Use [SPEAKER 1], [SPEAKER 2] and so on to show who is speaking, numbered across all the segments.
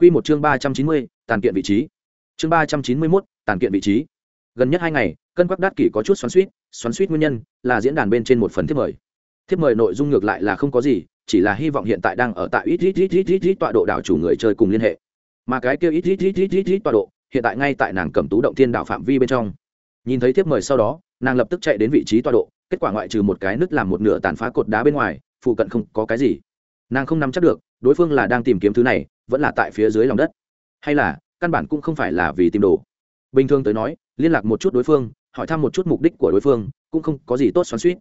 [SPEAKER 1] Quy một chương ba trăm chín mươi, tàn kiện vị trí. Chương ba trăm chín mươi mốt, tàn kiện vị trí. Gần nhất hai ngày, cân quắc đắt kỷ có chút xoắn suýt xoắn suýt nguyên nhân là diễn đàn bên trên một phần tiếp mời. Tiếp mời nội dung ngược lại là không có gì, chỉ là hy vọng hiện tại đang ở tại ít ít ít ít ít ít tọa độ đảo chủ người chơi cùng liên hệ. Mà cái kia ít ít ít ít ít ít tọa độ, hiện tại ngay tại nàng cẩm tú động thiên đảo phạm vi bên trong. Nhìn thấy tiếp mời sau đó, nàng lập tức chạy đến vị trí tọa độ, kết quả ngoại trừ một cái nứt làm một nửa tàn phá cột đá bên ngoài, phụ cận không có cái gì. Nàng không nắm chắc được, đối phương là đang tìm kiếm thứ này vẫn là tại phía dưới lòng đất. Hay là, căn bản cũng không phải là vì tìm đồ. Bình thường tới nói, liên lạc một chút đối phương, hỏi thăm một chút mục đích của đối phương, cũng không có gì tốt xoắn suýt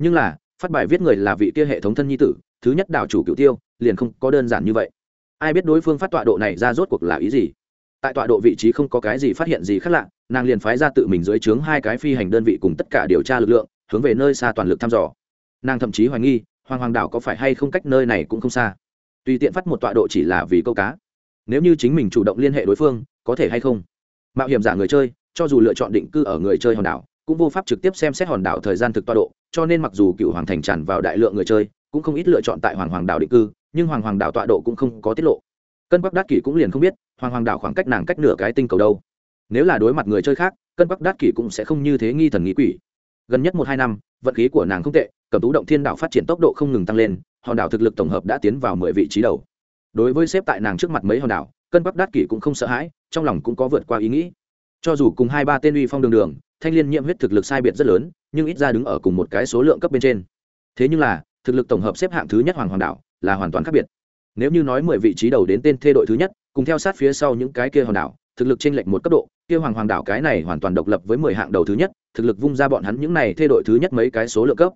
[SPEAKER 1] nhưng là, phát bài viết người là vị kia hệ thống thân nhi tử, thứ nhất đảo chủ cựu tiêu, liền không có đơn giản như vậy. Ai biết đối phương phát tọa độ này ra rốt cuộc là ý gì? Tại tọa độ vị trí không có cái gì phát hiện gì khác lạ, nàng liền phái ra tự mình dưới trướng hai cái phi hành đơn vị cùng tất cả điều tra lực lượng, hướng về nơi xa toàn lực thăm dò. Nàng thậm chí hoài nghi, hoàng hoàng đảo có phải hay không cách nơi này cũng không xa tùy tiện phát một tọa độ chỉ là vì câu cá. Nếu như chính mình chủ động liên hệ đối phương, có thể hay không? Mạo hiểm giả người chơi, cho dù lựa chọn định cư ở người chơi hòn đảo, cũng vô pháp trực tiếp xem xét hòn đảo thời gian thực tọa độ, cho nên mặc dù cựu hoàng thành tràn vào đại lượng người chơi, cũng không ít lựa chọn tại hoàng hoàng đảo định cư, nhưng hoàng hoàng đảo tọa độ cũng không có tiết lộ. Cân bắc đát kỷ cũng liền không biết, hoàng hoàng đảo khoảng cách nàng cách nửa cái tinh cầu đâu. Nếu là đối mặt người chơi khác, cân bắc đát kỷ cũng sẽ không như thế nghi thần nghĩ quỷ. Gần nhất một hai năm, vận khí của nàng không tệ cầm tú động thiên đảo phát triển tốc độ không ngừng tăng lên hòn đảo thực lực tổng hợp đã tiến vào mười vị trí đầu. Đối với xếp tại nàng trước mặt mấy hòn đảo, cân bắc đát kỷ cũng không sợ hãi, trong lòng cũng có vượt qua ý nghĩ. Cho dù cùng hai ba tên uy phong đường đường, thanh liên nhiễm huyết thực lực sai biệt rất lớn, nhưng ít ra đứng ở cùng một cái số lượng cấp bên trên. Thế nhưng là, thực lực tổng hợp xếp hạng thứ nhất hoàng hoàng đảo là hoàn toàn khác biệt. Nếu như nói mười vị trí đầu đến tên thê đội thứ nhất, cùng theo sát phía sau những cái kia hòn đảo, thực lực trên lệch một cấp độ, kia hoàng hoàng đảo cái này hoàn toàn độc lập với mười hạng đầu thứ nhất, thực lực vung ra bọn hắn những này thê đội thứ nhất mấy cái số lượng cấp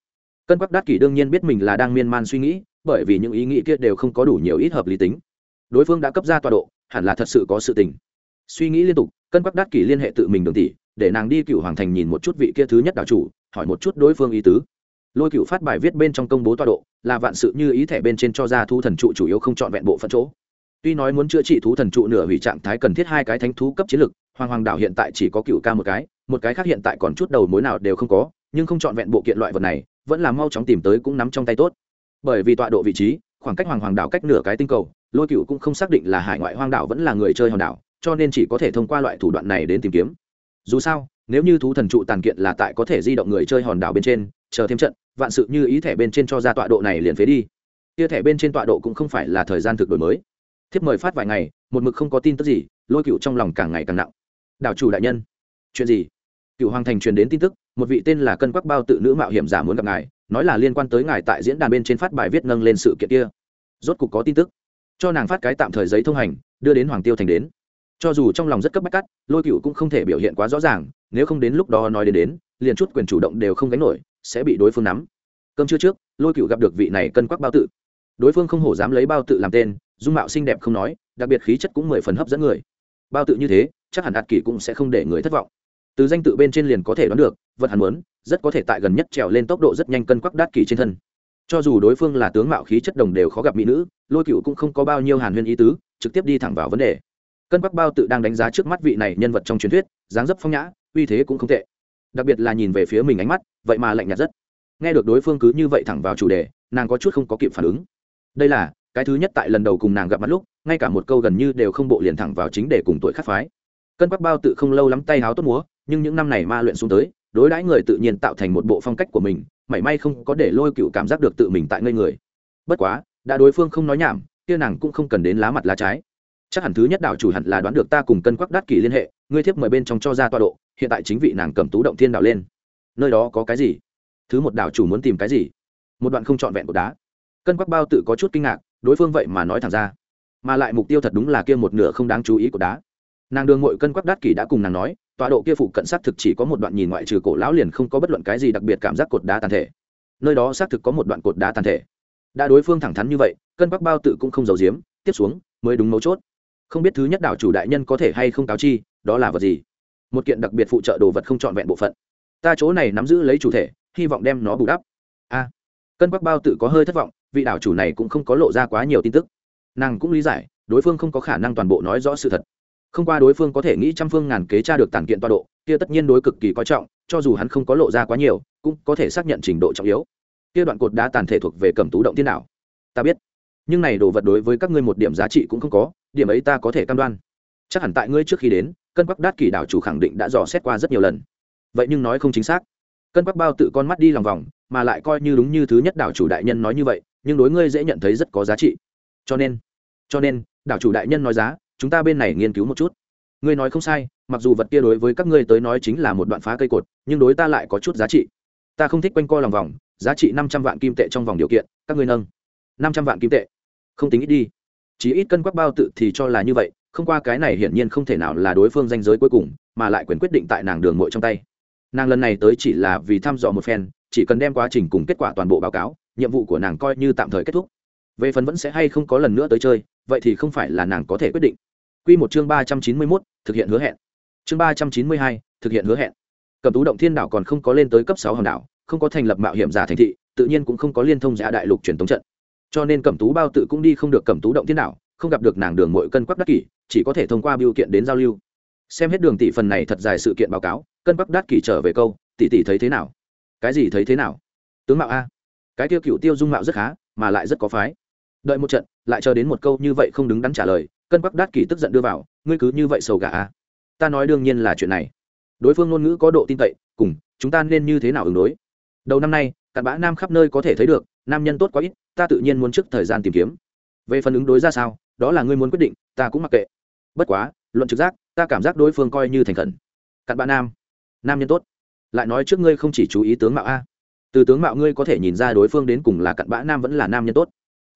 [SPEAKER 1] cân quắc đát kỷ đương nhiên biết mình là đang miên man suy nghĩ, bởi vì những ý nghĩ kia đều không có đủ nhiều ít hợp lý tính. Đối phương đã cấp ra tọa độ, hẳn là thật sự có sự tình. Suy nghĩ liên tục, cân quắc đát kỷ liên hệ tự mình đường tỷ, để nàng đi cựu hoàng thành nhìn một chút vị kia thứ nhất đạo chủ, hỏi một chút đối phương ý tứ. Lôi cựu phát bài viết bên trong công bố tọa độ, là vạn sự như ý thẻ bên trên cho ra thu thần trụ chủ yếu không chọn vẹn bộ phận chỗ. Tuy nói muốn chữa trị thú thần trụ nửa hủy trạng thái cần thiết hai cái thánh thú cấp chiến lực, hoàng hoàng đảo hiện tại chỉ có cựu ca một cái một cái khác hiện tại còn chút đầu mối nào đều không có, nhưng không chọn vẹn bộ kiện loại vật này vẫn là mau chóng tìm tới cũng nắm trong tay tốt. Bởi vì tọa độ vị trí, khoảng cách hoàng hoàng đảo cách nửa cái tinh cầu, lôi cựu cũng không xác định là hải ngoại hoang đảo vẫn là người chơi hòn đảo, cho nên chỉ có thể thông qua loại thủ đoạn này đến tìm kiếm. Dù sao, nếu như thú thần trụ tàn kiện là tại có thể di động người chơi hòn đảo bên trên, chờ thêm trận, vạn sự như ý thẻ bên trên cho ra tọa độ này liền phế đi. Kia thẻ bên trên tọa độ cũng không phải là thời gian thực đổi mới. Thiếp mời phát vài ngày, một mực không có tin tức gì, lôi cựu trong lòng càng ngày càng nặng. Đảo chủ đại nhân. Chuyện gì? Cựu hoàng thành truyền đến tin tức một vị tên là cân quắc bao tự nữ mạo hiểm giả muốn gặp ngài, nói là liên quan tới ngài tại diễn đàn bên trên phát bài viết nâng lên sự kiện kia. Rốt cục có tin tức. Cho nàng phát cái tạm thời giấy thông hành, đưa đến hoàng tiêu thành đến. Cho dù trong lòng rất cấp bách cắt, lôi cựu cũng không thể biểu hiện quá rõ ràng, nếu không đến lúc đó nói đến đến, liền chút quyền chủ động đều không gánh nổi, sẽ bị đối phương nắm. Cơm chưa trước, lôi cựu gặp được vị này cân quắc bao tự. Đối phương không hổ dám lấy bao tự làm tên, dung mạo xinh đẹp không nói, đặc biệt khí chất cũng mười phần hấp dẫn người. Bao tự như thế, chắc hẳn đạt kỷ cũng sẽ không để người thất vọng. Từ danh tự bên trên liền có thể đoán được vật hắn muốn, rất có thể tại gần nhất trèo lên tốc độ rất nhanh cân quắc đát kỳ trên thân. Cho dù đối phương là tướng mạo khí chất đồng đều khó gặp mỹ nữ, lôi cựu cũng không có bao nhiêu hàn huyên ý tứ, trực tiếp đi thẳng vào vấn đề. Cân quắc bao tự đang đánh giá trước mắt vị này nhân vật trong truyền thuyết, dáng dấp phong nhã, uy thế cũng không tệ. Đặc biệt là nhìn về phía mình ánh mắt, vậy mà lạnh nhạt rất. Nghe được đối phương cứ như vậy thẳng vào chủ đề, nàng có chút không có kịp phản ứng. Đây là, cái thứ nhất tại lần đầu cùng nàng gặp mặt lúc, ngay cả một câu gần như đều không bộ liền thẳng vào chính để cùng tuổi khắc phái. Cân quắc bao tự không lâu lắm tay háo tốt múa, nhưng những năm này ma luyện xuống tới đối đãi người tự nhiên tạo thành một bộ phong cách của mình, mảy may không có để lôi cựu cảm giác được tự mình tại ngây người. Bất quá, đã đối phương không nói nhảm, kia nàng cũng không cần đến lá mặt lá trái. Chắc hẳn thứ nhất đảo chủ hẳn là đoán được ta cùng cân quắc đắt kỷ liên hệ, ngươi thiếp mời bên trong cho ra tọa độ, hiện tại chính vị nàng cầm tú động thiên đảo lên. Nơi đó có cái gì? Thứ một đảo chủ muốn tìm cái gì? Một đoạn không trọn vẹn của đá. Cân quắc bao tự có chút kinh ngạc, đối phương vậy mà nói thẳng ra. Mà lại mục tiêu thật đúng là kia một nửa không đáng chú ý của đá. Nàng đường ngội cân quắc đắt kỷ đã cùng nàng nói tọa độ kia phụ cận xác thực chỉ có một đoạn nhìn ngoại trừ cổ lão liền không có bất luận cái gì đặc biệt cảm giác cột đá tàn thể. Nơi đó xác thực có một đoạn cột đá tàn thể. Đã đối phương thẳng thắn như vậy, cân bắc bao tự cũng không giấu giếm, tiếp xuống, mới đúng mấu chốt. Không biết thứ nhất đảo chủ đại nhân có thể hay không cáo chi, đó là vật gì? Một kiện đặc biệt phụ trợ đồ vật không trọn vẹn bộ phận. Ta chỗ này nắm giữ lấy chủ thể, hy vọng đem nó bù đắp. A. Cân bắc bao tự có hơi thất vọng, vị đảo chủ này cũng không có lộ ra quá nhiều tin tức. Nàng cũng lý giải, đối phương không có khả năng toàn bộ nói rõ sự thật không qua đối phương có thể nghĩ trăm phương ngàn kế tra được tàn kiện toa độ, kia tất nhiên đối cực kỳ coi trọng, cho dù hắn không có lộ ra quá nhiều, cũng có thể xác nhận trình độ trọng yếu. Kia đoạn cột đá tàn thể thuộc về cầm tú động tiên đảo ta biết. Nhưng này đồ vật đối với các ngươi một điểm giá trị cũng không có, điểm ấy ta có thể cam đoan. Chắc hẳn tại ngươi trước khi đến, cân quắc đát kỷ đảo chủ khẳng định đã dò xét qua rất nhiều lần. Vậy nhưng nói không chính xác. Cân quắc bao tự con mắt đi lòng vòng, mà lại coi như đúng như thứ nhất đảo chủ đại nhân nói như vậy, nhưng đối ngươi dễ nhận thấy rất có giá trị. Cho nên cho nên đảo chủ đại nhân nói giá chúng ta bên này nghiên cứu một chút. Ngươi nói không sai, mặc dù vật kia đối với các ngươi tới nói chính là một đoạn phá cây cột, nhưng đối ta lại có chút giá trị. Ta không thích quanh co lòng vòng, giá trị năm trăm vạn kim tệ trong vòng điều kiện, các ngươi nâng. Năm trăm vạn kim tệ. Không tính ít đi. Chỉ ít cân quắc bao tự thì cho là như vậy, không qua cái này hiển nhiên không thể nào là đối phương danh giới cuối cùng, mà lại quyền quyết định tại nàng đường mội trong tay. Nàng lần này tới chỉ là vì thăm dò một phen, chỉ cần đem quá trình cùng kết quả toàn bộ báo cáo, nhiệm vụ của nàng coi như tạm thời kết thúc. Về phần vẫn sẽ hay không có lần nữa tới chơi, vậy thì không phải là nàng có thể quyết định. Quy một chương ba trăm chín mươi mốt, thực hiện hứa hẹn. Chương ba trăm chín mươi hai, thực hiện hứa hẹn. Cẩm tú động thiên đảo còn không có lên tới cấp sáu hòn đảo, không có thành lập mạo hiểm giả thành thị, tự nhiên cũng không có liên thông giả đại lục truyền thống trận. Cho nên cẩm tú bao tự cũng đi không được cẩm tú động thiên đảo, không gặp được nàng đường muội cân quắc đắc kỷ, chỉ có thể thông qua biểu kiện đến giao lưu. Xem hết đường tỷ phần này thật dài sự kiện báo cáo, cân quắc đắc kỷ trở về câu, tỷ tỷ thấy thế nào? Cái gì thấy thế nào? Tướng mạo a. Cái tiêu cựu tiêu dung mạo rất khá, mà lại rất có phái. Đợi một trận, lại chờ đến một câu như vậy không đứng đắn trả lời cân bắc đát kỷ tức giận đưa vào, ngươi cứ như vậy sầu gà a ta nói đương nhiên là chuyện này. Đối phương ngôn ngữ có độ tin cậy, cùng, chúng ta nên như thế nào ứng đối? Đầu năm nay, cặn bã nam khắp nơi có thể thấy được, nam nhân tốt quá ít, ta tự nhiên muốn trước thời gian tìm kiếm. Về phần ứng đối ra sao, đó là ngươi muốn quyết định, ta cũng mặc kệ. Bất quá, luận trực giác, ta cảm giác đối phương coi như thành khẩn. Cặn bã nam nam nhân tốt. Lại nói trước ngươi không chỉ chú ý tướng mạo a. Từ tướng mạo ngươi có thể nhìn ra đối phương đến cùng là cặn bã nam vẫn là nam nhân tốt.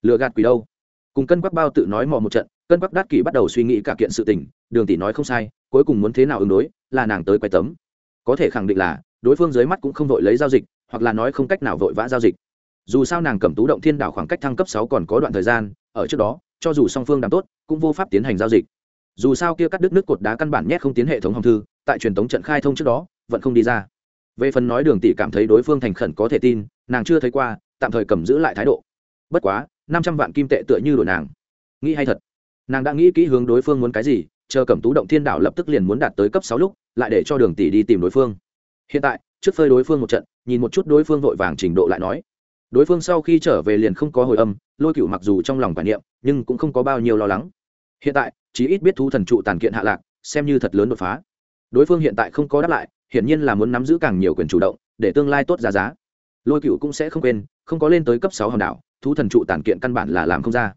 [SPEAKER 1] Lựa gạt quỷ đâu? Cùng cân quắc bao tự nói mò một trận cân bắc đát kỷ bắt đầu suy nghĩ cả kiện sự tình, đường tỷ nói không sai, cuối cùng muốn thế nào ứng đối, là nàng tới quay tấm. Có thể khẳng định là, đối phương dưới mắt cũng không vội lấy giao dịch, hoặc là nói không cách nào vội vã giao dịch. Dù sao nàng cầm tú động thiên đảo khoảng cách thăng cấp sáu còn có đoạn thời gian, ở trước đó, cho dù song phương đàm tốt, cũng vô pháp tiến hành giao dịch. Dù sao kia cắt đứt nước cột đá căn bản nhét không tiến hệ thống hồng thư, tại truyền thống trận khai thông trước đó, vẫn không đi ra. Về phần nói đường tỷ cảm thấy đối phương thành khẩn có thể tin, nàng chưa thấy qua, tạm thời cầm giữ lại thái độ. Bất quá, năm trăm vạn kim tệ tựa như đổi nàng. Nghĩ hay thật nàng đã nghĩ kỹ hướng đối phương muốn cái gì, chờ cẩm tú động thiên đảo lập tức liền muốn đạt tới cấp sáu lúc, lại để cho đường tỷ đi tìm đối phương. Hiện tại, trước phơi đối phương một trận, nhìn một chút đối phương vội vàng trình độ lại nói. Đối phương sau khi trở về liền không có hồi âm, lôi cựu mặc dù trong lòng quản niệm, nhưng cũng không có bao nhiêu lo lắng. Hiện tại, chí ít biết thu thần trụ tàn kiện hạ lạc, xem như thật lớn đột phá. Đối phương hiện tại không có đáp lại, hiển nhiên là muốn nắm giữ càng nhiều quyền chủ động, để tương lai tốt giá giá. Lôi cựu cũng sẽ không quên, không có lên tới cấp sáu hòn đảo thu thần trụ tàn kiện căn bản là làm không ra.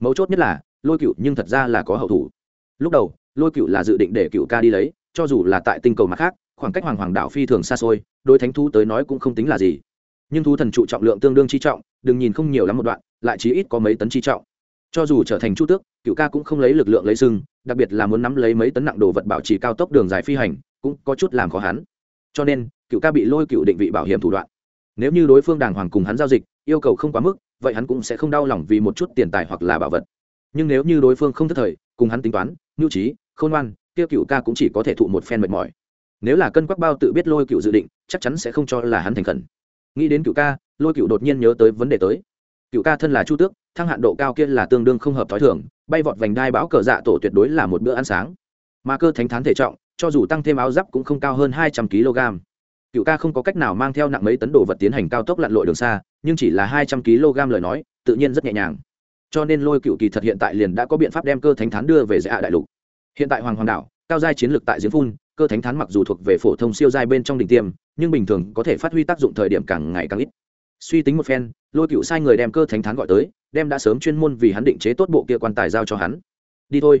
[SPEAKER 1] Mấu chốt nhất là lôi cựu nhưng thật ra là có hậu thủ. Lúc đầu, lôi cựu là dự định để cựu ca đi lấy, cho dù là tại tinh cầu mặt khác, khoảng cách hoàng hoàng đảo phi thường xa xôi đôi thánh thú tới nói cũng không tính là gì. Nhưng thú thần trụ trọng lượng tương đương chi trọng, đừng nhìn không nhiều lắm một đoạn, lại chí ít có mấy tấn chi trọng. Cho dù trở thành chu tước, cựu ca cũng không lấy lực lượng lấy sưng đặc biệt là muốn nắm lấy mấy tấn nặng đồ vật bảo trì cao tốc đường dài phi hành, cũng có chút làm khó hắn. Cho nên, cựu ca bị lôi cựu định vị bảo hiểm thủ đoạn. Nếu như đối phương đàng hoàng cùng hắn giao dịch, yêu cầu không quá mức, vậy hắn cũng sẽ không đau lòng vì một chút tiền tài hoặc là bảo vật nhưng nếu như đối phương không thất thời, cùng hắn tính toán, nhu trí, khôn ngoan, tiêu cựu ca cũng chỉ có thể thụ một phen mệt mỏi. Nếu là cân quắc bao tự biết lôi cựu dự định, chắc chắn sẽ không cho là hắn thành khẩn. Nghĩ đến cựu ca, lôi cựu đột nhiên nhớ tới vấn đề tới. Cựu ca thân là chu tước, thăng hạn độ cao kia là tương đương không hợp t h ó i thường, bay vọt vành đai bão cờ dạ tổ tuyệt đối là một bữa ăn sáng. Mà cơ thánh thán thể trọng, cho dù tăng thêm áo giáp cũng không cao hơn hai trăm kg. Cựu ca không có cách nào mang theo nặng mấy tấn đồ vật tiến hành cao tốc lặn lội đường xa, nhưng chỉ là hai trăm kg lời nói, tự nhiên rất nhẹ nhàng cho nên lôi cựu kỳ thật hiện tại liền đã có biện pháp đem cơ thánh thán đưa về dạ đại lục. Hiện tại hoàng hoàng đảo, cao giai chiến lược tại diễn phun, cơ thánh thán mặc dù thuộc về phổ thông siêu giai bên trong đỉnh tiêm, nhưng bình thường có thể phát huy tác dụng thời điểm càng ngày càng ít. Suy tính một phen, lôi cựu sai người đem cơ thánh thán gọi tới, đem đã sớm chuyên môn vì hắn định chế tốt bộ kia quan tài giao cho hắn. Đi thôi.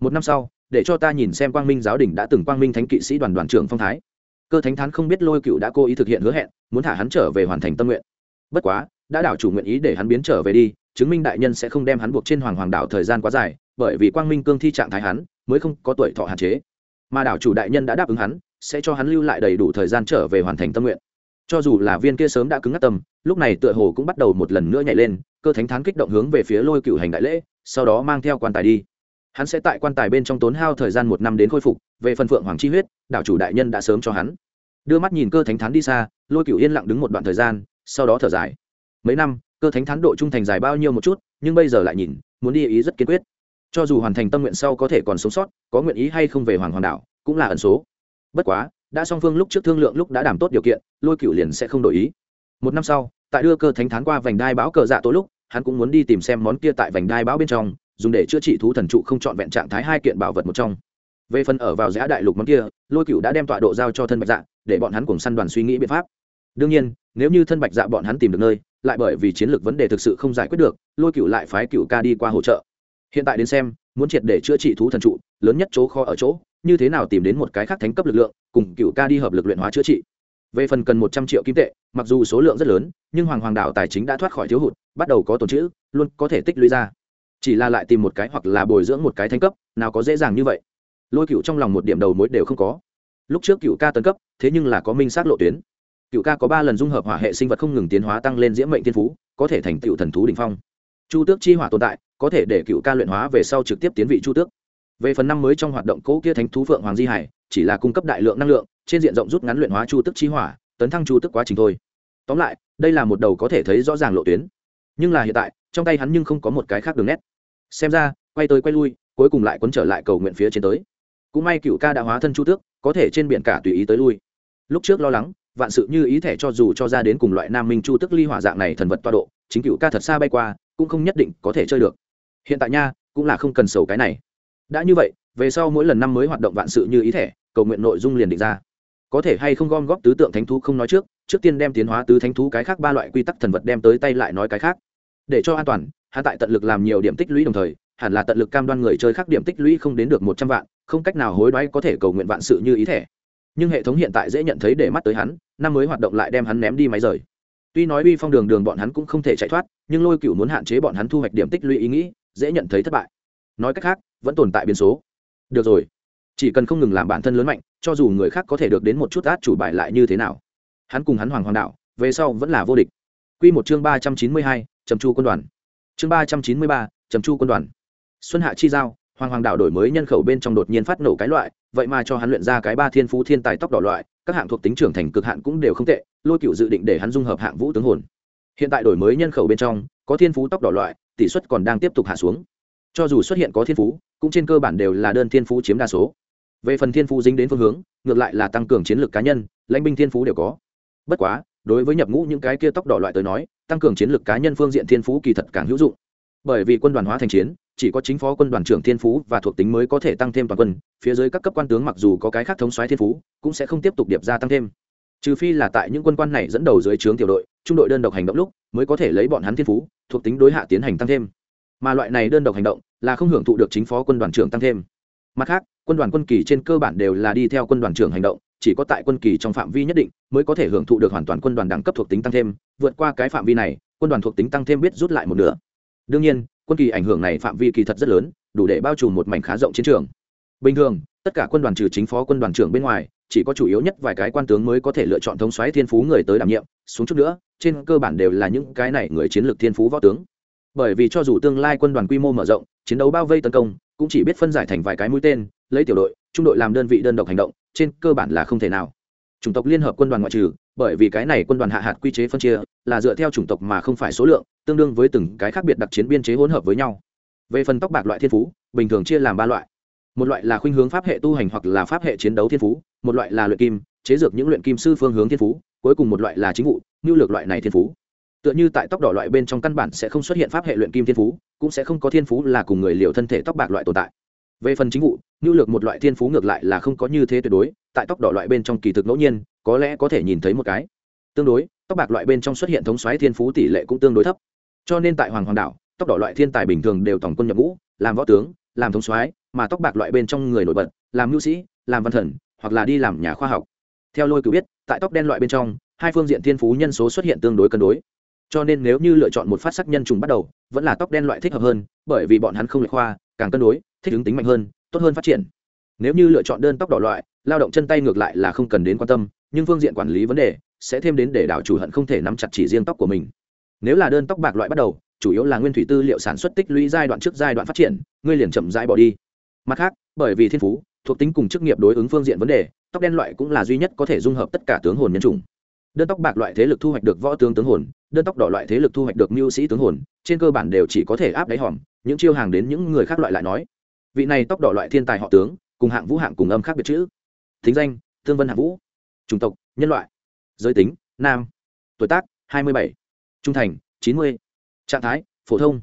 [SPEAKER 1] Một năm sau, để cho ta nhìn xem quang minh giáo đình đã từng quang minh thánh kỵ sĩ đoàn đoàn trưởng phong thái. Cơ thánh thán không biết lôi cựu đã cố ý thực hiện hứa hẹn, muốn thả hắn trở về hoàn thành tâm nguyện. Bất quá, đã đảo chủ nguyện ý để hắn biến trở về đi chứng minh đại nhân sẽ không đem hắn buộc trên hoàng hoàng đảo thời gian quá dài, bởi vì quang minh cương thi trạng thái hắn mới không có tuổi thọ hạn chế. Mà đảo chủ đại nhân đã đáp ứng hắn, sẽ cho hắn lưu lại đầy đủ thời gian trở về hoàn thành tâm nguyện. Cho dù là viên kia sớm đã cứng ngắt tâm, lúc này tựa hồ cũng bắt đầu một lần nữa nhảy lên, cơ thánh thán kích động hướng về phía lôi cựu hành đại lễ, sau đó mang theo quan tài đi. Hắn sẽ tại quan tài bên trong tốn hao thời gian một năm đến khôi phục, về phần phượng hoàng chi huyết, đảo chủ đại nhân đã sớm cho hắn. Đưa mắt nhìn cơ thánh thán đi xa, lôi cựu yên lặng đứng một đoạn thời gian, sau đó thở dài. Mấy năm cơ thánh thán độ trung thành dài bao nhiêu một chút, nhưng bây giờ lại nhìn, muốn đi ý rất kiên quyết. Cho dù hoàn thành tâm nguyện sau có thể còn sống sót, có nguyện ý hay không về hoàng hoàng đảo cũng là ẩn số. Bất quá, đã song phương lúc trước thương lượng lúc đã đảm tốt điều kiện, lôi cựu liền sẽ không đổi ý. Một năm sau, tại đưa cơ thánh thán qua vành đai báo cờ dạ tối lúc, hắn cũng muốn đi tìm xem món kia tại vành đai báo bên trong, dùng để chữa trị thú thần trụ không trọn vẹn trạng thái hai kiện bảo vật một trong. Về phần ở vào giã đại lục món kia, lôi cựu đã đem tọa độ giao cho thân bạch dạ để bọn hắn cùng săn đoàn suy nghĩ biện pháp đương nhiên, nếu như thân bạch dạ bọn hắn tìm được nơi, lại bởi vì chiến lược vấn đề thực sự không giải quyết được, lôi cựu lại phái cựu ca đi qua hỗ trợ. Hiện tại đến xem, muốn triệt để chữa trị thú thần trụ, lớn nhất chỗ kho ở chỗ, như thế nào tìm đến một cái khác thánh cấp lực lượng, cùng cựu ca đi hợp lực luyện hóa chữa trị. Về phần cần một trăm triệu kim tệ, mặc dù số lượng rất lớn, nhưng hoàng hoàng đảo tài chính đã thoát khỏi thiếu hụt, bắt đầu có tồn chữ, luôn có thể tích lũy ra. Chỉ là lại tìm một cái hoặc là bồi dưỡng một cái thánh cấp, nào có dễ dàng như vậy. Lôi cựu trong lòng một điểm đầu mối đều không có. Lúc trước cựu ca tấn cấp, thế nhưng là có minh xác lộ tuyến cựu ca có ba lần dung hợp hỏa hệ sinh vật không ngừng tiến hóa tăng lên diễm mệnh thiên phú, có thể thành tựu thần thú đình phong. Chu tước chi hỏa tồn tại, có thể để cựu ca luyện hóa về sau trực tiếp tiến vị chu tước. Về phần năm mới trong hoạt động cỗ kia thánh thú phượng hoàng di hải, chỉ là cung cấp đại lượng năng lượng, trên diện rộng rút ngắn luyện hóa chu tước chi hỏa, tấn thăng chu tước quá trình thôi. Tóm lại, đây là một đầu có thể thấy rõ ràng lộ tuyến. Nhưng là hiện tại, trong tay hắn nhưng không có một cái khác đường nét. Xem ra, quay tới quay lui, cuối cùng lại quấn trở lại cầu nguyện phía trên tới. Cũng may cựu ca đã hóa thân chu tước, có thể trên biển cả tùy ý tới lui. Lúc trước lo lắng vạn sự như ý thẻ cho dù cho ra đến cùng loại nam minh chu tức ly hỏa dạng này thần vật toa độ, chính cựu ca thật xa bay qua, cũng không nhất định có thể chơi được. Hiện tại nha, cũng là không cần sầu cái này. Đã như vậy, về sau mỗi lần năm mới hoạt động vạn sự như ý thẻ, cầu nguyện nội dung liền định ra. Có thể hay không gom góp tứ tượng thánh thú không nói trước trước tiên đem tiến hóa tứ thánh thú cái khác ba loại quy tắc thần vật đem tới tay lại nói cái khác. Để cho an toàn hạ tại tận lực làm nhiều điểm tích lũy đồng thời, hẳn là tận lực cam đoan người chơi khác điểm tích lũy không đến được một trăm vạn, không cách nào hối đoái có thể cầu nguyện vạn sự như ý thẻ nhưng hệ thống hiện tại dễ nhận thấy để mắt tới hắn, năm mới hoạt động lại đem hắn ném đi máy rời. Tuy nói uy phong đường đường bọn hắn cũng không thể chạy thoát, nhưng lôi cựu muốn hạn chế bọn hắn thu hoạch điểm tích lũy ý nghĩ, dễ nhận thấy thất bại. Nói cách khác, vẫn tồn tại biến số. Được rồi. Chỉ cần không ngừng làm bản thân lớn mạnh, cho dù người khác có thể được đến một chút át chủ bài lại như thế nào. Hắn cùng hắn hoàng hoàng đạo, về sau vẫn là vô địch. Q một chương ba trăm chín mươi hai, trầm chu quân đoàn. Chương ba trăm chín mươi ba, trầm chu quân đoàn. Xuân hạ chi giao, hoàng hoàng đạo đổi mới nhân khẩu bên trong đột nhiên phát nổ cái loại vậy mà cho hắn luyện ra cái ba thiên phú thiên tài tóc đỏ loại, các hạng thuộc tính trưởng thành cực hạn cũng đều không tệ, lôi cựu dự định để hắn dung hợp hạng vũ tướng hồn. Hiện tại đổi mới nhân khẩu bên trong, có thiên phú tóc đỏ loại, tỷ suất còn đang tiếp tục hạ xuống. Cho dù xuất hiện có thiên phú, cũng trên cơ bản đều là đơn thiên phú chiếm đa số. Về phần thiên phú dính đến phương hướng, ngược lại là tăng cường chiến lược cá nhân, lãnh binh thiên phú đều có. Bất quá, đối với nhập ngũ những cái kia tóc đỏ loại tới nói, tăng cường chiến lược cá nhân phương diện thiên phú kỳ thật càng hữu dụng bởi vì quân đoàn hóa thành chiến, chỉ có chính phó quân đoàn trưởng thiên phú và thuộc tính mới có thể tăng thêm toàn quân, phía dưới các cấp quan tướng mặc dù có cái khác thống xoáy thiên phú, cũng sẽ không tiếp tục điệp ra tăng thêm. Trừ phi là tại những quân quan này dẫn đầu dưới trướng tiểu đội, trung đội đơn độc hành động lúc, mới có thể lấy bọn hắn thiên phú, thuộc tính đối hạ tiến hành tăng thêm. Mà loại này đơn độc hành động, là không hưởng thụ được chính phó quân đoàn trưởng tăng thêm. Mặt khác, quân đoàn quân kỳ trên cơ bản đều là đi theo quân đoàn trưởng hành động, chỉ có tại quân kỳ trong phạm vi nhất định, mới có thể hưởng thụ được hoàn toàn quân đoàn đẳng cấp thuộc tính tăng thêm. Vượt qua cái phạm vi này, quân đoàn thuộc tính tăng thêm biết rút lại một nửa đương nhiên, quân kỳ ảnh hưởng này phạm vi kỳ thật rất lớn, đủ để bao trùm một mảnh khá rộng chiến trường. Bình thường, tất cả quân đoàn trừ chính phó quân đoàn trưởng bên ngoài, chỉ có chủ yếu nhất vài cái quan tướng mới có thể lựa chọn thống xoáy thiên phú người tới đảm nhiệm, xuống chút nữa, trên cơ bản đều là những cái này người chiến lược thiên phú võ tướng. Bởi vì cho dù tương lai quân đoàn quy mô mở rộng, chiến đấu bao vây tấn công, cũng chỉ biết phân giải thành vài cái mũi tên, lấy tiểu đội, trung đội làm đơn vị đơn độc hành động, trên cơ bản là không thể nào chủng tộc liên hợp quân đoàn ngoại trừ, bởi vì cái này quân đoàn hạ hạt quy chế phân chia, là dựa theo chủng tộc mà không phải số lượng, tương đương với từng cái khác biệt đặc chiến biên chế hỗn hợp với nhau. Về phần tóc bạc loại thiên phú, bình thường chia làm ba loại. Một loại là khuynh hướng pháp hệ tu hành hoặc là pháp hệ chiến đấu thiên phú, một loại là luyện kim, chế dược những luyện kim sư phương hướng thiên phú, cuối cùng một loại là chính vụ nhu lược loại này thiên phú. Tựa như tại tóc đỏ loại bên trong căn bản sẽ không xuất hiện pháp hệ luyện kim thiên phú, cũng sẽ không có thiên phú là cùng người liều thân thể tóc bạc loại tồn tại. Về phần chính vụ nhu lược một loại thiên phú ngược lại là không có như thế tuyệt đối tại tóc đỏ loại bên trong kỳ thực ngẫu nhiên, có lẽ có thể nhìn thấy một cái. Tương đối, tóc bạc loại bên trong xuất hiện thống xoáy thiên phú tỷ lệ cũng tương đối thấp. Cho nên tại hoàng hoàng đảo tóc đỏ loại thiên tài bình thường đều tổng quân nhập ngũ, làm võ tướng, làm thống xoáy, mà tóc bạc loại bên trong người nổi bật, làm mưu sĩ, làm văn thần, hoặc là đi làm nhà khoa học. Theo lôi cử biết, tại tóc đen loại bên trong, hai phương diện thiên phú nhân số xuất hiện tương đối cân đối. Cho nên nếu như lựa chọn một phát sắc nhân trùng bắt đầu, vẫn là tóc đen loại thích hợp hơn, bởi vì bọn hắn không lệch khoa, càng cân đối, thích ứng tính mạnh hơn, tốt hơn phát triển. Nếu như lựa chọn đơn tóc đỏ loại lao động chân tay ngược lại là không cần đến quan tâm, nhưng phương diện quản lý vấn đề sẽ thêm đến để đảo chủ hận không thể nắm chặt chỉ riêng tóc của mình. Nếu là đơn tóc bạc loại bắt đầu, chủ yếu là nguyên thủy tư liệu sản xuất tích lũy giai đoạn trước giai đoạn phát triển, ngươi liền chậm rãi bỏ đi. Mặt khác, bởi vì thiên phú, thuộc tính cùng chức nghiệp đối ứng phương diện vấn đề, tóc đen loại cũng là duy nhất có thể dung hợp tất cả tướng hồn nhân chủng. Đơn tóc bạc loại thế lực thu hoạch được võ tướng tướng hồn, đơn tóc đỏ loại thế lực thu hoạch được mưu sĩ tướng hồn, trên cơ bản đều chỉ có thể áp đáy hòm, những chiêu hàng đến những người khác loại lại nói. Vị này tóc đỏ loại thiên tài họ tướng, cùng hạng vũ hạng cùng âm khác biệt chữ thính danh thương vân hạ vũ. Chủng tộc, nhân loại. Giới tính, nam. Tuổi tác, hai mươi bảy. Trung thành, chín mươi. Trạng thái, phổ thông.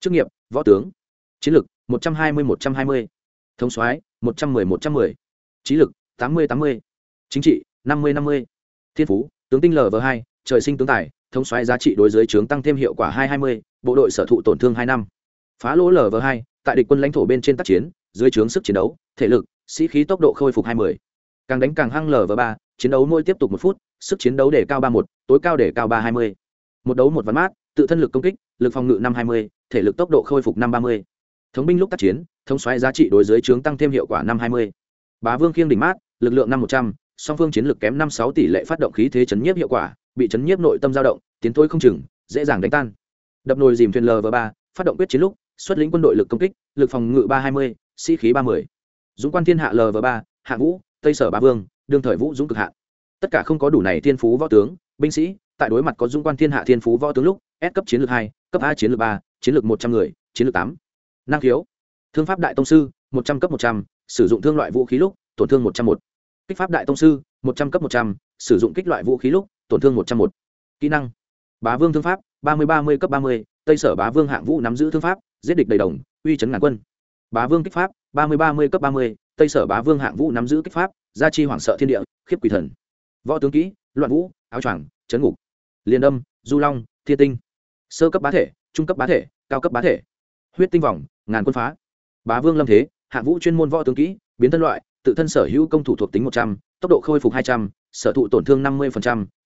[SPEAKER 1] Chức nghiệp, võ tướng. Chiến lực, một trăm hai mươi, một trăm hai mươi. Thống soái, một trăm mười, một trăm mười. Trí lực, tám mươi tám mươi. Chính trị, năm mươi năm mươi. Thiên phú, tướng tinh lv hai, trời sinh tướng tài, thống soái giá trị đối giới trướng tăng thêm hiệu quả hai hai mươi, bộ đội sở thụ tổn thương hai năm. Phá lỗ lv hai, tại địch quân lãnh thổ bên trên tác chiến, dưới trướng sức chiến đấu, thể lực, sĩ khí tốc độ khôi phục hai mươi càng đánh càng hăng lở và ba, chiến đấu mỗi tiếp tục một phút, sức chiến đấu để cao ba một, tối cao để cao ba hai mươi. Một đấu một ván mát, tự thân lực công kích, lực phòng ngự năm hai mươi, thể lực tốc độ khôi phục năm ba mươi. Thống binh lúc tác chiến, thống xoáy giá trị đối dưới trướng tăng thêm hiệu quả năm hai mươi. Bá vương khiêng đỉnh mát, lực lượng năm một trăm, song phương chiến lược kém năm sáu tỷ lệ phát động khí thế chấn nhiếp hiệu quả, bị chấn nhiếp nội tâm dao động, tiến thôi không chừng, dễ dàng đánh tan. Đập nồi dìm thuyền lv ba, phát động quyết chiến lúc, xuất lĩnh quân đội lực công kích, lực phòng ngự ba hai mươi, sĩ khí ba mươi. Dũng quan thiên hạ lv ba, hạ vũ tây sở ba vương, đương thời vũ dũng cực hạ tất cả không có đủ này thiên phú võ tướng, binh sĩ, tại đối mặt có dung quan thiên hạ thiên phú võ tướng lúc, s cấp chiến lược hai, cấp a chiến lược ba, chiến lược một trăm người, chiến lược tám. Năng khiếu. Thương pháp đại tông sư, một trăm cấp một trăm, sử dụng thương loại vũ khí lúc, tổn thương một trăm một. Kích pháp đại tông sư, một trăm cấp một trăm, sử dụng kích loại vũ khí lúc, tổn thương một trăm một. Kỹ năng. Bá vương thương pháp, ba mươi ba mươi cấp ba mươi, tây sở bá vương hạng vũ nắm giữ thương pháp, giết địch đầy đồng, uy chấn ngàn quân. Bá vương kích pháp, ba mươi ba mươi cấp ba mươi tây sở bá vương hạng vũ nắm giữ kích pháp, gia chi hoảng sợ thiên địa, khiếp quỷ thần. Võ tướng kỹ, loạn vũ, áo choàng, chấn ngục. Liên âm, du long, thiên tinh. Sơ cấp bá thể, trung cấp bá thể, cao cấp bá thể. Huyết tinh vòng, ngàn quân phá. Bá vương lâm thế, hạng vũ chuyên môn võ tướng kỹ, biến thân loại, tự thân sở hữu công thủ thuộc tính một trăm, tốc độ khôi phục hai trăm, sở thụ tổn thương năm mươi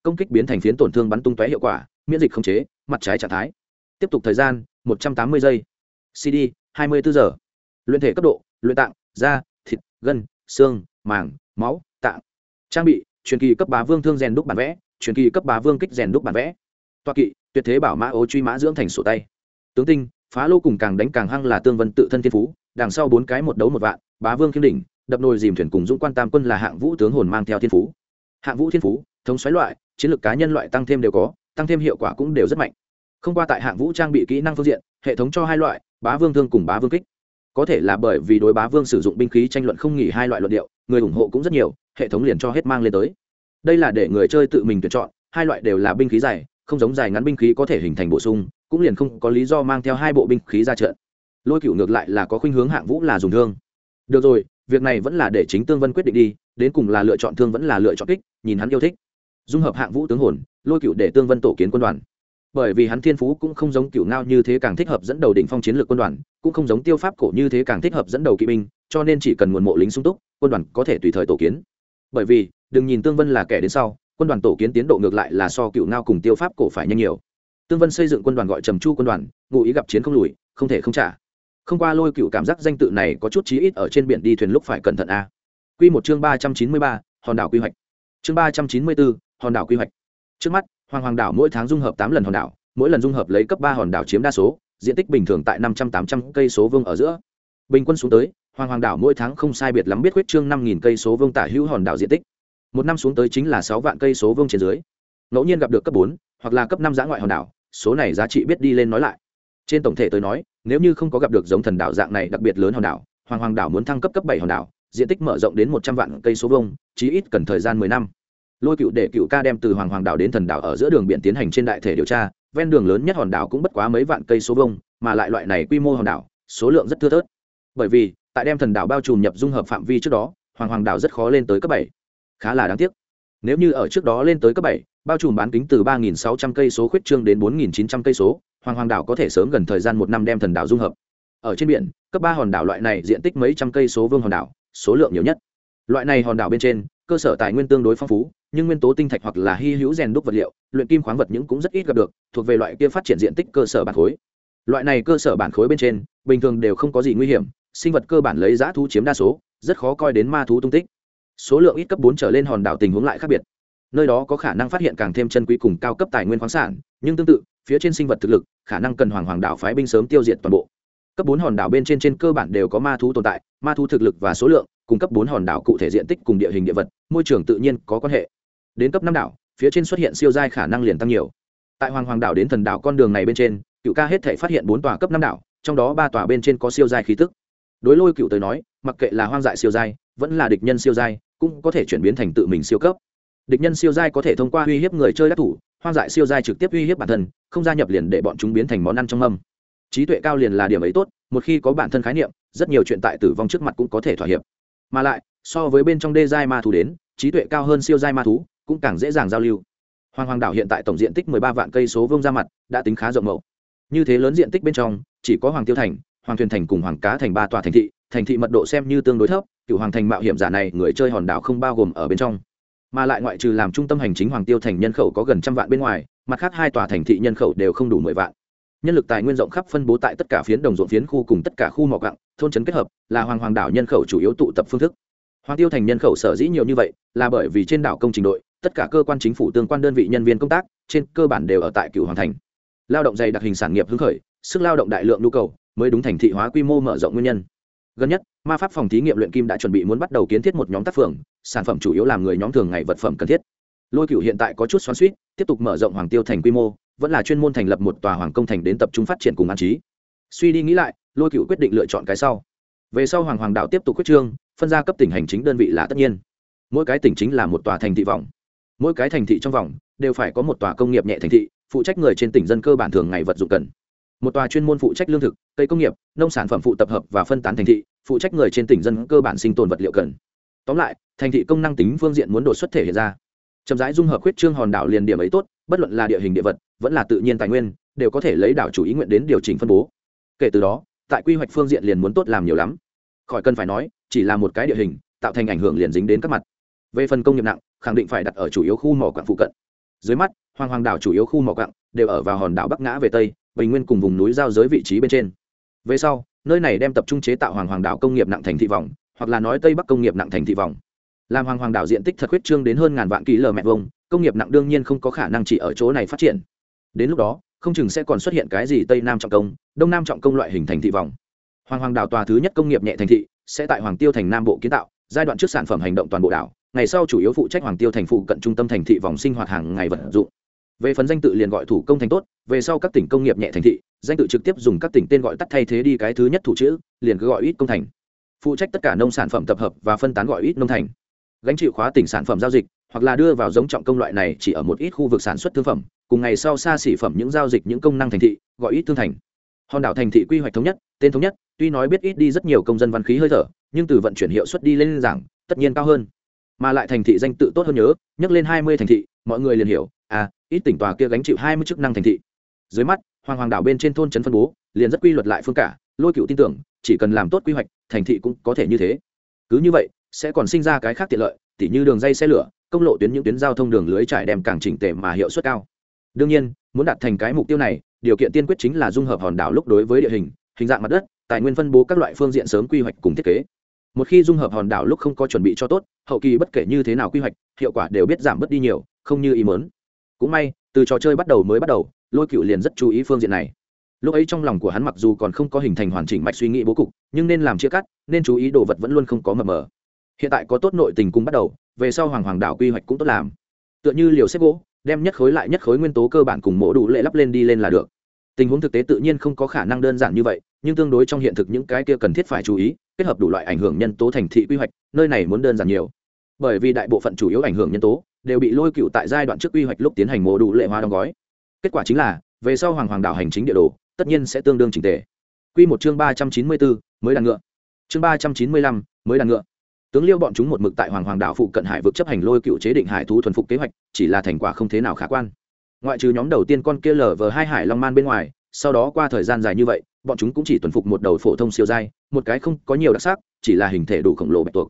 [SPEAKER 1] công kích biến thành phiến tổn thương bắn tung tóe hiệu quả, miễn dịch không chế, mặt trái trạng thái. Tiếp tục thời gian, một trăm tám mươi giây. Cd hai mươi bốn giờ. Luyện thể cấp độ, luyện tạng, da gân, xương, màng, máu, tạng. Trang bị, truyền kỳ cấp bá vương thương rèn đúc bản vẽ, truyền kỳ cấp bá vương kích rèn đúc bản vẽ. Toa kỵ, tuyệt thế bảo mã ô truy mã dưỡng thành sổ tay. Tướng tinh, phá lô cùng càng đánh càng hăng là tương vân tự thân thiên phú, đằng sau bốn cái một đấu một vạn, bá vương khiêm đỉnh, đập nồi dìm thuyền cùng dũng quan tam quân là hạng vũ tướng hồn mang theo thiên phú. Hạng vũ thiên phú, thống xoáy loại, chiến lược cá nhân loại tăng thêm đều có, tăng thêm hiệu quả cũng đều rất mạnh. Không qua tại hạng vũ trang bị kỹ năng phương diện, hệ thống cho hai loại, bá vương thương cùng bá vương kích có thể là bởi vì đối bá vương sử dụng binh khí tranh luận không nghỉ hai loại luận điệu, người ủng hộ cũng rất nhiều, hệ thống liền cho hết mang lên tới. Đây là để người chơi tự mình tuyển chọn, hai loại đều là binh khí dài, không giống dài ngắn binh khí có thể hình thành bổ sung, cũng liền không có lý do mang theo hai bộ binh khí ra trận. Lôi cựu ngược lại là có khuynh hướng hạng vũ là dùng thương. Được rồi, việc này vẫn là để chính tương vân quyết định đi, đến cùng là lựa chọn thương vẫn là lựa chọn kích, nhìn hắn yêu thích. Dung hợp hạng vũ tướng hồn, lôi cựu để tương vân tổ kiến quân đoàn. Bởi vì hắn thiên phú cũng không giống cựu ngao như thế càng thích hợp dẫn đầu đỉnh phong chiến lược quân đoàn cũng không giống tiêu pháp cổ như thế càng thích hợp dẫn đầu kỵ binh, cho nên chỉ cần nguồn mộ lính sung túc, quân đoàn có thể tùy thời tổ kiến. Bởi vì, đừng nhìn tương vân là kẻ đến sau, quân đoàn tổ kiến tiến độ ngược lại là so cựu ngao cùng tiêu pháp cổ phải nhanh nhiều. Tương vân xây dựng quân đoàn gọi trầm chu quân đoàn, ngụ ý gặp chiến không lùi, không thể không trả. Không qua lôi cựu cảm giác danh tự này có chút chí ít ở trên biển đi thuyền lúc phải cẩn thận a. Q một chương ba trăm chín mươi ba, hòn đảo quy hoạch. Chương ba trăm chín mươi bốn hòn đảo quy hoạch. Trước mắt, hoàng hoàng đảo mỗi tháng dung hợp tám lần hòn đảo, mỗi lần dung hợp lấy cấp ba hòn đảo chiếm đa số diện tích bình thường tại năm trăm tám trăm cây số vương ở giữa. Bình quân xuống tới hoàng hoàng đảo mỗi tháng không sai biệt lắm biết huyết trương năm nghìn cây số vương tả hữu hòn đảo diện tích. Một năm xuống tới chính là sáu vạn cây số vương trên dưới. Ngẫu nhiên gặp được cấp bốn, hoặc là cấp năm giã ngoại hòn đảo, số này giá trị biết đi lên nói lại. Trên tổng thể tôi nói, nếu như không có gặp được giống thần đảo dạng này đặc biệt lớn hòn đảo hoàng hoàng đảo muốn thăng cấp cấp bảy hòn đảo, diện tích mở rộng đến một trăm vạn cây số vông chí ít cần thời gian mười năm. Lôi cựu để cựu ca đem từ hoàng hoàng đảo đến thần đảo ở giữa đường biển tiến hành trên đại thể điều tra ven đường lớn nhất hòn đảo cũng bất quá mấy vạn cây số vông mà lại loại này quy mô hòn đảo, số lượng rất thưa thớt. Bởi vì, tại đem thần đảo bao trùm nhập dung hợp phạm vi trước đó, hoàng hoàng đảo rất khó lên tới cấp bảy. Khá là đáng tiếc. Nếu như ở trước đó lên tới cấp bảy, bao trùm bán kính từ ba nghìn sáu trăm cây số khuyết trương đến bốn nghìn chín trăm cây số, hoàng hoàng đảo có thể sớm gần thời gian một năm đem thần đảo dung hợp. Ở trên biển, cấp ba hòn đảo loại này diện tích mấy trăm cây số vương hòn đảo, số lượng nhiều nhất. Loại này hòn đảo bên trên, cơ sở tài nguyên tương đối phong phú nhưng nguyên tố tinh thạch hoặc là hy hữu rèn đúc vật liệu, luyện kim khoáng vật những cũng rất ít gặp được, thuộc về loại kia phát triển diện tích cơ sở bản khối. Loại này cơ sở bản khối bên trên, bình thường đều không có gì nguy hiểm, sinh vật cơ bản lấy giá thú chiếm đa số, rất khó coi đến ma thú tung tích. Số lượng ít cấp bốn trở lên hòn đảo tình huống lại khác biệt. Nơi đó có khả năng phát hiện càng thêm chân quý cùng cao cấp tài nguyên khoáng sản, nhưng tương tự, phía trên sinh vật thực lực, khả năng cần hoàng hoàng đảo phái binh sớm tiêu diệt toàn bộ. Cấp bốn hòn đảo bên trên trên cơ bản đều có ma thú tồn tại, ma thú thực lực và số lượng, cùng cấp bốn hòn đảo cụ thể diện tích cùng địa hình địa vật, môi trường tự nhiên có quan hệ đến cấp năm đảo, phía trên xuất hiện siêu giai khả năng liền tăng nhiều. Tại hoàng hoàng đảo đến thần đảo con đường này bên trên, cựu ca hết thể phát hiện bốn tòa cấp năm đảo, trong đó ba tòa bên trên có siêu giai khí tức. Đối lôi cựu tới nói, mặc kệ là hoang dại siêu giai, vẫn là địch nhân siêu giai, cũng có thể chuyển biến thành tự mình siêu cấp. Địch nhân siêu giai có thể thông qua uy hiếp người chơi đắc thủ, hoang dại siêu giai trực tiếp uy hiếp bản thân, không gia nhập liền để bọn chúng biến thành món ăn trong mâm. Trí tuệ cao liền là điểm ấy tốt, một khi có bản thân khái niệm, rất nhiều chuyện tại tử vong trước mặt cũng có thể thỏa hiệp. Mà lại, so với bên trong đê giai ma thú đến, trí tuệ cao hơn siêu giai ma thú cũng càng dễ dàng giao lưu. Hoàng hoàng đảo hiện tại tổng diện tích mười ba vạn cây số vông ra mặt, đã tính khá rộng mẫu như thế lớn diện tích bên trong, chỉ có hoàng tiêu thành, hoàng thuyền thành cùng hoàng cá thành ba tòa thành thị thành thị mật độ xem như tương đối thấp, cựu hoàng thành mạo hiểm giả này người chơi hòn đảo không bao gồm ở bên trong. Mà lại ngoại trừ làm trung tâm hành chính hoàng tiêu thành nhân khẩu có gần trăm vạn bên ngoài, mặt khác hai tòa thành thị nhân khẩu đều không đủ mười vạn. Nhân lực tài nguyên rộng khắp phân bố tại tất cả phiến đồng ruộng phiến khu cùng tất cả khu mỏ cặng thôn trấn kết hợp, là hoàng hoàng đảo nhân khẩu chủ yếu tụ tập phương thức hoàng tiêu thành nhân khẩu sở dĩ nhiều như vậy là bởi vì trên đảo công trình đội tất cả cơ quan chính phủ tương quan đơn vị nhân viên công tác trên cơ bản đều ở tại Cửu hoàng thành. Lao động dày đặc hình sản nghiệp hứng khởi sức lao động đại lượng nhu cầu mới đúng thành thị hóa quy mô mở rộng nguyên nhân. Gần nhất ma pháp phòng thí nghiệm luyện kim đã chuẩn bị muốn bắt đầu kiến thiết một nhóm tác phường sản phẩm chủ yếu làm người nhóm thường ngày vật phẩm cần thiết. Lôi Cửu hiện tại có chút xoắn xuýt, tiếp tục mở rộng hoàng tiêu thành quy mô vẫn là chuyên môn thành lập một tòa hoàng công thành đến tập trung phát triển cùng an trí. Suy đi nghĩ lại lôi Cửu quyết định lựa chọn cái sau. Về sau hoàng hoàng đạo tiếp tục quyết trương phân ra cấp tỉnh hành chính đơn vị là tất nhiên. Mỗi cái tỉnh chính là một tòa thành thị vòng mỗi cái thành thị trong vòng đều phải có một tòa công nghiệp nhẹ thành thị, phụ trách người trên tỉnh dân cơ bản thường ngày vật dụng cần. Một tòa chuyên môn phụ trách lương thực, cây công nghiệp, nông sản phẩm phụ tập hợp và phân tán thành thị, phụ trách người trên tỉnh dân cơ bản sinh tồn vật liệu cần. Tóm lại, thành thị công năng tính phương diện muốn đột xuất thể hiện ra. Chậm rãi dung hợp khuyết trương hòn đảo liền điểm ấy tốt, bất luận là địa hình địa vật, vẫn là tự nhiên tài nguyên, đều có thể lấy đảo chủ ý nguyện đến điều chỉnh phân bố. Kể từ đó, tại quy hoạch phương diện liền muốn tốt làm nhiều lắm. Khỏi cần phải nói chỉ là một cái địa hình, tạo thành ảnh hưởng liền dính đến các mặt. Về phần công nghiệp nặng, khẳng định phải đặt ở chủ yếu khu mỏ quặng phụ cận. Dưới mắt hoàng hoàng đảo chủ yếu khu mỏ quặng đều ở vào hòn đảo bắc ngã về tây, bình nguyên cùng vùng núi giao giới vị trí bên trên. Về sau, nơi này đem tập trung chế tạo hoàng hoàng đảo công nghiệp nặng thành thị vòng, hoặc là nói tây bắc công nghiệp nặng thành thị vòng. Làm hoàng hoàng đảo diện tích thật huyết trương đến hơn ngàn vạn ký lờ mẹ vông công nghiệp nặng đương nhiên không có khả năng chỉ ở chỗ này phát triển. Đến lúc đó, không chừng sẽ còn xuất hiện cái gì tây nam trọng công, đông nam trọng công loại hình thành thị vòng. Hoàng hoàng đảo tòa thứ nhất công nghiệp nhẹ thành thị sẽ tại hoàng tiêu thành nam bộ kiến tạo, giai đoạn trước sản phẩm hành động toàn bộ đảo, ngày sau chủ yếu phụ trách hoàng tiêu thành phụ cận trung tâm thành thị vòng sinh hoạt hàng ngày vận dụng. Về phần danh tự liền gọi thủ công thành tốt, về sau các tỉnh công nghiệp nhẹ thành thị, danh tự trực tiếp dùng các tỉnh tên gọi tắt thay thế đi cái thứ nhất thủ chữ, liền cứ gọi ít công thành. Phụ trách tất cả nông sản phẩm tập hợp và phân tán gọi ít nông thành. Gánh chịu khóa tỉnh sản phẩm giao dịch, hoặc là đưa vào giống trọng công loại này chỉ ở một ít khu vực sản xuất thương phẩm, cùng ngày sau xa xỉ phẩm những giao dịch những công năng thành thị, gọi ít thương thành hòn đảo thành thị quy hoạch thống nhất, tên thống nhất, tuy nói biết ít đi rất nhiều công dân văn khí hơi thở, nhưng từ vận chuyển hiệu suất đi lên giảng, tất nhiên cao hơn. Mà lại thành thị danh tự tốt hơn nhớ, nhắc lên hai mươi thành thị, mọi người liền hiểu à ít tỉnh tòa kia gánh chịu hai mươi chức năng thành thị. Dưới mắt, hoàng hoàng đảo bên trên thôn trấn phân bố, liền rất quy luật lại phương cả, lôi cựu tin tưởng, chỉ cần làm tốt quy hoạch, thành thị cũng có thể như thế. Cứ như vậy, sẽ còn sinh ra cái khác tiện lợi, tỉ như đường dây xe lửa, công lộ tuyến những tuyến giao thông đường lưới trải đem càng chỉnh tề mà hiệu suất cao. Đương nhiên, muốn đạt thành cái mục tiêu này điều kiện tiên quyết chính là dung hợp hòn đảo lúc đối với địa hình hình dạng mặt đất, tài nguyên phân bố các loại phương diện sớm quy hoạch cùng thiết kế. Một khi dung hợp hòn đảo lúc không có chuẩn bị cho tốt, hậu kỳ bất kể như thế nào quy hoạch, hiệu quả đều biết giảm bớt đi nhiều, không như ý mớn cũng may, từ trò chơi bắt đầu mới bắt đầu, lôi cựu liền rất chú ý phương diện này. Lúc ấy trong lòng của hắn mặc dù còn không có hình thành hoàn chỉnh mạch suy nghĩ bố cục, nhưng nên làm chia cắt, nên chú ý đồ vật vẫn luôn không có mờ mờ. Hiện tại có tốt nội tình cung bắt đầu, về sau hoàng hoàng đảo quy hoạch cũng tốt làm. Tựa như liều xếp gỗ đem nhất khối lại nhất khối nguyên tố cơ bản cùng mổ đủ lệ lắp lên đi lên là được. Tình huống thực tế tự nhiên không có khả năng đơn giản như vậy, nhưng tương đối trong hiện thực những cái kia cần thiết phải chú ý, kết hợp đủ loại ảnh hưởng nhân tố thành thị quy hoạch, nơi này muốn đơn giản nhiều. Bởi vì đại bộ phận chủ yếu ảnh hưởng nhân tố đều bị lôi cựu tại giai đoạn trước quy hoạch lúc tiến hành mổ đủ lệ hóa đóng gói. Kết quả chính là, về sau hoàng hoàng đảo hành chính địa đồ tất nhiên sẽ tương đương trình tề. Q một chương ba trăm chín mươi bốn mới đàn ngựa. Chương ba trăm chín mươi lăm, mới đàn ngựa tướng liêu bọn chúng một mực tại hoàng hoàng đảo phụ cận hải vực chấp hành lôi cựu chế định hải thú thuần phục kế hoạch, chỉ là thành quả không thế nào khả quan. Ngoại trừ nhóm đầu tiên con kia lở vờ hai hải long man bên ngoài, sau đó qua thời gian dài như vậy, bọn chúng cũng chỉ tuần phục một đầu phổ thông siêu dai một cái không có nhiều đặc sắc, chỉ là hình thể đủ khổng lồ bạch tuộc.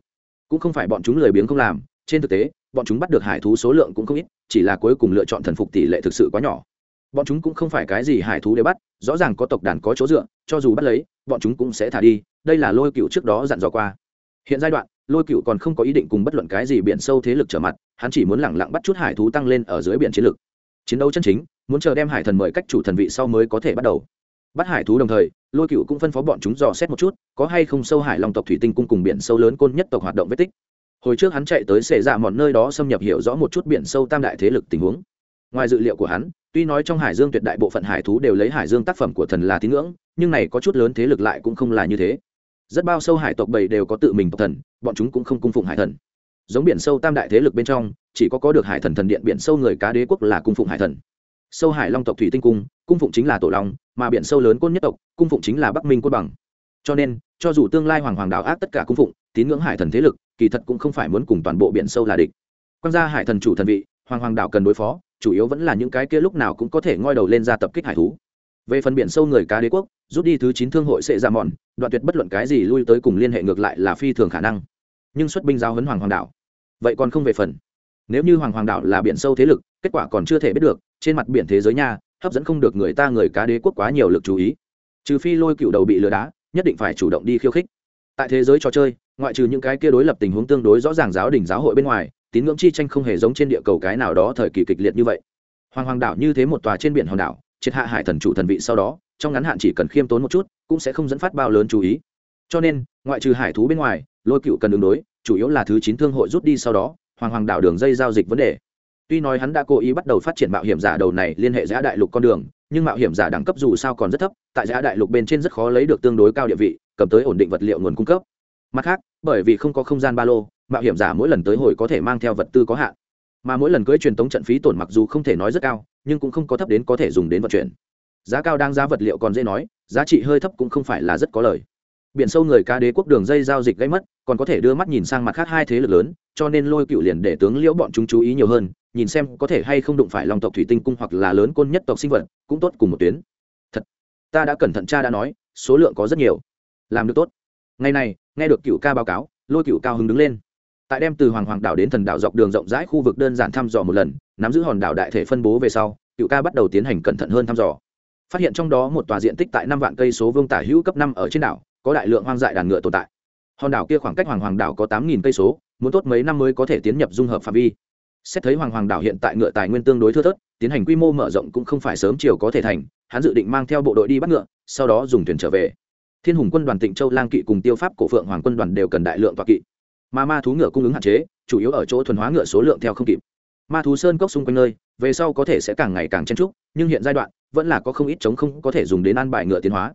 [SPEAKER 1] Cũng không phải bọn chúng lười biếng không làm, trên thực tế, bọn chúng bắt được hải thú số lượng cũng không ít, chỉ là cuối cùng lựa chọn thần phục tỷ lệ thực sự quá nhỏ. Bọn chúng cũng không phải cái gì hải thú để bắt, rõ ràng có tộc đàn có chỗ dựa, cho dù bắt lấy, bọn chúng cũng sẽ thả đi, đây là lôi cựu trước đó dặn dò qua. Hiện giai đoạn lôi cựu còn không có ý định cùng bất luận cái gì biển sâu thế lực trở mặt hắn chỉ muốn lẳng lặng bắt chút hải thú tăng lên ở dưới biển chiến lực, chiến đấu chân chính muốn chờ đem hải thần mời cách chủ thần vị sau mới có thể bắt đầu. Bắt hải thú đồng thời lôi cựu cũng phân phó bọn chúng dò xét một chút có hay không sâu hải long tộc thủy tinh cung cùng biển sâu lớn côn nhất tộc hoạt động vết tích. Hồi trước hắn chạy tới xệ dạ mòn nơi đó xâm nhập hiểu rõ một chút biển sâu tam đại thế lực tình huống. Ngoài dự liệu của hắn tuy nói trong hải dương tuyệt đại bộ phận hải thú đều lấy hải dương tác phẩm của thần là tín ngưỡng nhưng này có chút lớn thế lực lại cũng không là như thế rất bao sâu hải tộc bầy đều có tự mình tộc thần, bọn chúng cũng không cung phụng hải thần. Giống biển sâu tam đại thế lực bên trong, chỉ có có được hải thần thần điện biển sâu người cá đế quốc là cung phụng hải thần. Sâu hải long tộc thủy tinh cung cung phụng chính là tổ long, mà biển sâu lớn côn nhất tộc, cung phụng chính là bắc minh côn bằng. Cho nên, cho dù tương lai hoàng hoàng đảo ác tất cả cung phụng, tín ngưỡng hải thần thế lực, kỳ thật cũng không phải muốn cùng toàn bộ biển sâu là địch. Quan gia hải thần chủ thần vị, hoàng hoàng đảo cần đối phó, chủ yếu vẫn là những cái kia lúc nào cũng có thể ngoi đầu lên ra tập kích hải thú về phần biển sâu người cá đế quốc, rút đi thứ chín thương hội sẽ ra dạ mòn, đoạn tuyệt bất luận cái gì lui tới cùng liên hệ ngược lại là phi thường khả năng. Nhưng xuất binh giao hấn hoàng hoàng đảo, vậy còn không về phần. Nếu như hoàng hoàng đảo là biển sâu thế lực, kết quả còn chưa thể biết được, trên mặt biển thế giới nha, hấp dẫn không được người ta người cá đế quốc quá nhiều lực chú ý. Trừ phi lôi cựu đầu bị lừa đá, nhất định phải chủ động đi khiêu khích. Tại thế giới trò chơi, ngoại trừ những cái kia đối lập tình huống tương đối rõ ràng giáo đình giáo hội bên ngoài, tín ngưỡng chi tranh không hề giống trên địa cầu cái nào đó thời kỳ kịch liệt như vậy. Hoàng hoàng đảo như thế một tòa trên biển hòn đảo triệt hạ hải thần chủ thần vị sau đó, trong ngắn hạn chỉ cần khiêm tốn một chút, cũng sẽ không dẫn phát bao lớn chú ý. Cho nên, ngoại trừ hải thú bên ngoài, lôi cựu cần đường đối, chủ yếu là thứ chín thương hội rút đi sau đó, hoàng hoàng đảo đường dây giao dịch vấn đề. Tuy nói hắn đã cố ý bắt đầu phát triển mạo hiểm giả đầu này liên hệ giã đại lục con đường, nhưng mạo hiểm giả đẳng cấp dù sao còn rất thấp, tại giã đại lục bên trên rất khó lấy được tương đối cao địa vị, cầm tới ổn định vật liệu nguồn cung cấp. Mặt khác, bởi vì không có không gian ba lô, mạo hiểm giả mỗi lần tới hồi có thể mang theo vật tư có hạn mà mỗi lần cưới truyền tống trận phí tổn mặc dù không thể nói rất cao, nhưng cũng không có thấp đến có thể dùng đến vận chuyển. Giá cao đang giá vật liệu còn dễ nói, giá trị hơi thấp cũng không phải là rất có lời. Biển sâu người ca đế quốc đường dây giao dịch gây mất, còn có thể đưa mắt nhìn sang mặt khác hai thế lực lớn, cho nên lôi cựu liền để tướng liễu bọn chúng chú ý nhiều hơn, nhìn xem có thể hay không đụng phải lòng tộc thủy tinh cung hoặc là lớn côn nhất tộc sinh vật, cũng tốt cùng một tuyến. Thật, ta đã cẩn thận cha đã nói, số lượng có rất nhiều. Làm được tốt. Ngày này, nghe được cựu ca báo cáo, lôi cựu cao hứng đứng lên tại đem từ hoàng hoàng đảo đến thần đảo dọc đường rộng rãi khu vực đơn giản thăm dò một lần, nắm giữ hòn đảo đại thể phân bố về sau, cựu ca bắt đầu tiến hành cẩn thận hơn thăm dò. Phát hiện trong đó một tòa diện tích tại năm vạn cây số vương tả hữu cấp năm ở trên đảo, có đại lượng hoang dại đàn ngựa tồn tại. Hòn đảo kia khoảng cách hoàng hoàng đảo có tám nghìn cây số, muốn tốt mấy năm mới có thể tiến nhập dung hợp phạm vi. Xét thấy hoàng hoàng đảo hiện tại ngựa tài nguyên tương đối thưa thớt, tiến hành quy mô mở rộng cũng không phải sớm chiều có thể thành, hắn dự định mang theo bộ đội đi bắt ngựa, sau đó dùng thuyền trở về. Thiên hùng quân đoàn tịnh châu lang kỵ cùng tiêu pháp cổ phượng hoàng quân đoàn đều cần đại lượng tọa kỵ mà ma thú ngựa cung ứng hạn chế, chủ yếu ở chỗ thuần hóa ngựa số lượng theo không kịp. Ma thú sơn cốc xung quanh nơi, về sau có thể sẽ càng ngày càng chen trúc, nhưng hiện giai đoạn, vẫn là có không ít chống không có thể dùng đến ăn bài ngựa tiến hóa.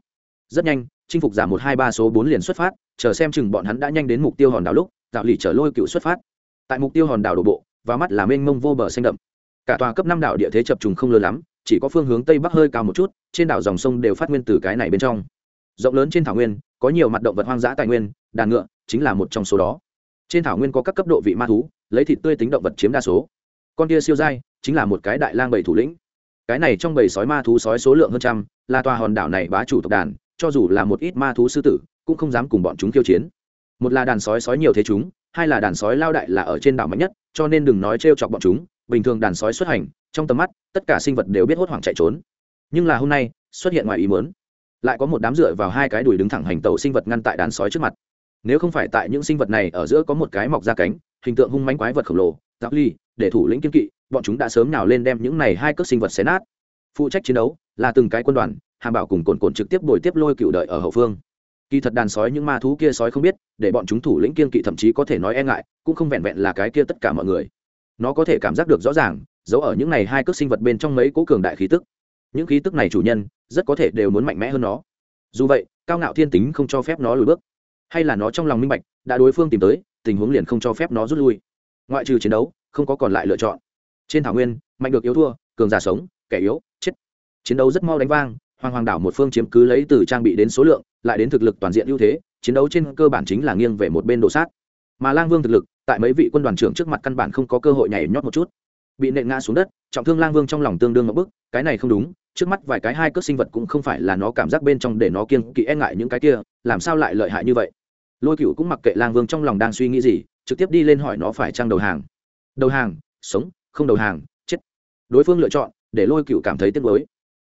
[SPEAKER 1] Rất nhanh, chinh phục giả một, hai, ba số bốn liền xuất phát, chờ xem chừng bọn hắn đã nhanh đến mục tiêu hòn đảo lúc đạo lì trở lôi cựu xuất phát. Tại mục tiêu hòn đảo đổ bộ, và mắt là mênh mông vô bờ xanh đậm. Cả tòa cấp năm đảo địa thế chập trùng không lớn lắm, chỉ có phương hướng tây bắc hơi cao một chút, trên đảo dòng sông đều phát nguyên từ cái này bên trong. Rộng lớn trên thảo nguyên, có nhiều mặt động vật hoang dã tài nguyên, đàn ngựa, chính là một trong số đó trên thảo nguyên có các cấp độ vị ma thú, lấy thịt tươi tính động vật chiếm đa số. Con kia siêu dai chính là một cái đại lang bầy thủ lĩnh. Cái này trong bầy sói ma thú sói số lượng hơn trăm, là tòa hòn đảo này bá chủ tộc đàn, cho dù là một ít ma thú sư tử, cũng không dám cùng bọn chúng kiêu chiến. Một là đàn sói sói nhiều thế chúng, hai là đàn sói lao đại là ở trên đảo mạnh nhất, cho nên đừng nói t chọc bọn chúng, bình thường đàn sói xuất hành, trong tầm mắt, tất cả sinh vật đều biết hốt hoảng chạy trốn. Nhưng là hôm nay, xuất hiện ngoài ý mớn lại có một đám dựa vào hai cái đùi đứng thẳng hành tàu sinh vật ngăn tại đàn sói trước mặt nếu không phải tại những sinh vật này ở giữa có một cái mọc ra cánh, hình tượng hung mánh quái vật khổng lồ, giáp ly, để thủ lĩnh kiên kỵ, bọn chúng đã sớm nào lên đem những này hai cước sinh vật xé nát. Phụ trách chiến đấu là từng cái quân đoàn, hàm bảo cùng cồn cồn trực tiếp bồi tiếp lôi cựu đợi ở hậu phương. Kỳ thật đàn sói những ma thú kia sói không biết, để bọn chúng thủ lĩnh kiên kỵ thậm chí có thể nói e ngại, cũng không vẹn vẹn là cái kia tất cả mọi người. Nó có thể cảm giác được rõ ràng, giấu ở những này hai cước sinh vật bên trong mấy cố cường đại khí tức. Những khí tức này chủ nhân, rất có thể đều muốn mạnh mẽ hơn nó. Dù vậy, cao ngạo thiên tính không cho phép nó lùi bước hay là nó trong lòng minh bạch, đã đối phương tìm tới, tình huống liền không cho phép nó rút lui. Ngoại trừ chiến đấu, không có còn lại lựa chọn. Trên thảo nguyên, mạnh được yếu thua, cường giả sống, kẻ yếu, chết. Chiến đấu rất mau đánh vang, hoàng hoàng đảo một phương chiếm cứ lấy từ trang bị đến số lượng, lại đến thực lực toàn diện ưu thế, chiến đấu trên cơ bản chính là nghiêng về một bên đổ sát. Mà lang vương thực lực, tại mấy vị quân đoàn trưởng trước mặt căn bản không có cơ hội nhảy nhót một chút. Bị nện ngã xuống đất, trọng thương lang vương trong lòng tương đương ngập bức, cái này không đúng, trước mắt vài cái hai cước sinh vật cũng không phải là nó cảm giác bên trong để nó kiêng kỵ e ngại những cái kia, làm sao lại lợi hại như vậy? Lôi cựu cũng mặc kệ lang vương trong lòng đang suy nghĩ gì, trực tiếp đi lên hỏi nó phải trăng đầu hàng. Đầu hàng, sống, không đầu hàng, chết. Đối phương lựa chọn, để lôi cựu cảm thấy tiếc lối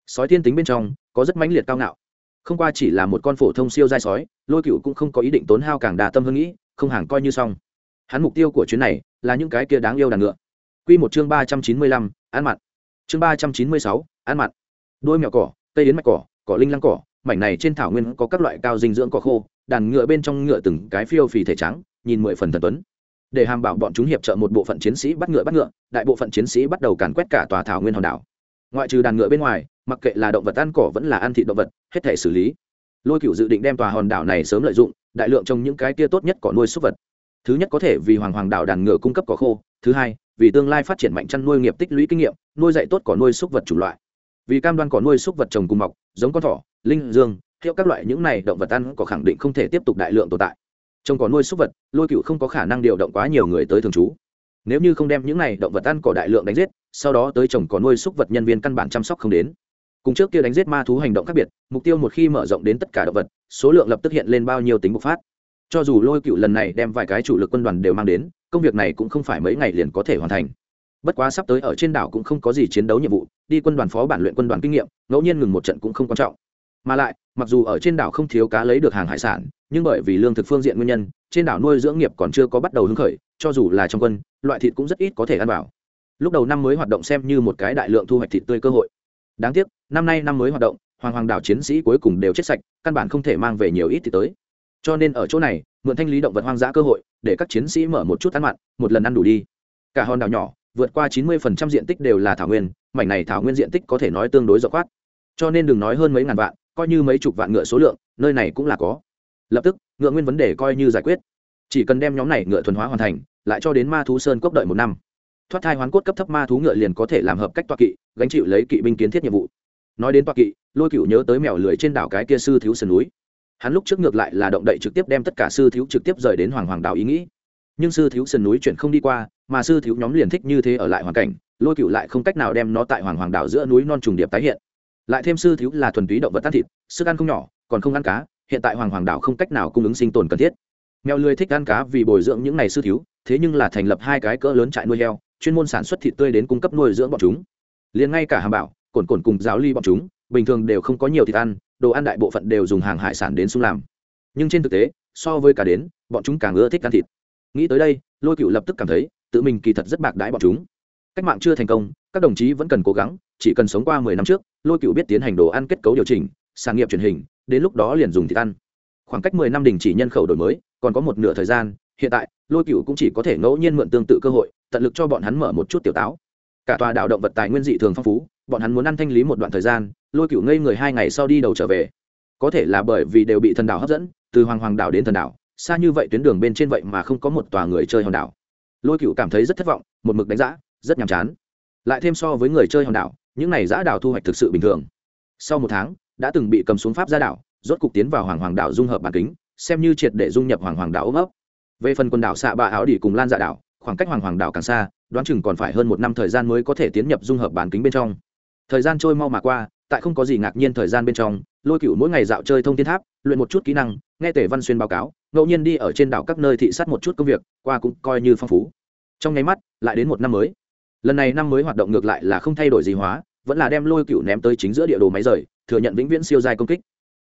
[SPEAKER 1] sói thiên tính bên trong, có rất mãnh liệt cao ngạo. Không qua chỉ là một con phổ thông siêu dai sói, lôi cựu cũng không có ý định tốn hao càng đà tâm hơn nghĩ, không hàng coi như xong. Hắn mục tiêu của chuyến này, là những cái kia đáng yêu đàn ngựa. Q một chương ba trăm chín mươi lăm ăn mặn chương ba trăm chín mươi sáu ăn mặn đôi mẹo cỏ, cây yến mạch cỏ cỏ linh lăng cỏ mảnh này trên thảo nguyên có các loại cao dinh dưỡng cỏ khô, đàn ngựa bên trong ngựa từng cái phiêu phì thể trắng, nhìn mười phần thần tuấn. Để hàm bảo bọn chúng hiệp trợ một bộ phận chiến sĩ bắt ngựa bắt ngựa, đại bộ phận chiến sĩ bắt đầu càn quét cả tòa thảo nguyên hòn đảo. Ngoại trừ đàn ngựa bên ngoài, mặc kệ là động vật ăn cỏ vẫn là ăn thịt động vật, hết thể xử lý. Lôi cựu dự định đem tòa hòn đảo này sớm lợi dụng, đại lượng trong những cái kia tốt nhất cỏ nuôi súc vật. Thứ nhất có thể vì hoàng hoàng đảo đàn ngựa cung cấp cỏ khô, thứ hai, vì tương lai phát triển mạnh chăn nuôi nghiệp tích lũy kinh nghiệm, nuôi dạy tốt cỏ nuôi súc vật chủng loại. Vì cam đoan cỏ nuôi súc vật trồng cùng mọc, giống con thỏ linh dương, hiệu các loại những này động vật ăn có khẳng định không thể tiếp tục đại lượng tồn tại. Trồng cỏ nuôi súc vật, lôi cựu không có khả năng điều động quá nhiều người tới thường trú. Nếu như không đem những này động vật ăn cỏ đại lượng đánh giết, sau đó tới trồng cỏ nuôi súc vật nhân viên căn bản chăm sóc không đến. Cùng trước kia đánh giết ma thú hành động khác biệt, mục tiêu một khi mở rộng đến tất cả động vật, số lượng lập tức hiện lên bao nhiêu tính bộc phát. Cho dù lôi cựu lần này đem vài cái chủ lực quân đoàn đều mang đến, công việc này cũng không phải mấy ngày liền có thể hoàn thành. Bất quá sắp tới ở trên đảo cũng không có gì chiến đấu nhiệm vụ, đi quân đoàn phó bản luyện quân đoàn kinh nghiệm, ngẫu nhiên ngừng một trận cũng không quan trọng mà lại, mặc dù ở trên đảo không thiếu cá lấy được hàng hải sản, nhưng bởi vì lương thực phương diện nguyên nhân, trên đảo nuôi dưỡng nghiệp còn chưa có bắt đầu hứng khởi, cho dù là trong quân, loại thịt cũng rất ít có thể ăn vào. Lúc đầu năm mới hoạt động xem như một cái đại lượng thu hoạch thịt tươi cơ hội. Đáng tiếc, năm nay năm mới hoạt động, hoàng hoàng đảo chiến sĩ cuối cùng đều chết sạch, căn bản không thể mang về nhiều ít thì tới. Cho nên ở chỗ này, mượn thanh lý động vật hoang dã cơ hội, để các chiến sĩ mở một chút ăn mặn, một lần ăn đủ đi. Cả hòn đảo nhỏ, vượt qua chín mươi diện tích đều là thảo nguyên, mảnh này thảo nguyên diện tích có thể nói tương đối rộng khoát. Cho nên đừng nói hơn mấy ngàn vạn coi như mấy chục vạn ngựa số lượng, nơi này cũng là có. Lập tức, ngựa nguyên vấn đề coi như giải quyết. Chỉ cần đem nhóm này ngựa thuần hóa hoàn thành, lại cho đến ma thú sơn cốc đợi một năm. Thoát thai hoán cốt cấp thấp ma thú ngựa liền có thể làm hợp cách toa kỵ, gánh chịu lấy kỵ binh kiến thiết nhiệm vụ. Nói đến toa kỵ, lôi cựu nhớ tới mèo lười trên đảo cái kia sư thiếu sườn núi. Hắn lúc trước ngược lại là động đậy trực tiếp đem tất cả sư thiếu trực tiếp rời đến hoàng hoàng đảo ý nghĩ. Nhưng sư thiếu sườn núi chuyển không đi qua, mà sư thiếu nhóm liền thích như thế ở lại hoàn cảnh, lôi cựu lại không cách nào đem nó tại hoàng hoàng đảo giữa núi non trùng điệp tái hiện lại thêm sư thiếu là thuần túy động vật ăn thịt, sức ăn không nhỏ, còn không ăn cá, hiện tại hoàng hoàng đảo không cách nào cung ứng sinh tồn cần thiết. Mèo lười thích ăn cá vì bồi dưỡng những này sư thiếu, thế nhưng là thành lập hai cái cỡ lớn trại nuôi heo, chuyên môn sản xuất thịt tươi đến cung cấp nuôi dưỡng bọn chúng. Liền ngay cả hàm bảo cồn cồn cùng giáo ly bọn chúng, bình thường đều không có nhiều thịt ăn, đồ ăn đại bộ phận đều dùng hàng hải sản đến xung làm. Nhưng trên thực tế, so với cả đến, bọn chúng càng ưa thích ăn thịt. Nghĩ tới đây, lôi cựu lập tức cảm thấy, tự mình kỳ thật rất bạc đãi bọn chúng. Cách mạng chưa thành công, các đồng chí vẫn cần cố gắng chỉ cần sống qua mười năm trước, lôi cựu biết tiến hành đồ ăn kết cấu điều chỉnh, sản nghiệp truyền hình, đến lúc đó liền dùng thịt ăn. Khoảng cách mười năm đình chỉ nhân khẩu đổi mới, còn có một nửa thời gian, hiện tại, lôi cựu cũng chỉ có thể ngẫu nhiên mượn tương tự cơ hội, tận lực cho bọn hắn mở một chút tiểu táo. Cả tòa đảo động vật tài nguyên dị thường phong phú, bọn hắn muốn ăn thanh lý một đoạn thời gian, lôi cựu ngây người hai ngày sau đi đầu trở về. Có thể là bởi vì đều bị thần đảo hấp dẫn, từ hoàng hoàng đảo đến thần đảo, xa như vậy tuyến đường bên trên vậy mà không có một tòa người chơi hòn đảo. Lôi cựu cảm thấy rất thất vọng, một mực đánh giá, rất nhàm chán. Lại thêm so với người chơi hòn đảo những này giã đảo thu hoạch thực sự bình thường. Sau một tháng, đã từng bị cầm xuống pháp ra đảo, rốt cục tiến vào hoàng hoàng đảo dung hợp bản kính, xem như triệt để dung nhập hoàng hoàng đảo ôm ấp. Về phần quần đảo xạ bạ áo đỉ cùng lan dạ đảo, khoảng cách hoàng hoàng đảo càng xa, đoán chừng còn phải hơn một năm thời gian mới có thể tiến nhập dung hợp bản kính bên trong. Thời gian trôi mau mà qua, tại không có gì ngạc nhiên thời gian bên trong, lôi cựu mỗi ngày dạo chơi thông thiên tháp, luyện một chút kỹ năng, nghe tể văn xuyên báo cáo, ngẫu nhiên đi ở trên đảo các nơi thị sát một chút công việc, qua cũng coi như phong phú. Trong nháy mắt, lại đến một năm mới lần này năm mới hoạt động ngược lại là không thay đổi gì hóa, vẫn là đem lôi cựu ném tới chính giữa địa đồ máy rời, thừa nhận vĩnh viễn siêu giai công kích.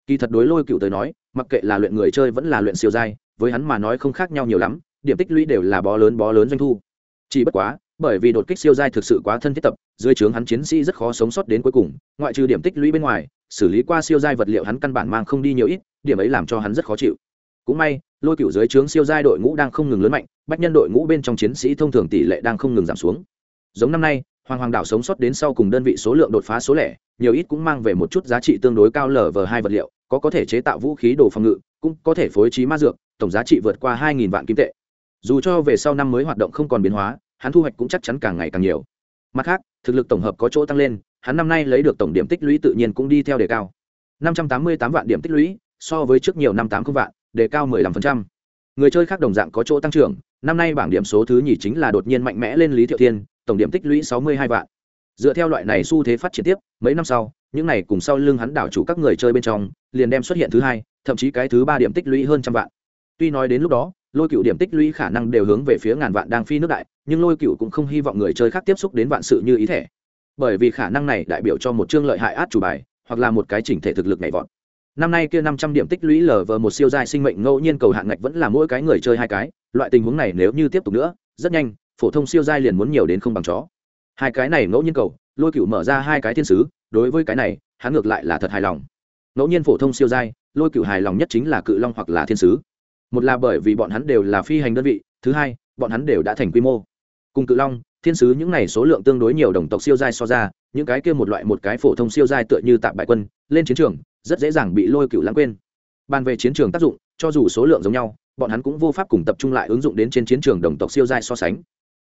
[SPEAKER 1] Kỳ thật đối lôi cựu tới nói, mặc kệ là luyện người chơi vẫn là luyện siêu giai, với hắn mà nói không khác nhau nhiều lắm, điểm tích lũy đều là bó lớn bó lớn doanh thu. Chỉ bất quá, bởi vì đột kích siêu giai thực sự quá thân thiết tập, dưới trướng hắn chiến sĩ rất khó sống sót đến cuối cùng, ngoại trừ điểm tích lũy bên ngoài, xử lý qua siêu giai vật liệu hắn căn bản mang không đi nhiều ít, điểm ấy làm cho hắn rất khó chịu. Cũng may, lôi cựu dưới trướng siêu giai đội ngũ đang không ngừng lớn mạnh, bách nhân đội ngũ bên trong chiến sĩ thông thường tỷ lệ đang không ngừng giảm xuống giống năm nay, hoàng hoàng đảo sống sót đến sau cùng đơn vị số lượng đột phá số lẻ, nhiều ít cũng mang về một chút giá trị tương đối cao lở vờ hai vật liệu, có có thể chế tạo vũ khí đồ phòng ngự, cũng có thể phối trí ma dược, tổng giá trị vượt qua hai nghìn vạn kim tệ. Dù cho về sau năm mới hoạt động không còn biến hóa, hắn thu hoạch cũng chắc chắn càng ngày càng nhiều. Mặt khác, thực lực tổng hợp có chỗ tăng lên, hắn năm nay lấy được tổng điểm tích lũy tự nhiên cũng đi theo đề cao. năm trăm tám mươi tám vạn điểm tích lũy, so với trước nhiều năm tám không vạn, đề cao mười lăm phần trăm. Người chơi khác đồng dạng có chỗ tăng trưởng, năm nay bảng điểm số thứ nhì chính là đột nhiên mạnh mẽ lên lý thiệu thiên tổng điểm tích lũy sáu mươi hai vạn. Dựa theo loại này xu thế phát triển tiếp, mấy năm sau, những này cùng sau lưng hắn đảo chủ các người chơi bên trong, liền đem xuất hiện thứ hai, thậm chí cái thứ ba điểm tích lũy hơn trăm vạn. Tuy nói đến lúc đó, lôi cựu điểm tích lũy khả năng đều hướng về phía ngàn vạn đang phi nước đại, nhưng lôi cựu cũng không hy vọng người chơi khác tiếp xúc đến vạn sự như ý thể bởi vì khả năng này đại biểu cho một chương lợi hại át chủ bài, hoặc là một cái chỉnh thể thực lực nhảy vọt. Năm nay kia năm trăm điểm tích lũy lờ vờ một siêu giai sinh mệnh ngẫu nhiên cầu hạn ngạch vẫn là mỗi cái người chơi hai cái, loại tình huống này nếu như tiếp tục nữa, rất nhanh phổ thông siêu giai liền muốn nhiều đến không bằng chó. Hai cái này ngẫu nhiên cầu, lôi cựu mở ra hai cái thiên sứ, đối với cái này, hắn ngược lại là thật hài lòng. Ngẫu nhiên phổ thông siêu giai, lôi cựu hài lòng nhất chính là cự long hoặc là thiên sứ. Một là bởi vì bọn hắn đều là phi hành đơn vị, thứ hai, bọn hắn đều đã thành quy mô. Cùng cự long, thiên sứ những này số lượng tương đối nhiều đồng tộc siêu giai so ra, những cái kia một loại một cái phổ thông siêu giai tựa như tạm bại quân, lên chiến trường, rất dễ dàng bị lôi cựu lãng quên. Bàn về chiến trường tác dụng, cho dù số lượng giống nhau, bọn hắn cũng vô pháp cùng tập trung lại ứng dụng đến trên chiến trường đồng tộc siêu giai so sánh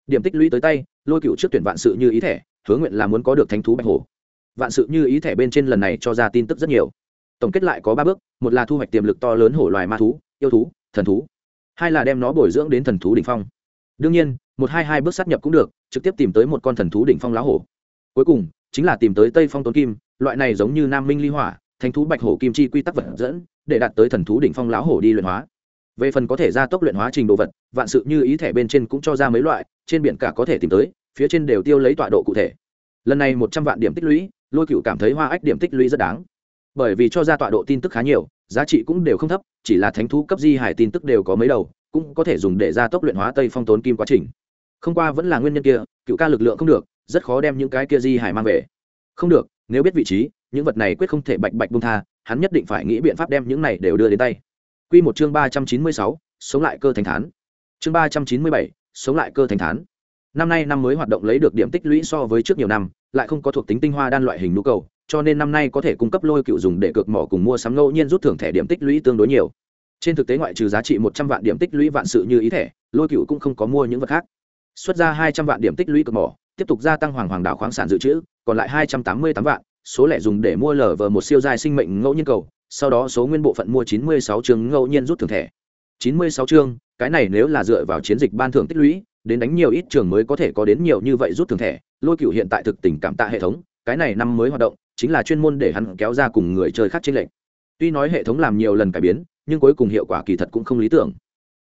[SPEAKER 1] điểm tích lũy tới tay, lôi cựu trước tuyển vạn sự như ý thẻ, hứa nguyện là muốn có được thánh thú bạch hổ. Vạn sự như ý thẻ bên trên lần này cho ra tin tức rất nhiều. Tổng kết lại có ba bước, một là thu hoạch tiềm lực to lớn hổ loài ma thú, yêu thú, thần thú. Hai là đem nó bồi dưỡng đến thần thú đ ỉ n h phong. Đương nhiên, một hai hai bước sát nhập cũng được, trực tiếp tìm tới một con thần thú đỉnh phong lá hổ. Cuối cùng, chính là tìm tới tây phong tốn kim, loại này giống như nam minh ly hỏa, thánh thú bạch hổ kim chi quy tắc vật dẫn, để đạt tới thần thú đỉnh phong lá hổ đi luyện hóa. Về phần có thể gia tốc luyện hóa trình đồ vật, vạn sự như ý thẻ bên trên cũng cho ra mấy loại trên biển cả có thể tìm tới, phía trên đều tiêu lấy tọa độ cụ thể. Lần này một trăm vạn điểm tích lũy, lôi cựu cảm thấy hoa ách điểm tích lũy rất đáng. Bởi vì cho ra tọa độ tin tức khá nhiều, giá trị cũng đều không thấp, chỉ là thánh thú cấp di hải tin tức đều có mấy đầu, cũng có thể dùng để gia tốc luyện hóa tây phong tốn kim quá trình. Không qua vẫn là nguyên nhân kia, cựu ca lực lượng không được, rất khó đem những cái kia di hải mang về. Không được, nếu biết vị trí, những vật này quyết không thể bạch bạch bung tha, hắn nhất định phải nghĩ biện pháp đem những này đều đưa đến tay. Q một chương ba trăm chín mươi sáu, sống lại cơ thành thán. Chương ba trăm chín mươi bảy sống lại cơ thành thán. Năm nay năm mới hoạt động lấy được điểm tích lũy so với trước nhiều năm, lại không có thuộc tính tinh hoa đan loại hình nhu cầu, cho nên năm nay có thể cung cấp lôi cựu dùng để cược mỏ cùng mua sắm ngẫu nhiên rút thưởng thẻ điểm tích lũy tương đối nhiều. Trên thực tế ngoại trừ giá trị một trăm vạn điểm tích lũy vạn sự như ý thẻ, lôi cựu cũng không có mua những vật khác. Xuất ra hai trăm vạn điểm tích lũy cược mỏ, tiếp tục gia tăng hoàng hoàng đảo khoáng sản dự trữ, còn lại hai trăm tám mươi tám vạn, số lẻ dùng để mua lở vờ một siêu dài sinh mệnh ngẫu nhiên cầu, sau đó số nguyên bộ phận mua chín mươi sáu chương ngẫu nhiên rút thưởng thẻ. Chín mươi sáu chương cái này nếu là dựa vào chiến dịch ban thưởng tích lũy, đến đánh nhiều ít trường mới có thể có đến nhiều như vậy rút thường thẻ. Lôi cựu hiện tại thực tình cảm tạ hệ thống, cái này năm mới hoạt động, chính là chuyên môn để hắn kéo ra cùng người chơi khác trên lệnh tuy nói hệ thống làm nhiều lần cải biến, nhưng cuối cùng hiệu quả kỳ thật cũng không lý tưởng.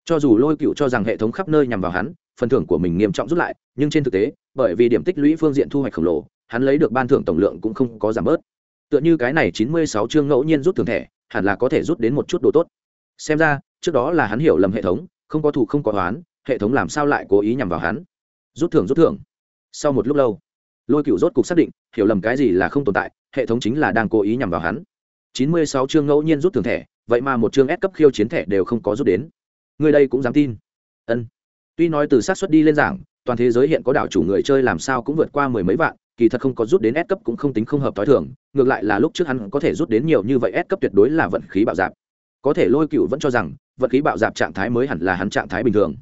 [SPEAKER 1] Cho dù lôi cựu cho rằng hệ thống khắp nơi nhằm vào hắn, phần thưởng của mình nghiêm trọng rút lại, nhưng trên thực tế, bởi vì điểm tích lũy phương diện thu hoạch khổng lồ, hắn lấy được ban thưởng tổng lượng cũng không có giảm bớt. Tựa như cái này chín mươi sáu chương ngẫu nhiên rút thường thẻ, hẳn là có thể rút đến một chút đồ tốt. Xem ra, trước đó là hắn hiểu lầm hệ thống không có thủ không có toán hệ thống làm sao lại cố ý nhằm vào hắn? Rút thưởng rút thưởng. Sau một lúc lâu lôi cựu rốt cục xác định hiểu lầm cái gì là không tồn tại hệ thống chính là đang cố ý nhằm vào hắn. Chín mươi sáu chương ngẫu nhiên rút thưởng thẻ vậy mà một chương ép cấp khiêu chiến thẻ đều không có rút đến. Người đây cũng dám tin. Ân. Tuy nói từ sát xuất đi lên giảng toàn thế giới hiện có đảo chủ người chơi làm sao cũng vượt qua mười mấy vạn kỳ thật không có rút đến S cấp cũng không tính không hợp tối thường, ngược lại là lúc trước hắn có thể rút đến nhiều như vậy S cấp tuyệt đối là vận khí bạo dạp. Có thể Lôi Cựu vẫn cho rằng, vận khí bạo dạp trạng thái mới hẳn là hắn trạng thái bình thường.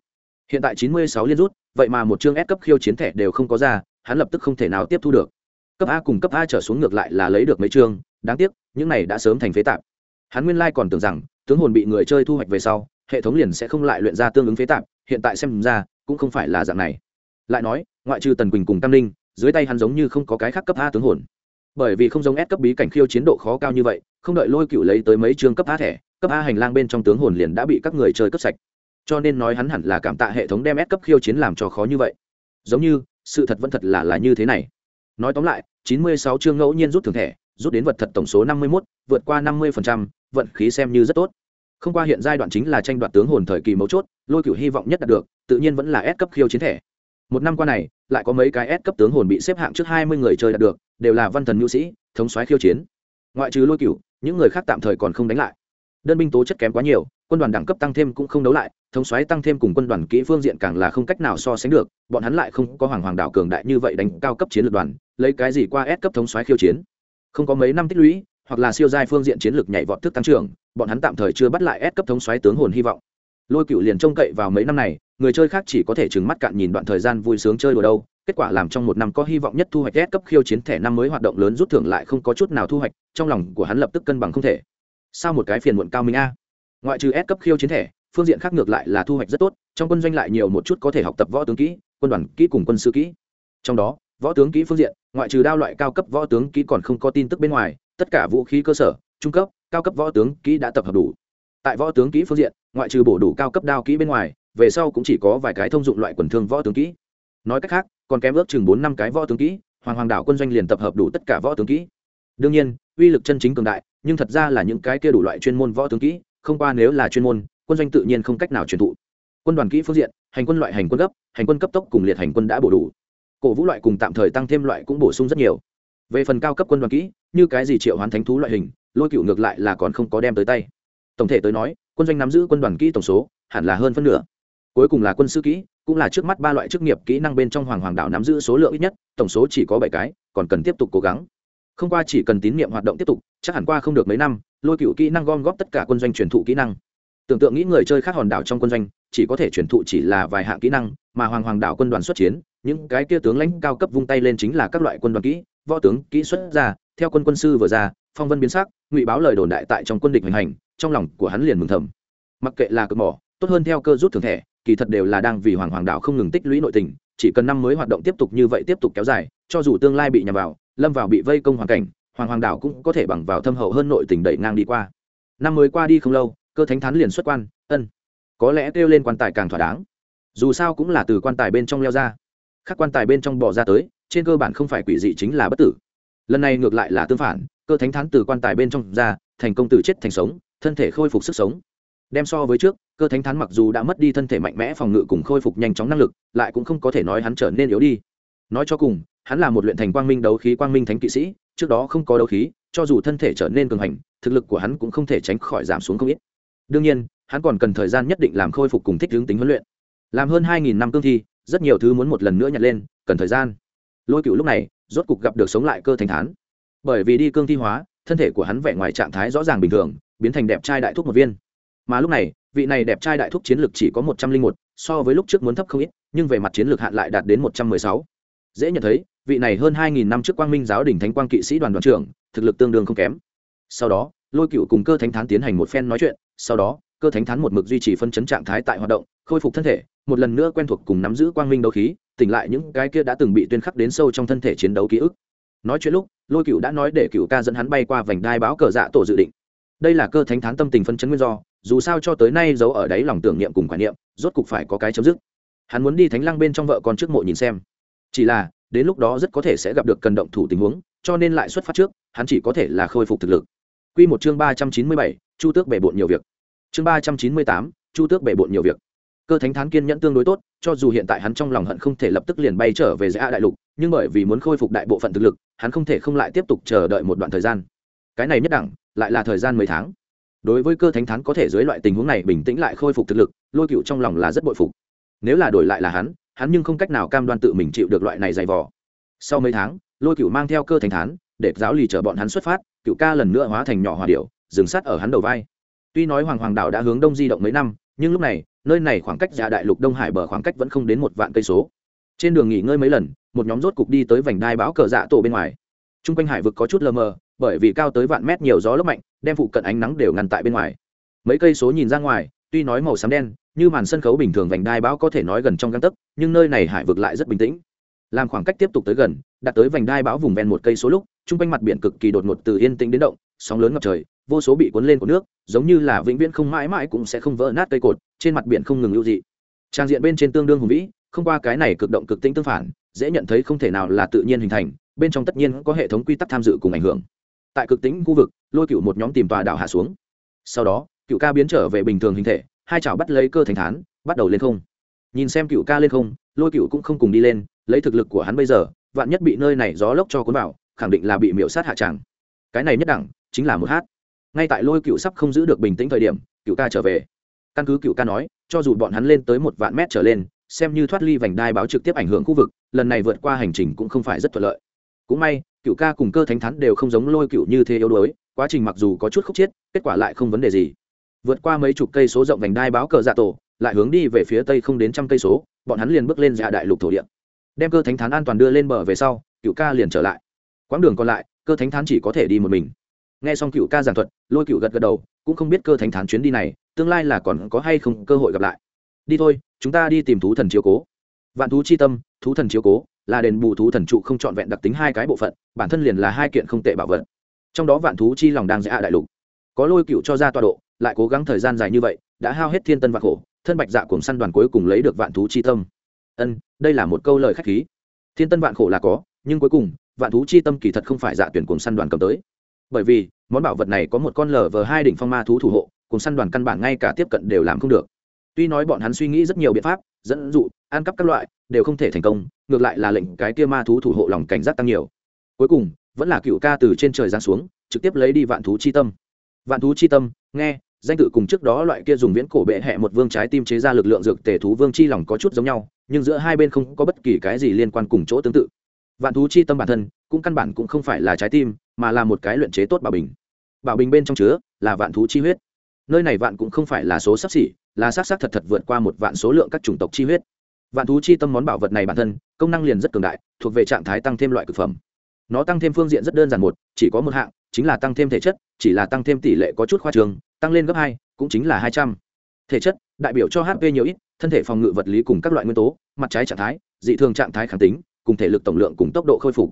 [SPEAKER 1] Hiện tại chín mươi sáu liên rút, vậy mà một chương S cấp khiêu chiến thẻ đều không có ra, hắn lập tức không thể nào tiếp thu được. Cấp a cùng cấp a trở xuống ngược lại là lấy được mấy chương đáng tiếc những này đã sớm thành phế tạp. Hắn nguyên lai còn tưởng rằng tướng hồn bị người chơi thu hoạch về sau hệ thống liền sẽ không lại luyện ra tương ứng phế tạp hiện tại xem ra cũng không phải là dạng này. Lại nói ngoại trừ tần quỳnh cùng tam linh dưới tay hắn giống như không có cái khác cấp a tướng hồn. Bởi vì không giống ép cấp bí cảnh khiêu chiến độ khó cao như vậy không đợi lôi cựu lấy tới mấy chương cấp a thẻ cấp a hành lang bên trong tướng hồn liền đã bị các người chơi cấp sạch. Cho nên nói hắn hẳn là cảm tạ hệ thống đem ép cấp khiêu chiến làm cho khó như vậy. Giống như sự thật vẫn thật là là như thế này. Nói tóm lại chín mươi sáu chương ngẫu nhiên rút thường thẻ rút đến vật thật tổng số năm mươi 51, vượt qua năm mươi vận khí xem như rất tốt. Không qua hiện giai đoạn chính là tranh đoạt tướng hồn thời kỳ mấu chốt lôi cửu hy vọng nhất đạt được tự nhiên vẫn là S cấp khiêu chiến thẻ. Một năm qua này lại có mấy cái S cấp tướng hồn bị xếp hạng trước hai mươi người chơi đạt được đều là văn thần nhu sĩ thống soái khiêu chiến. Ngoại trừ lôi cửu những người khác tạm thời còn không đánh lại đơn binh tố chất kém quá nhiều, quân đoàn đẳng cấp tăng thêm cũng không đấu lại, thống xoáy tăng thêm cùng quân đoàn kỹ phương diện càng là không cách nào so sánh được, bọn hắn lại không có hoàng hoàng đảo cường đại như vậy đánh cao cấp chiến lược đoàn, lấy cái gì qua S cấp thống xoáy khiêu chiến? Không có mấy năm tích lũy, hoặc là siêu giai phương diện chiến lược nhảy vọt thức tăng trưởng, bọn hắn tạm thời chưa bắt lại S cấp thống xoáy tướng hồn hy vọng. Lôi cựu liền trông cậy vào mấy năm này, người chơi khác chỉ có thể trừng mắt cạn nhìn đoạn thời gian vui sướng chơi đùa đâu, kết quả làm trong một năm có hy vọng nhất thu hoạch S cấp khiêu chiến thẻ năm mới hoạt động lớn rút thưởng lại không có chút nào thu hoạch, trong lòng của hắn lập tức cân bằng không thể sao một cái phiền muộn cao minh a? Ngoại trừ S cấp khiêu chiến thẻ, phương diện khác ngược lại là thu hoạch rất tốt, trong quân doanh lại nhiều một chút có thể học tập võ tướng kỹ, quân đoàn kỹ cùng quân sư kỹ. Trong đó, võ tướng kỹ phương diện, ngoại trừ đao loại cao cấp võ tướng kỹ còn không có tin tức bên ngoài, tất cả vũ khí cơ sở, trung cấp, cao cấp võ tướng kỹ đã tập hợp đủ. Tại võ tướng kỹ phương diện, ngoại trừ bổ đủ cao cấp đao kỹ bên ngoài, về sau cũng chỉ có vài cái thông dụng loại quần thương võ tướng kỹ. Nói cách khác, còn kém ước chừng bốn năm cái võ tướng kỹ, hoàng hoàng đảo quân doanh liền tập hợp đủ tất cả võ tướng kỹ đương nhiên, uy lực chân chính cường đại, nhưng thật ra là những cái kia đủ loại chuyên môn võ tướng kỹ, không qua nếu là chuyên môn, quân doanh tự nhiên không cách nào truyền thụ. Quân đoàn kỹ phương diện, hành quân loại hành quân cấp hành quân cấp tốc cùng liệt hành quân đã bổ đủ. Cổ vũ loại cùng tạm thời tăng thêm loại cũng bổ sung rất nhiều. Về phần cao cấp quân đoàn kỹ, như cái gì triệu hoán thánh thú loại hình, lôi cựu ngược lại là còn không có đem tới tay. Tổng thể tới nói, quân doanh nắm giữ quân đoàn kỹ tổng số, hẳn là hơn phân nửa. Cuối cùng là quân sư kỹ, cũng là trước mắt ba loại chức nghiệp kỹ năng bên trong hoàng hoàng đảo nắm giữ số lượng ít nhất, tổng số chỉ có bảy cái, còn cần tiếp tục cố gắng không qua chỉ cần tín nhiệm hoạt động tiếp tục, chắc hẳn qua không được mấy năm, lôi cựu kỹ năng gom góp tất cả quân doanh truyền thụ kỹ năng. Tưởng tượng nghĩ người chơi khác hòn đảo trong quân doanh, chỉ có thể truyền thụ chỉ là vài hạng kỹ năng, mà hoàng hoàng đảo quân đoàn xuất chiến, những cái kia tướng lãnh cao cấp vung tay lên chính là các loại quân đoàn kỹ, võ tướng, kỹ xuất ra theo quân quân sư vừa ra, phong vân biến sắc, ngụy báo lời đồn đại tại trong quân địch hành hành, trong lòng của hắn liền mừng thầm. Mặc kệ là cực mỏ, tốt hơn theo cơ rút thường thẻ, kỳ thật đều là đang vì hoàng hoàng đảo không ngừng tích lũy nội tình, chỉ cần năm mới hoạt động tiếp tục như vậy tiếp tục kéo dài, cho dù tương lai bị nhằm vào lâm vào bị vây công hoàn cảnh, hoàng hoàng đảo cũng có thể bằng vào thâm hậu hơn nội tình đẩy ngang đi qua. Năm mới qua đi không lâu, cơ thánh thán liền xuất quan, ân, có lẽ kêu lên quan tài càng thỏa đáng. Dù sao cũng là từ quan tài bên trong leo ra, khác quan tài bên trong bỏ ra tới, trên cơ bản không phải quỷ dị chính là bất tử. Lần này ngược lại là tương phản, cơ thánh thán từ quan tài bên trong ra, thành công từ chết thành sống, thân thể khôi phục sức sống. Đem so với trước, cơ thánh thán mặc dù đã mất đi thân thể mạnh mẽ phòng ngự cùng khôi phục nhanh chóng năng lực, lại cũng không có thể nói hắn trở nên yếu đi. Nói cho cùng hắn là một luyện thành quang minh đấu khí quang minh thánh kỵ sĩ, trước đó không có đấu khí, cho dù thân thể trở nên cường hành, thực lực của hắn cũng không thể tránh khỏi giảm xuống không ít. Đương nhiên, hắn còn cần thời gian nhất định làm khôi phục cùng thích hướng tính huấn luyện. Làm hơn hai nghìn năm cương thi, rất nhiều thứ muốn một lần nữa nhặt lên, cần thời gian. Lôi cựu lúc này, rốt cục gặp được sống lại cơ thành thán. Bởi vì đi cương thi hóa, thân thể của hắn vẻ ngoài trạng thái rõ ràng bình thường, biến thành đẹp trai đại thúc một viên. Mà lúc này, vị này đẹp trai đại thúc chiến lược chỉ có một trăm linh một, so với lúc trước muốn thấp không ít, nhưng về mặt chiến lược hạn lại đạt đến một trăm mười sáu. Dễ nhận thấy vị này hơn hai nghìn năm trước quang minh giáo đình thánh quang kỵ sĩ đoàn đoàn trưởng, thực lực tương đương không kém. Sau đó, lôi cựu cùng cơ thánh thán tiến hành một phen nói chuyện, sau đó, cơ thánh thán một mực duy trì phân chấn trạng thái tại hoạt động, khôi phục thân thể, một lần nữa quen thuộc cùng nắm giữ quang minh đấu khí, tỉnh lại những cái kia đã từng bị tuyên khắc đến sâu trong thân thể chiến đấu ký ức. Nói chuyện lúc, lôi cựu đã nói để cựu ca dẫn hắn bay qua vành đai báo cờ dạ tổ dự định. Đây là cơ thánh thán tâm tình phân chấn nguyên do, dù sao cho tới nay giấu ở đấy lòng tưởng niệm cùng khoản niệm, rốt cục phải có cái chấm dứt. Hắn muốn đi thánh lăng bên trong vợ con trước mộ nhìn xem. Chỉ là đến lúc đó rất có thể sẽ gặp được cần động thủ tình huống, cho nên lại xuất phát trước, hắn chỉ có thể là khôi phục thực lực. Quy một chương ba trăm chín mươi bảy, chu tước bể bộn nhiều việc. Chương ba trăm chín mươi tám, chu tước bể bộn nhiều việc. Cơ thánh thán kiên nhẫn tương đối tốt, cho dù hiện tại hắn trong lòng hận không thể lập tức liền bay trở về giã đại lục, nhưng bởi vì muốn khôi phục đại bộ phận thực lực, hắn không thể không lại tiếp tục chờ đợi một đoạn thời gian. Cái này nhất đẳng, lại là thời gian mấy tháng. Đối với cơ thánh thán có thể dưới loại tình huống này bình tĩnh lại khôi phục thực lực, lôi cựu trong lòng là rất bội phục. Nếu là đổi lại là hắn hắn nhưng không cách nào cam đoan tự mình chịu được loại này dày vò. Sau mấy tháng, lôi cựu mang theo cơ thành thán, để giáo lì chở bọn hắn xuất phát cựu ca lần nữa hóa thành nhỏ hòa điệu dừng sát ở hắn đầu vai. Tuy nói hoàng hoàng đạo đã hướng đông di động mấy năm, nhưng lúc này, nơi này khoảng cách giả đại lục đông hải bờ khoảng cách vẫn không đến một vạn cây số. Trên đường nghỉ ngơi mấy lần, một nhóm rốt cục đi tới vành đai bão cờ dạ tổ bên ngoài. T r u n g quanh hải vực có chút lờ mờ, bởi vì cao tới vạn mét nhiều gió lốc mạnh, đem phụ cận ánh nắng đều ngăn tại bên ngoài. Mấy cây số nhìn ra ngoài, tuy nói màu xám đen như màn sân khấu bình thường vành đai bão có thể nói gần trong găng tấc, nhưng nơi này hải vực lại rất bình tĩnh. Làm khoảng cách tiếp tục tới gần đạt tới vành đai bão vùng ven một cây số lúc chung quanh mặt biển cực kỳ đột ngột từ yên tĩnh đến động, sóng lớn ngập trời, vô số bị cuốn lên của nước, giống như là vĩnh viễn không mãi mãi cũng sẽ không vỡ nát cây cột, trên mặt biển không ngừng lưu dị. Trang diện bên trên tương đương hùng vĩ, không qua cái này cực động cực tĩnh tương phản, dễ nhận thấy không thể nào là tự nhiên hình thành, bên trong tất nhiên có hệ thống quy tắc tham dự cùng ảnh hưởng. Tại cực tĩnh khu vực, lôi cựu một nhóm tìm tòa đảo hạ xuống. Sau đó, cựu ca biến trở về bình thường hình thể hai chảo bắt lấy cơ thành thán, bắt đầu lên không. Nhìn xem cựu ca lên không, lôi cựu cũng không cùng đi lên, lấy thực lực của hắn bây giờ, vạn nhất bị nơi này gió lốc cho cuốn vào, khẳng định là bị miễu sát hạ tràng. Cái này nhất đẳng, chính là một hát. Ngay tại lôi cựu sắp không giữ được bình tĩnh thời điểm, cựu ca trở về. Căn cứ cựu ca nói, cho dù bọn hắn lên tới một vạn mét trở lên, xem như thoát ly vành đai báo trực tiếp ảnh hưởng khu vực, lần này vượt qua hành trình cũng không phải rất thuận lợi. Cũng may, cựu ca cùng cơ thánh thắn đều không giống lôi cựu như thế yếu đuối, quá trình mặc dù có chút khúc chiết kết quả lại không vấn đề gì vượt qua mấy chục cây số rộng vành đai báo cờ dạ tổ, lại hướng đi về phía tây không đến trăm cây số, bọn hắn liền bước lên dạ đại lục thổ địa. Đem cơ thánh thán an toàn đưa lên bờ về sau, cựu ca liền trở lại. Quãng đường còn lại, cơ thánh thán chỉ có thể đi một mình. Nghe xong cựu ca giảng thuật, lôi cựu gật gật đầu, cũng không biết cơ thánh thán chuyến đi này, tương lai là còn có hay không cơ hội gặp lại. Đi thôi, chúng ta đi tìm thú thần chiếu cố. Vạn thú chi tâm, thú thần chiếu cố, là đền bù thú thần trụ không trọn vẹn đặc tính hai cái bộ phận, bản thân liền là hai kiện không tệ bảo vật. Trong đó vạn thú chi lòng đang dã đại lục. Có lôi cựu cho ra tọa độ lại cố gắng thời gian dài như vậy, đã hao hết thiên tân vạn khổ, thân bạch dạ cùng săn đoàn cuối cùng lấy được vạn thú chi tâm. Ân, đây là một câu lời khách khí. Thiên tân vạn khổ là có, nhưng cuối cùng, vạn thú chi tâm kỳ thật không phải dạ tuyển cùng săn đoàn cầm tới. Bởi vì, món bảo vật này có một con lờ vờ hai đỉnh phong ma thú thủ hộ cùng săn đoàn căn bản ngay cả tiếp cận đều làm không được. Tuy nói bọn hắn suy nghĩ rất nhiều biện pháp, dẫn dụ, ăn cắp các loại, đều không thể thành công, ngược lại là lệnh cái kia ma thú thủ hộ lòng cảnh giác tăng nhiều. Cuối cùng, vẫn là cựu ca từ trên trời giáng xuống, trực tiếp lấy đi vạn thú chi tâm. Vạn thú chi tâm nghe, danh tự cùng trước đó loại kia dùng viễn cổ bệ hẹ một vương trái tim chế ra lực lượng dược tề thú vương chi lòng có chút giống nhau, nhưng giữa hai bên không có bất kỳ cái gì liên quan cùng chỗ tương tự. Vạn thú chi tâm bản thân, cũng căn bản cũng không phải là trái tim, mà là một cái luyện chế tốt bảo bình. Bảo bình bên trong chứa là vạn thú chi huyết. Nơi này vạn cũng không phải là số sắp xỉ, là s á c s á c thật thật vượt qua một vạn số lượng các chủng tộc chi huyết. Vạn thú chi tâm món bảo vật này bản thân, công năng liền rất cường đại, thuộc về trạng thái tăng thêm loại thực phẩm. Nó tăng thêm phương diện rất đơn giản một, chỉ có một hạng, chính là tăng thêm thể chất chỉ là tăng thêm tỷ lệ có chút khoa trường, tăng lên gấp hai, cũng chính là hai trăm. Thể chất, đại biểu cho hp nhiều ít, thân thể phòng ngự vật lý cùng các loại nguyên tố, mặt trái trạng thái, dị thường trạng thái kháng tính, cùng thể lực tổng lượng cùng tốc độ khôi phục.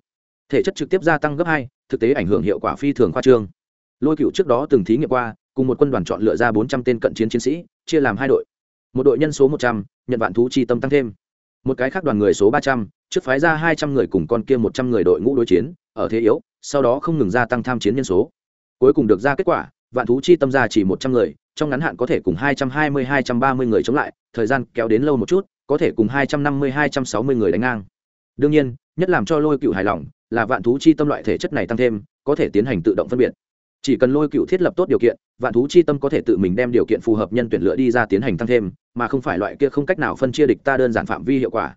[SPEAKER 1] Thể chất trực tiếp gia tăng gấp hai, thực tế ảnh hưởng hiệu quả phi thường khoa trương. Lôi cựu trước đó từng thí nghiệm qua, cùng một quân đoàn chọn lựa ra bốn trăm tên cận chiến chiến sĩ, chia làm hai đội. Một đội nhân số một trăm, nhận vạn thú chi tâm tăng thêm. Một cái khác đoàn người số ba trăm, trước phái ra hai trăm người cùng con kia một trăm người đội ngũ đối chiến, ở thế yếu, sau đó không ngừng gia tăng tham chiến nhân số cuối cùng được ra kết quả, vạn thú chi tâm ra chỉ một trăm người, trong ngắn hạn có thể cùng hai trăm hai mươi, hai trăm ba mươi người chống lại, thời gian kéo đến lâu một chút, có thể cùng hai trăm năm mươi, hai trăm sáu mươi người đánh ngang. Đương nhiên, nhất làm cho lôi cựu hài lòng, là vạn thú chi tâm loại thể chất này tăng thêm, có thể tiến hành tự động phân biệt. Chỉ cần lôi cựu thiết lập tốt điều kiện, vạn thú chi tâm có thể tự mình đem điều kiện phù hợp nhân tuyển lựa đi ra tiến hành tăng thêm, mà không phải loại kia không cách nào phân chia địch ta đơn giản phạm vi hiệu quả.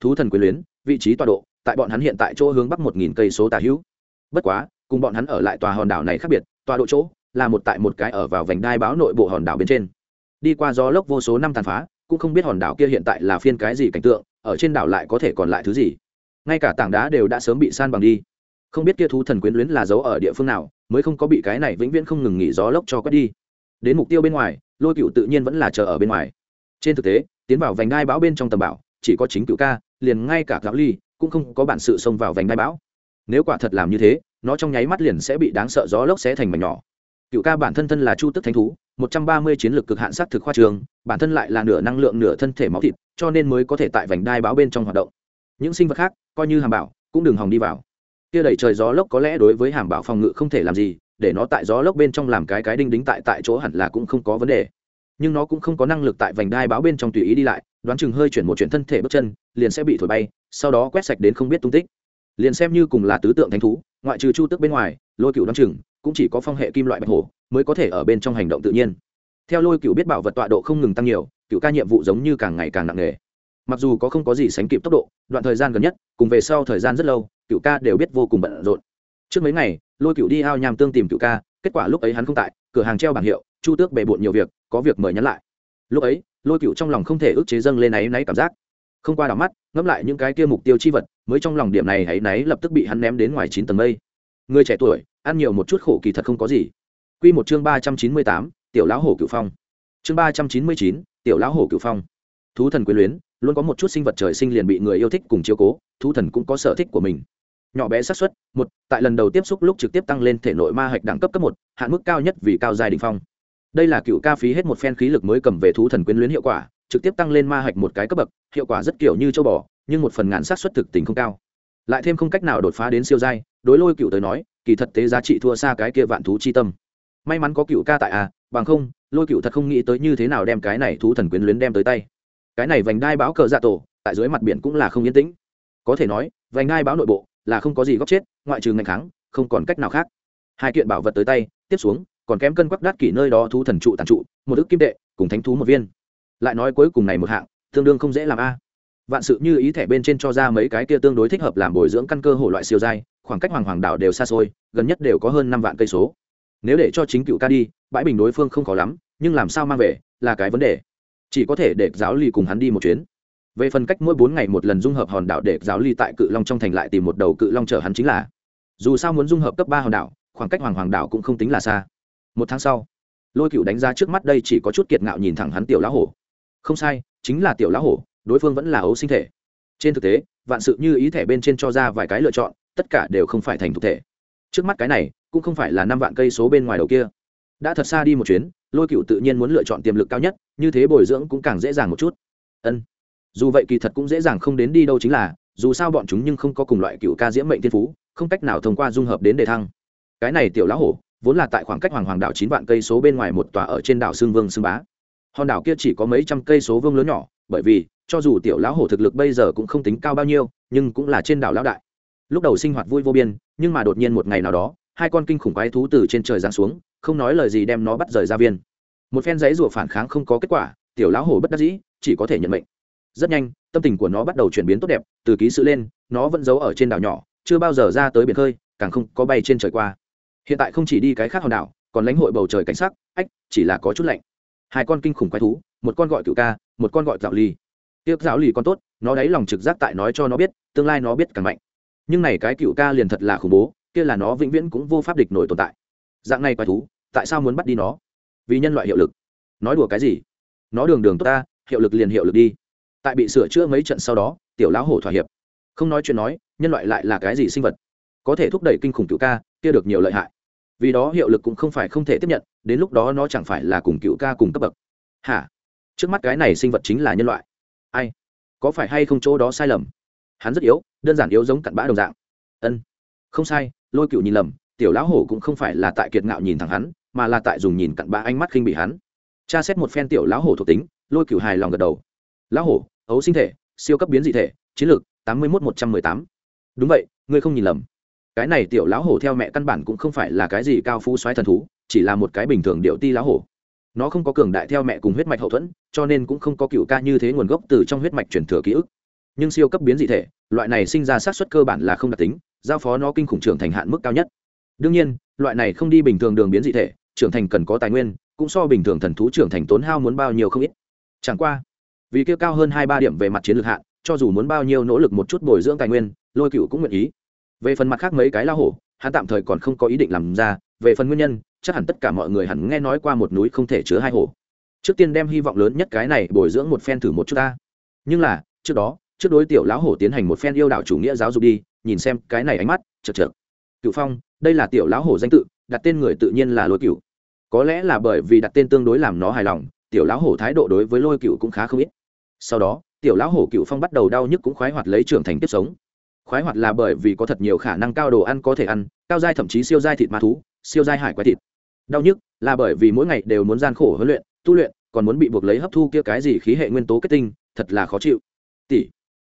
[SPEAKER 1] Thú thần quyền luyến, vị trí tọa độ, tại bọn hắn hiện tại chỗ hướng bắc một nghìn cây số tà hữu. Bất quá cùng bọn hắn ở lại tòa hòn đảo này khác biệt, tòa độ chỗ là một tại một cái ở vào vành đai báo nội bộ hòn đảo bên trên. Đi qua gió lốc vô số năm tàn phá, cũng không biết hòn đảo kia hiện tại là phiên cái gì cảnh tượng, ở trên đảo lại có thể còn lại thứ gì. Ngay cả tảng đá đều đã sớm bị san bằng đi. Không biết kia thú thần quyến luyến là giấu ở địa phương nào, mới không có bị cái này vĩnh viễn không ngừng nghỉ gió lốc cho quét đi. Đến mục tiêu bên ngoài, lôi cựu tự nhiên vẫn là chờ ở bên ngoài. Trên thực tế, tiến vào vành đai bão bên trong tầm bảo, chỉ có chính cựu ca, liền ngay cả giáo ly cũng không có bản sự xông vào vành đai bão nếu quả thật làm như thế nó trong nháy mắt liền sẽ bị đáng sợ gió lốc xé thành mảnh nhỏ. Cựu ca bản thân thân là chu tức thánh thú, một trăm ba mươi chiến lược cực hạn sát thực khoa trường, bản thân lại là nửa năng lượng nửa thân thể máu thịt, cho nên mới có thể tại vành đai báo bên trong hoạt động. Những sinh vật khác, coi như hàm bảo, cũng đừng hòng đi vào. Kia đẩy trời gió lốc có lẽ đối với hàm bảo phòng ngự không thể làm gì, để nó tại gió lốc bên trong làm cái cái đinh đính tại tại chỗ hẳn là cũng không có vấn đề. Nhưng nó cũng không có năng lực tại vành đai báo bên trong tùy ý đi lại, đoán chừng hơi chuyển một chuyển thân thể bước chân, liền sẽ bị thổi bay, sau đó quét sạch đến không biết tung tích liền xem như cùng là tứ tượng thánh thú, ngoại trừ chu tức bên ngoài, lôi cựu đoán chừng cũng chỉ có phong hệ kim loại bạch hổ mới có thể ở bên trong hành động tự nhiên. Theo lôi cựu biết bảo vật tọa độ không ngừng tăng nhiều, cựu ca nhiệm vụ giống như càng ngày càng nặng nề. Mặc dù có không có gì sánh kịp tốc độ, đoạn thời gian gần nhất, cùng về sau thời gian rất lâu, cựu ca đều biết vô cùng bận rộn. Trước mấy ngày, lôi cựu đi ao nham tương tìm cựu ca, kết quả lúc ấy hắn không tại, cửa hàng treo bảng hiệu, chu tước bề bộn nhiều việc, có việc mời nhắn lại. Lúc ấy, lôi cựu trong lòng không thể ức chế dâng lên áy náy cảm giác. Không qua đảo mắt ngẫm lại những cái kia mục tiêu chi vật, mới trong lòng điểm này hãy náy lập tức bị hắn ném đến ngoài chín tầng mây. Người trẻ tuổi, ăn nhiều một chút khổ kỳ thật không có gì. Quy một chương ba trăm chín mươi tám, tiểu lão hổ cửu phong. Chương ba trăm chín mươi chín, tiểu lão hổ cửu phong. Thú thần quyến luyến, luôn có một chút sinh vật trời sinh liền bị người yêu thích cùng chiếu cố, thú thần cũng có sở thích của mình. Nhỏ bé xác suất, một, tại lần đầu tiếp xúc lúc trực tiếp tăng lên thể nội ma hạch đẳng cấp cấp một, hạn mức cao nhất vì cao giai đình phong. Đây là cựu ca phí hết một phen khí lực mới cầm về thú thần quyến luyến hiệu quả trực tiếp tăng lên ma hạch một cái cấp bậc, hiệu quả rất kiểu như châu bò, nhưng một phần ngàn sát suất thực tình không cao. Lại thêm không cách nào đột phá đến siêu giai, đối lôi cựu tới nói, kỳ thật tế giá trị thua xa cái kia vạn thú chi tâm. May mắn có cựu ca tại à bằng không, lôi cựu thật không nghĩ tới như thế nào đem cái này thú thần quyến luyến đem tới tay. Cái này vành đai báo cờ dạ tổ, tại dưới mặt biển cũng là không yên tĩnh. Có thể nói, vành đai báo nội bộ là không có gì góp chết, ngoại trừ ngành kháng, không còn cách nào khác. Hai kiện bảo vật tới tay, tiếp xuống, còn kém cân quắc đắt kỷ nơi đó thú thần trụ tàn trụ, một ức kim tệ, cùng thánh thú một viên lại nói cuối cùng này một hạng, tương đương không dễ làm a. Vạn sự như ý thẻ bên trên cho ra mấy cái kia tương đối thích hợp làm bồi dưỡng căn cơ hổ loại siêu dai khoảng cách hoàng hoàng đảo đều xa xôi, gần nhất đều có hơn năm vạn cây số. Nếu để cho chính cựu ca đi, bãi bình đối phương không khó lắm, nhưng làm sao mang về, là cái vấn đề. Chỉ có thể để giáo ly cùng hắn đi một chuyến. Về phần cách mỗi bốn ngày một lần dung hợp hòn đảo để giáo ly tại cự long trong thành lại tìm một đầu cự long chở hắn chính là, dù sao muốn dung hợp cấp ba hòn đảo, khoảng cách hoàng hoàng đảo cũng không tính là xa. Một tháng sau, lôi cựu đánh ra trước mắt đây chỉ có chút kiệt ngạo nhìn thẳng hắn tiểu lá hổ không sai, chính là tiểu lão hổ, đối phương vẫn là ấu sinh thể. Trên thực tế, vạn sự như ý thẻ bên trên cho ra vài cái lựa chọn, tất cả đều không phải thành thực thể. Trước mắt cái này, cũng không phải là năm vạn cây số bên ngoài đầu kia. Đã thật xa đi một chuyến, lôi cựu tự nhiên muốn lựa chọn tiềm lực cao nhất, như thế bồi dưỡng cũng càng dễ dàng một chút. Ân. Dù vậy kỳ thật cũng dễ dàng không đến đi đâu chính là, dù sao bọn chúng nhưng không có cùng loại cựu ca diễm mệnh thiên phú, không cách nào thông qua dung hợp đến đề thăng. Cái này tiểu lão hổ, vốn là tại khoảng cách hoàng hoàng đảo chín vạn cây số bên ngoài một tòa ở trên đảo xương vương xương bá hòn đảo kia chỉ có mấy trăm cây số vương lớn nhỏ, bởi vì, cho dù tiểu lão hổ thực lực bây giờ cũng không tính cao bao nhiêu, nhưng cũng là trên đảo lão đại. Lúc đầu sinh hoạt vui vô biên, nhưng mà đột nhiên một ngày nào đó, hai con kinh khủng quái thú từ trên trời giáng xuống, không nói lời gì đem nó bắt rời ra viên. Một phen giấy rủa phản kháng không có kết quả, tiểu lão hổ bất đắc dĩ, chỉ có thể nhận mệnh. Rất nhanh, tâm tình của nó bắt đầu chuyển biến tốt đẹp, từ ký sự lên, nó vẫn giấu ở trên đảo nhỏ, chưa bao giờ ra tới biển khơi, càng không có bay trên trời qua. Hiện tại không chỉ đi cái khác hòn đảo, còn lãnh hội bầu trời cảnh sắc, ách, chỉ là có chút lạnh hai con kinh khủng quái thú, một con gọi cựu ca, một con gọi dạo ly. Tiếc dạo lì còn tốt, nó đáy lòng trực giác tại nói cho nó biết, tương lai nó biết càng mạnh. Nhưng này cái cựu ca liền thật là khủng bố, kia là nó vĩnh viễn cũng vô pháp địch nổi tồn tại. Dạng này quái thú, tại sao muốn bắt đi nó? Vì nhân loại hiệu lực. Nói đùa cái gì? Nó đường đường tốt ta, hiệu lực liền hiệu lực đi. Tại bị sửa chữa mấy trận sau đó, tiểu lão hổ thỏa hiệp. Không nói chuyện nói, nhân loại lại là cái gì sinh vật? Có thể thúc đẩy kinh khủng cựu ca, kia được nhiều lợi hại vì đó hiệu lực cũng không phải không thể tiếp nhận, đến lúc đó nó chẳng phải là cùng cựu ca cùng cấp bậc. Hả? Trước mắt cái này sinh vật chính là nhân loại. Ai? Có phải hay không chỗ đó sai lầm? Hắn rất yếu, đơn giản yếu giống cặn bã đồng dạng. Ân. Không sai, lôi cựu nhìn lầm, tiểu lão hổ cũng không phải là tại kiệt ngạo nhìn thẳng hắn, mà là tại dùng nhìn cặn bã ánh mắt khinh bị hắn. Tra xét một phen tiểu lão hổ thuộc tính, lôi cựu hài lòng gật đầu. Lão hổ, ấu sinh thể, siêu cấp biến dị thể, chiến lược, tám mươi một một trăm mười tám. Đúng vậy, ngươi không nhìn lầm cái này tiểu lão hổ theo mẹ căn bản cũng không phải là cái gì cao phú xoáy thần thú, chỉ là một cái bình thường điệu ti lão hổ. Nó không có cường đại theo mẹ cùng huyết mạch hậu thuẫn, cho nên cũng không có cựu ca như thế nguồn gốc từ trong huyết mạch truyền thừa ký ức. Nhưng siêu cấp biến dị thể, loại này sinh ra sát xuất cơ bản là không đặc tính, giao phó nó kinh khủng trưởng thành hạn mức cao nhất. Đương nhiên, loại này không đi bình thường đường biến dị thể, trưởng thành cần có tài nguyên, cũng so bình thường thần thú trưởng thành tốn hao muốn bao nhiêu không ít. Chẳng qua, vì kia cao hơn hai ba điểm về mặt chiến lược hạn, cho dù muốn bao nhiêu nỗ lực một chút bồi dưỡng tài nguyên, lôi cựu cũng nguyện ý về phần mặt khác mấy cái lao hổ, hắn tạm thời còn không có ý định làm ra, về phần nguyên nhân, chắc hẳn tất cả mọi người hẳn nghe nói qua một núi không thể chứa hai hổ. Trước tiên đem hy vọng lớn nhất cái này bồi dưỡng một phen thử một chút ta. Nhưng là, trước đó, trước đối tiểu lão hổ tiến hành một phen yêu đạo chủ nghĩa giáo dục đi, nhìn xem cái này ánh mắt chật chật cựu phong, đây là tiểu lão hổ danh tự, đặt tên người tự nhiên là lôi cựu có lẽ là bởi vì đặt tên tương đối làm nó hài lòng, tiểu lão hổ thái độ đối với lôi cựu cũng khá không ít. Sau đó, tiểu lão hổ cựu phong bắt đầu đau nhức cũng khoái hoạt lấy trưởng thành tiếp sống khoái hoạt là bởi vì có thật nhiều khả năng cao đồ ăn có thể ăn, cao dai thậm chí siêu dai thịt ma thú, siêu dai hải quái thịt. Đau nhức là bởi vì mỗi ngày đều muốn gian khổ huấn luyện, tu luyện, còn muốn bị buộc lấy hấp thu kia cái gì khí hệ nguyên tố kết tinh, thật là khó chịu. Tỷ,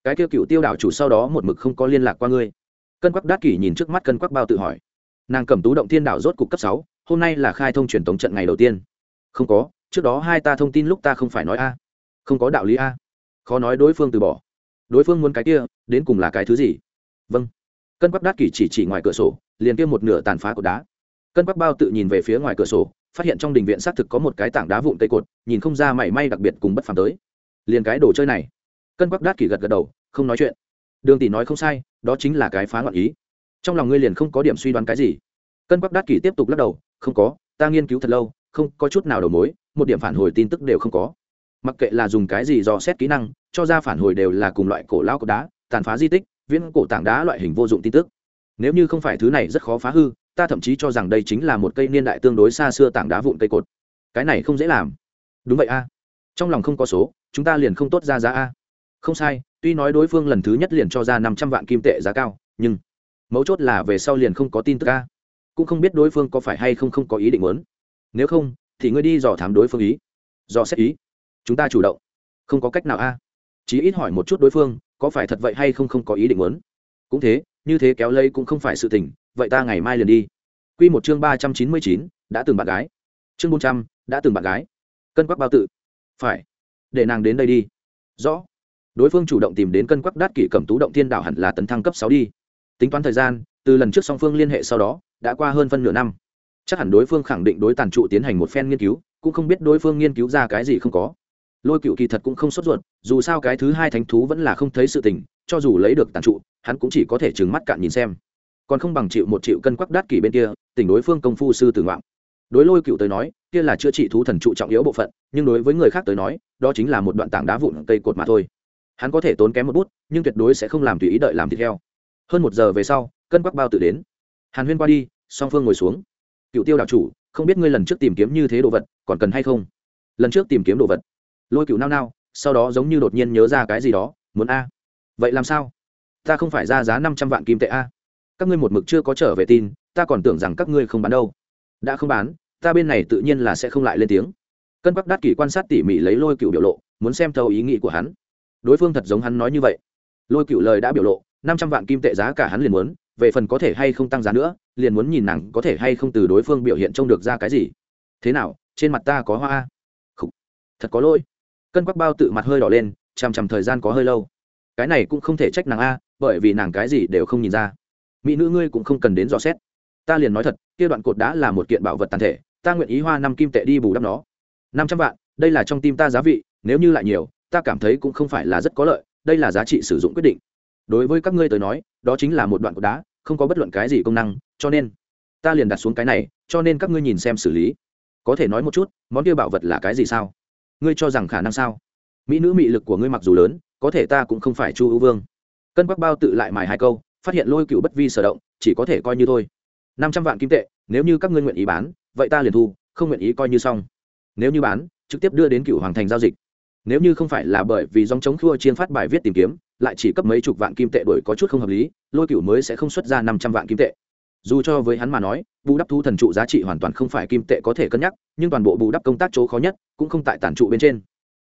[SPEAKER 1] cái kia cựu tiêu đảo chủ sau đó một mực không có liên lạc qua ngươi. Cân quắc đát kỷ nhìn trước mắt cân quắc bao tự hỏi. Nàng cầm tú động thiên đảo rốt cục cấp sáu, hôm nay là khai thông truyền tống trận ngày đầu tiên. Không có, trước đó hai ta thông tin lúc ta không phải nói a. Không có đạo lý a. Khó nói đối phương từ bỏ đối phương muốn cái kia, đến cùng là cái thứ gì? Vâng. Cân quắc đát kỷ chỉ chỉ ngoài cửa sổ, liền kia một nửa tàn phá cột đá. Cân quắc bao tự nhìn về phía ngoài cửa sổ, phát hiện trong đình viện xác thực có một cái tảng đá vụn cây cột, nhìn không ra mảy may đặc biệt cùng bất phàm tới. Liền cái đồ chơi này. Cân quắc đát kỷ gật gật đầu, không nói chuyện. Đường tỷ nói không sai, đó chính là cái phá loạn ý. Trong lòng ngươi liền không có điểm suy đoán cái gì. Cân quắc đát kỷ tiếp tục lắc đầu, không có, ta nghiên cứu thật lâu, không có chút nào đầu mối, một điểm phản hồi tin tức đều không có. Mặc kệ là dùng cái gì do xét kỹ năng cho ra phản hồi đều là cùng loại cổ lao cột đá, tàn phá di tích, viễn cổ tảng đá loại hình vô dụng tin tức. Nếu như không phải thứ này rất khó phá hư, ta thậm chí cho rằng đây chính là một cây niên đại tương đối xa xưa tảng đá vụn cây cột. Cái này không dễ làm. Đúng vậy a. Trong lòng không có số, chúng ta liền không tốt ra giá a. Không sai, tuy nói đối phương lần thứ nhất liền cho ra năm trăm vạn kim tệ giá cao, nhưng mấu chốt là về sau liền không có tin tức a. Cũng không biết đối phương có phải hay không không có ý định muốn. Nếu không, thì ngươi đi dò thám đối phương ý. Dò xét ý. Chúng ta chủ động. Không có cách nào a chí ít hỏi một chút đối phương, có phải thật vậy hay không không có ý định muốn. Cũng thế, như thế kéo lây cũng không phải sự tình, vậy ta ngày mai liền đi. Q một chương ba trăm chín mươi chín, đã từng bạn gái. Chương bốn trăm, đã từng bạn gái. Cân quắc bao tự. Phải. Để nàng đến đây đi. Rõ. Đối phương chủ động tìm đến cân quắc đát kỷ cẩm tú động thiên đạo hẳn là tấn thăng cấp sáu đi. Tính toán thời gian, từ lần trước song phương liên hệ sau đó, đã qua hơn phân nửa năm. Chắc hẳn đối phương khẳng định đối tàn trụ tiến hành một phen nghiên cứu, cũng không biết đối phương nghiên cứu ra cái gì không có lôi cựu kỳ thật cũng không sốt ruột, dù sao cái thứ hai thánh thú vẫn là không thấy sự tình, cho dù lấy được tàn trụ, hắn cũng chỉ có thể trừng mắt cạn nhìn xem. Còn không bằng chịu một triệu cân quắc đát kỷ bên kia, tỉnh đối phương công phu sư tử ngoạn đối lôi cựu tới nói, kia là chữa trị thú thần trụ trọng yếu bộ phận, nhưng đối với người khác tới nói, đó chính là một đoạn tảng đá vụn cây cột mà thôi. Hắn có thể tốn kém một bút, nhưng tuyệt đối sẽ không làm tùy ý đợi làm thịt heo. Hơn một giờ về sau, cân quắc bao tự đến. Hàn huyên qua đi, song phương ngồi xuống. Cựu tiêu đạo chủ, không biết ngươi lần trước tìm kiếm như thế đồ vật, còn cần hay không? Lần trước tìm kiếm đồ vật lôi cựu nao nao, sau đó giống như đột nhiên nhớ ra cái gì đó, muốn a. Vậy làm sao? Ta không phải ra giá năm trăm vạn kim tệ a. Các ngươi một mực chưa có trở về tin, ta còn tưởng rằng các ngươi không bán đâu. Đã không bán, ta bên này tự nhiên là sẽ không lại lên tiếng. Cân bắc đắc kỷ quan sát tỉ mỉ lấy lôi cựu biểu lộ, muốn xem thâu ý nghĩ của hắn. Đối phương thật giống hắn nói như vậy. Lôi cựu lời đã biểu lộ, năm trăm vạn kim tệ giá cả hắn liền muốn, về phần có thể hay không tăng giá nữa, liền muốn nhìn nàng có thể hay không từ đối phương biểu hiện trông được ra cái gì. Thế nào, trên mặt ta có hoa a? Thật có lỗi cân quắc bao tự mặt hơi đỏ lên, chằm chằm thời gian có hơi lâu. Cái này cũng không thể trách nàng a, bởi vì nàng cái gì đều không nhìn ra. Mỹ nữ ngươi cũng không cần đến dò xét. Ta liền nói thật, kia đoạn cột đã là một kiện bảo vật tàn thể, ta nguyện ý hoa năm kim tệ đi bù đắp nó. Năm trăm vạn, đây là trong tim ta giá vị, nếu như lại nhiều, ta cảm thấy cũng không phải là rất có lợi, đây là giá trị sử dụng quyết định. Đối với các ngươi tới nói, đó chính là một đoạn cột đá, không có bất luận cái gì công năng, cho nên, ta liền đặt xuống cái này, cho nên các ngươi nhìn xem xử lý. Có thể nói một chút, món kia bảo vật là cái gì sao? Ngươi cho rằng khả năng sao? Mỹ nữ mị lực của ngươi mặc dù lớn, có thể ta cũng không phải chu ưu vương. Cân bắc bao tự lại mài hai câu, phát hiện lôi cựu bất vi sở động, chỉ có thể coi như thôi. Năm trăm vạn kim tệ, nếu như các ngươi nguyện ý bán, vậy ta liền thu, không nguyện ý coi như xong. Nếu như bán, trực tiếp đưa đến cựu hoàng thành giao dịch. Nếu như không phải là bởi vì dòng chống khua chiên phát bài viết tìm kiếm, lại chỉ cấp mấy chục vạn kim tệ đổi có chút không hợp lý, lôi cựu mới sẽ không xuất ra năm trăm vạn kim tệ dù cho với hắn mà nói, bù đắp thu thần trụ giá trị hoàn toàn không phải kim tệ có thể cân nhắc, nhưng toàn bộ bù đắp công tác chỗ khó nhất cũng không tại tản trụ bên trên.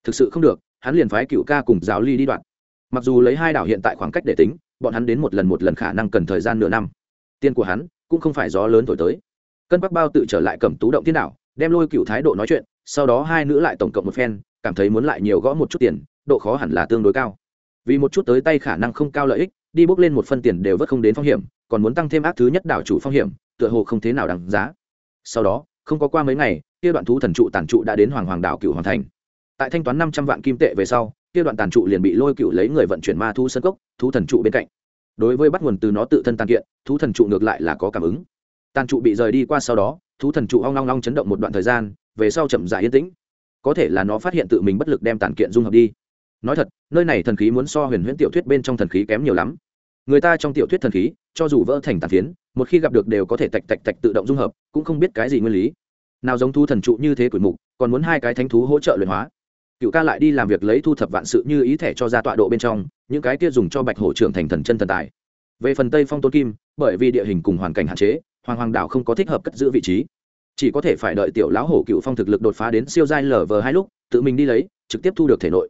[SPEAKER 1] Thực sự không được, hắn liền phái cựu ca cùng giáo ly đi đoạn. Mặc dù lấy hai đảo hiện tại khoảng cách để tính, bọn hắn đến một lần một lần khả năng cần thời gian nửa năm. Tiền của hắn cũng không phải gió lớn thổi tới. Cân bắc bao tự trở lại cầm tú động thiên đảo, đem lôi cựu thái độ nói chuyện, sau đó hai nữ lại tổng cộng một phen, cảm thấy muốn lại nhiều gõ một chút tiền, độ khó hẳn là tương đối cao. Vì một chút tới tay khả năng không cao lợi ích đi bốc lên một phân tiền đều vất không đến phong hiểm, còn muốn tăng thêm ác thứ nhất đảo chủ phong hiểm, tựa hồ không thế nào đáng giá. Sau đó, không có qua mấy ngày, kia đoạn thú thần trụ tàn trụ đã đến hoàng hoàng đảo cựu hoàng thành. Tại thanh toán năm trăm vạn kim tệ về sau, kia đoạn tàn trụ liền bị lôi cựu lấy người vận chuyển ma thu sân cốc, thú thần trụ bên cạnh. Đối với bắt nguồn từ nó tự thân tàn kiện, thú thần trụ ngược lại là có cảm ứng. Tàn trụ bị rời đi qua sau đó, thú thần trụ ong long long chấn động một đoạn thời gian, về sau chậm dài yên tĩnh. Có thể là nó phát hiện tự mình bất lực đem tàn kiện dung hợp đi nói thật, nơi này thần khí muốn so huyền huyễn tiểu thuyết bên trong thần khí kém nhiều lắm. Người ta trong tiểu thuyết thần khí, cho dù vỡ thành tàn phiến, một khi gặp được đều có thể tạch tạch tạch tự động dung hợp, cũng không biết cái gì nguyên lý. Nào giống thu thần trụ như thế quỷ mục, còn muốn hai cái thánh thú hỗ trợ luyện hóa. Cựu ca lại đi làm việc lấy thu thập vạn sự như ý thẻ cho ra tọa độ bên trong, những cái kia dùng cho bạch hổ trưởng thành thần chân thần tài. Về phần tây phong tôn kim, bởi vì địa hình cùng hoàn cảnh hạn chế, hoàng hoàng đảo không có thích hợp cất giữ vị trí. Chỉ có thể phải đợi tiểu lão hổ cựu phong thực lực đột phá đến siêu giai lở hai lúc, tự mình đi lấy, trực tiếp thu được thể nội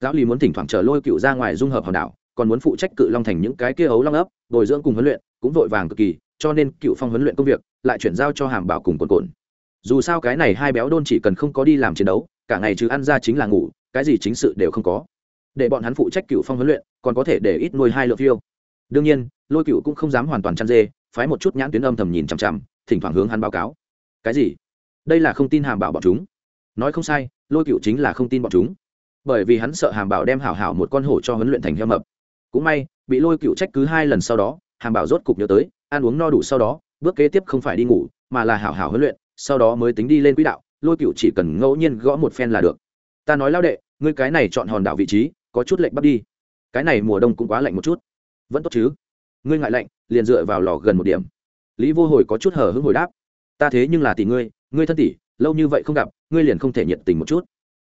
[SPEAKER 1] giáo lý muốn thỉnh thoảng chờ lôi cựu ra ngoài dung hợp hòn đảo, còn muốn phụ trách cự long thành những cái kia ấu long ấp, bồi dưỡng cùng huấn luyện, cũng vội vàng cực kỳ, cho nên cựu phong huấn luyện công việc, lại chuyển giao cho hàm bảo cùng cồn cồn. Dù sao cái này hai béo đôn chỉ cần không có đi làm chiến đấu, cả ngày chứ ăn ra chính là ngủ, cái gì chính sự đều không có. Để bọn hắn phụ trách cựu phong huấn luyện, còn có thể để ít nuôi hai lượng phiêu. Đương nhiên, lôi cựu cũng không dám hoàn toàn chăn dê, phái một chút nhãn tuyến âm thầm nhìn chằm chằm, thỉnh thoảng hướng hắn báo cáo. Cái gì? Đây là không tin hàm bảo bọn chúng. Nói không sai, lôi cựu chính là không tin bọn chúng bởi vì hắn sợ hàm bảo đem hảo hảo một con hổ cho huấn luyện thành heo mập. Cũng may, bị lôi cựu trách cứ hai lần sau đó, hàm bảo rốt cục nhớ tới, ăn uống no đủ sau đó, bước kế tiếp không phải đi ngủ, mà là hảo hảo huấn luyện, sau đó mới tính đi lên quỹ đạo, lôi cựu chỉ cần ngẫu nhiên gõ một phen là được. Ta nói lao đệ, ngươi cái này chọn hòn đảo vị trí, có chút lệnh bắt đi. Cái này mùa đông cũng quá lạnh một chút. Vẫn tốt chứ? Ngươi ngại lạnh, liền dựa vào lò gần một điểm. Lý vô hồi có chút hở hứng hồi đáp. Ta thế nhưng là tỷ ngươi ngươi thân tỷ, lâu như vậy không gặp, ngươi liền không thể nhiệt tình một chút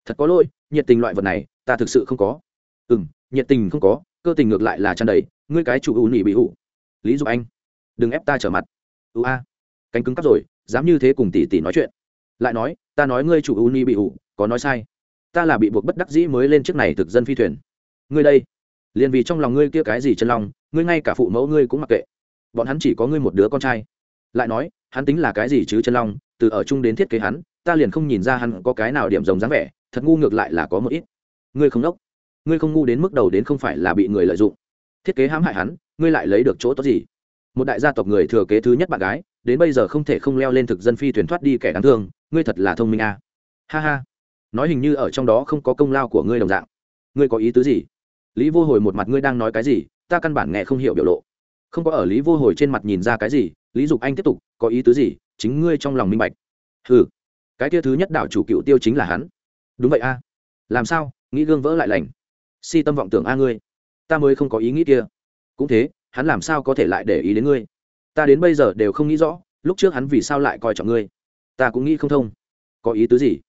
[SPEAKER 1] thật có lỗi, nhiệt tình loại vật này, ta thực sự không có. Ừ m nhiệt tình không có, cơ tình ngược lại là tràn đầy, ngươi cái chủ ưu nỉ bị ủ. Lý dục anh, đừng ép ta trở mặt. Ưu a, cánh cứng cắp rồi, dám như thế cùng tỷ tỷ nói chuyện. Lại nói, ta nói ngươi chủ ưu nỉ bị ủ, có nói sai. Ta là bị buộc bất đắc dĩ mới lên chiếc này thực dân phi thuyền. Ngươi đây, liền vì trong lòng ngươi kia cái gì chân lòng ngươi ngay cả phụ mẫu ngươi cũng mặc kệ. Bọn hắn chỉ có ngươi một đứa con trai. Lại nói, hắn tính là cái gì chứ chân long, từ ở chung đến thiết kế hắn, ta liền không nhìn ra hắn có cái nào điểm giống dáng vẻ thật ngu ngược lại là có một ít. Ngươi không đốc. Ngươi không ngu đến mức đầu đến không phải là bị người lợi dụng. Thiết kế hãm hại hắn, ngươi lại lấy được chỗ tốt gì? Một đại gia tộc người thừa kế thứ nhất bạn gái, đến bây giờ không thể không leo lên thực dân phi thuyền thoát đi kẻ đáng thương, ngươi thật là thông minh à. ha ha. Nói hình như ở trong đó không có công lao của ngươi đồng dạng. Ngươi có ý tứ gì? Lý vô hồi một mặt ngươi đang nói cái gì, ta căn bản nghe không hiểu biểu lộ. Không có ở lý vô hồi trên mặt nhìn ra cái gì, lý dục anh tiếp tục, có ý tứ gì? Chính ngươi trong lòng minh bạch. Ừ cái kia thứ nhất đảo chủ cựu tiêu chính là hắn đúng vậy a. Làm sao? Nghĩ gương vỡ lại lành. Si tâm vọng tưởng a ngươi. Ta mới không có ý nghĩ kia. Cũng thế, hắn làm sao có thể lại để ý đến ngươi? Ta đến bây giờ đều không nghĩ rõ, lúc trước hắn vì sao lại coi trọng ngươi. Ta cũng nghĩ không thông. Có ý tứ gì?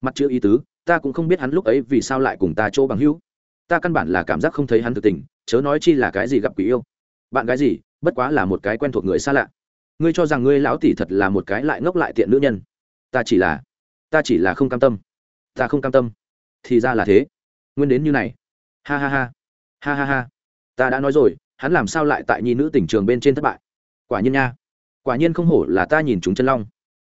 [SPEAKER 1] Mặt chữ ý tứ, ta cũng không biết hắn lúc ấy vì sao lại cùng ta chỗ bằng hữu. Ta căn bản là cảm giác không thấy hắn thực tình, chớ nói chi là cái gì gặp quỷ yêu. Bạn gái gì, bất quá là một cái quen thuộc người xa lạ. Ngươi cho rằng ngươi lão tỷ thật là một cái lại ngốc lại tiện nữ nhân. Ta chỉ là, ta chỉ là không cam tâm ta không cam tâm. Thì ra là thế. Nguyên đến như này. Ha ha ha. Ha ha ha. Ta đã nói rồi, hắn làm sao lại tại nhi nữ tỉnh trường bên trên thất bại? Quả nhiên nha. Quả nhiên không hổ là ta nhìn chúng chân long.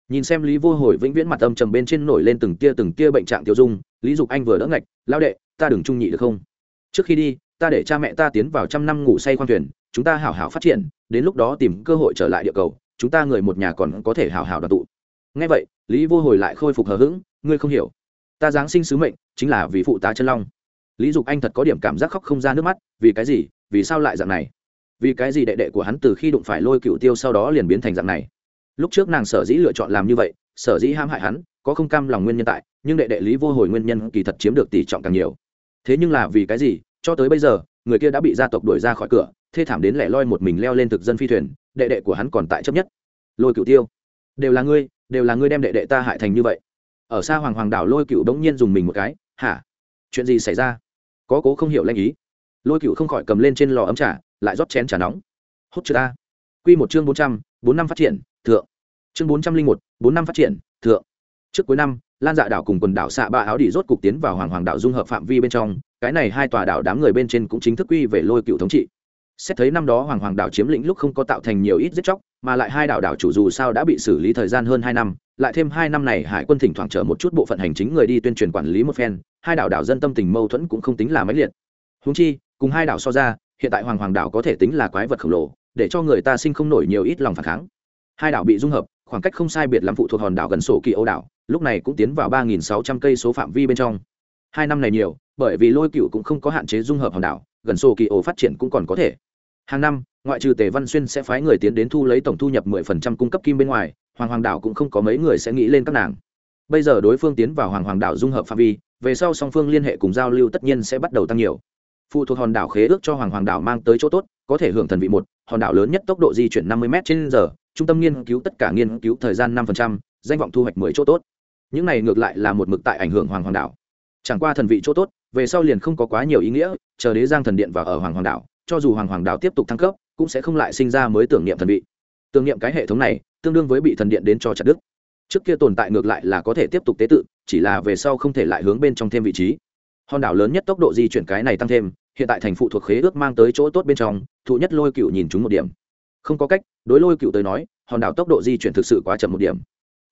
[SPEAKER 1] Nhìn xem lý vô hồi vĩnh viễn mặt âm trầm bên trên nổi lên từng tia từng tia bệnh trạng tiêu dung, lý dục anh vừa đỡ ngạch, lao đệ, ta đừng trung nhị được không? Trước khi đi, ta để cha mẹ ta tiến vào trăm năm ngủ say khoang thuyền, chúng ta hảo hảo phát triển, đến lúc đó tìm cơ hội trở lại địa cầu, chúng ta người một nhà còn có thể hảo hảo đoàn tụ. Ngay vậy, lý vô hồi lại khôi phục hờ hững, ngươi không hiểu ta giáng sinh sứ mệnh chính là vì phụ tá chân long. Lý dục anh thật có điểm cảm giác khóc không ra nước mắt, vì cái gì, vì sao lại dạng này? Vì cái gì đệ đệ của hắn từ khi đụng phải lôi cựu tiêu sau đó liền biến thành dạng này? Lúc trước nàng sở dĩ lựa chọn làm như vậy, sở dĩ ham hại hắn, có không cam lòng nguyên nhân tại, nhưng đệ đệ lý vô hồi nguyên nhân kỳ thật chiếm được tỷ trọng càng nhiều. Thế nhưng là vì cái gì, cho tới bây giờ, người kia đã bị gia tộc đuổi ra khỏi cửa, thê thảm đến lẻ loi một mình leo lên thực dân phi thuyền, đệ đệ của hắn còn tại chấp nhất. Lôi cựu tiêu, đều là ngươi, đều là ngươi đem đệ đệ ta hại thành như vậy ở xa hoàng hoàng đảo lôi cựu đống nhiên dùng mình một cái, hả? Chuyện gì xảy ra? Có cố không hiểu lanh ý. Lôi cựu không khỏi cầm lên trên lò ấm trà, lại rót chén trà nóng. Hốt chưa ta? Quy một chương bốn trăm, bốn năm phát triển, thượng. Chương bốn trăm linh một, bốn năm phát triển, thượng. Trước cuối năm, lan dạ đảo cùng quần đảo xạ ba áo đi rốt cục tiến vào hoàng hoàng đảo dung hợp phạm vi bên trong, cái này hai tòa đảo đám người bên trên cũng chính thức quy về lôi cựu thống trị xét thấy năm đó hoàng hoàng đảo chiếm lĩnh lúc không có tạo thành nhiều ít giết chóc, mà lại hai đảo đảo chủ dù sao đã bị xử lý thời gian hơn hai năm, lại thêm hai năm này hải quân thỉnh thoảng chở một chút bộ phận hành chính người đi tuyên truyền quản lý một phen, hai đảo đảo dân tâm tình mâu thuẫn cũng không tính là mấy liệt. Húng chi, cùng hai đảo so ra, hiện tại hoàng hoàng đảo có thể tính là quái vật khổng lồ, để cho người ta sinh không nổi nhiều ít lòng phản kháng. Hai đảo bị dung hợp, khoảng cách không sai biệt lắm phụ thuộc hòn đảo gần sổ kỳ âu đảo, lúc này cũng tiến vào ba nghìn sáu trăm cây số phạm vi bên trong. Hai năm này nhiều, bởi vì lôi cựu cũng không có hạn chế dung hợp hòn đảo, gần sổ kỳ ổ phát triển cũng còn có thể hàng năm, ngoại trừ tề văn xuyên sẽ phái người tiến đến thu lấy tổng thu nhập mười phần trăm cung cấp kim bên ngoài, hoàng hoàng đảo cũng không có mấy người sẽ nghĩ lên các nàng. Bây giờ đối phương tiến vào hoàng hoàng đảo dung hợp phạm vi, về sau song phương liên hệ cùng giao lưu tất nhiên sẽ bắt đầu tăng nhiều. Phụ thuộc hòn đảo khế ước cho hoàng hoàng đảo mang tới chỗ tốt, có thể hưởng thần vị một, hòn đảo lớn nhất tốc độ di chuyển năm mươi m trên giờ, trung tâm nghiên cứu tất cả nghiên cứu thời gian năm danh vọng thu hoạch mười chỗ tốt. Những này ngược lại là một mực tại ảnh hưởng hoàng hoàng đảo. Chẳng qua thần vị chỗ tốt, về sau liền không có quá nhiều ý nghĩa, chờ đế giang thần điện vào ở hoàng hoàng đảo cho dù hoàng hoàng đảo tiếp tục thăng cấp, cũng sẽ không lại sinh ra mới tưởng niệm thần vị. Tưởng niệm cái hệ thống này, tương đương với bị thần điện đến cho chặt đức trước kia tồn tại ngược lại là có thể tiếp tục tế tự, chỉ là về sau không thể lại hướng bên trong thêm vị trí. Hòn đảo lớn nhất tốc độ di chuyển cái này tăng thêm, hiện tại thành phụ thuộc khế ước mang tới chỗ tốt bên trong, thụ nhất lôi cựu nhìn chúng một điểm. Không có cách, đối lôi cựu tới nói, hòn đảo tốc độ di chuyển thực sự quá chậm một điểm.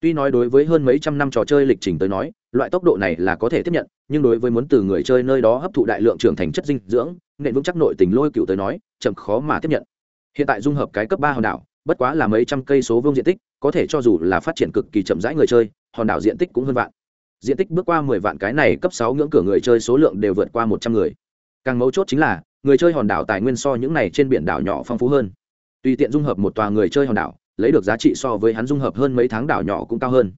[SPEAKER 1] Tuy nói đối với hơn mấy trăm năm trò chơi lịch trình tới nói, loại tốc độ này là có thể tiếp nhận, nhưng đối với muốn từ người chơi nơi đó hấp thụ đại lượng trưởng thành chất dinh dưỡng nện vững chắc nội tình lôi cựu tới nói, chậm khó mà tiếp nhận. Hiện tại dung hợp cái cấp ba hòn đảo, bất quá là mấy trăm cây số vương diện tích, có thể cho dù là phát triển cực kỳ chậm rãi người chơi, hòn đảo diện tích cũng hơn vạn. Diện tích bước qua mười vạn cái này cấp sáu ngưỡng cửa người chơi số lượng đều vượt qua một trăm người. Càng mấu chốt chính là, người chơi hòn đảo tài nguyên so những này trên biển đảo nhỏ phong phú hơn. Tùy tiện dung hợp một tòa người chơi hòn đảo, lấy được giá trị so với hắn dung hợp hơn mấy tháng đảo nhỏ cũng cao hơn.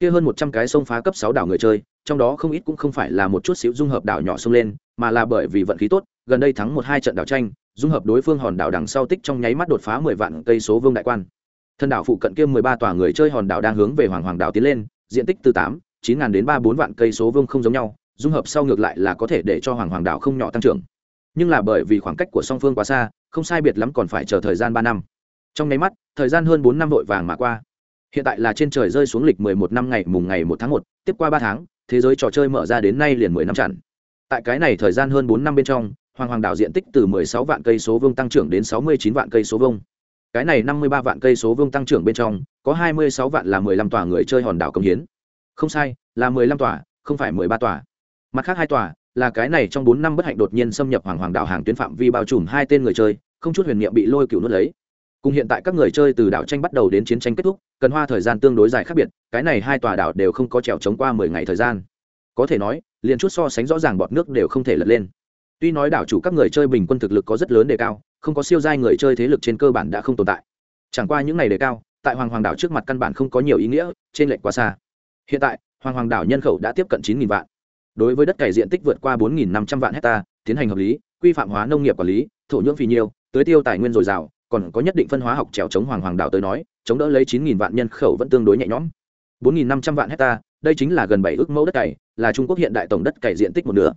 [SPEAKER 1] Kia hơn một trăm cái sông phá cấp sáu đảo người chơi, trong đó không ít cũng không phải là một chút xíu dung hợp đảo nhỏ xông lên, mà là bởi vì vận khí tốt gần đây thắng một hai trận đảo tranh, dung hợp đối phương hòn đảo đằng sau tích trong nháy mắt đột phá mười vạn cây số vương đại quan. Thân đảo phụ cận kia mười ba tòa người chơi hòn đảo đang hướng về hoàng hoàng đảo tiến lên, diện tích từ tám, chín ngàn đến ba bốn vạn cây số vương không giống nhau, dung hợp sau ngược lại là có thể để cho hoàng hoàng đảo không nhỏ tăng trưởng. Nhưng là bởi vì khoảng cách của song phương quá xa, không sai biệt lắm còn phải chờ thời gian ba năm. Trong nháy mắt, thời gian hơn bốn năm vội vàng mà qua. Hiện tại là trên trời rơi xuống lịch mười một năm ngày, mùng ngày một tháng một, tiếp qua ba tháng, thế giới trò chơi mở ra đến nay liền mười năm chặn tại cái này thời gian hơn bốn năm bên trong hoàng hoàng đảo diện tích từ mười sáu vạn cây số vuông tăng trưởng đến sáu mươi chín vạn cây số vuông. cái này năm mươi ba vạn cây số vuông tăng trưởng bên trong, có hai mươi sáu vạn là mười lăm tòa người chơi hòn đảo công hiến. Không sai, là mười lăm tòa, không phải mười ba tòa. Mặt khác hai tòa, là cái này trong bốn năm bất hạnh đột nhiên xâm nhập hoàng hoàng đảo hàng tuyến phạm vi bao trùm hai tên người chơi, không chút huyền niệm bị lôi cựu nuốt lấy. Cùng hiện tại các người chơi từ đảo tranh bắt đầu đến chiến tranh kết thúc, cần hoa thời gian tương đối dài khác biệt, cái này hai tòa đảo đều không có trèo chống qua mười ngày thời gian. Có thể nói, liền chút so sánh rõ ràng bọt nước đều không thể lật lên tuy nói đảo chủ các người chơi bình quân thực lực có rất lớn đề cao, không có siêu giai người chơi thế lực trên cơ bản đã không tồn tại. Chẳng qua những ngày đề cao, tại hoàng hoàng đảo trước mặt căn bản không có nhiều ý nghĩa, trên lệnh quá xa. Hiện tại, hoàng hoàng đảo nhân khẩu đã tiếp cận chín vạn. Đối với đất cày diện tích vượt qua bốn năm trăm vạn hectare tiến hành hợp lý, quy phạm hóa nông nghiệp quản lý, thổ nhưỡng phì nhiêu, tưới tiêu tài nguyên dồi dào, còn có nhất định phân hóa học trèo chống hoàng hoàng đảo tới nói, chống đỡ lấy chín vạn nhân khẩu vẫn tương đối nhẹ nhõm. bốn năm trăm vạn hectare đây chính là gần bảy ước mẫu đất cày, là trung quốc hiện đại tổng đất cày diện tích một nửa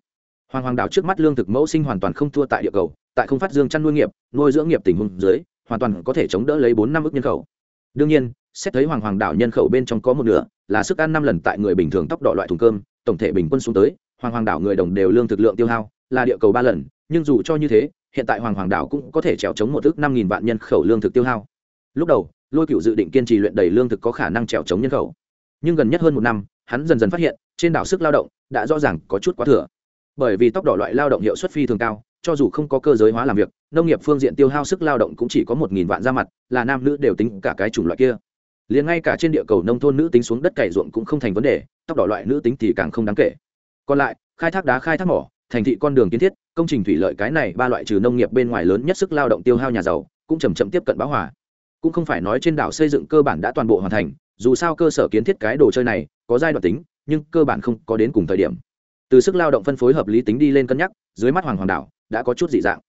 [SPEAKER 1] hoàng hoàng đảo trước mắt lương thực mẫu sinh hoàn toàn không thua tại địa cầu, tại không phát dương chăn nuôi nghiệp, nuôi dưỡng nghiệp tình huống dưới, hoàn toàn có thể chống đỡ lấy bốn năm ước nhân khẩu. Đương nhiên, xét thấy hoàng hoàng đảo nhân khẩu bên trong có một nửa, là sức ăn năm lần tại người bình thường tốc độ loại thùng cơm, tổng thể bình quân xuống tới, hoàng hoàng đảo người đồng đều lương thực lượng tiêu hao, là địa cầu ba lần, nhưng dù cho như thế, hiện tại hoàng hoàng đảo cũng có thể trèo chống một ước năm nghìn vạn nhân khẩu lương thực tiêu hao. Lúc đầu, lôi cựu dự định kiên trì luyện đầy lương thực có khả năng trèo chống nhân khẩu. Nhưng gần nhất hơn một năm, hắn dần dần phát hiện, trên đảo sức lao động đã rõ ràng có chút quá thừa bởi vì tốc độ loại lao động hiệu suất phi thường cao, cho dù không có cơ giới hóa làm việc, nông nghiệp phương diện tiêu hao sức lao động cũng chỉ có một nghìn vạn ra mặt, là nam nữ đều tính cả cái chủng loại kia. Liền ngay cả trên địa cầu nông thôn nữ tính xuống đất cày ruộng cũng không thành vấn đề tốc độ loại nữ tính thì càng không đáng kể. Còn lại, khai thác đá, khai thác mỏ, thành thị con đường kiến thiết, công trình thủy lợi cái này ba loại trừ nông nghiệp bên ngoài lớn nhất sức lao động tiêu hao nhà giàu, cũng chầm chậm tiếp cận bão hòa. Cũng không phải nói trên đảo xây dựng cơ bản đã toàn bộ hoàn thành, dù sao cơ sở kiến thiết cái đồ chơi này có giai đoạn tính, nhưng cơ bản không có đến cùng thời điểm từ sức lao động phân phối hợp lý tính đi lên cân nhắc, dưới mắt hoàng hoàng đảo đã có chút dị dạng.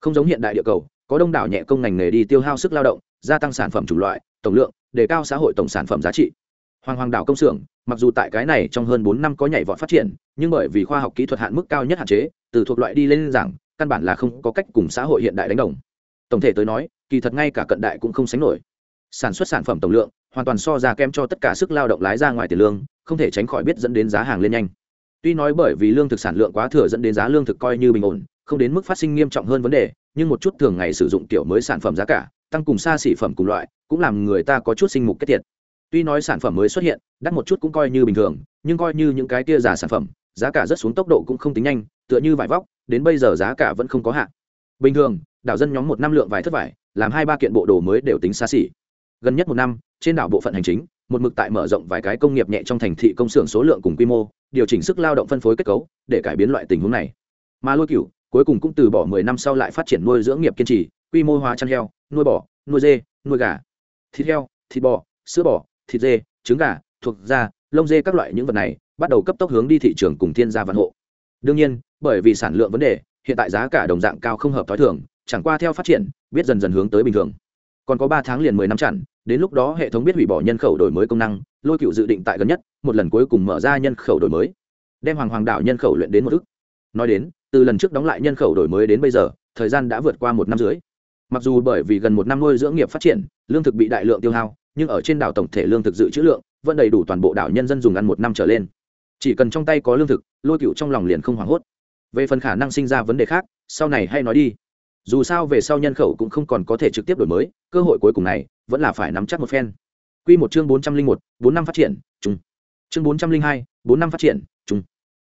[SPEAKER 1] Không giống hiện đại địa cầu, có đông đảo nhẹ công ngành nghề đi tiêu hao sức lao động, gia tăng sản phẩm chủng loại, tổng lượng, đề cao xã hội tổng sản phẩm giá trị. Hoàng hoàng đảo công xưởng, mặc dù tại cái này trong hơn bốn năm có nhảy vọt phát triển, nhưng bởi vì khoa học kỹ thuật hạn mức cao nhất hạn chế, từ thuộc loại đi lên giảng, căn bản là không có cách cùng xã hội hiện đại đánh đồng. Tổng thể tới nói, kỳ thật ngay cả cận đại cũng không sánh nổi. Sản xuất sản phẩm tổng lượng, hoàn toàn so ra kem cho tất cả sức lao động lái ra ngoài tiền lương, không thể tránh khỏi biết dẫn đến giá hàng lên nhanh tuy nói bởi vì lương thực sản lượng quá thừa dẫn đến giá lương thực coi như bình ổn, không đến mức phát sinh nghiêm trọng hơn vấn đề, nhưng một chút thường ngày sử dụng kiểu mới sản phẩm giá cả, tăng cùng xa xỉ phẩm cùng loại, cũng làm người ta có chút sinh mục kết thiệt tuy nói sản phẩm mới xuất hiện, đắt một chút cũng coi như bình thường, nhưng coi như những cái kia giả sản phẩm, giá cả rất xuống tốc độ cũng không tính nhanh, tựa như vải vóc, đến bây giờ giá cả vẫn không có hạn. Bình thường, đảo dân nhóm một năm lượng vải thất vải, làm hai ba kiện bộ đồ mới đều tính xa xỉ. Gần nhất một năm, trên đảo bộ phận hành chính, một mực tại mở rộng vài cái công nghiệp nhẹ trong thành thị công xưởng số lượng cùng quy mô điều chỉnh sức lao động phân phối kết cấu để cải biến loại tình huống này. Mà lôi cửu cuối cùng cũng từ bỏ mười năm sau lại phát triển nuôi dưỡng nghiệp kiên trì, quy mô hóa chăn heo, nuôi bò, nuôi dê, nuôi gà. Thịt heo, thịt bò, sữa bò, thịt dê, trứng gà, thuộc da, lông dê các loại những vật này bắt đầu cấp tốc hướng đi thị trường cùng thiên gia văn hộ. Đương nhiên, bởi vì sản lượng vấn đề, hiện tại giá cả đồng dạng cao không hợp t h ó i thường, chẳng qua theo phát triển, biết dần dần hướng tới bình thường. Còn có ba tháng liền mười năm chặn đến lúc đó hệ thống biết hủy bỏ nhân khẩu đổi mới công năng, lôi cựu dự định tại gần nhất một lần cuối cùng mở ra nhân khẩu đổi mới, đem hoàng hoàng đảo nhân khẩu luyện đến một ức. Nói đến, từ lần trước đóng lại nhân khẩu đổi mới đến bây giờ, thời gian đã vượt qua một năm dưới mặc dù bởi vì gần một năm nuôi dưỡng nghiệp phát triển, lương thực bị đại lượng tiêu hao, nhưng ở trên đảo tổng thể lương thực dự trữ lượng vẫn đầy đủ toàn bộ đảo nhân dân dùng ăn một năm trở lên. Chỉ cần trong tay có lương thực, lôi cựu trong lòng liền không hoảng hốt. Về phần khả năng sinh ra vấn đề khác, sau này hay nói đi. Dù sao về sau nhân khẩu cũng không còn có thể trực tiếp đổi mới, cơ hội cuối cùng này vẫn là phải nắm chắc một phen. Q một chương bốn trăm linh một, bốn năm phát triển chung chương bốn trăm linh hai, bốn năm phát triển chung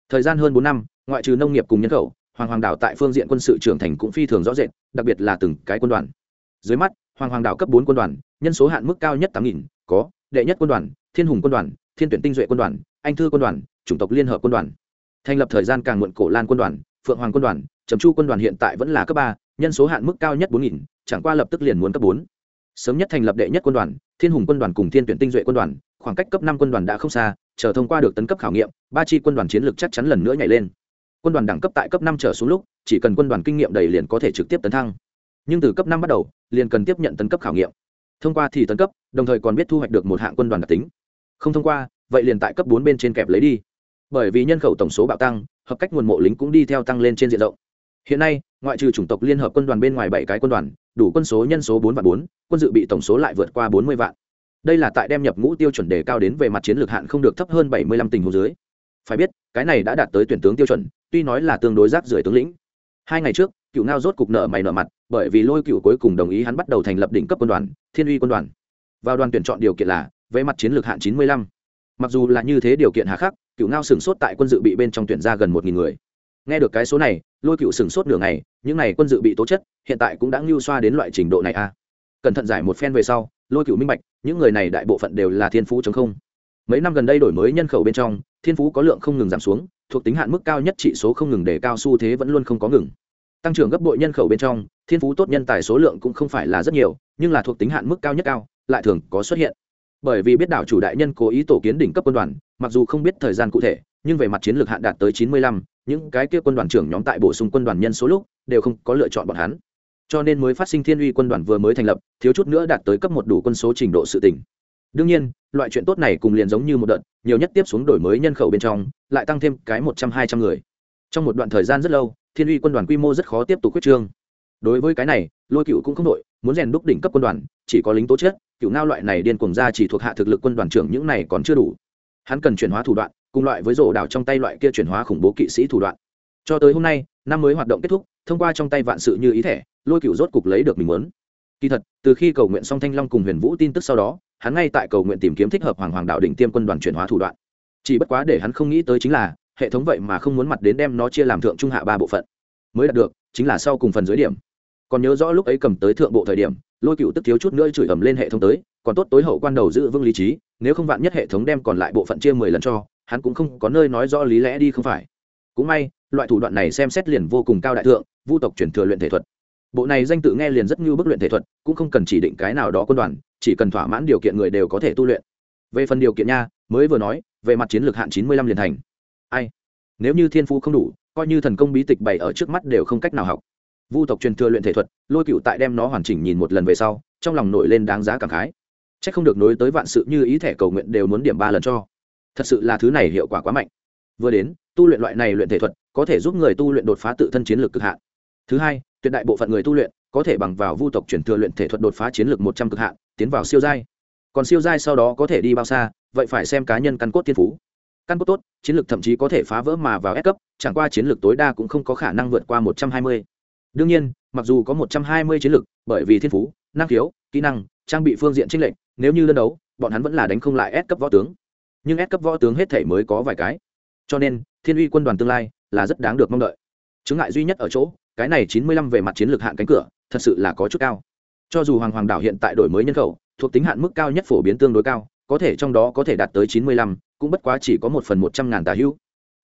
[SPEAKER 1] thời gian hơn bốn năm, ngoại trừ nông nghiệp cùng nhân khẩu, hoàng hoàng đảo tại phương diện quân sự trưởng thành cũng phi thường rõ rệt, đặc biệt là từng cái quân đoàn. Dưới mắt, hoàng hoàng đảo cấp bốn quân đoàn, nhân số hạn mức cao nhất tám nghìn, có đệ nhất quân đoàn, thiên hùng quân đoàn, thiên tuyển tinh duệ quân đoàn, anh thư quân đoàn, chủng tộc liên hợp quân đoàn. Thành lập thời gian càng muộn cổ lan quân đoàn, phượng hoàng quân đoàn, trầm chu quân đoàn hiện tại vẫn là cấp ba, nhân số hạn mức cao nhất bốn nghìn, chẳng qua lập tức liền muốn cấp bốn. Sớm nhất thành lập đệ nhất quân đoàn, thiên hùng quân đoàn cùng thiên tuyển tinh duệ quân đoàn, khoảng cách cấp năm quân đoàn đã không xa chờ thông qua được tấn cấp khảo nghiệm, ba chi quân đoàn chiến lược chắc chắn lần nữa nhảy lên. Quân đoàn đẳng cấp tại cấp năm trở xuống lúc, chỉ cần quân đoàn kinh nghiệm đầy liền có thể trực tiếp tấn thăng. Nhưng từ cấp năm bắt đầu, liền cần tiếp nhận tấn cấp khảo nghiệm. Thông qua thì tấn cấp, đồng thời còn biết thu hoạch được một hạng quân đoàn đặc tính. Không thông qua, vậy liền tại cấp bốn bên trên kẹp lấy đi. Bởi vì nhân khẩu tổng số bạo tăng, hợp cách nguồn mộ lính cũng đi theo tăng lên trên diện rộng. Hiện nay, ngoại trừ chủng tộc liên hợp quân đoàn bên ngoài bảy cái quân đoàn, đủ quân số nhân số bốn vạn bốn, quân dự bị tổng số lại vượt qua bốn mươi vạn đây là tại đem nhập ngũ tiêu chuẩn đề cao đến về mặt chiến lược hạn không được thấp hơn bảy mươi lăm tình hồ dưới. Phải biết, cái này đã đạt tới tuyển tướng tiêu chuẩn, tuy nói là tương đối rác rưởi tướng lĩnh. Hai ngày trước, cựu ngao rốt cục nợ mày nợ mặt, bởi vì lôi cựu cuối cùng đồng ý hắn bắt đầu thành lập đỉnh cấp quân đoàn, thiên uy quân đoàn. Vào đoàn tuyển chọn điều kiện là, về mặt chiến lược hạn chín mươi lăm. Mặc dù là như thế điều kiện hà khắc, cựu ngao sửng sốt tại quân dự bị bên trong tuyển ra gần một nghìn người. Nghe được cái số này, lôi cựu sửng sốt nửa ngày, những n à y quân dự bị tố chất, hiện tại cũng đã ngưu xoa đến loại trình độ này a à cẩn thận giải một phen về sau, lôi cựu minh bạch, những người này đại bộ phận đều là thiên phú chống không. Mấy năm gần đây đổi mới nhân khẩu bên trong, thiên phú có lượng không ngừng giảm xuống, thuộc tính hạn mức cao nhất trị số không ngừng để cao xu thế vẫn luôn không có ngừng. Tăng trưởng gấp bội nhân khẩu bên trong, thiên phú tốt nhân tài số lượng cũng không phải là rất nhiều, nhưng là thuộc tính hạn mức cao nhất cao, lại thường có xuất hiện. Bởi vì biết đảo chủ đại nhân cố ý tổ kiến đỉnh cấp quân đoàn, mặc dù không biết thời gian cụ thể, nhưng về mặt chiến lược hạn đạt tới chín mươi lăm, những cái kia quân đoàn trưởng nhóm tại bổ sung quân đoàn nhân số lúc, đều không có lựa chọn bọn hắn cho nên mới phát sinh thiên uy quân đoàn vừa mới thành lập thiếu chút nữa đạt tới cấp một đủ quân số trình độ sự tỉnh đương nhiên loại chuyện tốt này cùng liền giống như một đợt nhiều nhất tiếp xuống đổi mới nhân khẩu bên trong lại tăng thêm cái một trăm hai trăm người. Trong một đoạn thời gian rất lâu thiên uy quân đoàn quy mô rất khó tiếp tục quyết trương. Đối với cái này lôi cựu cũng không đội muốn rèn đúc đỉnh cấp quân đoàn chỉ có lính tố chết, cựu ngao loại này điên cuồng ra chỉ thuộc hạ thực lực quân đoàn trưởng những này còn chưa đủ. Hắn cần chuyển hóa thủ đoạn cùng loại với rổ đảo trong tay loại kia chuyển hóa khủng bố kỵ sĩ thủ đoạn cho tới hôm nay, năm mới hoạt động kết thúc, thông qua trong tay vạn sự như ý thể lôi cựu rốt cục lấy được mình muốn. Kỳ thật, từ khi cầu nguyện song thanh long cùng huyền vũ tin tức sau đó, hắn ngay tại cầu nguyện tìm kiếm thích hợp hoàng hoàng đạo đỉnh tiêm quân đoàn chuyển hóa thủ đoạn. Chỉ bất quá để hắn không nghĩ tới chính là, hệ thống vậy mà không muốn mặt đến đem nó chia làm thượng trung hạ ba bộ phận. Mới đạt được, chính là sau cùng phần dưới điểm. Còn nhớ rõ lúc ấy cầm tới thượng bộ thời điểm, lôi cựu tức thiếu chút nữa chửi ầm lên hệ thống tới, còn tốt tối hậu quan đầu giữ vững lý trí, nếu không vạn nhất hệ thống đem còn lại bộ phận chia mười lần cho, hắn cũng không có nơi nói rõ lý lẽ đi không phải cũng may, loại thủ đoạn này xem xét liền vô cùng cao đại thượng, vu tộc chuyển thừa luyện thể thuật. Bộ này danh tự nghe liền rất như bức luyện thể thuật, cũng không cần chỉ định cái nào đó quân đoàn, chỉ cần thỏa mãn điều kiện người đều có thể tu luyện. Về phần điều kiện nha, mới vừa nói, về mặt chiến lược hạn chín mươi lăm liền thành. Ai? Nếu như thiên phú không đủ, coi như thần công bí tịch bày ở trước mắt đều không cách nào học. Vu tộc truyền thừa luyện thể thuật, lôi cựu tại đem nó hoàn chỉnh nhìn một lần về sau, trong lòng nổi lên đáng giá cảm khái. C h ắ c không được nối tới vạn sự như ý thẻ cầu nguyện đều muốn điểm ba lần cho. Thật sự là thứ này hiệu quả quá mạnh vừa đến tu luyện loại này luyện thể thuật có thể giúp người tu luyện đột phá tự thân chiến lược cực hạn. Thứ hai tuyệt đại bộ phận người tu luyện có thể bằng vào vu tộc chuyển thừa luyện thể thuật đột phá chiến lược một trăm cực hạn tiến vào siêu giai. Còn siêu giai sau đó có thể đi bao xa vậy phải xem cá nhân căn cốt thiên phú. Căn cốt tốt chiến lược thậm chí có thể phá vỡ mà vào S cấp chẳng qua chiến lược tối đa cũng không có khả năng vượt qua một trăm hai mươi. Đương nhiên mặc dù có một trăm hai mươi chiến lược bởi vì thiên phú năng khiếu kỹ năng trang bị phương diện trinh lệnh, nếu như lân đấu bọn hắn vẫn là đánh không lại S cấp võ tướng. Nhưng S cấp võ tướng hết thể mới có vài cái cho nên thiên uy quân đoàn tương lai là rất đáng được mong đợi. Chứng ngại duy nhất ở chỗ, cái này chín mươi lăm về mặt chiến lược hạn cánh cửa, thật sự là có chút cao. Cho dù hoàng hoàng đảo hiện tại đổi mới nhân khẩu, thuộc tính hạn mức cao nhất phổ biến tương đối cao, có thể trong đó có thể đạt tới chín mươi lăm, cũng bất quá chỉ có một phần một trăm ngàn tà hữu.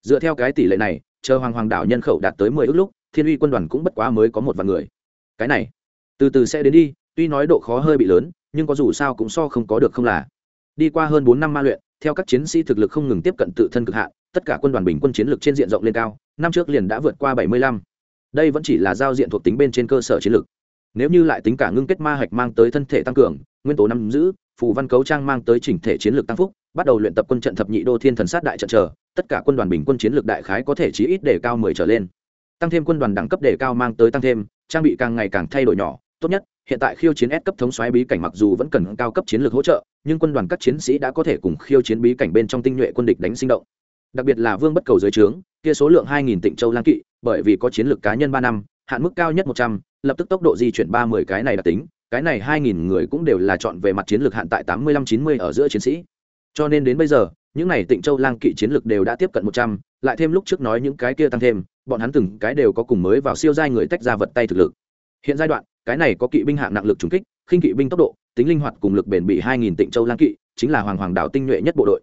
[SPEAKER 1] Dựa theo cái tỷ lệ này, chờ hoàng hoàng đảo nhân khẩu đạt tới mười ước lúc, thiên uy quân đoàn cũng bất quá mới có một vạn người. Cái này, từ từ sẽ đến đi, tuy nói độ khó hơi bị lớn, nhưng có dù sao cũng so không có được không là. Đi qua hơn bốn năm ma luyện theo các chiến sĩ thực lực không ngừng tiếp cận tự thân cực hạn, tất cả quân đoàn bình quân chiến lược trên diện rộng lên cao, năm trước liền đã vượt qua bảy mươi lăm. Đây vẫn chỉ là giao diện thuộc tính bên trên cơ sở chiến lược. Nếu như lại tính cả ngưng kết ma hạch mang tới thân thể tăng cường, nguyên tố năm giữ, phù văn cấu trang mang tới chỉnh thể chiến lược tăng phúc, bắt đầu luyện tập quân trận thập nhị đô thiên thần sát đại trận chờ, tất cả quân đoàn bình quân chiến lược đại khái có thể chí ít để cao mười trở lên. Tăng thêm quân đoàn đẳng cấp đề cao mang tới tăng thêm, trang bị càng ngày càng thay đổi nhỏ, tốt nhất, hiện tại khiêu chiến S cấp thống soái bí cảnh mặc dù vẫn cần cao cấp chiến lược hỗ trợ nhưng quân đoàn các chiến sĩ đã có thể cùng khiêu chiến bí cảnh bên trong tinh nhuệ quân địch đánh sinh động. Đặc biệt là vương bất cầu dưới trướng, kia số lượng hai nghìn tịnh châu lang kỵ, bởi vì có chiến lược cá nhân ba năm, hạn mức cao nhất một trăm, lập tức tốc độ di chuyển ba mươi cái này đặc tính, cái này hai nghìn người cũng đều là chọn về mặt chiến lược hạn tại tám mươi lăm chín mươi ở giữa chiến sĩ. Cho nên đến bây giờ, những này tịnh châu lang kỵ chiến lược đều đã tiếp cận một trăm, lại thêm lúc trước nói những cái kia tăng thêm, bọn hắn từng cái đều có cùng mới vào siêu giai người tách ra vật tay thực lực. Hiện giai đoạn, cái này có kỵ binh hạng nặng lực trùng kích, khinh kỵ binh tốc độ tính linh hoạt cùng lực bền bị hai nghìn tịnh châu lang kỵ, chính là hoàng hoàng đảo tinh nhuệ nhất bộ đội.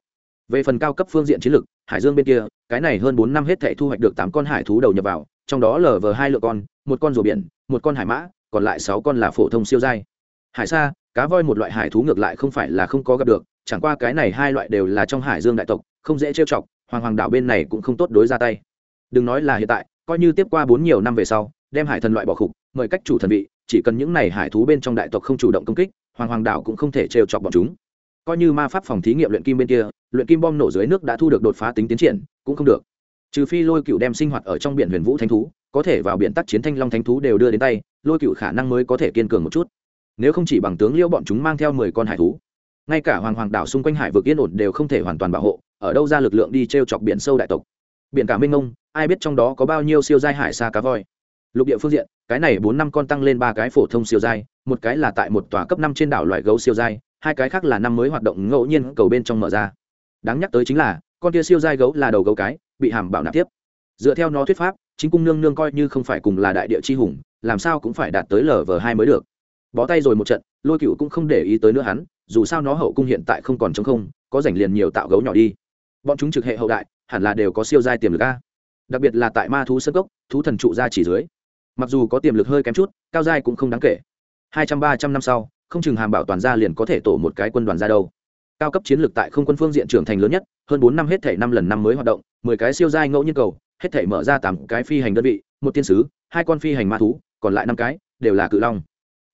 [SPEAKER 1] Về phần cao cấp phương diện chiến lược, hải dương bên kia, cái này hơn bốn năm hết thể thu hoạch được tám con hải thú đầu nhập vào, trong đó lờ vờ hai lượng con, một con rùa biển, một con hải mã, còn lại sáu con là phổ thông siêu giai. Hải sa, cá voi một loại hải thú ngược lại không phải là không có gặp được, chẳng qua cái này hai loại đều là trong hải dương đại tộc, không dễ trêu chọc, hoàng hoàng đảo bên này cũng không tốt đối ra tay. Đừng nói là hiện tại, coi như tiếp qua bốn nhiều năm về sau, đem hải thần loại bỏ khục, mời cách chủ thần vị, chỉ cần những này hải thú bên trong đại tộc không chủ động công kích hoàng hoàng đảo cũng không thể trêu chọc bọn chúng. Coi như ma pháp phòng thí nghiệm luyện kim bên kia, luyện kim bom nổ dưới nước đã thu được đột phá tính tiến triển, cũng không được. Trừ phi lôi cựu đem sinh hoạt ở trong biển huyền vũ thánh thú, có thể vào biển tác chiến thanh long thánh thú đều đưa đến tay, lôi cựu khả năng mới có thể kiên cường một chút. Nếu không chỉ bằng tướng liêu bọn chúng mang theo mười con hải thú, ngay cả hoàng hoàng đảo xung quanh hải vực yên ổn đều không thể hoàn toàn bảo hộ, ở đâu ra lực lượng đi t r e o chọc biển sâu đại tộc. Biển cả minh ông ai biết trong đó có bao nhiêu siêu giai hải xa cá voi. Lục địa phương diện, cái này bốn năm con tăng lên ba cái phổ thông siêu giai một cái là tại một tòa cấp năm trên đảo loài gấu siêu dai hai cái khác là năm mới hoạt động ngẫu nhiên cầu bên trong mở ra. Đáng nhắc tới chính là con kia siêu dai gấu là đầu gấu cái bị hàm bảo nạp tiếp. Dựa theo nó thuyết pháp chính cung nương nương coi như không phải cùng là đại địa chi hùng làm sao cũng phải đạt tới lv hai mới được. Bó tay rồi một trận lôi cựu cũng không để ý tới nữa hắn dù sao nó hậu cung hiện tại không còn trống không có rảnh liền nhiều tạo gấu nhỏ đi. Bọn chúng trực hệ hậu đại hẳn là đều có siêu giai tiềm lực a. Đặc biệt là tại ma thú sân cốc, thú thần trụ ra chỉ dưới. Mặc dù có tiềm lực hơi kém chút cao giai cũng không đáng kể hai trăm ba trăm năm sau, không chừng hàm bảo toàn gia liền có thể tổ một cái quân đoàn ra đâu. Cao cấp chiến lược tại không quân phương diện trưởng thành lớn nhất, hơn bốn năm hết thể năm lần năm mới hoạt động, mười cái siêu giai ngẫu nhiên cầu, hết thể mở ra tám cái phi hành đơn vị, một thiên sứ, hai con phi hành ma thú, còn lại năm cái đều là cự long.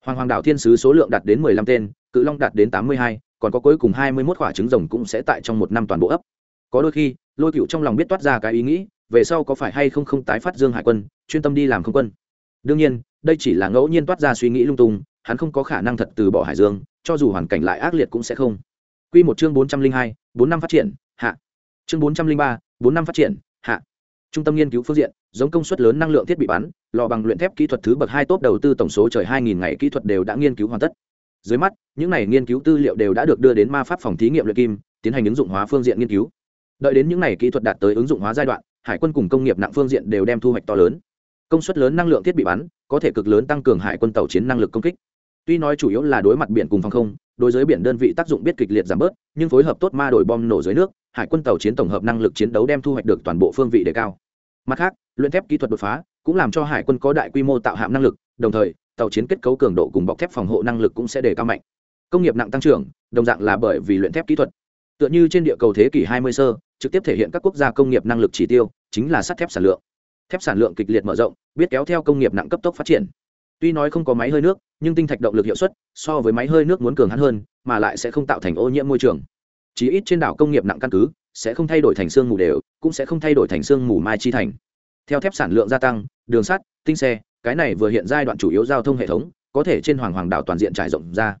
[SPEAKER 1] Hoàng hoàng đảo thiên sứ số lượng đạt đến mười lăm tên, cự long đạt đến tám mươi hai, còn có cuối cùng hai mươi mốt quả trứng rồng cũng sẽ tại trong một năm toàn bộ ấp. Có đôi khi, lôi cựu trong lòng biết toát ra cái ý nghĩ, về sau có phải hay không không tái phát dương hải quân, chuyên tâm đi làm không quân. Đương nhiên, đây chỉ là ngẫu nhiên toát ra suy nghĩ lung tung hắn không có khả năng thật từ bỏ hải dương cho dù hoàn cảnh lại ác liệt cũng sẽ không Quy một chương 402, 4 năm phát triển, hạ. Chương 403, 4 năm phát triển, hạ. Trung tâm nghiên cứu phương diện, giống công suất lớn năng lượng thiết bị bắn, lò bằng luyện thép kỹ thuật thứ bậc 2 tốt đầu tư tổng số trời 2000 ngày kỹ thuật đều đã nghiên cứu hoàn tất. Dưới mắt, những này nghiên cứu tư liệu đều đã được đưa đến ma pháp phòng thí nghiệm luyện kim, tiến hành ứng dụng hóa phương diện nghiên cứu. Đợi đến những này kỹ thuật đạt tới ứng dụng hóa giai đoạn, hải quân cùng công nghiệp nặng phương diện đều đem thu hoạch to lớn. Công suất lớn năng lượng thiết bị bắn, có thể cực lớn tăng cường hải quân tàu chiến năng lực công kích. Tuy nói chủ yếu là đối mặt biển cùng phòng không, đối với biển đơn vị tác dụng biết kịch liệt giảm bớt nhưng phối hợp tốt ma đổi bom nổ dưới nước hải quân tàu chiến tổng hợp năng lực chiến đấu đem thu hoạch được toàn bộ phương vị đề cao. Mặt khác luyện thép kỹ thuật đột phá cũng làm cho hải quân có đại quy mô tạo hạm năng lực đồng thời tàu chiến kết cấu cường độ cùng bọc thép phòng hộ năng lực cũng sẽ đề cao mạnh. Công nghiệp nặng tăng trưởng đồng dạng là bởi vì luyện thép kỹ thuật. Tựa như trên địa cầu thế kỷ 20 sơ trực tiếp thể hiện các quốc gia công nghiệp năng lực chỉ tiêu chính là sắt thép sản lượng. Thép sản lượng kịch liệt mở rộng biết kéo theo công nghiệp nặng cấp tốc phát triển tuy nói không có máy hơi nước, nhưng tinh thạch động lực hiệu suất so với máy hơi nước muốn cường hắn hơn, mà lại sẽ không tạo thành ô nhiễm môi trường. Chí ít trên đảo công nghiệp nặng căn cứ sẽ không thay đổi thành xương mù đều, cũng sẽ không thay đổi thành xương mù mai chi thành. Theo thép sản lượng gia tăng, đường sắt, tinh xe, cái này vừa hiện giai đoạn chủ yếu giao thông hệ thống, có thể trên hoàng hoàng đảo toàn diện trải rộng ra.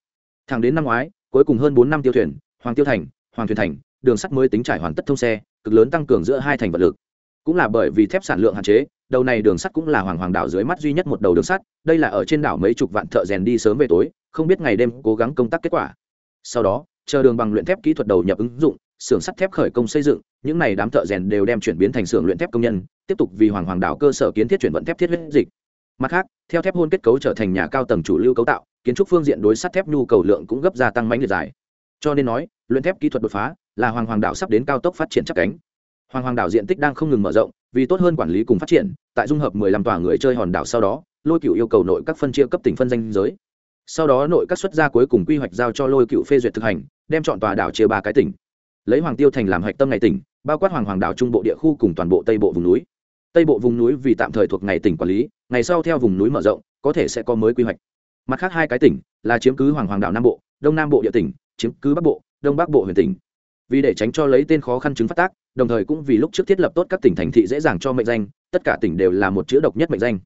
[SPEAKER 1] Thẳng đến năm ngoái, cuối cùng hơn bốn năm tiêu thuyền, hoàng tiêu thành, hoàng thuyền thành, đường sắt mới tính trải hoàn tất thông xe, cực lớn tăng cường giữa hai thành vật lực. Cũng là bởi vì thép sản lượng hạn chế đầu này đường sắt cũng là hoàng hoàng đảo dưới mắt duy nhất một đầu đường sắt, đây là ở trên đảo mấy chục vạn thợ rèn đi sớm về tối, không biết ngày đêm cố gắng công tác kết quả. Sau đó, chờ đường bằng luyện thép kỹ thuật đầu nhập ứng dụng, xưởng sắt thép khởi công xây dựng, những này đám thợ rèn đều đem chuyển biến thành xưởng luyện thép công nhân, tiếp tục vì hoàng hoàng đảo cơ sở kiến thiết chuyển vận thép thiết huyết dịch. Mặt khác, theo thép hôn kết cấu trở thành nhà cao tầng chủ lưu cấu tạo, kiến trúc phương diện đối sắt thép nhu cầu lượng cũng gấp gia tăng mãnh liệt dài. Cho nên nói, luyện thép kỹ thuật đột phá là hoàng hoàng đảo sắp đến cao tốc phát triển chắc cánh. Hoàng hoàng đảo diện tích đang không ngừng mở rộng vì tốt hơn quản lý cùng phát triển, tại dung hợp 15 tòa người chơi hòn đảo sau đó, lôi cựu yêu cầu nội các phân chia cấp tỉnh phân danh giới. Sau đó nội các xuất gia cuối cùng quy hoạch giao cho lôi cựu phê duyệt thực hành, đem chọn tòa đảo chia ba cái tỉnh. Lấy hoàng tiêu thành làm hạch tâm ngày tỉnh, bao quát hoàng hoàng đảo trung bộ địa khu cùng toàn bộ tây bộ vùng núi. Tây bộ vùng núi vì tạm thời thuộc ngày tỉnh quản lý, ngày sau theo vùng núi mở rộng, có thể sẽ có mới quy hoạch. Mặt khác hai cái tỉnh là chiếm cứ hoàng hoàng đảo nam bộ, đông nam bộ địa tỉnh, chiếm cứ bắc bộ, đông bắc bộ huyền tỉnh. Vì để tránh cho lấy tên khó khăn chứng phát tác đồng thời cũng vì lúc trước thiết lập tốt các tỉnh thành thị dễ dàng cho mệnh danh, tất cả tỉnh đều là một chữ độc nhất mệnh danh.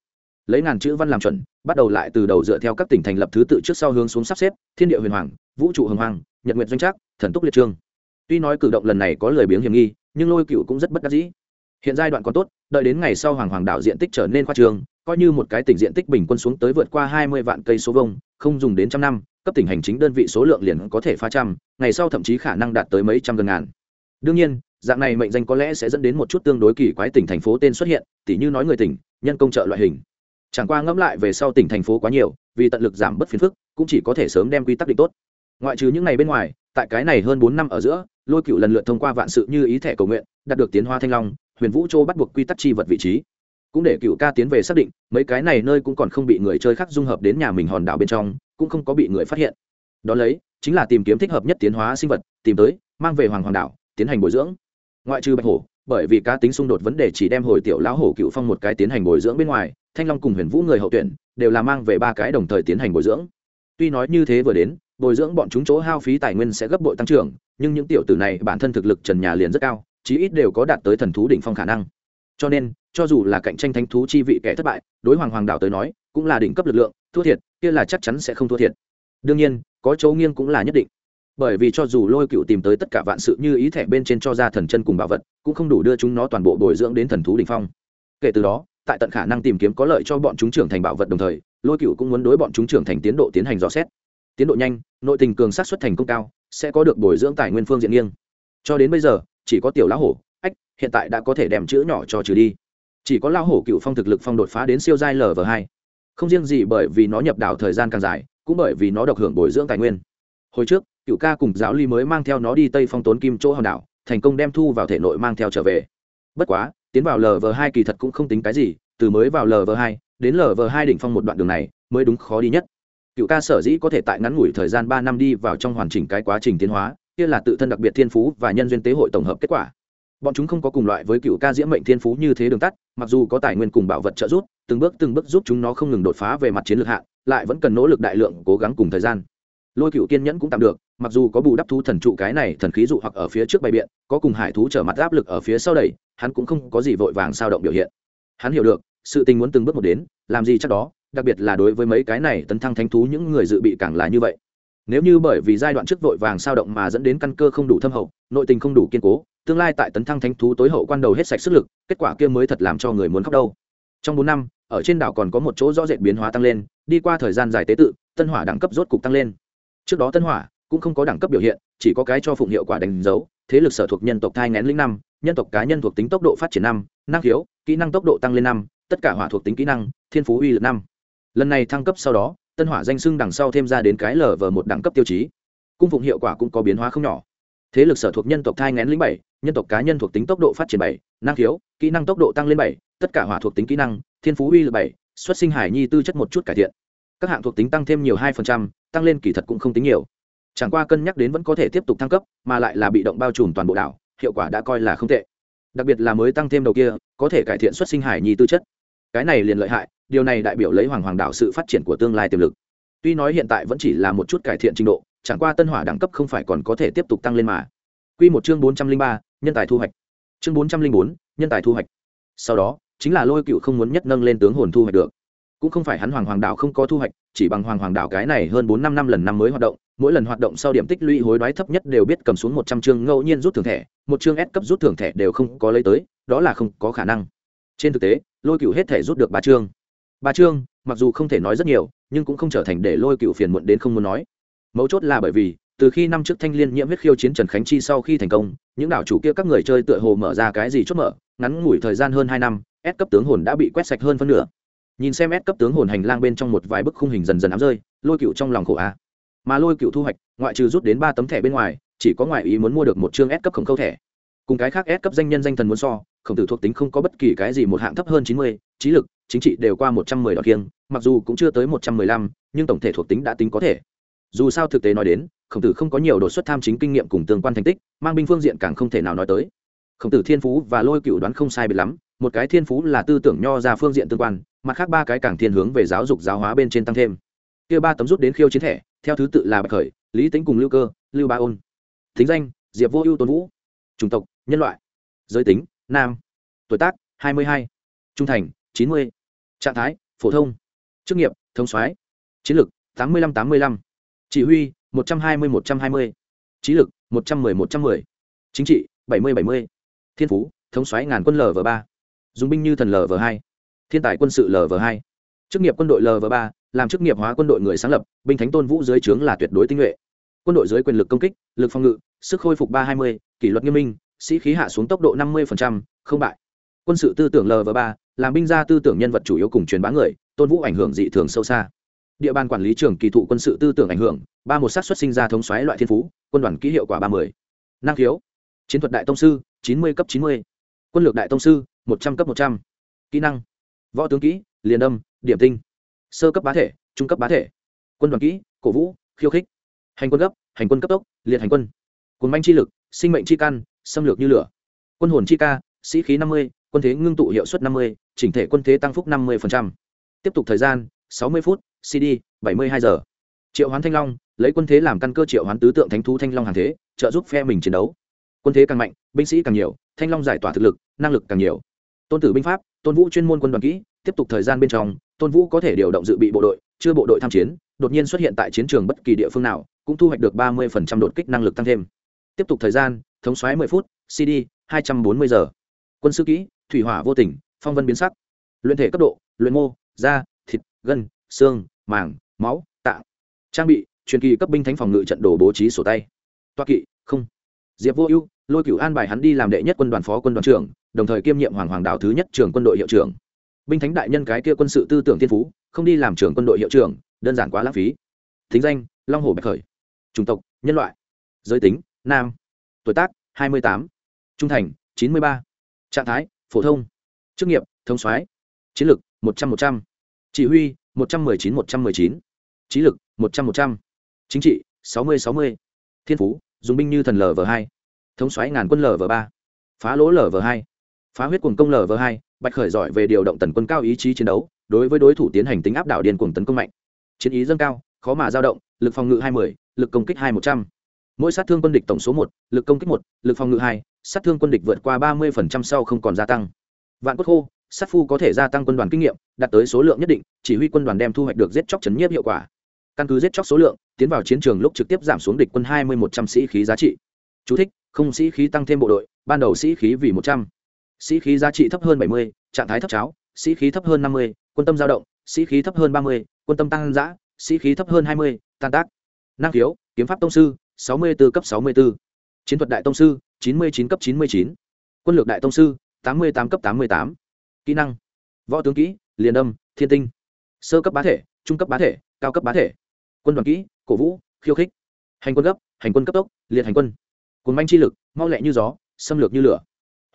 [SPEAKER 1] Lấy ngàn chữ văn làm chuẩn, bắt đầu lại từ đầu dựa theo các tỉnh thành lập thứ tự trước sau hướng xuống sắp xếp, thiên địa huyền hoàng, vũ trụ hồng hoàng, nhật nguyện doanh trác, thần túc liệt trương tuy nói cử động lần này có lời biếng hiểm nghi, nhưng lôi cựu cũng rất bất đắc dĩ. Hiện giai đoạn còn tốt, đợi đến ngày sau hoàng hoàng đảo diện tích trở nên khoa trường, coi như một cái tỉnh diện tích bình quân xuống tới vượt qua hai mươi vạn cây số vông không dùng đến trăm năm, cấp tỉnh hành chính đơn vị số lượng liền có thể phá trăm, ngày sau thậm chí khả năng đạt tới mấy trăm gần ngàn. Đương nhiên dạng này mệnh danh có lẽ sẽ dẫn đến một chút tương đối kỳ quái tỉnh thành phố tên xuất hiện, tỉ như nói người tỉnh, nhân công trợ loại hình. Chẳng qua ngẫm lại về sau tỉnh thành phố quá nhiều, vì tận lực giảm bớt phiền phức, cũng chỉ có thể sớm đem quy tắc định tốt. Ngoại trừ những ngày bên ngoài, tại cái này hơn bốn năm ở giữa, lôi cựu lần lượt thông qua vạn sự như ý thẻ cầu nguyện, đạt được tiến hoa thanh long, huyền vũ châu bắt buộc quy tắc chi vật vị trí. Cũng để cựu ca tiến về xác định, mấy cái này nơi cũng còn không bị người chơi khác dung hợp đến nhà mình hòn đảo bên trong, cũng không có bị người phát hiện. Đó lấy, chính là tìm kiếm thích hợp nhất tiến hóa sinh vật, tìm tới, mang về hoàng hoàng đảo, tiến hành bồi dưỡng ngoại trừ bạch hổ, bởi vì cá tính xung đột vấn đề chỉ đem hồi tiểu lão hổ cựu phong một cái tiến hành bồi dưỡng bên ngoài, thanh long cùng huyền vũ người hậu tuyển, đều là mang về ba cái đồng thời tiến hành bồi dưỡng. Tuy nói như thế vừa đến, bồi dưỡng bọn chúng chỗ hao phí tài nguyên sẽ gấp bội tăng trưởng, nhưng những tiểu tử này bản thân thực lực trần nhà liền rất cao, chí ít đều có đạt tới thần thú đỉnh phong khả năng. Cho nên, cho dù là cạnh tranh thánh thú chi vị kẻ thất bại, đối hoàng hoàng đảo tới nói, cũng là đỉnh cấp lực lượng, thua thiệt, kia là chắc chắn sẽ không thua thiệt. Đương nhiên, có chỗ nghiêng cũng là nhất định bởi vì cho dù lôi cựu tìm tới tất cả vạn sự như ý thẻ bên trên cho ra thần chân cùng bảo vật, cũng không đủ đưa chúng nó toàn bộ bồi dưỡng đến thần thú đỉnh phong. Kể từ đó, tại tận khả năng tìm kiếm có lợi cho bọn chúng trưởng thành bảo vật đồng thời, lôi cựu cũng muốn đối bọn chúng trưởng thành tiến độ tiến hành dò xét. Tiến độ nhanh, nội tình cường sát xuất thành công cao, sẽ có được bồi dưỡng tài nguyên phương diện nghiêng. Cho đến bây giờ, chỉ có tiểu lão hổ, ách, hiện tại đã có thể đem chữ nhỏ cho trừ đi. Chỉ có lão hổ cựu phong thực lực phong đột phá đến siêu giai lv hai. Không riêng gì bởi vì nó nhập đảo thời gian càng dài, cũng bởi vì nó độc hưởng bồi dưỡng tài nguyên. Hồi trước cựu ca cùng giáo ly mới mang theo nó đi tây phong tốn kim chỗ hòn đảo, thành công đem thu vào thể nội mang theo trở về. Bất quá, tiến vào lv hai kỳ thật cũng không tính cái gì, từ mới vào lv hai, đến lv hai đỉnh phong một đoạn đường này, mới đúng khó đi nhất. Cựu ca sở dĩ có thể tại ngắn ngủi thời gian ba năm đi vào trong hoàn chỉnh cái quá trình tiến hóa, kia là tự thân đặc biệt thiên phú và nhân duyên tế hội tổng hợp kết quả. Bọn chúng không có cùng loại với cựu ca diễm mệnh thiên phú như thế đường tắt, mặc dù có tài nguyên cùng bảo vật trợ giúp, từng bước từng bước giúp chúng nó không ngừng đột phá về mặt chiến lược hạn, lại vẫn cần nỗ lực đại lượng cố gắng cùng thời gian lôi cựu kiên nhẫn cũng tạm được, mặc dù có bù đắp thú thần trụ cái này thần khí dụ hoặc ở phía trước bày biện, có cùng hải thú trở mặt áp lực ở phía sau đẩy, hắn cũng không có gì vội vàng sao động biểu hiện. Hắn hiểu được, sự tình muốn từng bước một đến, làm gì chắc đó, đặc biệt là đối với mấy cái này tấn thăng thánh thú những người dự bị càng là như vậy. Nếu như bởi vì giai đoạn trước vội vàng sao động mà dẫn đến căn cơ không đủ thâm hậu, nội tình không đủ kiên cố, tương lai tại tấn thăng thánh thú tối hậu quan đầu hết sạch sức lực, kết quả kia mới thật làm cho người muốn khóc đâu. Trong bốn năm, ở trên đảo còn có một chỗ rõ rệt biến hóa tăng lên, đi qua thời gian dài tế tự, tân hỏa đẳng cấp rốt cục tăng lên trước đó tân hỏa cũng không có đẳng cấp biểu hiện, chỉ có cái cho phụng hiệu quả đánh dấu, thế lực sở thuộc nhân tộc thai ngén linh năm, nhân tộc cá nhân thuộc tính tốc độ phát triển năm, năng khiếu, kỹ năng tốc độ tăng lên năm, tất cả hỏa thuộc tính kỹ năng, thiên phú uy lực năm. Lần này thăng cấp sau đó, tân hỏa danh sưng đằng sau thêm ra đến cái lở vờ một đẳng cấp tiêu chí. Cung phụng hiệu quả cũng có biến hóa không nhỏ. Thế lực sở thuộc nhân tộc thai ngén linh bảy, nhân tộc cá nhân thuộc tính tốc độ phát triển bảy, năng khiếu, kỹ năng tốc độ tăng lên bảy, tất cả hỏa thuộc tính kỹ năng, thiên phú uy lực bảy, xuất sinh hải nhi tư chất một chút cải thiện. Các hạng thuộc tính tăng thêm nhiều hai phần trăm tăng lên kỳ thật cũng không tính nhiều. Chẳng qua cân nhắc đến vẫn có thể tiếp tục thăng cấp, mà lại là bị động bao trùm toàn bộ đảo, hiệu quả đã coi là không tệ. Đặc biệt là mới tăng thêm đầu kia, có thể cải thiện xuất sinh hải nhi tư chất. Cái này liền lợi hại, điều này đại biểu lấy hoàng hoàng đảo sự phát triển của tương lai tiềm lực. Tuy nói hiện tại vẫn chỉ là một chút cải thiện trình độ, chẳng qua tân hỏa đẳng cấp không phải còn có thể tiếp tục tăng lên mà. Quy một chương bốn trăm linh ba, nhân tài thu hoạch. Chương bốn trăm linh bốn, nhân tài thu hoạch. Sau đó, chính là lôi cựu không muốn nhất nâng lên tướng hồn thu hoạch được cũng không phải hắn hoàng hoàng đạo không có thu hoạch, chỉ bằng hoàng hoàng đạo cái này hơn bốn năm năm lần năm mới hoạt động, mỗi lần hoạt động sau điểm tích lũy hối đoái thấp nhất đều biết cầm xuống một trăm chương ngẫu nhiên rút thưởng thẻ, một chương S cấp rút thưởng thẻ đều không có lấy tới, đó là không có khả năng. Trên thực tế, lôi cựu hết thể rút được ba chương. Ba chương, mặc dù không thể nói rất nhiều, nhưng cũng không trở thành để lôi cựu phiền muộn đến không muốn nói. Mấu chốt là bởi vì, từ khi năm trước thanh liên nhiễm huyết khiêu chiến trần khánh chi sau khi thành công, những đảo chủ kia các người chơi tựa hồ mở ra cái gì chốt mở, ngắn ngủi thời gian hơn hai năm, S cấp tướng hồn đã bị quét sạch hơn phân nửa nhìn xem ép cấp tướng hồn hành lang bên trong một vài bức khung hình dần dần ám rơi, lôi cựu trong lòng khổ a. Mà lôi cựu thu hoạch, ngoại trừ rút đến ba tấm thẻ bên ngoài, chỉ có ngoại ý muốn mua được một chương S cấp khổng khâu thẻ. Cùng cái khác S cấp danh nhân danh thần muốn so, khổng tử thuộc tính không có bất kỳ cái gì một hạng thấp hơn chín mươi, trí lực, chính trị đều qua một trăm mười đọt kiêng, mặc dù cũng chưa tới một trăm mười lăm, nhưng tổng thể thuộc tính đã tính có thể. Dù sao thực tế nói đến, khổng tử không có nhiều đột xuất tham chính kinh nghiệm cùng tương quan thành tích, mang binh phương diện càng không thể nào nói tới. Khổng tử thiên phú và lôi cựu đoán không sai biệt lắm một cái thiên phú là tư tưởng nho ra phương diện tương quan, mặt khác ba cái càng thiên hướng về giáo dục giáo hóa bên trên tăng thêm. Kia ba tấm rút đến khiêu chiến thẻ, theo thứ tự là bạch khởi, lý tính cùng lưu cơ, lưu ba ôn. Thính danh, diệp vô ưu tôn vũ. Chủng tộc, nhân loại. Giới tính, nam. Tuổi tác, hai mươi hai. Trung thành, chín mươi. Trạng thái, phổ thông. Chức nghiệp thông soái. Chiến lược, tám mươi năm tám mươi năm chỉ huy, một trăm hai mươi một trăm hai mươi. Trí lực, một trăm mười một trăm mười. Chính trị, bảy mươi bảy mươi. Thiên phú, thống xoáy ngàn quân lv ba dùng binh như thần lv hai, thiên tài quân sự lv hai. Chức nghiệp quân đội lv ba, làm chức nghiệp hóa quân đội người sáng lập, binh thánh tôn vũ dưới trướng là tuyệt đối tinh nhuệ. Quân đội dưới quyền lực công kích, lực phòng ngự, sức khôi phục ba hai mươi kỷ luật nghiêm minh, sĩ khí hạ xuống tốc độ năm mươi không bại. Quân sự tư tưởng lv ba, làm binh gia tư tưởng nhân vật chủ yếu cùng truyền bá người, tôn vũ ảnh hưởng dị thường sâu xa. Địa bàn quản lý trường kỳ thụ quân sự tư tưởng ảnh hưởng, ba một sát xuất sinh ra thống xoáy loại thiên phú, quân đoàn ký hiệu quả ba mươi năng khiếu, chiến thuật đại tông sư, chín mươi cấp chín mươi. Quân lược đại tông sư một trăm cấp một trăm. Kỹ năng. Võ tướng kỹ, liền âm, điểm tinh. Sơ cấp bá thể, trung cấp bá thể. Quân đoàn kỹ, cổ vũ, khiêu khích. Hành quân gấp, hành quân cấp tốc, liệt hành quân. Cồn manh chi lực, sinh mệnh chi căn, xâm lược như lửa. Quân hồn chi ca, sĩ khí năm mươi, quân thế ngưng tụ hiệu suất năm mươi, chỉnh thể quân thế tăng phúc năm mươi tiếp tục thời gian, sáu mươi phút cd bảy mươi hai giờ. Triệu hoán thanh long, lấy quân thế làm căn cơ triệu hoán tứ tượng thánh thú thanh long hàng thế, trợ giúp phe mình chiến đấu. Quân thế càng mạnh, binh sĩ càng nhiều, thanh long giải tỏa thực lực, năng lực càng nhiều tôn tử binh pháp, tôn vũ chuyên môn quân đoàn kỹ, tiếp tục thời gian bên trong, tôn vũ có thể điều động dự bị bộ đội, chưa bộ đội tham chiến, đột nhiên xuất hiện tại chiến trường bất kỳ địa phương nào, cũng thu hoạch được ba mươi đột kích năng lực tăng thêm. Tiếp tục thời gian, thống xoáy mười phút cd hai trăm bốn mươi giờ. Quân sư kỹ, thủy hỏa vô tình, phong vân biến sắc. Luyện thể cấp độ, luyện mô, da, thịt, gân, xương, màng, máu, tạ. Trang bị, truyền kỳ cấp binh thánh phòng ngự trận đồ bố trí sổ tay. Toa kỵ, không. Diệp vô ưu lôi cửu an bài hắn đi làm đệ nhất quân đoàn phó quân đoàn trưởng, đồng thời kiêm nhiệm hoàng hoàng đảo thứ nhất trưởng quân đội hiệu trưởng. Binh thánh đại nhân cái kia quân sự tư tưởng thiên phú, không đi làm trưởng quân đội hiệu trưởng, đơn giản quá lãng phí. Thính danh, long hồ bạch khởi. Chủng tộc, nhân loại. Giới tính, nam. Tuổi tác, hai mươi tám. Trung thành, chín mươi ba. Trạng thái, phổ thông. Chức nghiệp thông soái. Chiến lược một trăm một trăm. Chỉ huy, một trăm mười chín, một trăm mười chín. Trí lực, một trăm một trăm. Chính trị, sáu mươi sáu mươi. Thiên phú, dùng binh như thần lv hai thống xoáy ngàn quân lv ba phá lỗ lv hai phá huyết cuồng công lv hai bạch khởi giỏi về điều động tần quân cao ý chí chiến đấu đối với đối thủ tiến hành tính áp đảo điền cuồng tấn công mạnh. Chiến ý dâng cao khó mà dao động lực phòng ngự hai mươi lực công kích hai một trăm. Mỗi sát thương quân địch tổng số một lực công kích một lực phòng ngự hai sát thương quân địch vượt qua ba mươi sau không còn gia tăng. Vạn cốt khô sát phu có thể gia tăng quân đoàn kinh nghiệm đạt tới số lượng nhất định chỉ huy quân đoàn đem thu hoạch được giết chóc chấn nhiếp hiệu quả. Căn cứ giết chóc số lượng tiến vào chiến trường lúc trực tiếp giảm xuống địch quân hai mươi một trăm sĩ khí giá trị. Chú thích, không sĩ khí tăng thêm bộ đội, ban đầu sĩ khí vì một trăm. Sĩ khí giá trị thấp hơn bảy mươi, trạng thái thấp cháo, sĩ khí thấp hơn năm mươi, quân tâm giao động, sĩ khí thấp hơn ba mươi, quân tâm tăng giã sĩ khí thấp hơn hai mươi, tan tác. Năng khiếu, kiếm pháp tông sư, sáu mươi b cấp sáu mươi b chiến thuật đại tông sư, chín mươi chín cấp chín mươi chín. Quân lược đại tông sư, tám mươi tám cấp tám mươi tám. Kỹ năng, võ tướng kỹ, liền âm, thiên tinh. Sơ cấp bá thể, trung cấp bá thể, cao cấp bá thể. Quân đoàn kỹ, cổ vũ, khiêu khích. Hành quân gấp, hành quân cấp tốc, liệt hành quân cồn manh chi lực, mau lẹ như gió, xâm lược như lửa.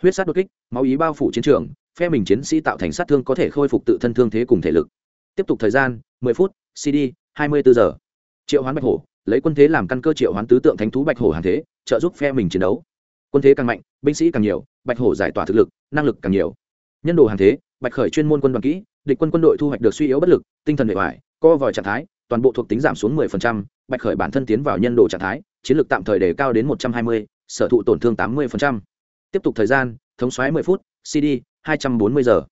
[SPEAKER 1] Huyết sát đột kích, máu ý bao phủ chiến trường, phe mình chiến sĩ tạo thành sát thương có thể khôi phục tự thân thương thế cùng thể lực. Tiếp tục thời gian 10 phút cd 24 giờ. Triệu hoán bạch hổ, lấy quân thế làm căn cơ triệu hoán tứ tượng thánh thú bạch hổ hàng thế, trợ giúp phe mình chiến đấu. Quân thế càng mạnh, binh sĩ càng nhiều, bạch hổ giải tỏa thực lực, năng lực càng nhiều. Nhân đồ hàng thế, bạch khởi chuyên môn quân đoàn kỹ, địch quân quân đội thu hoạch được suy yếu bất lực, tinh thần bề ngoài co vòi trạng thái toàn bộ thuộc tính giảm xuống 10%, bạch khởi bản thân tiến vào nhân đồ trạng thái chiến lược tạm thời đề cao đến 120, sở thụ tổn thương 80%. tiếp tục thời gian thống xoáy 10 phút cd 240 giờ.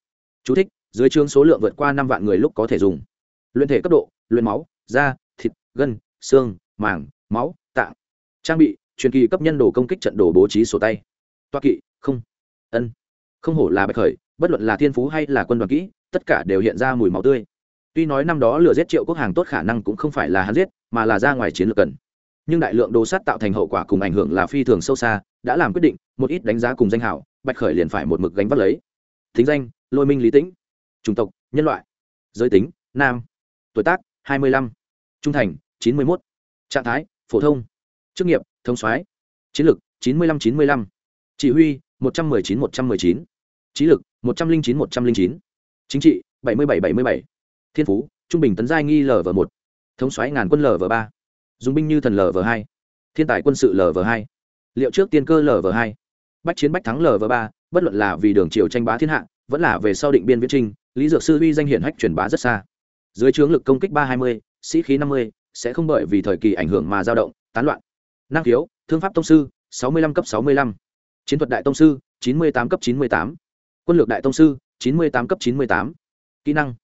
[SPEAKER 1] Chú thích, dưới chương số lượng vượt qua năm vạn người lúc có thể dùng. Luyện thể cấp độ luyện máu da thịt gân xương màng máu tạng. Trang bị truyền kỳ cấp nhân đồ công kích trận đồ bố trí sổ tay. Toa kỵ không. Ân. Không hổ là bạch khởi bất luận là thiên phú hay là quân đoàn kỹ tất cả đều hiện ra mùi máu tươi tuy nói năm đó lừa giết triệu quốc hàng tốt khả năng cũng không phải là hắn giết, mà là ra ngoài chiến lược cần. Nhưng đại lượng đồ sắt tạo thành hậu quả cùng ảnh hưởng là phi thường sâu xa, đã làm quyết định, một ít đánh giá cùng danh hảo, bạch khởi liền phải một mực gánh vác lấy. Thính danh, lôi minh lý tĩnh. Chủng tộc, nhân loại. Giới tính, nam. Tuổi tác, hai mươi lăm. Trung thành, chín mươi một trạng thái, phổ thông. Chức nghiệp thông soái. Chiến lược, chín mươi lăm chín mươi lăm. Chỉ huy, một trăm mười chín một trăm mười chín. Trí lực, một trăm linh chín một trăm linh chín. Chính trị, bảy mươi bảy bảy mươi bảy thiên phú, trung bình tấn giai nghi lv một, thống xoáy ngàn quân lv ba, dùng binh như thần lv hai, thiên tài quân sự lv hai. Liệu trước tiên cơ lv hai, bách chiến bách thắng lv ba, bất luận là vì đường triều tranh bá thiên hạ, vẫn là về sau định biên viễn trinh lý dược sư uy danh hiển hách truyền bá rất xa. Dưới trướng lực công kích ba hai mươi, sĩ khí năm mươi, sẽ không bởi vì thời kỳ ảnh hưởng mà dao động, tán loạn. Năng khiếu, thương pháp tông sư, sáu mươi lăm cấp sáu mươi lăm. Chiến thuật đại tông sư, chín mươi tám cấp chín mươi tám. Quân lược đại tông sư, chín mươi tám cấp chín mươi tám. Kỹ năng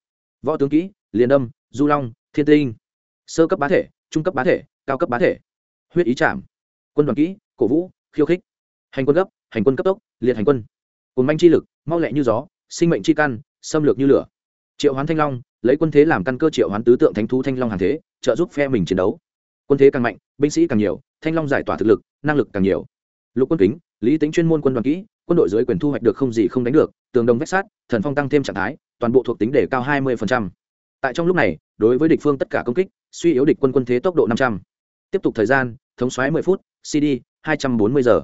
[SPEAKER 1] võ tướng kỹ liền âm, du long thiên tinh. Sơ cấp bá thể trung cấp bá thể cao cấp bá thể. Huyết ý chạm quân đoàn kỹ cổ vũ khiêu khích. Hành quân gấp hành quân cấp tốc liệt hành quân. Cồn manh chi lực mau lẹ như gió sinh mệnh chi căn xâm lược như lửa. Triệu hoán thanh long lấy quân thế làm căn cơ triệu hoán tứ tượng thánh thú thanh long hàng thế trợ giúp phe mình chiến đấu. Quân thế càng mạnh binh sĩ càng nhiều thanh long giải tỏa thực lực năng lực càng nhiều. Lục quân kính lý tính chuyên môn quân đoàn kỹ quân đội dưới quyền thu hoạch được không gì không đánh được, tường đồng vách sát thần phong tăng thêm trạng thái, toàn bộ thuộc tính đề cao hai mươi tại trong lúc này, đối với địch phương tất cả công kích, suy yếu địch quân quân thế tốc độ năm trăm. Tiếp tục thời gian, thống xoáy mười phút cd hai trăm bốn mươi giờ.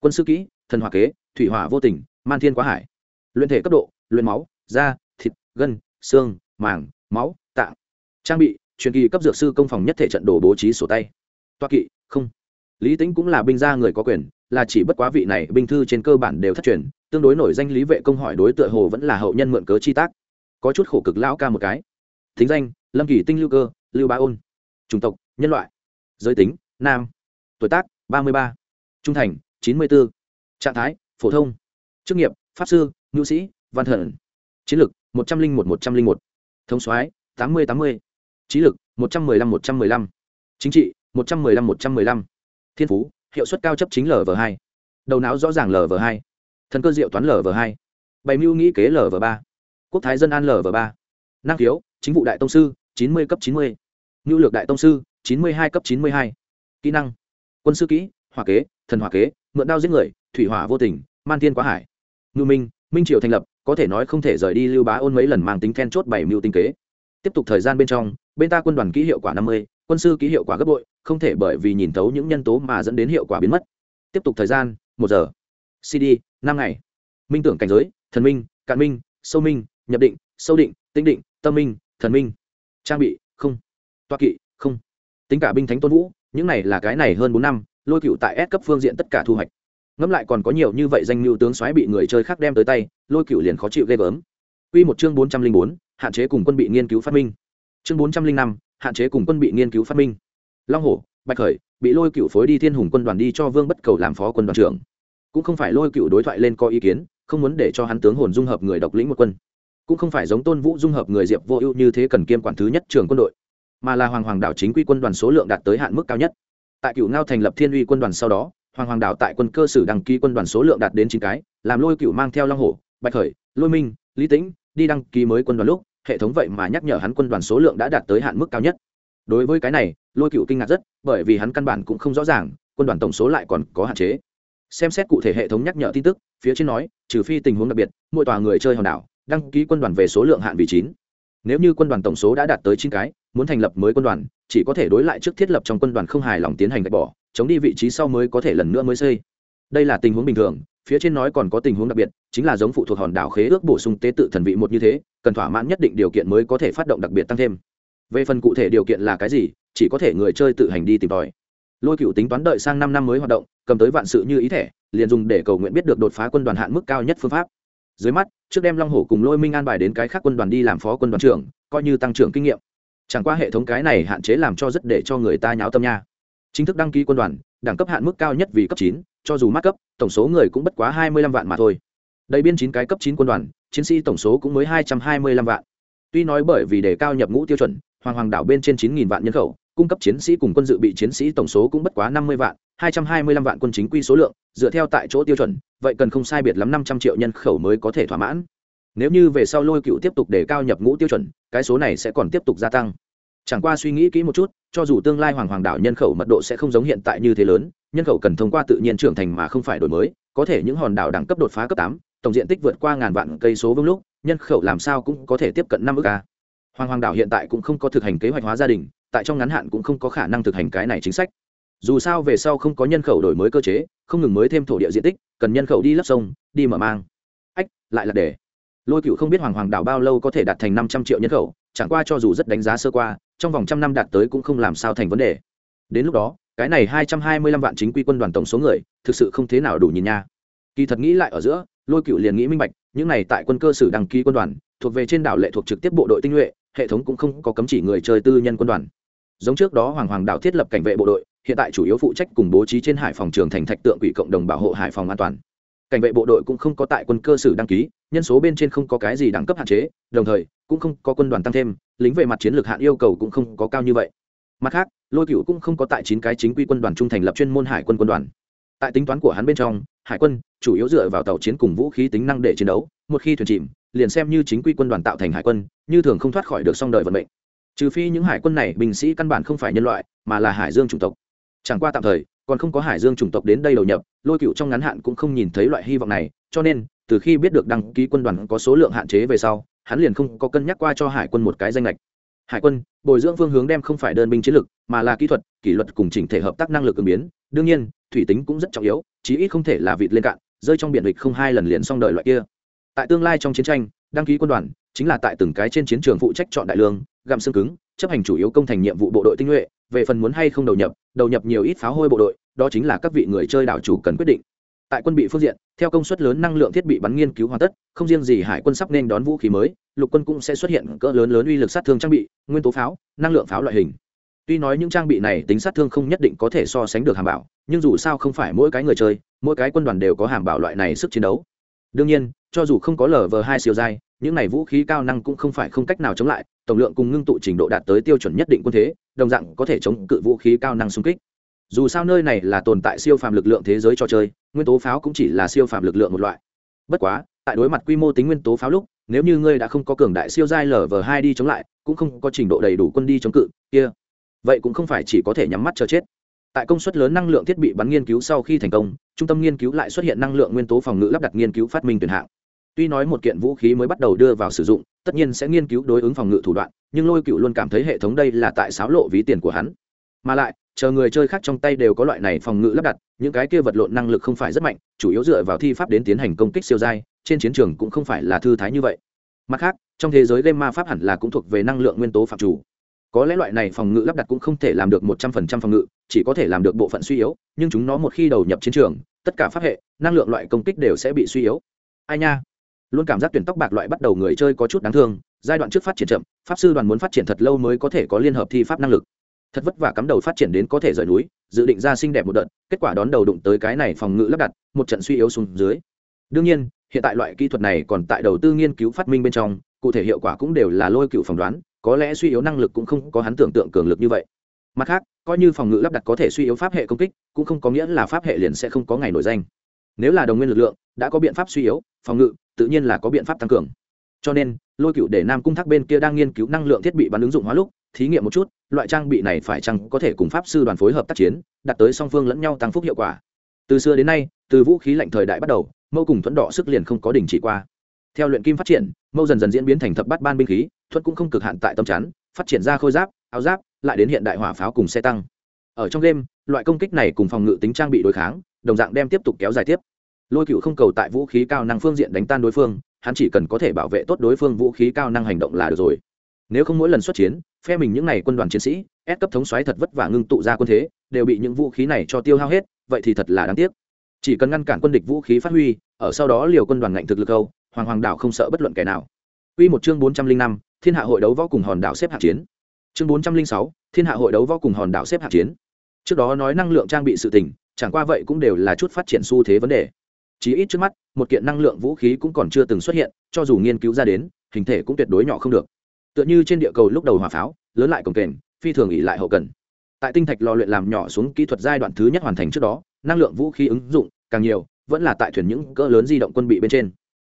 [SPEAKER 1] Quân sư kỹ, thần hỏa kế, thủy hỏa vô tình, man thiên quá hải. Luyện thể cấp độ, luyện máu, da, thịt, gân, xương, màng, máu, tạng. Trang bị, truyền kỳ cấp dược sư công phòng nhất thể trận đồ bố trí sổ tay. Toa kỵ, không lý tính cũng là binh gia người có quyền, là chỉ bất quá vị này binh thư trên cơ bản đều thất truyền, tương đối nổi danh lý vệ công hỏi đối tượng hồ vẫn là hậu nhân mượn cớ chi tác. Có chút khổ cực lão ca một cái. Thính danh, lâm kỳ tinh lưu cơ, lưu ba ôn. Chủng tộc, nhân loại. Giới tính, nam. Tuổi tác, ba mươi ba. Trung thành, chín mươi bốn trạng thái, phổ thông. Chức nghiệp, pháp sư ngữ sĩ, văn thần. Chiến lược một trăm linh một một trăm linh một. Thống soái, tám mươi tám mươi. Trí lực, một trăm mười lăm một trăm mười lăm. Chính trị, một trăm mười lăm một trăm mười lăm thiên phú, hiệu suất cao chấp chính lv hai. Đầu não rõ ràng lv hai. Thần cơ diệu toán lv hai. Bày mưu nghĩ kế lv ba. Quốc thái dân an lv ba. Năng khiếu, chính vụ đại tông sư, chín mươi cấp chín mươi. Ngưu lược đại tông sư, chín mươi hai cấp chín mươi hai. Kỹ năng, quân sư kỹ, hỏa kế, thần hỏa kế, mượn đao giết người, thủy hỏa vô tình, man thiên quá hải. Ngư minh minh triều thành lập, có thể nói không thể rời đi lưu bá ôn mấy lần mang tính then chốt bảy mưu tinh kế. Tiếp tục thời gian bên trong, bên ta quân đoàn kỹ hiệu quả năm mươi quân sư ký hiệu quả gấp bội, không thể bởi vì nhìn thấu những nhân tố mà dẫn đến hiệu quả biến mất. Tiếp tục thời gian, một giờ. Cd, năm ngày. Minh tưởng cảnh giới, thần minh, cạn minh, sâu minh, nhập định, sâu định, tĩnh định, tâm minh, thần minh. Trang bị, không. Toa kỵ, không. Tính cả binh thánh tôn vũ, những này là cái này hơn bốn năm, lôi cựu tại S cấp phương diện tất cả thu hoạch. Ngẫm lại còn có nhiều như vậy danh mưu tướng xoáy bị người chơi khác đem tới tay, lôi cựu liền khó chịu ghê gớm. Quy một chương bốn trăm linh bốn, hạn chế cùng quân bị nghiên cứu phát minh. Chương bốn trăm linh năm hạn chế cùng quân bị nghiên cứu phát minh. Long hổ, bạch khởi, bị lôi cựu phối đi thiên hùng quân đoàn đi cho vương bất cầu làm phó quân đoàn trưởng. Cũng không phải lôi cựu đối thoại lên có ý kiến, không muốn để cho hắn tướng hồn dung hợp người độc lĩnh một quân. Cũng không phải giống tôn vũ dung hợp người diệp vô ưu như thế cần kiêm quản thứ nhất trường quân đội, mà là hoàng hoàng đảo chính quy quân đoàn số lượng đạt tới hạn mức cao nhất. Tại cựu ngao thành lập thiên uy quân đoàn sau đó, hoàng hoàng đảo tại quân cơ sử đăng ký quân đoàn số lượng đạt đến chín cái, làm lôi cựu mang theo long hổ, bạch khởi, lôi minh, lý tĩnh đi đăng ký mới quân đoàn lúc hệ thống vậy mà nhắc nhở hắn quân đoàn số lượng đã đạt tới hạn mức cao nhất. Đối với cái này, lôi cựu kinh ngạc rất, bởi vì hắn căn bản cũng không rõ ràng, quân đoàn tổng số lại còn có hạn chế. Xem xét cụ thể hệ thống nhắc nhở tin tức, phía trên nói, trừ phi tình huống đặc biệt, mỗi tòa người chơi hòn đảo, đăng ký quân đoàn về số lượng hạn vị chín. Nếu như quân đoàn tổng số đã đạt tới chín cái, muốn thành lập mới quân đoàn, chỉ có thể đối lại trước thiết lập trong quân đoàn không hài lòng tiến hành gạch bỏ, chống đi vị trí sau mới có thể lần nữa mới xây. Đây là tình huống bình thường phía trên nói còn có tình huống đặc biệt, chính là giống phụ thuộc hòn đảo khế ước bổ sung tế tự thần vị một như thế, cần thỏa mãn nhất định điều kiện mới có thể phát động đặc biệt tăng thêm. Về phần cụ thể điều kiện là cái gì, chỉ có thể người chơi tự hành đi tìm tòi. Lôi cựu tính toán đợi sang năm năm mới hoạt động, cầm tới vạn sự như ý thẻ, liền dùng để cầu nguyện biết được đột phá quân đoàn hạn mức cao nhất phương pháp. Dưới mắt, trước đem long hổ cùng lôi minh an bài đến cái khác quân đoàn đi làm phó quân đoàn trưởng, coi như tăng trưởng kinh nghiệm. Chẳng qua hệ thống cái này hạn chế làm cho rất để cho người ta nháo tâm nha. Chính thức đăng ký quân đoàn đẳng cấp hạn mức cao nhất vì cấp chín, cho dù mắc cấp, tổng số người cũng bất quá hai mươi lăm vạn mà thôi. Đầy biên chín cái cấp chín quân đoàn, chiến sĩ tổng số cũng mới hai trăm hai mươi lăm vạn. Tuy nói bởi vì đề cao nhập ngũ tiêu chuẩn, hoàng hoàng đảo bên trên chín nghìn vạn nhân khẩu, cung cấp chiến sĩ cùng quân dự bị chiến sĩ tổng số cũng bất quá năm mươi vạn, hai trăm hai mươi lăm vạn quân chính quy số lượng, dựa theo tại chỗ tiêu chuẩn, vậy cần không sai biệt lắm năm trăm triệu nhân khẩu mới có thể thỏa mãn. Nếu như về sau lôi cựu tiếp tục đề cao nhập ngũ tiêu chuẩn, cái số này sẽ còn tiếp tục gia tăng chẳng qua suy nghĩ kỹ một chút, cho dù tương lai hoàng hoàng đảo nhân khẩu mật độ sẽ không giống hiện tại như thế lớn, nhân khẩu cần thông qua tự nhiên trưởng thành mà không phải đổi mới, có thể những hòn đảo đẳng cấp đột phá cấp tám, tổng diện tích vượt qua ngàn vạn cây số vương lúc, nhân khẩu làm sao cũng có thể tiếp cận năm ước ca hoàng hoàng đảo hiện tại cũng không có thực hành kế hoạch hóa gia đình, tại trong ngắn hạn cũng không có khả năng thực hành cái này chính sách. Dù sao về sau không có nhân khẩu đổi mới cơ chế, không ngừng mới thêm thổ địa diện tích, cần nhân khẩu đi lấp sông, đi mở mang. Ách, lại là để. Lôi cựu không biết hoàng hoàng đảo bao lâu có thể đạt thành năm trăm triệu nhân khẩu, chẳng qua cho dù rất đánh giá sơ qua trong vòng trăm năm đạt tới cũng không làm sao thành vấn đề. Đến lúc đó, cái này hai trăm hai mươi lăm vạn chính quy quân đoàn tổng số người, thực sự không thế nào đủ nhìn nha. Kỳ thật nghĩ lại ở giữa, lôi cựu liền nghĩ minh bạch, những này tại quân cơ sử đăng ký quân đoàn, thuộc về trên đảo lệ thuộc trực tiếp bộ đội tinh nhuệ, hệ thống cũng không có cấm chỉ người chơi tư nhân quân đoàn. Giống trước đó hoàng hoàng đảo thiết lập cảnh vệ bộ đội, hiện tại chủ yếu phụ trách cùng bố trí trên hải phòng trường thành thạch tượng quỷ cộng đồng bảo hộ hải phòng an toàn cảnh vệ bộ đội cũng không có tại quân cơ sử đăng ký, nhân số bên trên không có cái gì đẳng cấp hạn chế, đồng thời, cũng không có quân đoàn tăng thêm, lính về mặt chiến lược hạn yêu cầu cũng không có cao như vậy. Mặt khác, lôi cựu cũng không có tại chín cái chính quy quân đoàn trung thành lập chuyên môn hải quân quân đoàn. Tại tính toán của hắn bên trong, hải quân chủ yếu dựa vào tàu chiến cùng vũ khí tính năng để chiến đấu, một khi thuyền chìm, liền xem như chính quy quân đoàn tạo thành hải quân, như thường không thoát khỏi được song đời vận mệnh. Trừ phi những hải quân này binh sĩ căn bản không phải nhân loại, mà là hải dương chủng tộc. Chẳng qua tạm thời còn không có hải dương chủng tộc đến đây đầu nhập, lôi cựu trong ngắn hạn cũng không nhìn thấy loại hy vọng này, cho nên, từ khi biết được đăng ký quân đoàn có số lượng hạn chế về sau, hắn liền không có cân nhắc qua cho hải quân một cái danh lệch. Hải quân, bồi dưỡng phương hướng đem không phải đơn binh chiến lược mà là kỹ thuật, kỷ luật cùng chỉnh thể hợp tác năng lực ứng biến. Đương nhiên, thủy tính cũng rất trọng yếu, chí ít không thể là vịt lên cạn, rơi trong biển địch không hai lần liền xong đời loại kia. Tại tương lai trong chiến tranh, đăng ký quân đoàn chính là tại từng cái trên chiến trường phụ trách chọn đại lương, gặm xương cứng, chấp hành chủ yếu công thành nhiệm vụ bộ đội tinh nhuệ về phần muốn hay không đầu nhập đầu nhập nhiều ít pháo hôi bộ đội, đó chính là các vị người chơi đảo chủ cần quyết định. Tại quân bị phương diện, theo công suất lớn năng lượng thiết bị bắn nghiên cứu hoàn tất, không riêng gì hải quân sắp nên đón vũ khí mới, lục quân cũng sẽ xuất hiện cỡ lớn lớn uy lực sát thương trang bị, nguyên tố pháo, năng lượng pháo loại hình. Tuy nói những trang bị này tính sát thương không nhất định có thể so sánh được hàm bảo, nhưng dù sao không phải mỗi cái người chơi, mỗi cái quân đoàn đều có hàm bảo loại này sức chiến đấu. Đương nhiên, cho dù không có lv hai siêu dai những này vũ khí cao năng cũng không phải không cách nào chống lại, tổng lượng cùng ngưng tụ trình độ đạt tới tiêu chuẩn nhất định quân thế, đồng dạng có thể chống cự vũ khí cao năng xung kích. Dù sao nơi này là tồn tại siêu phàm lực lượng thế giới trò chơi, nguyên tố pháo cũng chỉ là siêu phàm lực lượng một loại. Bất quá, tại đối mặt quy mô tính nguyên tố pháo lúc, nếu như ngươi đã không có cường đại siêu giai lv hai đi chống lại, cũng không có trình độ đầy đủ quân đi chống cự, kia, vậy cũng không phải chỉ có thể nhắm mắt chờ chết. Tại công suất lớn năng lượng thiết bị bắn nghiên cứu sau khi thành công, trung tâm nghiên cứu lại xuất hiện năng lượng nguyên tố phòng ngự lắp đặt nghiên cứu phát minh tuyển hạng tuy nói một kiện vũ khí mới bắt đầu đưa vào sử dụng, tất nhiên sẽ nghiên cứu đối ứng phòng ngự thủ đoạn, nhưng lôi cựu luôn cảm thấy hệ thống đây là tại sáo lộ ví tiền của hắn. Mà lại, chờ người chơi khác trong tay đều có loại này phòng ngự lắp đặt, những cái kia vật lộn năng lực không phải rất mạnh, chủ yếu dựa vào thi pháp đến tiến hành công kích siêu dai trên chiến trường cũng không phải là thư thái như vậy. Mặt khác, trong thế giới game ma pháp hẳn là cũng thuộc về năng lượng nguyên tố phạm chủ. Có lẽ loại này phòng ngự lắp đặt cũng không thể làm được một trăm phần trăm phòng ngự, chỉ có thể làm được bộ phận suy yếu, nhưng chúng nó một khi đầu nhập chiến trường, tất cả pháp hệ, năng lượng loại công kích đều sẽ bị suy yếu. Ai nha? Luôn cảm giác tuyển tóc bạc loại bắt đầu người chơi có chút đáng thương, giai đoạn trước phát triển chậm, pháp sư đoàn muốn phát triển thật lâu mới có thể có liên hợp thi pháp năng lực. Thật vất vả cắm đầu phát triển đến có thể rời núi, dự định ra xinh đẹp một đợt, kết quả đón đầu đụng tới cái này phòng ngự lắp đặt, một trận suy yếu xuống dưới. Đương nhiên, hiện tại loại kỹ thuật này còn tại đầu tư nghiên cứu phát minh bên trong, cụ thể hiệu quả cũng đều là lôi cựu phỏng đoán, có lẽ suy yếu năng lực cũng không có hắn tưởng tượng cường lực như vậy. Mặt khác, coi như phòng ngự lắp đặt có thể suy yếu pháp hệ công kích, cũng không có nghĩa là pháp hệ liền sẽ không có ngày nổi danh. Nếu là đồng nguyên lực lượng, đã có biện pháp suy yếu phòng ngự, tự nhiên là có biện pháp tăng cường. Cho nên, lôi cựu để nam cung thác bên kia đang nghiên cứu năng lượng thiết bị bắn ứng dụng hóa lúc, thí nghiệm một chút, loại trang bị này phải chăng có thể cùng pháp sư đoàn phối hợp tác chiến, đạt tới song phương lẫn nhau tăng phúc hiệu quả. Từ xưa đến nay, từ vũ khí lạnh thời đại bắt đầu mâu cùng thuẫn đỏ sức liền không có đình chỉ qua. Theo luyện kim phát triển mâu dần dần diễn biến thành thập bát ban binh khí, thuẫn cũng không cực hạn tại tâm chắn, phát triển ra khôi giáp, áo giáp, lại đến hiện đại hỏa pháo cùng xe tăng. Ở trong game, loại công kích này cùng phòng ngự tính trang bị đối kháng, đồng dạng đem tiếp tục kéo dài tiếp lôi cựu không cầu tại vũ khí cao năng phương diện đánh tan đối phương, hắn chỉ cần có thể bảo vệ tốt đối phương vũ khí cao năng hành động là được rồi. Nếu không mỗi lần xuất chiến, phe mình những n à y quân đoàn chiến sĩ ép cấp thống xoáy thật vất vả ngưng tụ ra quân thế, đều bị những vũ khí này cho tiêu hao hết, vậy thì thật là đáng tiếc. Chỉ cần ngăn cản quân địch vũ khí phát huy, ở sau đó liều quân đoàn ngạnh thực lực âu, hoàng hoàng đảo không sợ bất luận kẻ nào. Quy một chương bốn trăm linh năm, thiên hạ hội đấu võ cùng hòn đảo xếp hạng chiến. Chương bốn trăm linh sáu, thiên hạ hội đấu võ cùng hòn đảo xếp hạng chiến. Trước đó nói năng lượng trang bị sự tình, chẳng qua vậy cũng đều là chút phát triển xu thế vấn đề chí ít trước mắt, một kiện năng lượng vũ khí cũng còn chưa từng xuất hiện, cho dù nghiên cứu ra đến, hình thể cũng tuyệt đối nhỏ không được. Tựa như trên địa cầu lúc đầu hỏa pháo, lớn lại cồng kềnh, phi thường ỉ lại hậu cần. Tại tinh thạch lò luyện làm nhỏ xuống kỹ thuật giai đoạn thứ nhất hoàn thành trước đó, năng lượng vũ khí ứng dụng càng nhiều, vẫn là tại thuyền những cỡ lớn di động quân bị bên trên.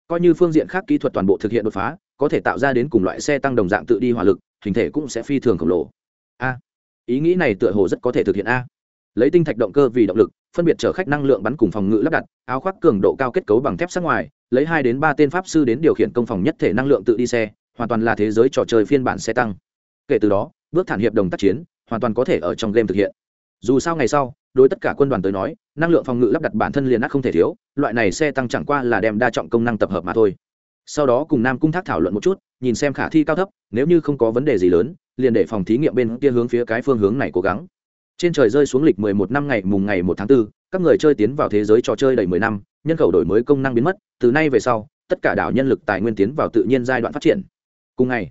[SPEAKER 1] Coi như phương diện khác kỹ thuật toàn bộ thực hiện đột phá, có thể tạo ra đến cùng loại xe tăng đồng dạng tự đi hỏa lực, hình thể cũng sẽ phi thường khổng lồ. A, ý nghĩ này tựa hồ rất có thể thực hiện a. Lấy tinh thạch động cơ vì động lực phân biệt chở khách năng lượng bắn cùng phòng ngự lắp đặt, áo khoác cường độ cao kết cấu bằng thép sát ngoài, lấy hai đến ba tên pháp sư đến điều khiển công phòng nhất thể năng lượng tự đi xe, hoàn toàn là thế giới trò chơi phiên bản xe tăng. Kể từ đó, bước thản hiệp đồng tác chiến, hoàn toàn có thể ở trong game thực hiện. Dù sao ngày sau, đối tất cả quân đoàn tới nói, năng lượng phòng ngự lắp đặt bản thân liền ác không thể thiếu, loại này xe tăng chẳng qua là đem đa trọng công năng tập hợp mà thôi. Sau đó cùng nam cung thác thảo luận một chút, nhìn xem khả thi cao thấp, nếu như không có vấn đề gì lớn, liền để phòng thí nghiệm bên kia hướng phía cái phương hướng này cố gắng trên trời rơi xuống lịch mười một năm ngày mùng ngày 1 tháng 4, các người chơi tiến vào thế giới trò chơi đầy mười năm nhân khẩu đổi mới công năng biến mất từ nay về sau tất cả đảo nhân lực tài nguyên tiến vào tự nhiên giai đoạn phát triển. Cùng ngày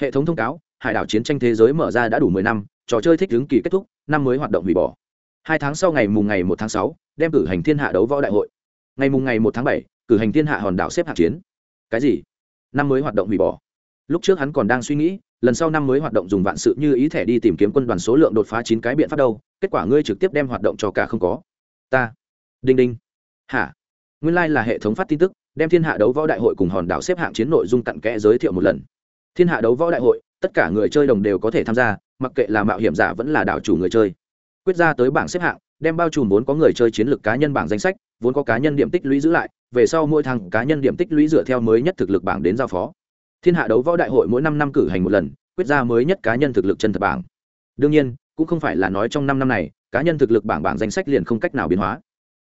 [SPEAKER 1] hệ thống thông cáo hải đảo chiến tranh thế giới mở ra đã đủ mười năm trò chơi thích ứng kỳ kết thúc năm mới hoạt động hủy bỏ. Hai tháng sau ngày mùng ngày 1 tháng 6, đem cử hành thiên hạ đấu võ đại hội. Ngày mùng ngày 1 tháng 7, cử hành thiên hạ hòn đảo xếp hạng chiến. Cái gì? Năm mới hoạt động hủy bỏ lúc trước hắn còn đang suy nghĩ, lần sau năm mới hoạt động dùng vạn sự như ý thẻ đi tìm kiếm quân đoàn số lượng đột phá chín cái biện pháp đâu, kết quả ngươi trực tiếp đem hoạt động cho cả không có. Ta. Đinh đinh. Hả? Nguyên lai、like、là hệ thống phát tin tức, đem thiên hạ đấu võ đại hội cùng hòn đảo xếp hạng chiến nội dung cặn kẽ giới thiệu một lần. Thiên hạ đấu võ đại hội, tất cả người chơi đồng đều có thể tham gia, mặc kệ là mạo hiểm giả vẫn là đảo chủ người chơi. Quyết ra tới bảng xếp hạng, đem bao trùm vốn có người chơi chiến lược cá nhân bảng danh sách, vốn có cá nhân điểm tích lũy giữ lại, về sau mỗi thằng cá nhân điểm tích lũy dựa theo mới nhất thực lực bảng đến giao phó thiên hạ đấu võ đại hội mỗi năm năm cử hành một lần, quyết ra mới nhất cá nhân thực lực chân thật bảng. Đương nhiên, cũng không phải là nói trong năm năm này, cá nhân thực lực bảng bảng danh sách liền không cách nào biến hóa.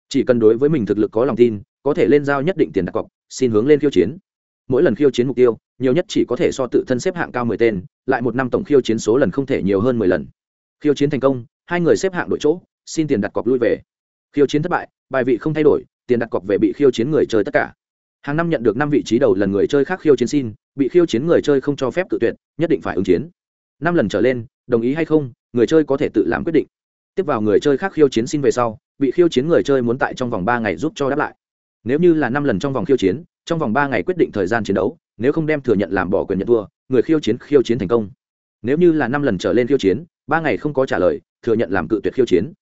[SPEAKER 1] Chỉ cần đối với mình thực lực có lòng tin, có thể lên giao nhất định tiền đặt cọc, xin hướng lên khiêu chiến. Mỗi lần khiêu chiến mục tiêu, nhiều nhất chỉ có thể so tự thân xếp hạng cao mười tên, lại một năm tổng khiêu chiến số lần không thể nhiều hơn mười lần. Khiêu chiến thành công, hai người xếp hạng đội chỗ, xin tiền đặt cọc lui về. Khiêu chiến thất bại, bài vị không thay đổi, tiền đặt cọc về bị khiêu chiến người chơi tất cả hàng năm nhận được năm vị trí đầu lần người chơi khác khiêu chiến xin, bị khiêu chiến người chơi không cho phép tự tuyệt, nhất định phải ứng chiến. Năm lần trở lên, đồng ý hay không, người chơi có thể tự làm quyết định. Tiếp vào người chơi khác khiêu chiến xin về sau, bị khiêu chiến người chơi muốn tại trong vòng ba ngày giúp cho đáp lại. Nếu như là năm lần trong vòng khiêu chiến, trong vòng ba ngày quyết định thời gian chiến đấu, nếu không đem thừa nhận làm bỏ quyền nhận thua, người khiêu chiến khiêu chiến thành công. Nếu như là năm lần trở lên khiêu chiến, ba ngày không có trả lời, thừa nhận làm cự tuyệt khiêu chiến.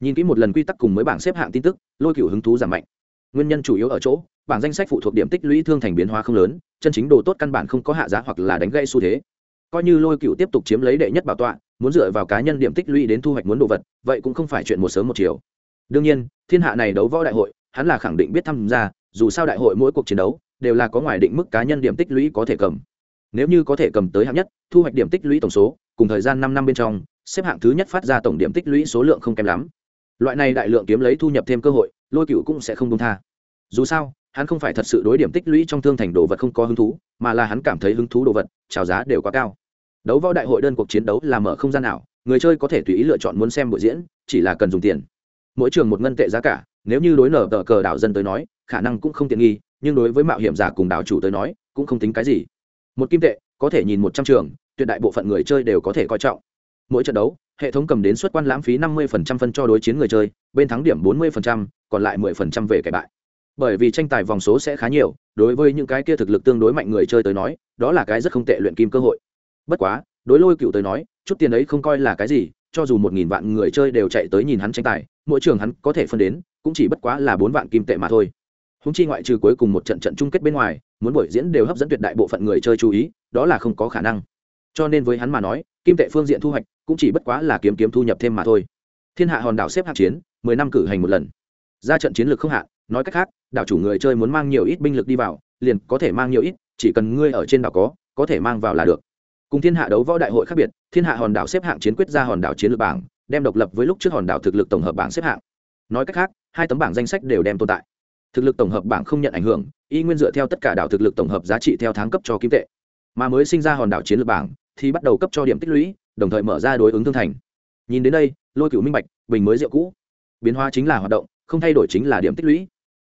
[SPEAKER 1] Nhìn kỹ một lần quy tắc cùng mới bảng xếp hạng tin tức, lôi cựu hứng thú giảm mạnh. Nguyên nhân chủ yếu ở chỗ bảng danh sách phụ thuộc điểm tích lũy thương thành biến hóa không lớn, chân chính đồ tốt căn bản không có hạ giá hoặc là đánh gây xu thế. Coi như lôi cựu tiếp tục chiếm lấy đệ nhất bảo tọa, muốn dựa vào cá nhân điểm tích lũy đến thu hoạch muốn đồ vật, vậy cũng không phải chuyện một sớm một chiều. Đương nhiên, thiên hạ này đấu võ đại hội, hắn là khẳng định biết tham gia, dù sao đại hội mỗi cuộc chiến đấu, đều là có ngoài định mức cá nhân điểm tích lũy có thể cầm. Nếu như có thể cầm tới hạng nhất, thu hoạch điểm tích lũy tổng số, cùng thời gian năm năm bên trong, xếp hạng thứ nhất phát ra tổng điểm tích lũy số lượng không kém lắm. Loại này đại lượng kiếm lấy thu nhập thêm cơ hội, lôi cựu cũng sẽ không đông tha. Dù sao hắn không phải thật sự đối điểm tích lũy trong thương thành đồ vật không có hứng thú, mà là hắn cảm thấy hứng thú đồ vật trào giá đều quá cao. Đấu võ đại hội đơn cuộc chiến đấu là mở không gian nào, người chơi có thể tùy ý lựa chọn muốn xem buổi diễn, chỉ là cần dùng tiền. Mỗi trường một ngân tệ giá cả, nếu như đối nở tờ cờ đảo dân tới nói, khả năng cũng không tiện nghi, nhưng đối với mạo hiểm giả cùng đảo chủ tới nói, cũng không tính cái gì. Một kim tệ, có thể nhìn một trăm trường, tuyệt đại bộ phận người chơi đều có thể coi trọng. Mỗi trận đấu, hệ thống cầm đến suất quan lãng phí năm mươi phân cho đối chiến người chơi, bên thắng điểm bốn mươi còn lại 10% về kẻ bại bởi vì tranh tài vòng số sẽ khá nhiều, đối với những cái kia thực lực tương đối mạnh người chơi tới nói, đó là cái rất không tệ luyện kim cơ hội. Bất quá, đối lôi cựu tới nói, chút tiền ấy không coi là cái gì, cho dù một nghìn vạn người chơi đều chạy tới nhìn hắn tranh tài, mỗi trường hắn có thể phân đến, cũng chỉ bất quá là bốn vạn kim tệ mà thôi. Húng chi ngoại trừ cuối cùng một trận trận chung kết bên ngoài, muốn buổi diễn đều hấp dẫn tuyệt đại bộ phận người chơi chú ý, đó là không có khả năng. Cho nên với hắn mà nói, kim tệ phương diện thu hoạch cũng chỉ bất quá là kiếm kiếm thu nhập thêm mà thôi. Thiên hạ hòn đảo xếp hạng chiến, mười năm cử hành một lần. Ra trận chiến lược không hạn nói cách khác, đảo chủ người chơi muốn mang nhiều ít binh lực đi vào, liền có thể mang nhiều ít, chỉ cần ngươi ở trên đảo có có thể mang vào là được. Cùng thiên hạ đấu võ đại hội khác biệt, thiên hạ hòn đảo xếp hạng chiến quyết ra hòn đảo chiến lược bảng, đem độc lập với lúc trước hòn đảo thực lực tổng hợp bảng xếp hạng. Nói cách khác, hai tấm bảng danh sách đều đem tồn tại. Thực lực tổng hợp bảng không nhận ảnh hưởng, y nguyên dựa theo tất cả đảo thực lực tổng hợp giá trị theo tháng cấp cho kim tệ. Mà mới sinh ra hòn đảo chiến lược bảng, thì bắt đầu cấp cho điểm tích lũy, đồng thời mở ra đối ứng thương thành. Nhìn đến đây, lôi cựu minh bạch, bình mới rượu cũ. Biến hóa chính là hoạt động không thay đổi chính là điểm tích lũy.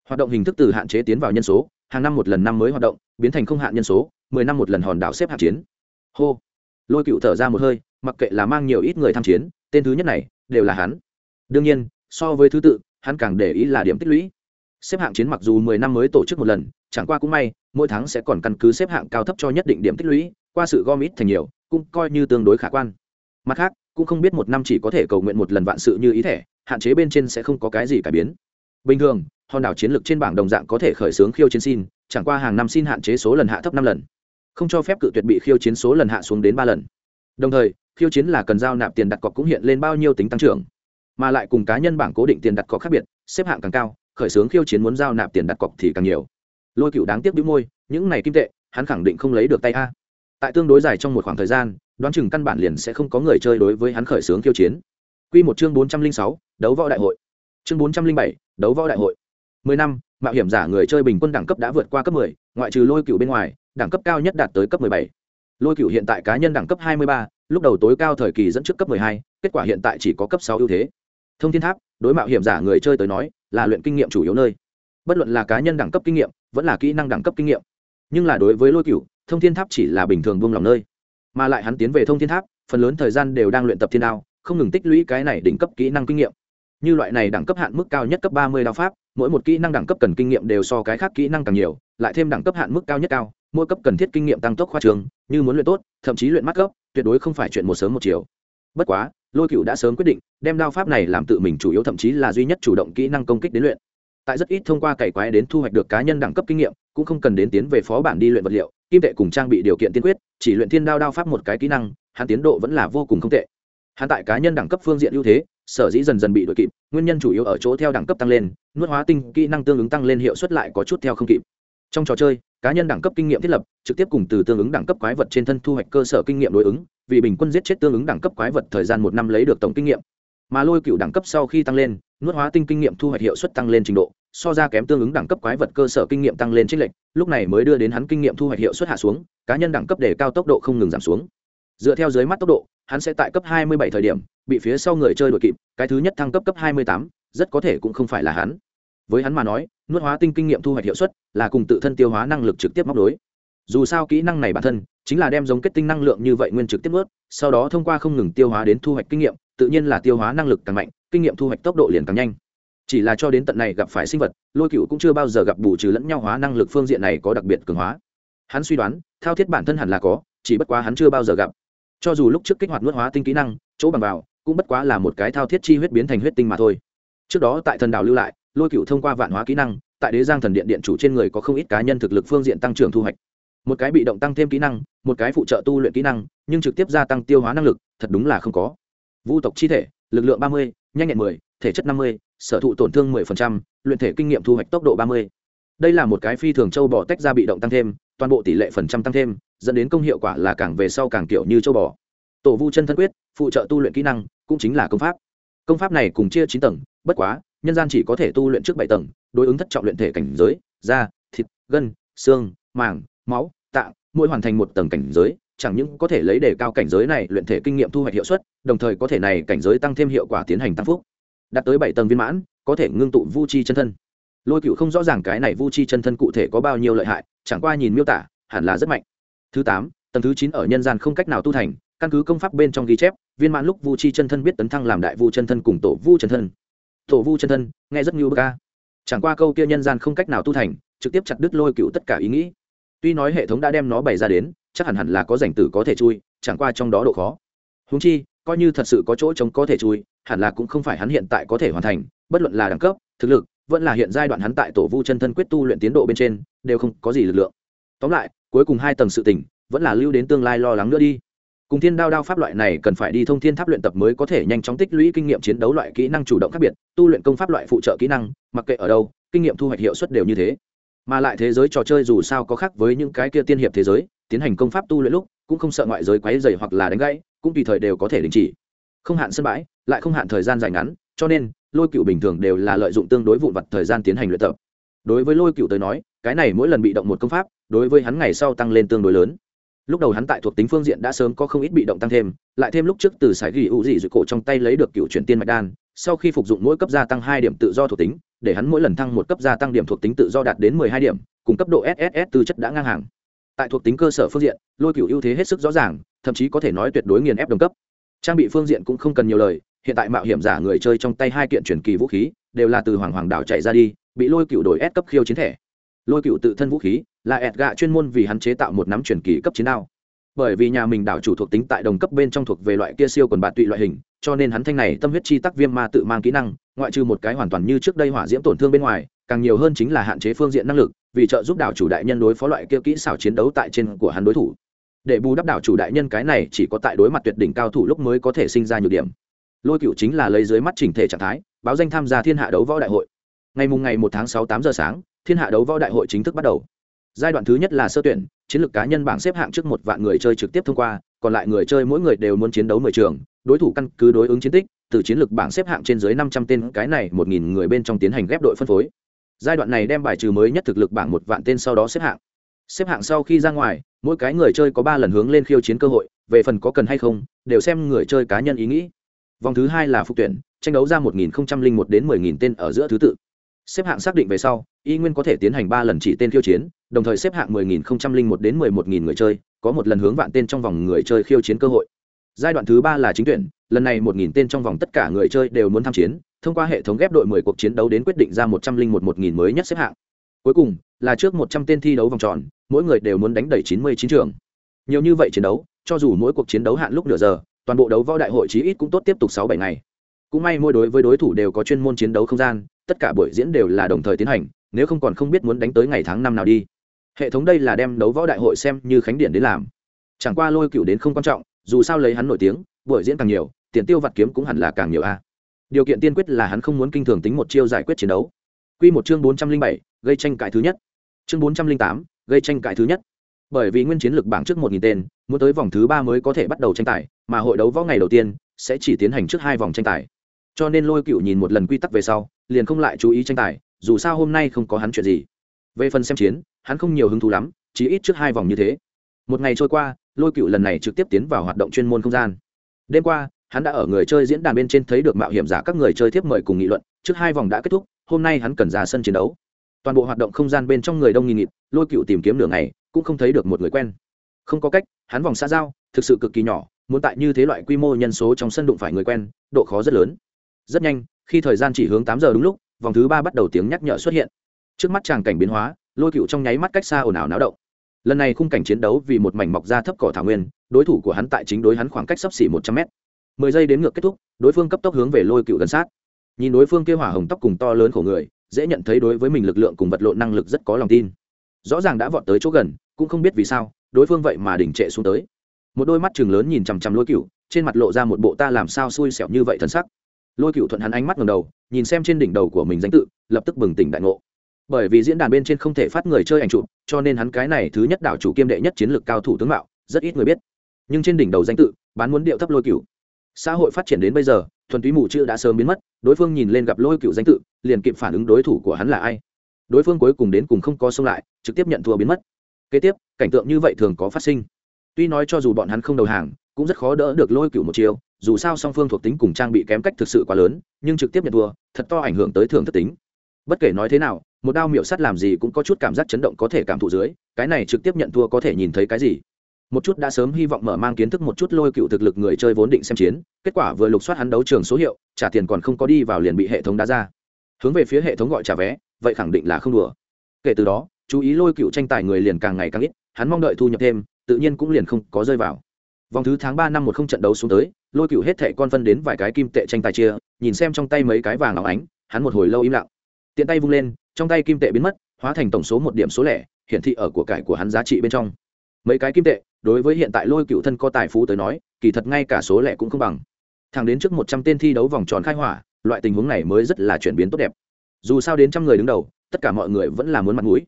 [SPEAKER 1] Hoạt động hình thức từ hạn chế tiến vào nhân số, hàng năm một lần năm mới hoạt động, biến thành không hạn nhân số, mười năm một lần hòn đảo xếp hạng chiến. Hô. Lôi cựu thở ra một hơi, mặc kệ là mang nhiều ít người tham chiến, tên thứ nhất này, đều là hắn. Đương nhiên, so với thứ tự, hắn càng để ý là điểm tích lũy. Xếp hạng chiến mặc dù mười năm mới tổ chức một lần, chẳng qua cũng may, mỗi tháng sẽ còn căn cứ xếp hạng cao thấp cho nhất định điểm tích lũy, qua sự gom ít thành nhiều, cũng coi như tương đối khả quan. Mặt khác cũng không biết một năm chỉ có thể cầu nguyện một lần vạn sự như ý thẻ, hạn chế bên trên sẽ không có cái gì cải biến. Bình thường, hòn đảo chiến lược trên bảng đồng dạng có thể khởi xướng khiêu chiến xin, chẳng qua hàng năm xin hạn chế số lần hạ thấp năm lần. Không cho phép cự tuyệt bị khiêu chiến số lần hạ xuống đến ba lần. Đồng thời, khiêu chiến là cần giao nạp tiền đặt cọc cũng hiện lên bao nhiêu tính tăng trưởng. Mà lại cùng cá nhân bảng cố định tiền đặt cọc khác biệt, xếp hạng càng cao, khởi xướng khiêu chiến muốn giao nạp tiền đặt cọc thì càng nhiều. Lôi cựu đáng tiếc bĩu môi, những này kim tệ, hắn khẳng định không lấy được tay a tại tương đối dài trong một khoảng thời gian, đoán chừng căn bản liền sẽ không có người chơi đối với hắn khởi xướng khiêu chiến. Quy một chương bốn trăm linh sáu, đấu võ đại hội. Chương bốn trăm linh bảy, đấu võ đại hội. Mười năm, mạo hiểm giả người chơi bình quân đẳng cấp đã vượt qua cấp mười, ngoại trừ lôi cựu bên ngoài, đẳng cấp cao nhất đạt tới cấp mười bảy. Lôi cựu hiện tại cá nhân đẳng cấp hai mươi ba, lúc đầu tối cao thời kỳ dẫn trước cấp mười hai, kết quả hiện tại chỉ có cấp sáu ưu thế. Thông thiên tháp, đối mạo hiểm giả người chơi tới nói, là luyện kinh nghiệm chủ yếu nơi. Bất luận là cá nhân đẳng cấp kinh nghiệm, vẫn là kỹ năng đẳng cấp kinh nghiệm. Nhưng là đối với lôi cựu thông thiên tháp chỉ là bình thường buông lòng nơi, mà lại hắn tiến về thông thiên tháp, phần lớn thời gian đều đang luyện tập thiên đao, không ngừng tích lũy cái này đỉnh cấp kỹ năng kinh nghiệm. Như loại này đẳng cấp hạn mức cao nhất cấp ba mươi đao pháp, mỗi một kỹ năng đẳng cấp cần kinh nghiệm đều so cái khác kỹ năng càng nhiều, lại thêm đẳng cấp hạn mức cao nhất cao, mỗi cấp cần thiết kinh nghiệm tăng tốc khoa trường, như muốn luyện tốt, thậm chí luyện mắt cấp, tuyệt đối không phải chuyện một sớm một chiều. Bất quá, lôi cựu đã sớm quyết định, đem đao pháp này làm tự mình chủ yếu thậm chí là duy nhất chủ động kỹ năng công kích đến luyện. Tại rất ít thông qua cày quái đến thu hoạch được cá nhân đẳng cấp kinh nghiệm, cũng không cần đến tiến về phó bản đi luyện vật liệu kim tệ cùng trang bị điều kiện tiên quyết, chỉ luyện thiên đao đao pháp một cái kỹ năng, hắn tiến độ vẫn là vô cùng không tệ. Hắn tại cá nhân đẳng cấp phương diện ưu thế, sở dĩ dần dần bị đội kịp, nguyên nhân chủ yếu ở chỗ theo đẳng cấp tăng lên, nuốt hóa tinh kỹ năng tương ứng tăng lên hiệu suất lại có chút theo không kịp. Trong trò chơi, cá nhân đẳng cấp kinh nghiệm thiết lập, trực tiếp cùng từ tương ứng đẳng cấp quái vật trên thân thu hoạch cơ sở kinh nghiệm đối ứng, vì bình quân giết chết tương ứng đẳng cấp quái vật thời gian một năm lấy được tổng kinh nghiệm. Mà lôi cựu đẳng cấp sau khi tăng lên, nuốt hóa tinh kinh nghiệm thu hoạch hiệu suất tăng lên trình độ so ra kém tương ứng đẳng cấp quái vật cơ sở kinh nghiệm tăng lên trích lệnh lúc này mới đưa đến hắn kinh nghiệm thu hoạch hiệu suất hạ xuống cá nhân đẳng cấp để cao tốc độ không ngừng giảm xuống. Dựa theo dưới mắt tốc độ hắn sẽ tại cấp 27 thời điểm bị phía sau người chơi đội kịp cái thứ nhất thăng cấp cấp 28, rất có thể cũng không phải là hắn. Với hắn mà nói nuốt hóa tinh kinh nghiệm thu hoạch hiệu suất là cùng tự thân tiêu hóa năng lực trực tiếp móc đối dù sao kỹ năng này bản thân chính là đem giống kết tinh năng lượng như vậy nguyên trực tiếp nuốt sau đó thông qua không ngừng tiêu hóa đến thu hoạch kinh nghiệm tự nhiên là tiêu hóa năng lực càng mạnh kinh nghiệm thu hoạch tốc độ liền càng nhanh chỉ là cho đến tận này gặp phải sinh vật, lôi cựu cũng chưa bao giờ gặp bù trừ lẫn nhau hóa năng lực phương diện này có đặc biệt cường hóa. Hắn suy đoán, thao thiết bản thân hẳn là có, chỉ bất quá hắn chưa bao giờ gặp. Cho dù lúc trước kích hoạt nuốt hóa tinh kỹ năng, chỗ bằng vào, cũng bất quá là một cái thao thiết chi huyết biến thành huyết tinh mà thôi. Trước đó tại thần đảo lưu lại, lôi cựu thông qua vạn hóa kỹ năng, tại đế giang thần điện điện chủ trên người có không ít cá nhân thực lực phương diện tăng trưởng thu hoạch. Một cái bị động tăng thêm kỹ năng, một cái phụ trợ tu luyện kỹ năng, nhưng trực tiếp gia tăng tiêu hóa năng lực, thật đúng là không có. Vũ tộc chi thể, lực lượng ba mươi, nhanh nhẹn mười thể chất năm mươi, sở thụ tổn thương mười phần trăm, luyện thể kinh nghiệm thu hoạch tốc độ ba mươi. Đây là một cái phi thường châu bò tách ra bị động tăng thêm, toàn bộ tỷ lệ phần trăm tăng thêm, dẫn đến công hiệu quả là càng về sau càng kiểu như châu bò. Tổ vu chân thân quyết, phụ trợ tu luyện kỹ năng, cũng chính là công pháp. Công pháp này cùng chia chín tầng, bất quá, nhân gian chỉ có thể tu luyện trước bảy tầng, đối ứng thất trọng luyện thể cảnh giới, da, thịt, gân, xương, màng, máu tạng mỗi hoàn thành một tầng cảnh giới, chẳng những có thể lấy đề cao cảnh giới này luyện thể kinh nghiệm thu hoạch hiệu suất, đồng thời có thể này cảnh giới tăng thêm hiệu quả tiến hành tăng phúc đạt tới bảy tầng viên mãn, có thể ngưng tụ vu chi chân thân. Lôi cựu không rõ ràng cái này vu chi chân thân cụ thể có bao nhiêu lợi hại, chẳng qua nhìn miêu tả, hẳn là rất mạnh. Thứ tám, tầng thứ chín ở nhân gian không cách nào tu thành, căn cứ công pháp bên trong ghi chép, viên mãn lúc vu chi chân thân biết tấn thăng làm đại vu chân thân cùng tổ vu chân thân. Tổ vu chân thân, nghe rất như bơ ca chẳng qua câu kia nhân gian không cách nào tu thành, trực tiếp chặt đứt lôi cựu tất cả ý nghĩ. Tuy nói hệ thống đã đem nó bày ra đến, chắc hẳn hẳn là có rảnh tử có thể chui, chẳng qua trong đó độ khó. Húng chi coi như thật sự có chỗ trống có thể chui, hẳn là cũng không phải hắn hiện tại có thể hoàn thành, bất luận là đẳng cấp, thực lực, vẫn là hiện giai đoạn hắn tại tổ vu chân thân quyết tu luyện tiến độ bên trên, đều không có gì lực lượng. Tóm lại, cuối cùng hai tầng sự tình, vẫn là lưu đến tương lai lo lắng nữa đi. Cùng thiên đao đao pháp loại này cần phải đi thông thiên tháp luyện tập mới có thể nhanh chóng tích lũy kinh nghiệm chiến đấu loại kỹ năng chủ động khác biệt, tu luyện công pháp loại phụ trợ kỹ năng, mặc kệ ở đâu, kinh nghiệm thu hoạch hiệu suất đều như thế. Mà lại thế giới trò chơi dù sao có khác với những cái kia tiên hiệp thế giới, tiến hành công pháp tu luyện lúc, cũng không sợ ngoại giới quấy dày hoặc là đánh gãy cũng tùy thời đều có thể đình chỉ. Không hạn sân bãi, lại không hạn thời gian dài ngắn, cho nên, lôi cựu bình thường đều là lợi dụng tương đối vụn vặt thời gian tiến hành luyện tập. Đối với lôi cựu tới nói, cái này mỗi lần bị động một công pháp, đối với hắn ngày sau tăng lên tương đối lớn. Lúc đầu hắn tại thuộc tính phương diện đã sớm có không ít bị động tăng thêm, lại thêm lúc trước từ sải ghi hữu dị dự cổ trong tay lấy được cựu chuyển tiên mạch đan, sau khi phục dụng mỗi cấp gia tăng hai điểm tự do thuộc tính, để hắn mỗi lần thăng một cấp gia tăng điểm thuộc tính tự do đạt đến mười hai điểm, cùng cấp độ sss tư chất đã ngang hàng. Tại thuộc tính cơ sở phương diện, lôi cựu ưu thế hết sức rõ ràng thậm chí có thể nói tuyệt đối nghiền ép đồng cấp. Trang bị phương diện cũng không cần nhiều lời, hiện tại mạo hiểm giả người chơi trong tay hai kiện truyền kỳ vũ khí, đều là từ hoàng hoàng đảo chạy ra đi, bị lôi cựu đổi ép cấp khiêu chiến thẻ. Lôi cựu tự thân vũ khí, là ẹt gạ chuyên môn vì hắn chế tạo một nắm truyền kỳ cấp chiến đao. Bởi vì nhà mình đảo chủ thuộc tính tại đồng cấp bên trong thuộc về loại kia siêu quần bạt tụy loại hình, cho nên hắn thanh này tâm huyết chi tắc viêm ma tự mang kỹ năng, ngoại trừ một cái hoàn toàn như trước đây hỏa diễm tổn thương bên ngoài, càng nhiều hơn chính là hạn chế phương diện năng lực, vì trợ giúp đảo chủ đại nhân đối phó loại kia kỹ xảo chiến đấu tại trên của hắn đối thủ để bù đắp đảo chủ đại nhân cái này chỉ có tại đối mặt tuyệt đỉnh cao thủ lúc mới có thể sinh ra nhược điểm. Lôi cựu chính là lấy dưới mắt chỉnh thể trạng thái, báo danh tham gia thiên hạ đấu võ đại hội. Ngày mùng ngày một tháng sáu tám giờ sáng, thiên hạ đấu võ đại hội chính thức bắt đầu. Giai đoạn thứ nhất là sơ tuyển, chiến lược cá nhân bảng xếp hạng trước một vạn người chơi trực tiếp thông qua, còn lại người chơi mỗi người đều muốn chiến đấu mười trường, đối thủ căn cứ đối ứng chiến tích, từ chiến lược bảng xếp hạng trên dưới năm trăm tên cái này một nghìn người bên trong tiến hành ghép đội phân phối. Giai đoạn này đem bài trừ mới nhất thực lực bảng một vạn tên sau đó xếp hạng. Xếp hạng sau khi ra ngoài mỗi cái người chơi có ba lần hướng lên khiêu chiến cơ hội, về phần có cần hay không, đều xem người chơi cá nhân ý nghĩ. Vòng thứ hai là phục tuyển, tranh đấu ra một nghìn một đến mười nghìn tên ở giữa thứ tự. Xếp hạng xác định về sau, y nguyên có thể tiến hành ba lần chỉ tên khiêu chiến, đồng thời xếp hạng mười nghìn một đến mười một nghìn người chơi, có một lần hướng vạn tên trong vòng người chơi khiêu chiến cơ hội. Giai đoạn thứ ba là chính tuyển, lần này một nghìn tên trong vòng tất cả người chơi đều muốn tham chiến, thông qua hệ thống ghép đội mười cuộc chiến đấu đến quyết định ra một trăm linh một một nghìn mới nhất xếp hạng. Cuối cùng là trước một trăm tên thi đấu vòng tròn, mỗi người đều muốn đánh đầy chín mươi chín trường. Nhiều như vậy chiến đấu, cho dù mỗi cuộc chiến đấu hạn lúc nửa giờ, toàn bộ đấu võ đại hội chí ít cũng tốt tiếp tục sáu bảy ngày. Cũng may mỗi đối với đối thủ đều có chuyên môn chiến đấu không gian, tất cả buổi diễn đều là đồng thời tiến hành, nếu không còn không biết muốn đánh tới ngày tháng năm nào đi. Hệ thống đây là đem đấu võ đại hội xem như khánh điển đến làm. Chẳng qua lôi cựu đến không quan trọng, dù sao lấy hắn nổi tiếng, buổi diễn càng nhiều, tiền tiêu vặt kiếm cũng hẳn là càng nhiều a. Điều kiện tiên quyết là hắn không muốn kinh thường tính một chiêu giải quyết chiến đấu. Q một chương bốn trăm linh bảy, gây tranh cãi thứ nhất chương bốn trăm linh tám, gây tranh cãi thứ nhất. Bởi vì nguyên chiến lược bảng trước một nghìn tên, muốn tới vòng thứ ba mới có thể bắt đầu tranh tài, mà hội đấu võ ngày đầu tiên sẽ chỉ tiến hành trước hai vòng tranh tài. Cho nên lôi cựu nhìn một lần quy tắc về sau, liền không lại chú ý tranh tài, dù sao hôm nay không có hắn chuyện gì. Về phần xem chiến, hắn không nhiều hứng thú lắm, chỉ ít trước hai vòng như thế. Một ngày trôi qua, lôi cựu lần này trực tiếp tiến vào hoạt động chuyên môn không gian. Đêm qua, hắn đã ở người chơi diễn đàn bên trên thấy được mạo hiểm giả các người chơi tiếp mời cùng nghị luận, trước hai vòng đã kết thúc, hôm nay hắn cần ra sân chiến đấu toàn bộ hoạt động không gian bên trong người đông nghìn nghịt, lôi cựu tìm kiếm nửa ngày, cũng không thấy được một người quen. Không có cách, hắn vòng xa giao, thực sự cực kỳ nhỏ, muốn tại như thế loại quy mô nhân số trong sân đụng phải người quen, độ khó rất lớn. Rất nhanh, khi thời gian chỉ hướng tám giờ đúng lúc, vòng thứ ba bắt đầu tiếng nhắc nhở xuất hiện. Trước mắt tràng cảnh biến hóa, lôi cựu trong nháy mắt cách xa ồn ào náo động. Lần này khung cảnh chiến đấu vì một mảnh mọc ra thấp cỏ thảo nguyên, đối thủ của hắn tại chính đối hắn khoảng cách sấp xỉ một trăm mét. Mười giây đến ngược kết thúc, đối phương cấp tốc hướng về lôi cựu gần sát. Nhìn đối phương kêu hỏa hồng tóc cùng to lớn khổ người dễ nhận thấy đối với mình lực lượng cùng vật lộn năng lực rất có lòng tin. Rõ ràng đã vọt tới chỗ gần, cũng không biết vì sao, đối phương vậy mà đỉnh trệ xuống tới. Một đôi mắt chừng lớn nhìn chằm chằm lôi cựu trên mặt lộ ra một bộ ta làm sao xui xẻo như vậy thân sắc. Lôi cựu thuận hắn ánh mắt ngầm đầu, nhìn xem trên đỉnh đầu của mình danh tự, lập tức bừng tỉnh đại ngộ. Bởi vì diễn đàn bên trên không thể phát người chơi ảnh chụp, cho nên hắn cái này thứ nhất đảo chủ kiêm đệ nhất chiến lược cao thủ tướng mạo, rất ít người biết. Nhưng trên đỉnh đầu danh tự, bán muốn điệu thấp lôi cựu xã hội phát triển đến bây giờ, thuần túy mù chữ đã sớm biến mất, đối phương nhìn lên gặp lôi cựu danh tự, liền kịp phản ứng đối thủ của hắn là ai. Đối phương cuối cùng đến cùng không có xông lại, trực tiếp nhận thua biến mất. Kế tiếp, cảnh tượng như vậy thường có phát sinh. Tuy nói cho dù bọn hắn không đầu hàng, cũng rất khó đỡ được lôi cựu một chiều dù sao song phương thuộc tính cùng trang bị kém cách thực sự quá lớn, nhưng trực tiếp nhận thua, thật to ảnh hưởng tới thường thất tính. Bất kể nói thế nào, một đao miệu sắt làm gì cũng có chút cảm giác chấn động có thể cảm thụ dưới, cái này trực tiếp nhận thua có thể nhìn thấy cái gì? Một chút đã sớm hy vọng mở mang kiến thức một chút lôi cựu thực lực người chơi vốn định xem chiến, kết quả vừa lục soát hắn đấu trường số hiệu, trả tiền còn không có đi vào liền bị hệ thống đá ra. Hướng về phía hệ thống gọi trả vé, vậy khẳng định là không đùa. Kể từ đó, chú ý lôi cựu tranh tài người liền càng ngày càng ít, hắn mong đợi thu nhập thêm, tự nhiên cũng liền không có rơi vào. Vòng thứ tháng ba năm một không trận đấu xuống tới, lôi cựu hết thẻ con phân đến vài cái kim tệ tranh tài chia, nhìn xem trong tay mấy cái vàng óng ánh, hắn một hồi lâu im lặng. Tiện tay vung lên, trong tay kim tệ biến mất, hóa thành tổng số một điểm số lẻ, hiển thị ở của cải của hắn giá trị bên trong mấy cái kim tệ, đối với hiện tại lôi cựu thân có tài phú tới nói, kỳ thật ngay cả số lẻ cũng không bằng. Thẳng đến trước một trăm tên thi đấu vòng tròn khai hỏa, loại tình huống này mới rất là chuyển biến tốt đẹp. Dù sao đến trăm người đứng đầu, tất cả mọi người vẫn là muốn mặt mũi.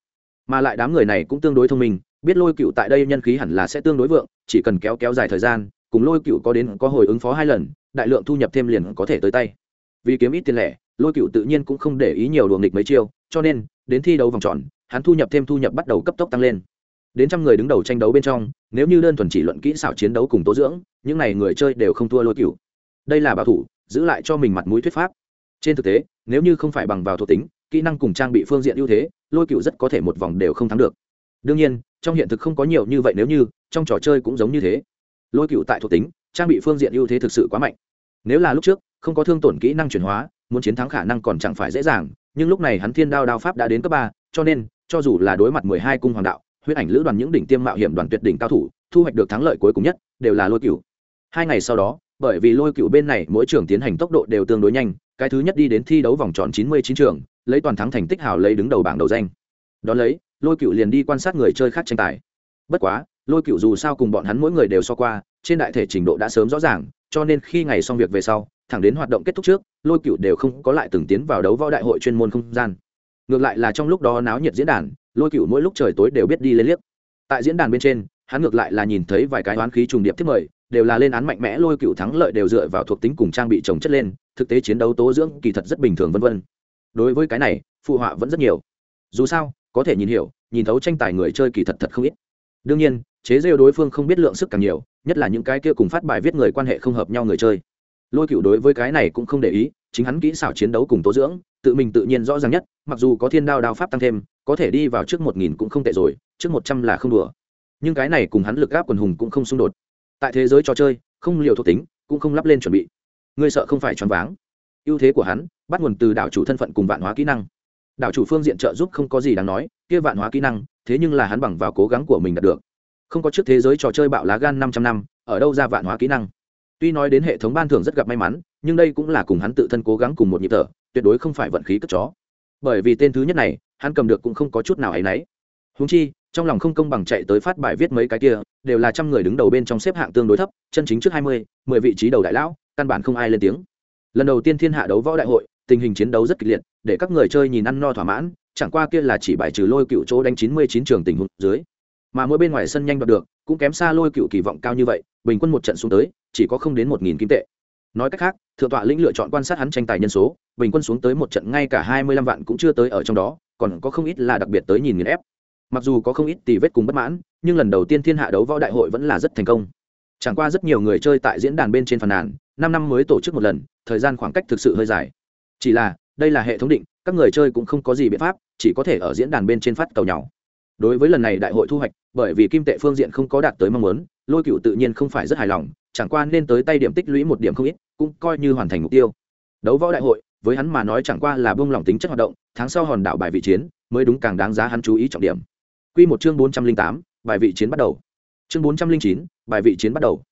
[SPEAKER 1] Mà lại đám người này cũng tương đối thông minh, biết lôi cựu tại đây nhân khí hẳn là sẽ tương đối vượng, chỉ cần kéo kéo dài thời gian, cùng lôi cựu có đến có hồi ứng phó hai lần, đại lượng thu nhập thêm liền có thể tới tay. Vì kiếm ít tiền lẻ, lôi cựu tự nhiên cũng không để ý nhiều luồng nghịch mấy chiêu, cho nên, đến thi đấu vòng tròn, hắn thu nhập thêm thu nhập bắt đầu cấp tốc tăng lên đến trăm người đứng đầu tranh đấu bên trong, nếu như đơn thuần chỉ luận kỹ xảo chiến đấu cùng tố dưỡng, những n à y người chơi đều không thua lôi cựu đây là bảo thủ, giữ lại cho mình mặt mũi thuyết pháp. Trên thực tế, nếu như không phải bằng vào thuộc tính, kỹ năng cùng trang bị phương diện ưu thế, lôi cựu rất có thể một vòng đều không thắng được. Đương nhiên, trong hiện thực không có nhiều như vậy nếu như, trong trò chơi cũng giống như thế. Lôi cựu tại thuộc tính, trang bị phương diện ưu thế thực sự quá mạnh. Nếu là lúc trước, không có thương tổn kỹ năng chuyển hóa, muốn chiến thắng khả năng còn chẳng phải dễ dàng, nhưng lúc này hắn thiên đao đao pháp đã đến cấp ba, cho nên, cho dù là đối mặt mười hai cung hoàng đạo huyết ảnh lữ đoàn những đỉnh tiêm mạo hiểm đoàn tuyệt đỉnh cao thủ, thu hoạch được thắng lợi cuối cùng nhất, đều là lôi cựu hai ngày sau đó, bởi vì lôi cựu bên này mỗi trường tiến hành tốc độ đều tương đối nhanh, cái thứ nhất đi đến thi đấu vòng tròn chín mươi chín trường, lấy toàn thắng thành tích hào lấy đứng đầu bảng đầu danh. Đón lấy, lôi cựu liền đi quan sát người chơi khác tranh tài. Bất quá, lôi cựu dù sao cùng bọn hắn mỗi người đều so qua, trên đại thể trình độ đã sớm rõ ràng, cho nên khi ngày xong việc về sau, thẳng đến hoạt động kết thúc trước, lôi cựu đều không có lại từng tiến vào đấu võ đại hội chuyên môn không gian. Ngược lại là trong lúc đó náo nhiệt diễn đàn lôi cựu mỗi lúc trời tối đều biết đi lên liếc. Tại diễn đàn bên trên, hắn ngược lại là nhìn thấy vài cái oán khí trùng điệp thiết mời, đều là lên án mạnh mẽ lôi cựu thắng lợi đều dựa vào thuộc tính cùng trang bị trồng chất lên, thực tế chiến đấu tố dưỡng kỳ thật rất bình thường vân vân. Đối với cái này, phụ họa vẫn rất nhiều. Dù sao, có thể nhìn hiểu, nhìn thấu tranh tài người chơi kỳ thật thật không ít. Đương nhiên, chế rêu đối phương không biết lượng sức càng nhiều, nhất là những cái kia cùng phát bài viết người quan hệ không hợp nhau người chơi. Lôi cựu đối với cái này cũng không để ý, chính hắn kỹ xảo chiến đấu cùng tố dưỡng tự mình tự nhiên rõ ràng nhất, mặc dù có thiên đao đao pháp tăng thêm, có thể đi vào trước một nghìn cũng không tệ rồi, trước một trăm là không đùa. Nhưng cái này cùng hắn lực gáp quần hùng cũng không xung đột. Tại thế giới trò chơi, không liều thuộc tính, cũng không lắp lên chuẩn bị. Ngươi sợ không phải choáng váng. Ưu thế của hắn, bắt nguồn từ đảo chủ thân phận cùng vạn hóa kỹ năng. Đảo chủ phương diện trợ giúp không có gì đáng nói, kia vạn hóa kỹ năng, thế nhưng là hắn bằng vào cố gắng của mình đạt được. Không có trước thế giới trò chơi bạo lá gan năm trăm năm, ở đâu ra vạn hóa kỹ năng? Tuy nói đến hệ thống ban thưởng rất gặp may mắn, nhưng đây cũng là cùng hắn tự thân cố gắng cùng một nhịp thở, tuyệt đối không phải vận khí cất chó. Bởi vì tên thứ nhất này, hắn cầm được cũng không có chút nào áy náy. Húng chi, trong lòng không công bằng chạy tới phát bài viết mấy cái kia, đều là trăm người đứng đầu bên trong xếp hạng tương đối thấp, chân chính trước hai mươi, mười vị trí đầu đại lão, căn bản không ai lên tiếng. Lần đầu tiên thiên hạ đấu võ đại hội, tình hình chiến đấu rất kịch liệt, để các người chơi nhìn ăn no thỏa mãn, chẳng qua kia là chỉ bài trừ lôi cựu chỗ đánh chín mươi chín trường tình huống dưới. Mà mỗi bên ngoài sân nhanh đoạt được, cũng kém xa lôi cựu kỳ vọng cao như vậy, bình quân một trận xuống tới chỉ có không đến một nghìn kim tệ. Nói cách khác, thượng tọa lĩnh lựa chọn quan sát hắn tranh tài nhân số, bình quân xuống tới một trận ngay cả hai mươi lăm vạn cũng chưa tới ở trong đó, còn có không ít là đặc biệt tới nhìn nghiền ép. Mặc dù có không ít tì vết cùng bất mãn, nhưng lần đầu tiên thiên hạ đấu võ đại hội vẫn là rất thành công. Chẳng qua rất nhiều người chơi tại diễn đàn bên trên phàn nàn, năm năm mới tổ chức một lần, thời gian khoảng cách thực sự hơi dài. Chỉ là, đây là hệ thống định, các người chơi cũng không có gì biện pháp, chỉ có thể ở diễn đàn bên trên phát cầu nhau đối với lần này đại hội thu hoạch, bởi vì kim tệ phương diện không có đạt tới mong muốn, lôi cựu tự nhiên không phải rất hài lòng, chẳng qua nên tới tay điểm tích lũy một điểm không ít, cũng coi như hoàn thành mục tiêu. Đấu võ đại hội, với hắn mà nói chẳng qua là bông lòng tính chất hoạt động, tháng sau hòn đảo bài vị chiến, mới đúng càng đáng giá hắn chú ý trọng điểm. Q một chương bốn trăm linh tám, bài vị chiến bắt đầu. Chương bốn trăm linh chín, bài vị chiến bắt đầu.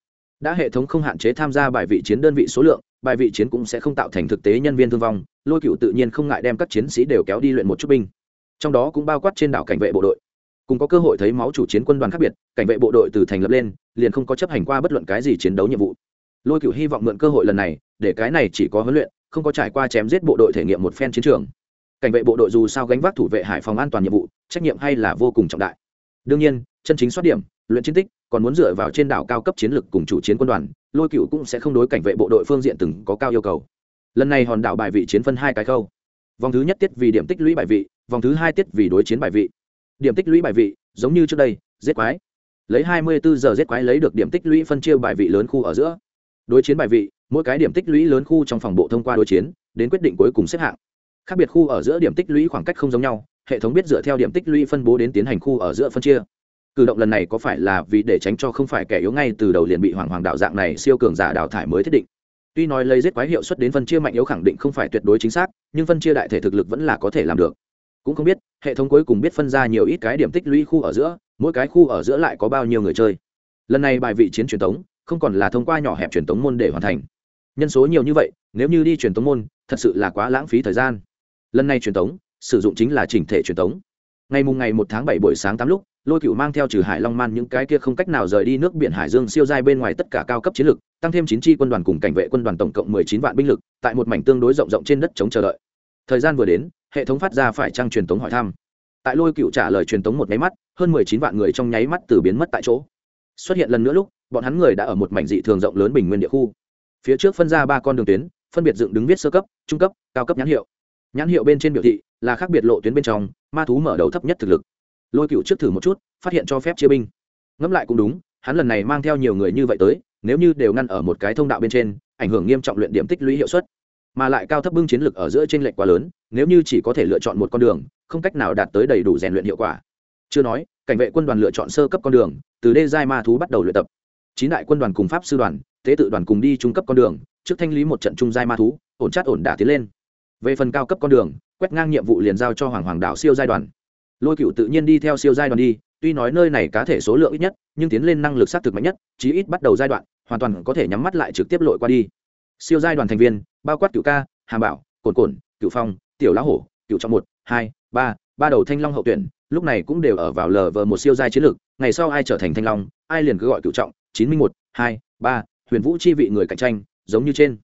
[SPEAKER 1] Đã hệ thống không hạn chế tham gia bài vị chiến đơn vị số lượng, bài vị chiến cũng sẽ không tạo thành thực tế nhân viên thương vong, lôi cựu tự nhiên không ngại đem các chiến sĩ đều kéo đi luyện một chút binh. Trong đó cũng bao quát trên đảo cảnh vệ bộ đội cùng có cơ hội thấy máu chủ chiến quân đoàn khác biệt, cảnh vệ bộ đội từ thành lập lên, liền không có chấp hành qua bất luận cái gì chiến đấu nhiệm vụ. Lôi cựu hy vọng mượn cơ hội lần này, để cái này chỉ có huấn luyện, không có trải qua chém giết bộ đội thể nghiệm một phen chiến trường. Cảnh vệ bộ đội dù sao gánh vác thủ vệ hải phòng an toàn nhiệm vụ, trách nhiệm hay là vô cùng trọng đại. Đương nhiên, chân chính soát điểm, luyện chiến tích, còn muốn dựa vào trên đảo cao cấp chiến lược cùng chủ chiến quân đoàn, lôi cựu cũng sẽ không đối cảnh vệ bộ đội phương diện từng có cao yêu cầu. Lần này hòn đảo bài vị chiến phân hai cái khâu. Vòng thứ nhất tiết vì điểm tích lũy bài vị, vòng thứ hai tiết vì đối chiến bài vị điểm tích lũy bài vị, giống như trước đây, giết quái. Lấy hai mươi bốn giờ giết quái lấy được điểm tích lũy phân chia bài vị lớn khu ở giữa. Đối chiến bài vị, mỗi cái điểm tích lũy lớn khu trong phòng bộ thông qua đối chiến, đến quyết định cuối cùng xếp hạng. Khác biệt khu ở giữa điểm tích lũy khoảng cách không giống nhau, hệ thống biết dựa theo điểm tích lũy phân bố đến tiến hành khu ở giữa phân chia. Cử động lần này có phải là vì để tránh cho không phải kẻ yếu ngay từ đầu liền bị hoàng hoàng đạo dạng này siêu cường giả đào thải mới thiết định? Tuy nói lấy giết quái hiệu suất đến phân chia mạnh yếu khẳng định không phải tuyệt đối chính xác, nhưng phân chia đại thể thực lực vẫn là có thể làm được. Cũng không biết hệ thống cuối cùng biết phân ra nhiều ít cái điểm tích lũy khu ở giữa, mỗi cái khu ở giữa lại có bao nhiêu người chơi. Lần này bài vị chiến truyền thống, không còn là thông qua nhỏ hẹp truyền thống môn để hoàn thành. Nhân số nhiều như vậy, nếu như đi truyền thống môn, thật sự là quá lãng phí thời gian. Lần này truyền thống, sử dụng chính là chỉnh thể truyền thống. Ngày mùng ngày một tháng bảy buổi sáng tám lúc, lôi cựu mang theo trừ hải long man những cái kia không cách nào rời đi nước biển hải dương siêu giai bên ngoài tất cả cao cấp chiến lực, tăng thêm chín chi quân đoàn cùng cảnh vệ quân đoàn tổng cộng mười chín vạn binh lực, tại một mảnh tương đối rộng rộng trên đất chống chờ đợi. Thời gian vừa đến hệ thống phát ra phải trang truyền tống hỏi thăm. Tại lôi cựu trả lời truyền tống một nháy mắt, hơn mười chín vạn người trong nháy mắt từ biến mất tại chỗ. Xuất hiện lần nữa lúc, bọn hắn người đã ở một mảnh dị thường rộng lớn bình nguyên địa khu. Phía trước phân ra ba con đường tuyến, phân biệt dựng đứng viết sơ cấp, trung cấp, cao cấp nhãn hiệu. Nhãn hiệu bên trên biểu thị là khác biệt lộ tuyến bên trong, ma thú mở đầu thấp nhất thực lực. Lôi cựu trước thử một chút, phát hiện cho phép chia binh. Ngẫm lại cũng đúng, hắn lần này mang theo nhiều người như vậy tới, nếu như đều ngăn ở một cái thông đạo bên trên, ảnh hưởng nghiêm trọng luyện điểm tích lũy hiệu suất mà lại cao thấp bưng chiến lực ở giữa t r ê n lệch quá lớn, nếu như chỉ có thể lựa chọn một con đường, không cách nào đạt tới đầy đủ rèn luyện hiệu quả. Chưa nói, cảnh vệ quân đoàn lựa chọn sơ cấp con đường, từ đê giai ma thú bắt đầu luyện tập. Chín đại quân đoàn cùng pháp sư đoàn, tế tự đoàn cùng đi trung cấp con đường, trước thanh lý một trận trung giai ma thú, ổn chát ổn đả tiến lên. Về phần cao cấp con đường, quét ngang nhiệm vụ liền giao cho hoàng hoàng đảo siêu giai đoàn. Lôi cựu tự nhiên đi theo siêu giai đoàn đi, tuy nói nơi này cá thể số lượng ít nhất, nhưng tiến lên năng lực xác thực mạnh nhất, chí ít bắt đầu giai đoạn, hoàn toàn có thể nhắm mắt lại trực tiếp lội qua đi. Siêu giai đoàn thành viên bao quát cựu ca, hàm bảo cồn cồn cựu phong, tiểu lá hổ, cựu trọng một, hai, ba ba đầu thanh long hậu tuyển, lúc này cũng đều ở vào lờ vờ một siêu giai chiến lược, ngày sau ai trở thành thanh long, ai liền cứ gọi cựu trọng, chín mươi một hai, ba, huyền vũ chi vị người cạnh tranh, giống như trên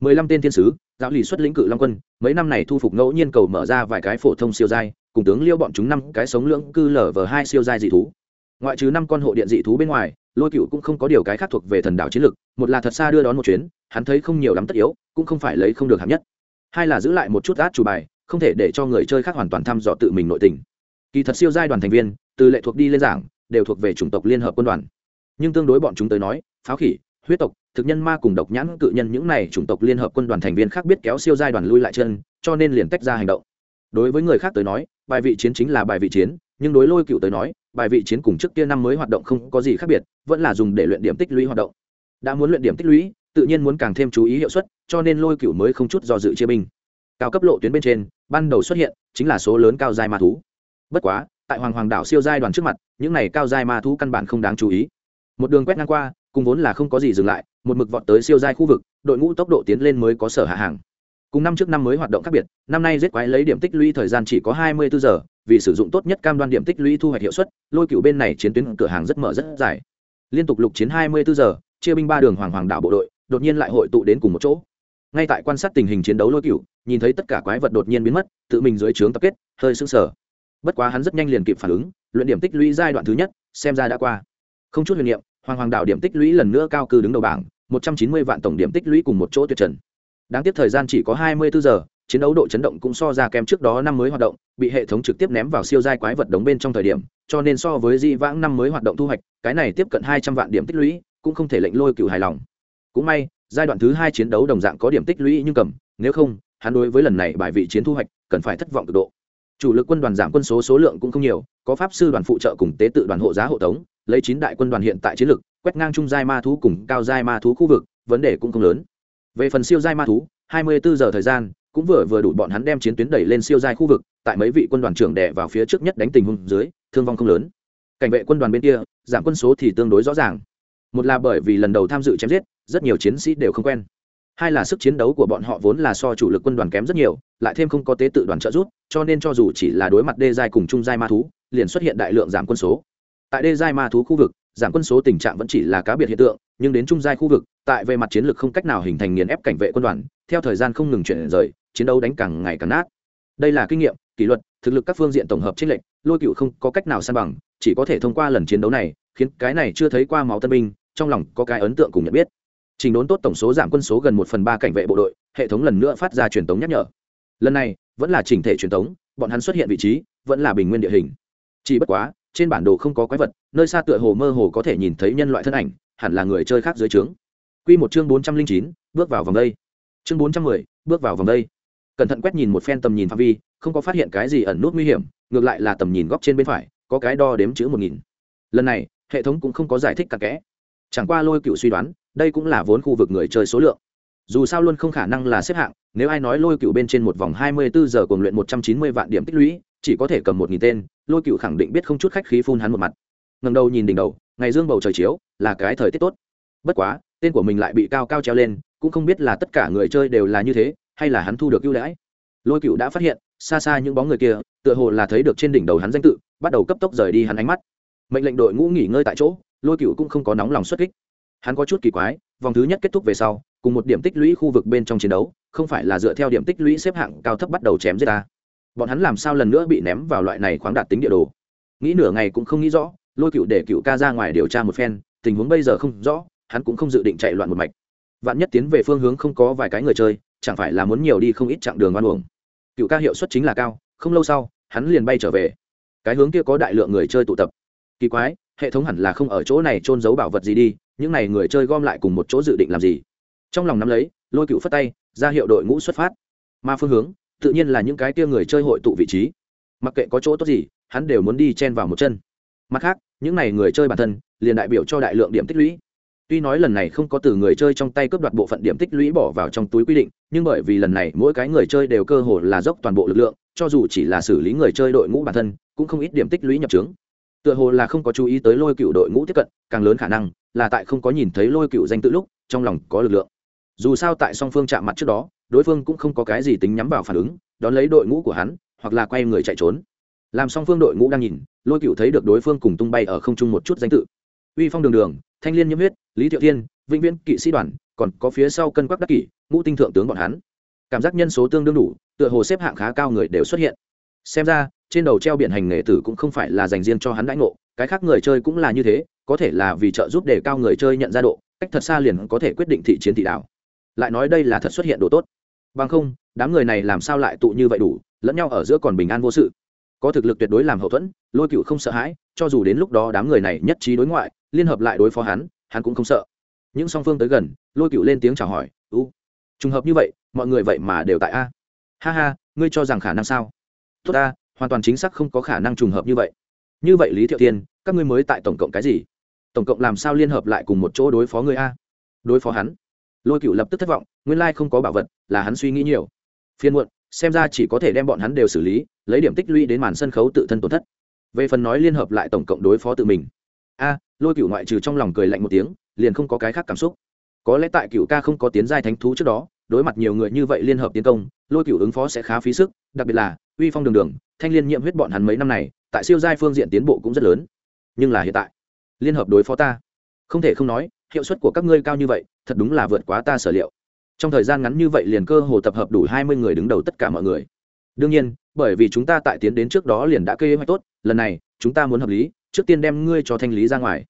[SPEAKER 1] mười lăm tên thiên sứ, giáo lì xuất lĩnh cự long quân, mấy năm này thu phục ngẫu nhiên cầu mở ra vài cái phổ thông siêu giai, cùng tướng liêu bọn chúng năm cái sống lưỡng cư lở vờ hai siêu giai dị thú ngoại trừ năm con hộ điện dị thú bên ngoài, lôi cựu cũng không có điều cái khác thuộc về thần đảo chiến lực một là thật xa đưa đón một chuyến, hắn thấy không nhiều lắm tất yếu, cũng không phải lấy không được hạng nhất. Hai là giữ lại một chút át chủ bài, không thể để cho người chơi khác hoàn toàn thăm dò tự mình nội tình. Kỳ thật siêu giai đoàn thành viên, từ lệ thuộc đi lên giảng, đều thuộc về chủng tộc liên hợp quân đoàn. Nhưng tương đối bọn chúng tới nói, pháo khỉ, huyết tộc, thực nhân ma cùng độc nhãn cự nhân những này chủng tộc liên hợp quân đoàn thành viên khác biết kéo siêu giai đoàn lui lại chân, cho nên liền tách ra hành động. Đối với người khác tới nói, bài vị chiến chính là bài vị chiến nhưng đối lôi cựu tới nói, bài vị chiến cùng trước kia năm mới hoạt động không có gì khác biệt, vẫn là dùng để luyện điểm tích lũy hoạt động. Đã muốn luyện điểm tích lũy, tự nhiên muốn càng thêm chú ý hiệu suất, cho nên lôi cựu mới không chút do dự chia binh. Cao cấp lộ tuyến bên trên, ban đầu xuất hiện chính là số lớn cao giai ma thú. Bất quá, tại hoàng hoàng đảo siêu giai đoàn trước mặt, những này cao giai ma thú căn bản không đáng chú ý. Một đường quét ngang qua, cùng vốn là không có gì dừng lại, một mực vọt tới siêu giai khu vực, đội ngũ tốc độ tiến lên mới có sở hạ hàng cùng năm trước năm mới hoạt động khác biệt, năm nay giết quái lấy điểm tích lũy thời gian chỉ có hai mươi bốn giờ, vì sử dụng tốt nhất cam đoan điểm tích lũy thu hoạch hiệu suất, lôi cựu bên này chiến tuyến cửa hàng rất mở rất dài. Liên tục lục chiến hai mươi bốn giờ, chia binh ba đường hoàng hoàng đảo bộ đội, đột nhiên lại hội tụ đến cùng một chỗ. Ngay tại quan sát tình hình chiến đấu lôi cựu nhìn thấy tất cả quái vật đột nhiên biến mất, tự mình dưới trướng tập kết, hơi sững sờ. Bất quá hắn rất nhanh liền kịp phản ứng, luyện điểm tích lũy giai đoạn thứ nhất, xem ra đã qua. Không chút huyền niệm, hoàng hoàng đảo điểm tích lũy lần nữa cao cư đứng đầu bảng, một trăm chín mươi vạn tổng điểm tích lũy cùng một chỗ tuyệt trần đáng tiếc thời gian chỉ có hai mươi bốn giờ, chiến đấu độ chấn động cũng so ra kém trước đó năm mới hoạt động, bị hệ thống trực tiếp ném vào siêu giai quái vật đống bên trong thời điểm, cho nên so với di vãng năm mới hoạt động thu hoạch, cái này tiếp cận hai trăm vạn điểm tích lũy, cũng không thể lệnh lôi cựu hài lòng. Cũng may, giai đoạn thứ hai chiến đấu đồng dạng có điểm tích lũy nhưng cầm, nếu không, hắn đối với lần này bài vị chiến thu hoạch, cần phải thất vọng cực độ. Chủ lực quân đoàn giảm quân số số lượng cũng không nhiều, có pháp sư đoàn phụ trợ cùng tế tự đoàn hộ giá hộ tống, lấy chín đại quân đoàn hiện tại chiến lực, quét ngang trung giai ma thú cùng cao giai ma thú khu vực, vấn đề cũng không lớn về phần siêu giai ma thú 24 giờ thời gian, cũng vừa vừa đủ bọn hắn đem chiến tuyến đẩy lên siêu giai khu vực, tại mấy vị quân đoàn trưởng đè vào phía trước nhất đánh tình huống dưới, thương vong không lớn. Cảnh vệ quân đoàn bên kia, giảm quân số thì tương đối rõ ràng. Một là bởi vì lần đầu tham dự chém giết, rất nhiều chiến sĩ đều không quen. Hai là sức chiến đấu của bọn họ vốn là so chủ lực quân đoàn kém rất nhiều, lại thêm không có tế tự đoàn trợ giúp, cho nên cho dù chỉ là đối mặt đê giai cùng trung giai ma thú, liền xuất hiện đại lượng giảm quân số. Tại đê giai ma thú khu vực, giảm quân số tình trạng vẫn chỉ là cá biệt hiện tượng nhưng đến trung giai khu vực, tại về mặt chiến lược không cách nào hình thành nghiền ép cảnh vệ quân đoàn, theo thời gian không ngừng chuyển rời, chiến đấu đánh càng ngày càng nát. Đây là kinh nghiệm, kỷ luật, thực lực các phương diện tổng hợp trích lệnh lôi cựu không có cách nào san bằng, chỉ có thể thông qua lần chiến đấu này, khiến cái này chưa thấy qua máu tân binh, trong lòng có cái ấn tượng cùng nhận biết. Trình đốn tốt tổng số giảm quân số gần một phần ba cảnh vệ bộ đội, hệ thống lần nữa phát ra truyền tống nhắc nhở. Lần này, vẫn là chỉnh thể truyền tống, bọn hắn xuất hiện vị trí, vẫn là bình nguyên địa hình. Chỉ bất quá, trên bản đồ không có quái vật, nơi xa tựa hồ mơ hồ có thể nhìn thấy nhân loại thân ảnh hẳn là người chơi khác dưới trướng. Quy một chương bốn trăm linh chín, bước vào vòng đây. Chương bốn trăm mười, bước vào vòng đây. Cẩn thận quét nhìn một phen tầm nhìn phạm vi, không có phát hiện cái gì ẩn nút nguy hiểm, ngược lại là tầm nhìn góc trên bên phải, có cái đo đếm chữ một nghìn. Lần này, hệ thống cũng không có giải thích cặn kẽ. Chẳng qua lôi cựu suy đoán, đây cũng là vốn khu vực người chơi số lượng. Dù sao luôn không khả năng là xếp hạng, nếu ai nói lôi cựu bên trên một vòng hai mươi bốn giờ cùng luyện một trăm chín mươi vạn điểm tích lũy, chỉ có thể cầm một nghìn tên, lôi cựu khẳng định biết không chút khách khí phun hắn một mặt. Ngầm đầu nhìn đỉnh đầu ngày dương bầu trời chiếu, là cái thời tiết tốt. Bất quá, tên của mình lại bị cao cao treo lên, cũng không biết là tất cả người chơi đều là như thế, hay là hắn thu được ưu đãi. Lôi cựu đã phát hiện, xa xa những bóng người kia, tựa hồ là thấy được trên đỉnh đầu hắn danh tự, bắt đầu cấp tốc rời đi hắn ánh mắt. Mệnh lệnh đội ngũ nghỉ ngơi tại chỗ, lôi cựu cũng không có nóng lòng xuất kích. Hắn có chút kỳ quái, vòng thứ nhất kết thúc về sau, cùng một điểm tích lũy khu vực bên trong chiến đấu, không phải là dựa theo điểm tích lũy xếp hạng cao thấp bắt đầu chém giết ta. Bọn hắn làm sao lần nữa bị ném vào loại này khoáng đạt tính địa đồ? Nghĩ nửa ngày cũng không nghĩ rõ lôi cựu để cựu ca ra ngoài điều tra một phen, tình huống bây giờ không rõ, hắn cũng không dự định chạy loạn một mạch. Vạn nhất tiến về phương hướng không có vài cái người chơi, chẳng phải là muốn nhiều đi không ít chặng đường ngoan uổng. Cựu ca hiệu suất chính là cao, không lâu sau, hắn liền bay trở về. Cái hướng kia có đại lượng người chơi tụ tập. Kỳ quái, hệ thống hẳn là không ở chỗ này trôn giấu bảo vật gì đi, những n à y người chơi gom lại cùng một chỗ dự định làm gì? Trong lòng nắm lấy, lôi cựu phất tay, ra hiệu đội ngũ xuất phát. Mà phương hướng, tự nhiên là những cái kia người chơi hội tụ vị trí. Mặc kệ có chỗ tốt gì, hắn đều muốn đi chen vào một chân mặt khác, những n à y người chơi bản thân, liền đại biểu cho đại lượng điểm tích lũy. Tuy nói lần này không có từ người chơi trong tay cướp đoạt bộ phận điểm tích lũy bỏ vào trong túi quy định, nhưng bởi vì lần này mỗi cái người chơi đều cơ hồ là dốc toàn bộ lực lượng, cho dù chỉ là xử lý người chơi đội ngũ bản thân, cũng không ít điểm tích lũy nhập trướng. Tựa hồ là không có chú ý tới lôi cựu đội ngũ tiếp cận, càng lớn khả năng là tại không có nhìn thấy lôi cựu danh tự lúc, trong lòng có lực lượng. Dù sao tại song phương chạm mặt trước đó, đối phương cũng không có cái gì tính nhắm vào phản ứng, đón lấy đội ngũ của hắn, hoặc là quay người chạy trốn. Làm song phương đội ngũ đang nhìn lôi cựu thấy được đối phương cùng tung bay ở không trung một chút danh tự. Uy phong đường đường, thanh liên nhiễm huyết, lý thiệu thiên, vĩnh viễn kỵ sĩ đoàn, còn có phía sau cân quắc đắc kỷ, ngũ tinh thượng tướng bọn hắn. Cảm giác nhân số tương đương đủ, tựa hồ xếp hạng khá cao người đều xuất hiện. Xem ra, trên đầu treo biển hành nghề tử cũng không phải là dành riêng cho hắn đãi ngộ, cái khác người chơi cũng là như thế, có thể là vì trợ giúp để cao người chơi nhận ra độ, cách thật xa liền có thể quyết định thị chiến thị đảo lại nói đây là thật xuất hiện đồ tốt. Bằng không, đám người này làm sao lại tụ như vậy đủ, lẫn nhau ở giữa còn bình an vô sự có thực lực tuyệt đối làm hậu thuẫn, lôi cựu không sợ hãi, cho dù đến lúc đó đám người này nhất trí đối ngoại, liên hợp lại đối phó hắn hắn cũng không sợ. Những song phương tới gần, lôi cựu lên tiếng chào hỏi u trùng hợp như vậy, mọi người vậy mà đều tại a? Ha ha, ngươi cho rằng khả năng sao? Tốt ta, hoàn toàn chính xác không có khả năng trùng hợp như vậy. Như vậy lý thiệu tiên các ngươi mới tại tổng cộng cái gì? Tổng cộng làm sao liên hợp lại cùng một chỗ đối phó ngươi a? Đối phó hắn? Lôi cựu lập tức thất vọng, nguyên lai không có bảo vật, là hắn suy nghĩ nhiều. Phiên muộn xem ra chỉ có thể đem bọn hắn đều xử lý, lấy điểm tích lũy đến màn sân khấu tự thân tổn thất. Về phần nói liên hợp lại tổng cộng đối phó tự mình. A, lôi cựu ngoại trừ trong lòng cười lạnh một tiếng, liền không có cái khác cảm xúc. Có lẽ tại cựu ca không có tiến giai thánh thú trước đó, đối mặt nhiều người như vậy liên hợp tiến công, lôi cựu ứng phó sẽ khá phí sức, đặc biệt là uy phong đường đường, thanh liên nhiễm huyết bọn hắn mấy năm này, tại siêu giai phương diện tiến bộ cũng rất lớn. Nhưng là hiện tại, liên hợp đối phó ta. Không thể không nói, hiệu suất của các ngươi cao như vậy, thật đúng là vượt quá ta sở liệu trong thời gian ngắn như vậy liền cơ hồ tập hợp đủ hai mươi người đứng đầu tất cả mọi người. Đương nhiên, bởi vì chúng ta tại tiến đến trước đó liền đã kê hoạch tốt, lần này, chúng ta muốn hợp lý, trước tiên đem ngươi cho thanh lý ra ngoài.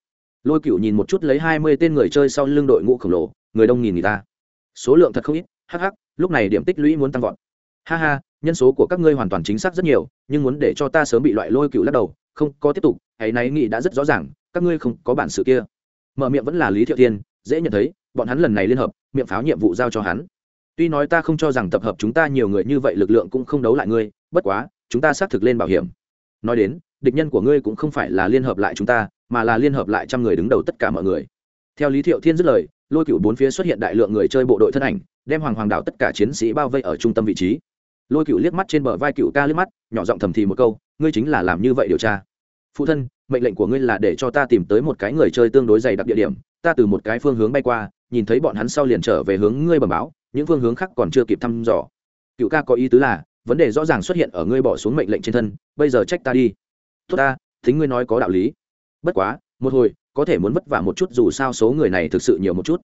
[SPEAKER 1] Lôi cựu nhìn một chút lấy hai mươi tên người chơi sau lưng đội ngũ khổng lồ, người đông nghìn người ta. Số lượng thật không ít hh lúc này điểm tích lũy muốn tăng vọt. Ha ha, nhân số của các ngươi hoàn toàn chính xác rất nhiều, nhưng muốn để cho ta sớm bị loại lôi cựu lắc đầu, không, có tiếp tục, hãy náy nghĩ đã rất rõ ràng, các ngươi không có bản sự kia. Mở miệng vẫn là lý thiệu tiên dễ nhận thấy bọn hắn lần này liên hợp, miệng pháo nhiệm vụ giao cho hắn. Tuy nói ta không cho rằng tập hợp chúng ta nhiều người như vậy lực lượng cũng không đấu lại ngươi, bất quá, chúng ta xác thực lên bảo hiểm. Nói đến, địch nhân của ngươi cũng không phải là liên hợp lại chúng ta, mà là liên hợp lại trăm người đứng đầu tất cả mọi người. Theo lý thiệu thiên dứt lời, lôi cựu bốn phía xuất hiện đại lượng người chơi bộ đội thân ảnh, đem hoàng hoàng đảo tất cả chiến sĩ bao vây ở trung tâm vị trí. Lôi cựu liếc mắt trên bờ vai cựu ca liếc mắt, nhỏ giọng thầm thì một câu, ngươi chính là làm như vậy điều tra. Phụ thân, mệnh lệnh của ngươi là để cho ta tìm tới một cái người chơi tương đối dày đặc địa điểm, ta từ một cái phương hướng bay qua nhìn thấy bọn hắn sau liền trở về hướng ngươi bẩm báo, những phương hướng khác còn chưa kịp thăm dò. Cựu ca có ý tứ là, vấn đề rõ ràng xuất hiện ở ngươi bỏ xuống mệnh lệnh trên thân, bây giờ trách ta đi. Tốt ta, thính ngươi nói có đạo lý. Bất quá, một hồi, có thể muốn vất vả một chút dù sao số người này thực sự nhiều một chút.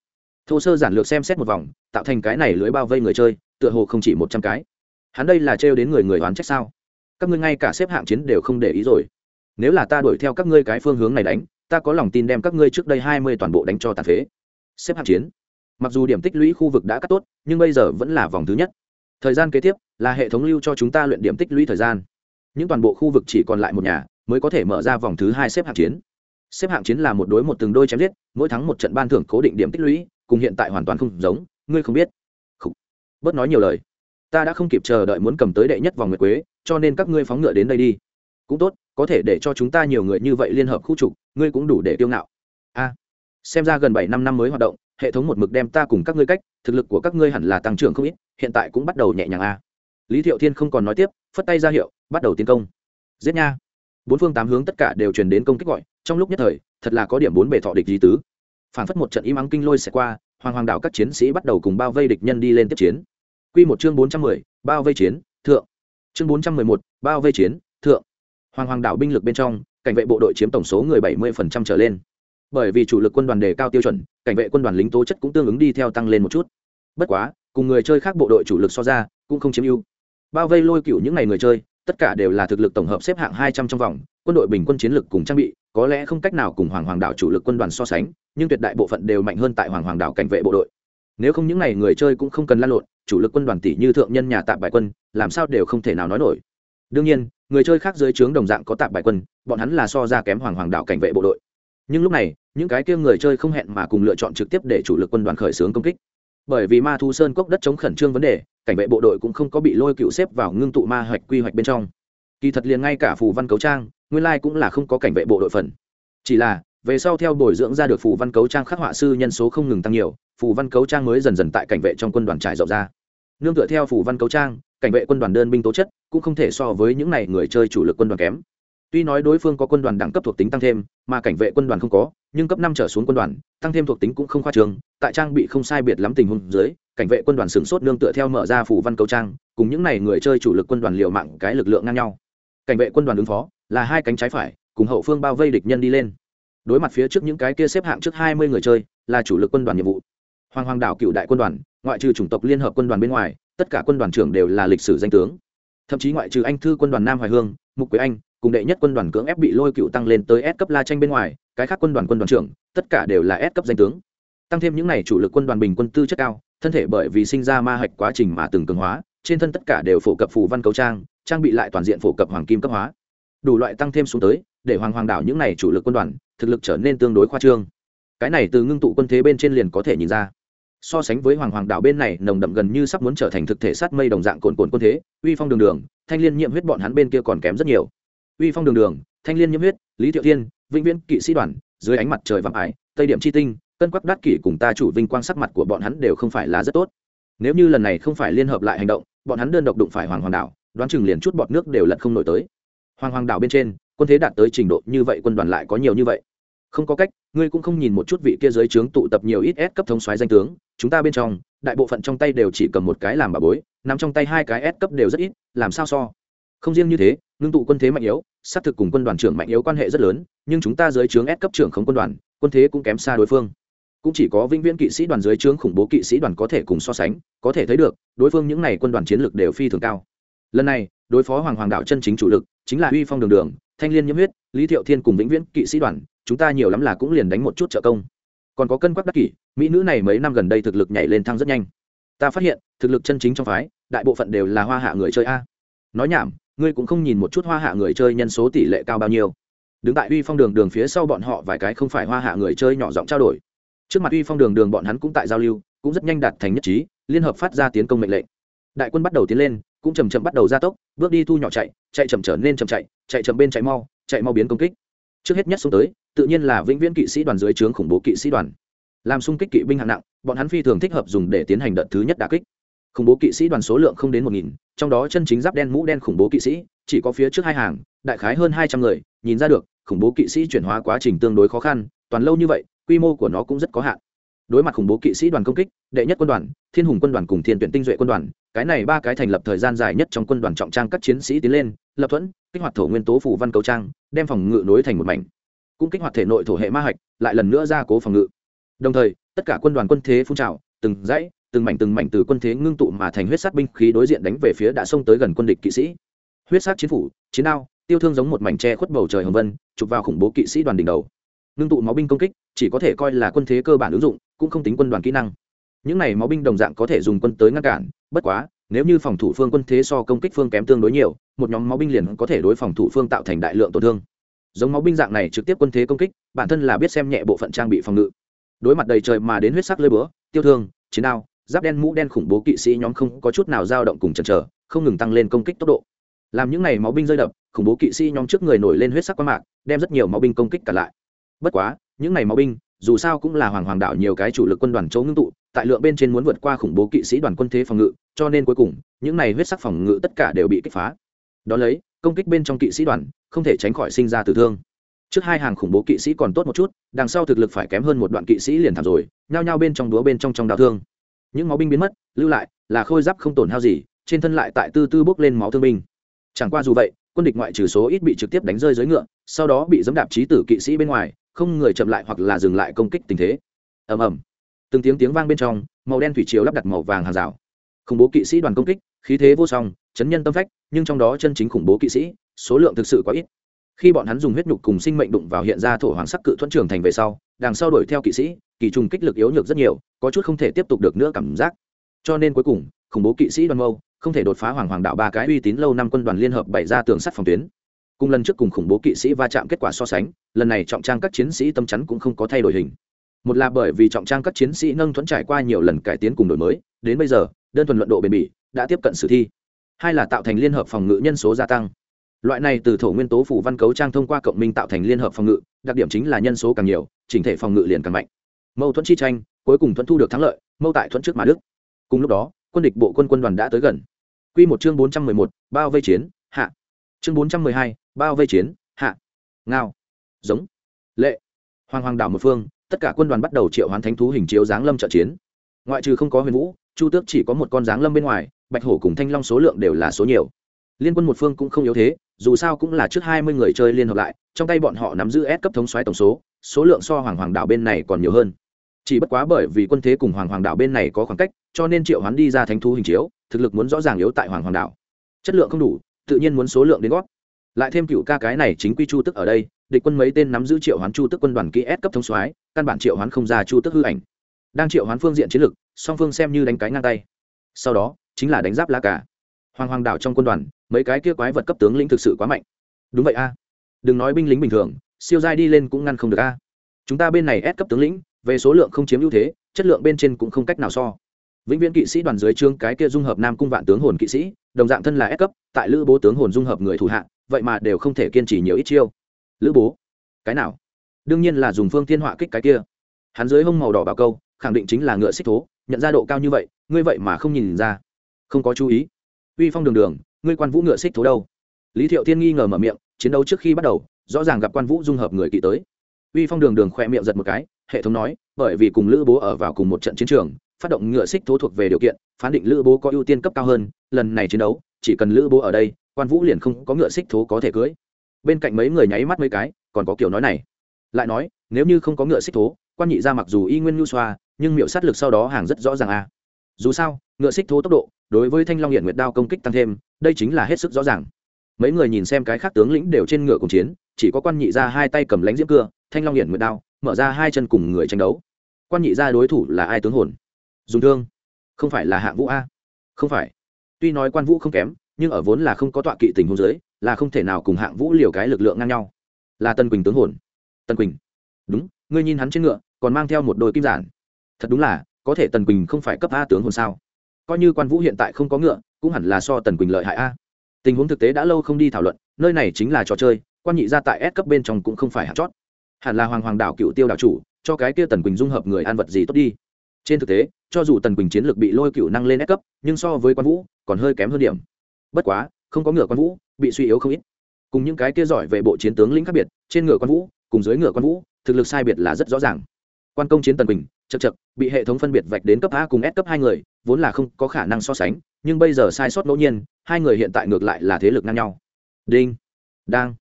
[SPEAKER 1] Thô sơ giản lược xem xét một vòng, tạo thành cái này lưới bao vây người chơi, tựa hồ không chỉ một trăm cái. Hắn đây là trêu đến người người oán trách sao? Các ngươi ngay cả xếp hạng chiến đều không để ý rồi. Nếu là ta đuổi theo các ngươi cái phương hướng này đánh, ta có lòng tin đem các ngươi trước đây hai mươi toàn bộ đánh cho tàn phế xếp hạng chiến. Mặc dù điểm tích lũy khu vực đã cắt tốt, nhưng bây giờ vẫn là vòng thứ nhất. Thời gian kế tiếp là hệ thống lưu cho chúng ta luyện điểm tích lũy thời gian. Những toàn bộ khu vực chỉ còn lại một nhà, mới có thể mở ra vòng thứ hai xếp hạng chiến. Xếp hạng chiến là một đối một từng đôi chém giết, mỗi tháng một trận ban thưởng cố định điểm tích lũy, cùng hiện tại hoàn toàn không giống, ngươi không biết. Không. bớt nói nhiều lời. Ta đã không kịp chờ đợi muốn cầm tới đệ nhất vòng nguyệt quế, cho nên các ngươi phóng ngựa đến đây đi. Cũng tốt, có thể để cho chúng ta nhiều người như vậy liên hợp khu trục, ngươi cũng đủ để tiêu ngạo xem ra gần bảy năm năm mới hoạt động, hệ thống một mực đem ta cùng các ngươi cách, thực lực của các ngươi hẳn là tăng trưởng không ít, hiện tại cũng bắt đầu nhẹ nhàng a. Lý thiệu thiên không còn nói tiếp, phất tay ra hiệu, bắt đầu tiến công. Giết nha. Bốn phương tám hướng tất cả đều truyền đến công kích gọi, trong lúc nhất thời, thật là có điểm bốn bề thọ địch lý tứ. Phản phất một trận im ắng kinh lôi sẽ qua, hoàng hoàng đảo các chiến sĩ bắt đầu cùng bao vây địch nhân đi lên tiếp chiến. Quy một chương bốn trăm mười, bao vây chiến, thượng. Chương bốn trăm mười một, bao vây chiến, thượng. Hoàng hoàng đảo binh lực bên trong, cảnh vệ bộ đội chiếm tổng số người bảy mươi phần trăm trở lên bởi vì chủ lực quân đoàn đề cao tiêu chuẩn, cảnh vệ quân đoàn lính tố chất cũng tương ứng đi theo tăng lên một chút. Bất quá, cùng người chơi khác bộ đội chủ lực so ra, cũng không chiếm ưu. Bao vây lôi cựu những ngày người chơi, tất cả đều là thực lực tổng hợp xếp hạng hai trăm trong vòng, quân đội bình quân chiến lực cùng trang bị, có lẽ không cách nào cùng hoàng hoàng đảo chủ lực quân đoàn so sánh, nhưng tuyệt đại bộ phận đều mạnh hơn tại hoàng hoàng đảo cảnh vệ bộ đội. Nếu không những ngày người chơi cũng không cần lan lộn, chủ lực quân đoàn tỷ như thượng nhân nhà tạm bài quân, làm sao đều không thể nào nói nổi. Đương nhiên, người chơi khác dưới trướng đồng dạng có tạm bài quân, bọn hắn là so ra kém hoàng hoàng đảo cảnh vệ bộ đội nhưng lúc này, những cái kia người chơi không hẹn mà cùng lựa chọn trực tiếp để chủ lực quân đoàn khởi xướng công kích. Bởi vì ma thu sơn cốc đất chống khẩn trương vấn đề, cảnh vệ bộ đội cũng không có bị lôi cựu xếp vào ngưng tụ ma hoạch quy hoạch bên trong. Kỳ thật liền ngay cả phù văn cấu trang, nguyên lai cũng là không có cảnh vệ bộ đội phần. Chỉ là, về sau theo bồi dưỡng ra được phù văn cấu trang khắc họa sư nhân số không ngừng tăng nhiều, phù văn cấu trang mới dần dần tại cảnh vệ trong quân đoàn trải rộng ra. Nương tựa theo phù văn cấu trang, cảnh vệ quân đoàn đơn binh tố chất cũng không thể so với những n à y người chơi chủ lực quân đoàn kém tuy nói đối phương có quân đoàn đẳng cấp thuộc tính tăng thêm, mà cảnh vệ quân đoàn không có, nhưng cấp năm trở xuống quân đoàn, tăng thêm thuộc tính cũng không khoa trường tại trang bị không sai biệt lắm tình huống dưới, cảnh vệ quân đoàn sửng sốt nương tựa theo mở ra phủ văn cấu trang, cùng những n à y người chơi chủ lực quân đoàn liều mạng cái lực lượng ngang nhau. Cảnh vệ quân đoàn ứng phó, là hai cánh trái phải, cùng hậu phương bao vây địch nhân đi lên. Đối mặt phía trước những cái kia xếp hạng trước hai mươi người chơi, là chủ lực quân đoàn nhiệm vụ. Hoàng hoàng đảo cựu đại quân đoàn, ngoại trừ chủng tộc liên hợp quân đoàn bên ngoài, tất cả quân đoàn trưởng đều là lịch sử danh tướng. Thậm chí ngoại trừ anh thư quân đoàn nam hoài hương, mục quế anh cùng đệ nhất quân đoàn cưỡng ép bị lôi cựu tăng lên tới S cấp la tranh bên ngoài, cái khác quân đoàn quân đoàn trưởng, tất cả đều là S cấp danh tướng. Tăng thêm những này chủ lực quân đoàn bình quân tư chất cao, thân thể bởi vì sinh ra ma hạch quá trình mà từng cường hóa, trên thân tất cả đều phổ cập phù văn cấu trang, trang bị lại toàn diện phổ cập hoàng kim cấp hóa. Đủ loại tăng thêm xuống tới, để hoàng hoàng đảo những này chủ lực quân đoàn, thực lực trở nên tương đối khoa trương. Cái này từ ngưng tụ quân thế bên trên liền có thể nhìn ra. So sánh với hoàng hoàng đảo bên này nồng đậm gần như sắp muốn trở thành thực thể sát mây đồng dạng cồn cồn quân thế, uy phong đường đường, thanh liên nhiệm huyết bọn hắn bên kia còn kém rất nhiều uy phong đường đường, thanh liên nhiễm huyết, lý thiệu thiên, vĩnh viễn kỵ sĩ đoàn, dưới ánh mặt trời vạm ải, tây điểm chi tinh, cân quắc đắc kỷ cùng ta chủ vinh quang sắc mặt của bọn hắn đều không phải là rất tốt. Nếu như lần này không phải liên hợp lại hành động, bọn hắn đơn độc đụng phải hoàng hoàng đảo, đoán chừng liền chút bọt nước đều lật không nổi tới. Hoàng hoàng đảo bên trên, quân thế đạt tới trình độ như vậy quân đoàn lại có nhiều như vậy. Không có cách, ngươi cũng không nhìn một chút vị kia giới trướng tụ tập nhiều ít S cấp thống xoáy danh tướng, chúng ta bên trong, đại bộ phận trong tay đều chỉ cầm một cái làm bà bối nằm trong tay hai cái S cấp đều rất ít, làm sao so? Không riêng như thế, ngưng tụ quân thế mạnh yếu, xác thực cùng quân đoàn trưởng mạnh yếu quan hệ rất lớn, nhưng chúng ta dưới trướng ép cấp trưởng không quân đoàn, quân thế cũng kém xa đối phương. Cũng chỉ có vĩnh viễn kỵ sĩ đoàn dưới trướng khủng bố kỵ sĩ đoàn có thể cùng so sánh, có thể thấy được, đối phương những n à y quân đoàn chiến lược đều phi thường cao. Lần này, đối phó hoàng hoàng đạo chân chính chủ lực, chính là uy phong đường đường, thanh liên nhiễm huyết, lý thiệu thiên cùng vĩnh viễn kỵ sĩ đoàn, chúng ta nhiều lắm là cũng liền đánh một chút trợ công. Còn có cân quắc đắc kỷ, mỹ nữ này mấy năm gần đây thực lực nhảy lên thăng rất nhanh. Ta phát hiện, thực lực chân chính trong phái, đại bộ phận đều là hoa hạ người chơi a. Nói nhảm ngươi cũng không nhìn một chút hoa hạ người chơi nhân số tỷ lệ cao bao nhiêu. Đứng tại uy phong đường đường phía sau bọn họ vài cái không phải hoa hạ người chơi nhỏ giọng trao đổi. Trước mặt uy phong đường đường bọn hắn cũng tại giao lưu, cũng rất nhanh đạt thành nhất trí, liên hợp phát ra tiến công mệnh lệnh. Đại quân bắt đầu tiến lên, cũng chầm chậm bắt đầu gia tốc, bước đi thu nhỏ chạy chạy chậm trở nên chậm chạy chạy chậm bên chạy mau chạy mau biến công kích. Trước hết nhất xuống tới, tự nhiên là vĩnh viễn kỵ sĩ đoàn dưới trướng khủng bố kỵ sĩ đoàn. Làm xung kích kỵ binh hạng nặng, bọn hắn phi thường thích hợp dùng để tiến hành đợt thứ nhất đà kích khủng bố kỵ sĩ đoàn số lượng không đến một nghìn, trong đó chân chính giáp đen mũ đen khủng bố kỵ sĩ, chỉ có phía trước hai hàng, đại khái hơn hai trăm người, nhìn ra được, khủng bố kỵ sĩ chuyển hóa quá trình tương đối khó khăn, toàn lâu như vậy, quy mô của nó cũng rất có hạn. Đối mặt khủng bố kỵ sĩ đoàn công kích, đệ nhất quân đoàn, thiên hùng quân đoàn cùng thiên tuyển tinh duệ quân đoàn, cái này ba cái thành lập thời gian dài nhất trong quân đoàn trọng trang các chiến sĩ tiến lên, lập thuẫn, kích hoạt thổ nguyên tố phủ văn cầu trang, đem phòng ngự nối thành một mảnh. Cũng kích hoạt thể nội thổ hệ ma hạch, lại lần nữa ra cố phòng ngự. Đồng thời, tất cả quân đoàn quân thế phun trào, từng dãy từng mảnh từng mảnh từ quân thế ngưng tụ mà thành huyết sát binh khí đối diện đánh về phía đã xông tới gần quân địch kỵ sĩ. Huyết sát chiến phủ, chiến đao, tiêu thương giống một mảnh tre khuất bầu trời hồng vân, chụp vào khủng bố kỵ sĩ đoàn đỉnh đầu. Ngưng tụ máu binh công kích, chỉ có thể coi là quân thế cơ bản ứng dụng, cũng không tính quân đoàn kỹ năng. Những này máu binh đồng dạng có thể dùng quân tới ngăn cản, bất quá, nếu như phòng thủ phương quân thế so công kích phương kém tương đối nhiều, một nhóm máu binh liền có thể đối phòng thủ phương tạo thành đại lượng tổn thương. Giống máu binh dạng này trực tiếp quân thế công kích, bản thân là biết xem nhẹ bộ phận trang bị phòng ngự. Đối mặt đầy trời mà đến huyết sắc lơi búa, tiêu thương, chiến đao giáp đen mũ đen khủng bố kỵ sĩ nhóm không có chút nào dao động cùng chần chờ, không ngừng tăng lên công kích tốc độ. Làm những này máu binh rơi đập, khủng bố kỵ sĩ nhóm trước người nổi lên huyết sắc quang mạc, đem rất nhiều máu binh công kích cả lại. Bất quá, những này máu binh, dù sao cũng là hoàng hoàng đạo nhiều cái chủ lực quân đoàn chỗ ngưng tụ, tại lượng bên trên muốn vượt qua khủng bố kỵ sĩ đoàn quân thế phòng ngự, cho nên cuối cùng, những này huyết sắc phòng ngự tất cả đều bị kích phá. Đó lấy, công kích bên trong kỵ sĩ đoàn, không thể tránh khỏi sinh ra tử thương. Trước hai hàng khủng bố kỵ sĩ còn tốt một chút, đằng sau thực lực phải kém hơn một đoạn kỵ sĩ liền thảm rồi, nhao nhao bên trong đúa bên trong trong đau thương những máu binh biến mất, lưu lại, là khôi giáp không tổn hao gì, trên thân lại tại tư tư bốc lên máu thương binh. Chẳng qua dù vậy, quân địch ngoại trừ số ít bị trực tiếp đánh rơi dưới ngựa, sau đó bị dẫm đạp trí tử kỵ sĩ bên ngoài, không người chậm lại hoặc là dừng lại công kích tình thế. Ầm ầm. Từng tiếng tiếng vang bên trong, màu đen thủy chiếu lắp đặt màu vàng hàng rào. Khủng bố kỵ sĩ đoàn công kích, khí thế vô song, chấn nhân tâm phách, nhưng trong đó chân chính khủng bố kỵ sĩ, số lượng thực sự quá ít. Khi bọn hắn dùng huyết nhục cùng sinh mệnh đụng vào hiện ra thổ hoàng sắc cự thuẫn trường thành về sau đằng sau đuổi theo kỵ sĩ, kỳ trùng kích lực yếu nhược rất nhiều, có chút không thể tiếp tục được nữa cảm giác. Cho nên cuối cùng, khủng bố kỵ sĩ đoàn mâu, không thể đột phá hoàng hoàng đạo ba cái uy tín lâu năm quân đoàn liên hợp bày ra tường sắt phòng tuyến. Cùng lần trước cùng khủng bố kỵ sĩ va chạm kết quả so sánh, lần này trọng trang các chiến sĩ tâm chắn cũng không có thay đổi hình. Một là bởi vì trọng trang các chiến sĩ nâng thuẫn trải qua nhiều lần cải tiến cùng đổi mới, đến bây giờ, đơn thuần luận độ bền bỉ, đã tiếp cận sử thi. Hai là tạo thành liên hợp phòng ngự nhân số gia tăng loại này từ thổ nguyên tố phủ văn cấu trang thông qua cộng minh tạo thành liên hợp phòng ngự, đặc điểm chính là nhân số càng nhiều, chỉnh thể phòng ngự liền càng mạnh. Mâu thuẫn chi tranh, cuối cùng thuẫn thu được thắng lợi, mâu tại thuẫn trước mà đức. Cùng lúc đó, quân địch bộ quân quân đoàn đã tới gần. Q một chương bốn trăm mười một, bao vây chiến, hạ. Chương bốn trăm mười hai, bao vây chiến, hạ. Ngao. Giống. Lệ. Hoàng hoàng đảo một phương, tất cả quân đoàn bắt đầu triệu hoán thánh thú hình chiếu giáng lâm trợ chiến. Ngoại trừ không có huyền vũ, chu tước chỉ có một con giáng lâm bên ngoài, bạch hổ cùng thanh long số lượng đều là số nhiều. Liên quân một phương cũng không yếu thế dù sao cũng là trước hai mươi người chơi liên hợp lại, trong tay bọn họ nắm giữ S cấp thống xoáy tổng số số lượng so hoàng hoàng đảo bên này còn nhiều hơn. Chỉ bất quá bởi vì quân thế cùng hoàng hoàng đảo bên này có khoảng cách, cho nên triệu hoán đi ra thánh thú hình chiếu, thực lực muốn rõ ràng yếu tại hoàng hoàng đảo chất lượng không đủ, tự nhiên muốn số lượng đến gót lại thêm cựu ca cái này chính quy chu tức ở đây, địch quân mấy tên nắm giữ triệu hoán chu tức quân đoàn kỹ S cấp thống soái, căn bản triệu hoán không ra chu tức hư ảnh. Đang triệu hoán phương diện chiến lược, song phương xem như đánh cái ngang tay. Sau đó, chính là đánh giáp lá cả hoàng hoàng đảo trong quân đoàn mấy cái kia quái vật cấp tướng lĩnh thực sự quá mạnh. Đúng vậy a. Đừng nói binh lính bình thường, siêu giai đi lên cũng ngăn không được a. Chúng ta bên này ép cấp tướng lĩnh, về số lượng không chiếm ưu thế, chất lượng bên trên cũng không cách nào so. Vĩnh viễn kỵ sĩ đoàn dưới trương cái kia dung hợp nam cung vạn tướng hồn kỵ sĩ, đồng dạng thân là ép cấp, tại lữ bố tướng hồn dung hợp người thủ hạ, vậy mà đều không thể kiên trì nhiều ít chiêu. Lữ bố, cái nào? Đương nhiên là dùng phương thiên họa kích cái kia. Hắn dưới hông màu đỏ bảo câu, khẳng định chính là ngựa xích thố, nhận ra độ cao như vậy, ngươi vậy mà không nhìn ra. Không có chú ý. Uy phong đường đường ngươi quan vũ ngựa xích thú đâu? Lý thiệu thiên nghi ngờ mở miệng, chiến đấu trước khi bắt đầu, rõ ràng gặp quan vũ dung hợp người kỵ tới. Uy phong đường đường khoe miệng giật một cái, hệ thống nói, bởi vì cùng lữ bố ở vào cùng một trận chiến trường, phát động ngựa xích thố thuộc về điều kiện, phán định lữ bố có ưu tiên cấp cao hơn, lần này chiến đấu, chỉ cần lữ bố ở đây, quan vũ liền không có ngựa xích thố có thể cưới bên cạnh mấy người nháy mắt mấy cái, còn có kiểu nói này. Lại nói, nếu như không có ngựa xích thố quan nhị ra mặc dù y nguyên nhu xoa, nhưng miệu sát lực sau đó hàng rất rõ ràng a dù sao, ngựa xích thố tốc độ đối với thanh long hiện nguyệt đao công kích tăng thêm, đây chính là hết sức rõ ràng. Mấy người nhìn xem cái khác tướng lĩnh đều trên ngựa cùng chiến, chỉ có quan nhị ra hai tay cầm lánh diễm cưa, thanh long hiện nguyệt đao, mở ra hai chân cùng người tranh đấu. Quan nhị ra đối thủ là ai tướng hồn? Dùng thương. Không phải là hạng vũ a? Không phải. Tuy nói quan vũ không kém, nhưng ở vốn là không có tọa kỵ tình hôn giới là không thể nào cùng hạng vũ liều cái lực lượng ngang nhau. Là tân quỳnh tướng hồn. Tân quỳnh. Đúng, ngươi nhìn hắn trên ngựa, còn mang theo một đôi kim giản. Thật đúng là, có thể tần quỳnh không phải cấp a tướng hồn sao? Coi như quan vũ hiện tại không có ngựa, cũng hẳn là so tần quỳnh lợi hại a. Tình huống thực tế đã lâu không đi thảo luận, nơi này chính là trò chơi, quan nhị ra tại S cấp bên trong cũng không phải hạt chót. Hẳn là hoàng hoàng đảo cựu tiêu đảo chủ, cho cái kia tần quỳnh dung hợp người ăn vật gì tốt đi. Trên thực tế, cho dù tần quỳnh chiến lược bị lôi cựu năng lên S cấp, nhưng so với quan vũ, còn hơi kém hơn điểm. Bất quá, không có ngựa quan vũ, bị suy yếu không ít. Cùng những cái kia giỏi về bộ chiến tướng lĩnh khác biệt, trên ngựa quan vũ, cùng dưới ngựa quan vũ, thực lực sai biệt là rất rõ ràng quan công chiến tần bình, chật chật bị hệ thống phân biệt vạch đến cấp a cùng s cấp hai người vốn là không có khả năng so sánh nhưng bây giờ sai sót ngẫu nhiên hai người hiện tại ngược lại là thế lực ngang nhau. Đinh đang.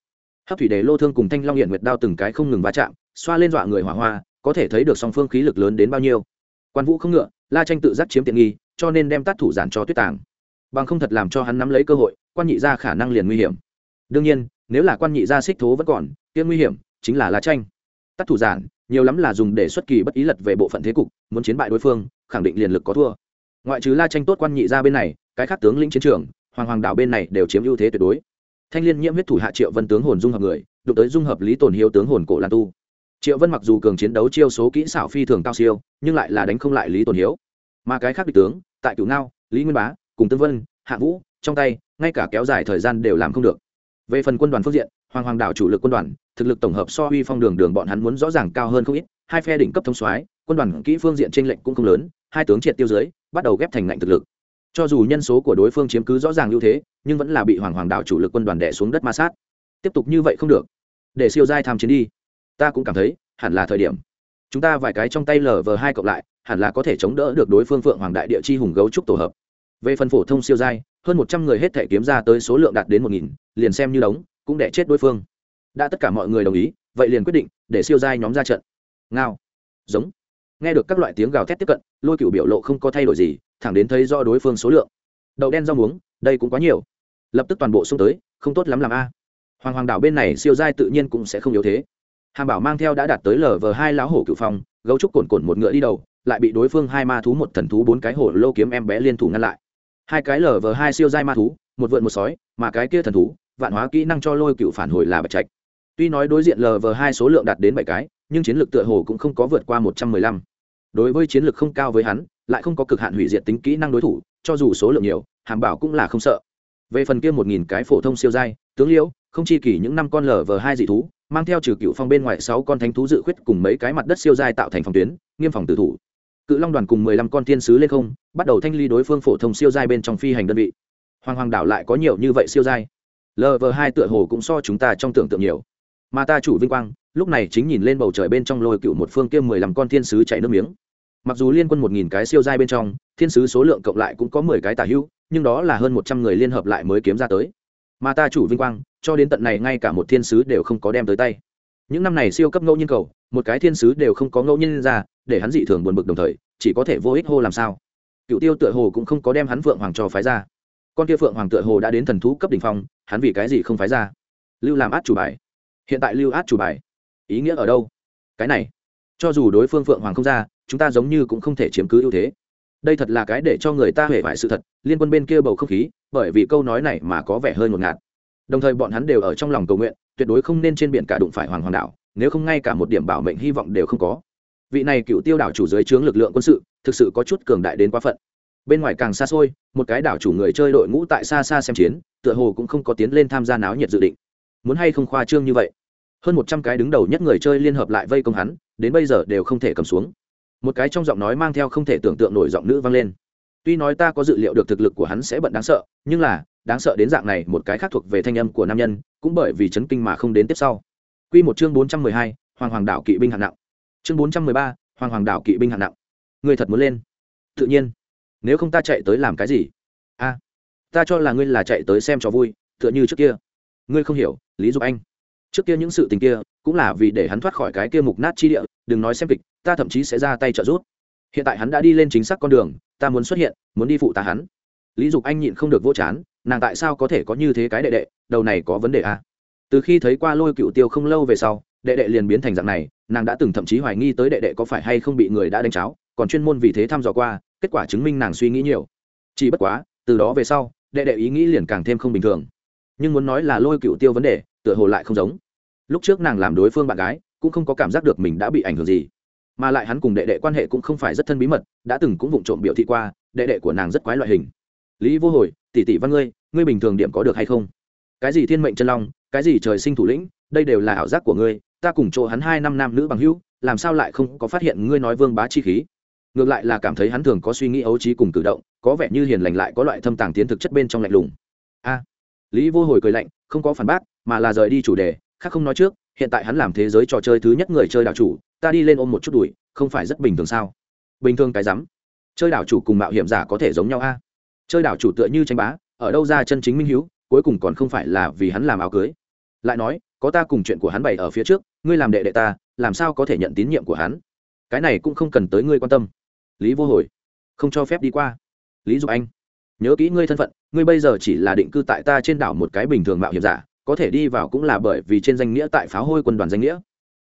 [SPEAKER 1] Hấp thủy đề lô thương cùng thanh long hiện nguyệt đao từng cái không ngừng va chạm xoa lên dọa người hỏa hoa có thể thấy được song phương khí lực lớn đến bao nhiêu. Quan vũ không ngựa la tranh tự giác chiếm tiện nghi cho nên đem tát thủ giản cho tuyết tàng. Bằng không thật làm cho hắn nắm lấy cơ hội quan nhị ra khả năng liền nguy hiểm. Đương nhiên nếu là quan nhị ra xích thố vẫn còn kia nguy hiểm chính là la tranh. Tát thủ giản nhiều lắm là dùng để xuất kỳ bất ý lật về bộ phận thế cục, muốn chiến bại đối phương, khẳng định liền lực có thua. Ngoại trừ la tranh tốt quan nhị ra bên này, cái khác tướng lĩnh chiến trường, hoàng hoàng đảo bên này đều chiếm ưu thế tuyệt đối. Thanh liên nhiễm huyết thủ hạ triệu vân tướng hồn dung hợp người, đụng tới dung hợp lý tổn hiếu tướng hồn cổ lan tu. Triệu vân mặc dù cường chiến đấu chiêu số kỹ xảo phi thường cao siêu, nhưng lại là đánh không lại lý tổn hiếu. Mà cái khác địch tướng, tại cửu ngao, lý nguyên bá, cùng tương vân, hạ vũ, trong tay, ngay cả kéo dài thời gian đều làm không được về phần quân đoàn phương diện, hoàng hoàng đảo chủ lực quân đoàn, thực lực tổng hợp so huy phong đường đường bọn hắn muốn rõ ràng cao hơn không ít, hai phe đỉnh cấp thông soái, quân đoàn kỹ phương diện tranh lệnh cũng không lớn, hai tướng triệt tiêu dưới, bắt đầu ghép thành ngạnh thực lực. Cho dù nhân số của đối phương chiếm cứ rõ ràng ưu thế, nhưng vẫn là bị hoàng hoàng đảo chủ lực quân đoàn đẻ xuống đất ma sát. Tiếp tục như vậy không được. Để siêu giai tham chiến đi. Ta cũng cảm thấy, hẳn là thời điểm. Chúng ta vài cái trong tay lờ vờ hai cộng lại, hẳn là có thể chống đỡ được đối phương phượng hoàng đại địa chi hùng gấu trúc tổ hợp về phần phổ thông siêu giai, hơn một trăm người hết thể kiếm ra tới số lượng đạt đến một nghìn, liền xem như đóng, cũng đẻ chết đối phương. Đã tất cả mọi người đồng ý, vậy liền quyết định để siêu giai nhóm ra trận. Ngao. Giống. Nghe được các loại tiếng gào thét tiếp cận, lôi cựu biểu lộ không có thay đổi gì, thẳng đến thấy do đối phương số lượng. Đậu đen rau muống, đây cũng quá nhiều. Lập tức toàn bộ xung tới, không tốt lắm làm a. Hoàng hoàng đảo bên này siêu giai tự nhiên cũng sẽ không yếu thế. Hàm bảo mang theo đã đạt tới lv hai láo hổ cựu phong, gấu trúc cồn cồn một ngựa đi đầu, lại bị đối phương hai ma thú một thần thú bốn cái hổ lô kiếm em bé liên thủ ngăn lại hai cái lở vờ hai siêu giai ma thú, một vượn một sói, mà cái kia thần thú, vạn hóa kỹ năng cho lôi cựu phản hồi là bạch trạch. Tuy nói đối diện lờ vờ hai số lượng đạt đến bảy cái, nhưng chiến lược tựa hồ cũng không có vượt qua một trăm mười lăm. Đối với chiến lược không cao với hắn, lại không có cực hạn hủy diệt tính kỹ năng đối thủ, cho dù số lượng nhiều, hàm bảo cũng là không sợ. Về phần kia một nghìn cái phổ thông siêu giai, tướng liễu không chi kỷ những năm con lờ vờ hai dị thú, mang theo trừ cựu phong bên ngoài sáu con thánh thú dự khuyết cùng mấy cái mặt đất siêu giai tạo thành phòng tuyến, nghiêm phòng tử thủ cự long đoàn cùng mười lăm con thiên sứ lên không, bắt đầu thanh ly đối phương phổ thông siêu giai bên trong phi hành đơn vị. Hoàng hoàng đảo lại có nhiều như vậy siêu giai. Lv hai tựa hồ cũng so chúng ta trong tưởng tượng nhiều. Mà ta chủ vinh quang, lúc này chính nhìn lên bầu trời bên trong lôi cựu một phương kia mười lăm con thiên sứ chạy nước miếng. Mặc dù liên quân một nghìn cái siêu giai bên trong, thiên sứ số lượng cộng lại cũng có mười cái tả hữu, nhưng đó là hơn một trăm người liên hợp lại mới kiếm ra tới. Mà ta chủ vinh quang, cho đến tận này ngay cả một thiên sứ đều không có đem tới tay những năm này siêu cấp ngẫu nhiên cầu, một cái thiên sứ đều không có ngẫu nhiên ra, để hắn dị thường buồn bực đồng thời, chỉ có thể vô ích hô làm sao. Cựu tiêu tựa hồ cũng không có đem hắn phượng hoàng cho phái ra. Con kia phượng hoàng tựa hồ đã đến thần thú cấp đ ỉ n h phong, hắn vì cái gì không phái ra? Lưu làm át chủ bài. Hiện tại lưu át chủ bài. Ý nghĩa ở đâu? Cái này, cho dù đối phương phượng hoàng không ra, chúng ta giống như cũng không thể chiếm cứ ưu thế. Đây thật là cái để cho người ta hể vải sự thật, liên quân bên kia bầu không khí, bởi vì câu nói này mà có vẻ hơi ngột ngạt. Đồng thời bọn hắn đều ở trong lòng cầu nguyện tuyệt đối không nên trên biển cả đụng phải hoàng hoàng đảo, nếu không ngay cả một điểm bảo mệnh hy vọng đều không có. Vị này cựu tiêu đảo chủ dưới trướng lực lượng quân sự, thực sự có chút cường đại đến quá phận. Bên ngoài càng xa xôi, một cái đảo chủ người chơi đội ngũ tại xa xa xem chiến, tựa hồ cũng không có tiến lên tham gia náo nhiệt dự định. Muốn hay không khoa trương như vậy? Hơn một trăm cái đứng đầu nhất người chơi liên hợp lại vây công hắn, đến bây giờ đều không thể cầm xuống. Một cái trong giọng nói mang theo không thể tưởng tượng nổi giọng nữ vang lên. Tuy nói ta có dự liệu được thực lực của hắn sẽ bận đáng sợ, nhưng là đáng sợ đến dạng này, một cái khác thuộc về thanh âm của nam nhân, cũng bởi vì chấn kinh mà không đến tiếp sau. Quy một chương bốn trăm mười hai, hoàng hoàng đảo kỵ binh hạng nặng. Chương bốn trăm mười ba, hoàng hoàng đảo kỵ binh hạng nặng. Người thật muốn lên. Tự nhiên. Nếu không ta chạy tới làm cái gì? A, ta cho là ngươi là chạy tới xem cho vui, tựa như trước kia. Ngươi không hiểu, lý dục anh. Trước kia những sự tình kia, cũng là vì để hắn thoát khỏi cái kia mục nát chi địa, đừng nói xem kịch, ta thậm chí sẽ ra tay trợ giúp. Hiện tại hắn đã đi lên chính xác con đường, ta muốn xuất hiện, muốn đi phụ tá hắn. Lý dục anh nhịn không được vô chán nàng tại sao có thể có như thế cái đệ đệ, đầu này có vấn đề à? từ khi thấy qua lôi cựu tiêu không lâu về sau, đệ đệ liền biến thành dạng này, nàng đã từng thậm chí hoài nghi tới đệ đệ có phải hay không bị người đã đánh cháo, còn chuyên môn vì thế thăm dò qua, kết quả chứng minh nàng suy nghĩ nhiều. Chỉ bất quá, từ đó về sau, đệ đệ ý nghĩ liền càng thêm không bình thường. Nhưng muốn nói là lôi cựu tiêu vấn đề, tựa hồ lại không giống. Lúc trước nàng làm đối phương bạn gái, cũng không có cảm giác được mình đã bị ảnh hưởng gì. Mà lại hắn cùng đệ đệ quan hệ cũng không phải rất thân bí mật, đã từng cũng vụng trộm biểu thị qua, đệ đệ của nàng rất quái loại hình lý vô hồi, tỷ tỷ văn ngươi ngươi bình thường điểm có được hay không? Cái gì thiên mệnh chân long, cái gì trời sinh thủ lĩnh, đây đều là ảo giác của ngươi, ta cùng chỗ hắn hai năm nam nữ bằng hữu, làm sao lại không có phát hiện ngươi nói vương bá chi khí? Ngược lại là cảm thấy hắn thường có suy nghĩ ấu trí cùng cử động, có vẻ như hiền lành lại có loại thâm tàng tiến thực chất bên trong lạnh lùng. A. Lý vô hồi cười lạnh, không có phản bác, mà là rời đi chủ đề, khác không nói trước, hiện tại hắn làm thế giới trò chơi thứ nhất người chơi đảo chủ, ta đi lên ôm một chút đùi không phải rất bình thường sao? Bình thường cái rắm, chơi đảo chủ cùng mạo hiểm giả có thể giống nhau a? Chơi đảo chủ tựa như tranh bá, ở đâu ra chân chính minh hiếu, cuối cùng còn không phải là vì hắn làm áo cưới. Lại nói, có ta cùng chuyện của hắn bày ở phía trước, ngươi làm đệ đệ ta, làm sao có thể nhận tín nhiệm của hắn? Cái này cũng không cần tới ngươi quan tâm. Lý vô hồi, không cho phép đi qua. Lý dục anh, nhớ kỹ ngươi thân phận, ngươi bây giờ chỉ là định cư tại ta trên đảo một cái bình thường mạo hiểm giả, có thể đi vào cũng là bởi vì trên danh nghĩa tại pháo hôi quân đoàn danh nghĩa.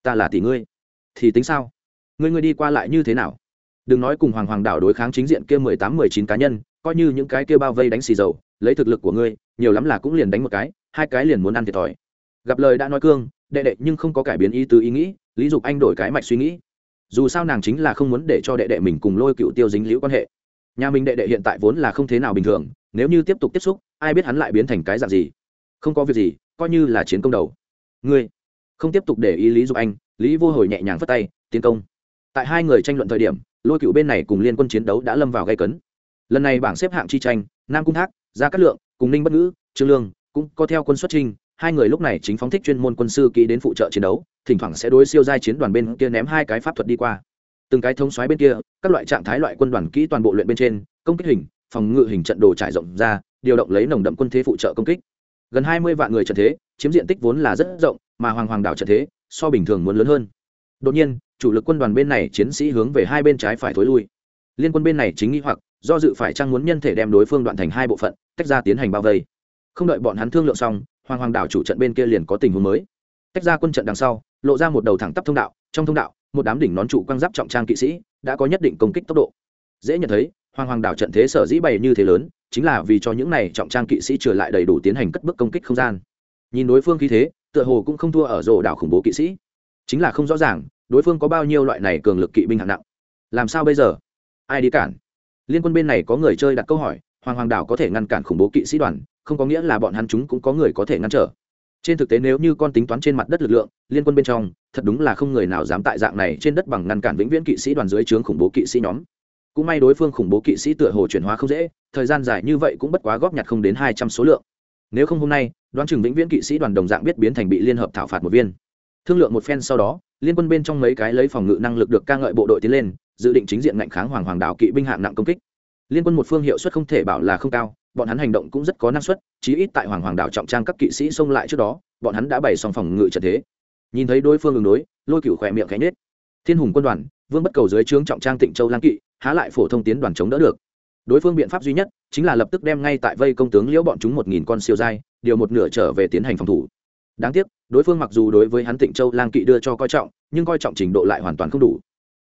[SPEAKER 1] Ta là tỷ ngươi. Thì tính sao? Ngươi ngươi đi qua lại như thế nào? Đừng nói cùng hoàng hoàng đảo đối kháng chính diện kia mười tám, mười chín cá nhân, coi như những cái kia bao vây đánh xì dầu, lấy thực lực của ngươi, nhiều lắm là cũng liền đánh một cái, hai cái liền muốn ăn thiệt thòi. Gặp lời đã nói cương, đệ đệ nhưng không có cải biến ý tứ ý nghĩ, lý dục anh đổi cái mạch suy nghĩ. Dù sao nàng chính là không muốn để cho đệ đệ mình cùng lôi cựu tiêu dính liễu quan hệ. Nhà mình đệ đệ hiện tại vốn là không thế nào bình thường, nếu như tiếp tục tiếp xúc, ai biết hắn lại biến thành cái dạng gì? Không có việc gì, coi như là chiến công đầu. Ngươi không tiếp tục để ý lý dục anh, lý vô hồi nhẹ nhàng phất tay, tiến công. Tại hai người tranh luận thời điểm lôi cựu bên này cùng liên quân chiến đấu đã lâm vào gây cấn. Lần này bảng xếp hạng chi tranh, nam cung thác, gia cát lượng, cùng ninh bất ngữ, trương lương cũng có theo quân xuất trinh hai người lúc này chính phóng thích chuyên môn quân sư kỹ đến phụ trợ chiến đấu, thỉnh thoảng sẽ đối siêu giai chiến đoàn bên kia ném hai cái pháp thuật đi qua. Từng cái thống xoáy bên kia, các loại trạng thái loại quân đoàn kỹ toàn bộ luyện bên trên, công kích hình, phòng ngự hình trận đồ trải rộng ra, điều động lấy nồng đậm quân thế phụ trợ công kích. Gần hai mươi vạn người trận thế, chiếm diện tích vốn là rất rộng, mà hoàng hoàng đảo trận thế, so bình thường muốn lớn hơn. Đột nhiên chủ lực quân đoàn bên này chiến sĩ hướng về hai bên trái phải thối lui. Liên quân bên này chính nghĩ hoặc, do dự phải trang muốn nhân thể đem đối phương đoạn thành hai bộ phận, tách ra tiến hành bao vây. Không đợi bọn hắn thương lượng xong, hoàng hoàng đảo chủ trận bên kia liền có tình huống mới. Tách ra quân trận đằng sau, lộ ra một đầu thẳng tắp thông đạo, trong thông đạo, một đám đỉnh nón trụ quang giáp trọng trang kỵ sĩ đã có nhất định công kích tốc độ. Dễ nhận thấy, hoàng hoàng đảo trận thế sở dĩ bày như thế lớn, chính là vì cho những này trọng trang kỵ sĩ trở lại đầy đủ tiến hành cất bước công kích không gian. Nhìn đối phương khí thế, tựa hồ cũng không thua ở rổ đảo khủng bố kỵ sĩ. Chính là không rõ ràng đối phương có bao nhiêu loại này cường lực kỵ binh hạng nặng? Làm sao bây giờ? Ai đi cản? Liên quân bên này có người chơi đặt câu hỏi, hoàng hoàng đảo có thể ngăn cản khủng bố kỵ sĩ đoàn, không có nghĩa là bọn hắn chúng cũng có người có thể ngăn trở. Trên thực tế nếu như con tính toán trên mặt đất lực lượng, liên quân bên trong, thật đúng là không người nào dám tại dạng này trên đất bằng ngăn cản vĩnh viễn kỵ sĩ đoàn dưới trướng khủng bố kỵ sĩ nhóm. Cũng may đối phương khủng bố kỵ sĩ tựa hồ chuyển hóa không dễ, thời gian dài như vậy cũng bất quá góp nhặt không đến hai trăm số lượng. Nếu không hôm nay, đoán chừng vĩnh viễn kỵ sĩ đoàn đồng dạng biết biến thành bị liên hợp thảo phạt một viên. Thương lượng một phen sau đó liên quân bên trong mấy cái lấy phòng ngự năng lực được ca ngợi bộ đội tiến lên, dự định chính diện ngạnh kháng hoàng hoàng đảo kỵ binh hạng nặng công kích. Liên quân một phương hiệu suất không thể bảo là không cao, bọn hắn hành động cũng rất có năng suất, chí ít tại hoàng hoàng đảo trọng trang các kỵ sĩ xông lại trước đó, bọn hắn đã bày xong phòng ngự trận thế. Nhìn thấy đối phương đường đối, lôi cửu khỏe miệng cánh nết thiên hùng quân đoàn, vương bất cầu dưới trướng trọng trang tịnh châu lang kỵ, há lại phổ thông tiến đoàn chống đỡ được. Đối phương biện pháp duy nhất, chính là lập tức đem ngay tại vây công tướng liễu bọn chúng một nghìn con siêu giai, điều một nửa trở về tiến hành phòng thủ đáng tiếc, đối phương mặc dù đối với hắn tịnh châu lang kỵ đưa cho coi trọng, nhưng coi trọng trình độ lại hoàn toàn không đủ.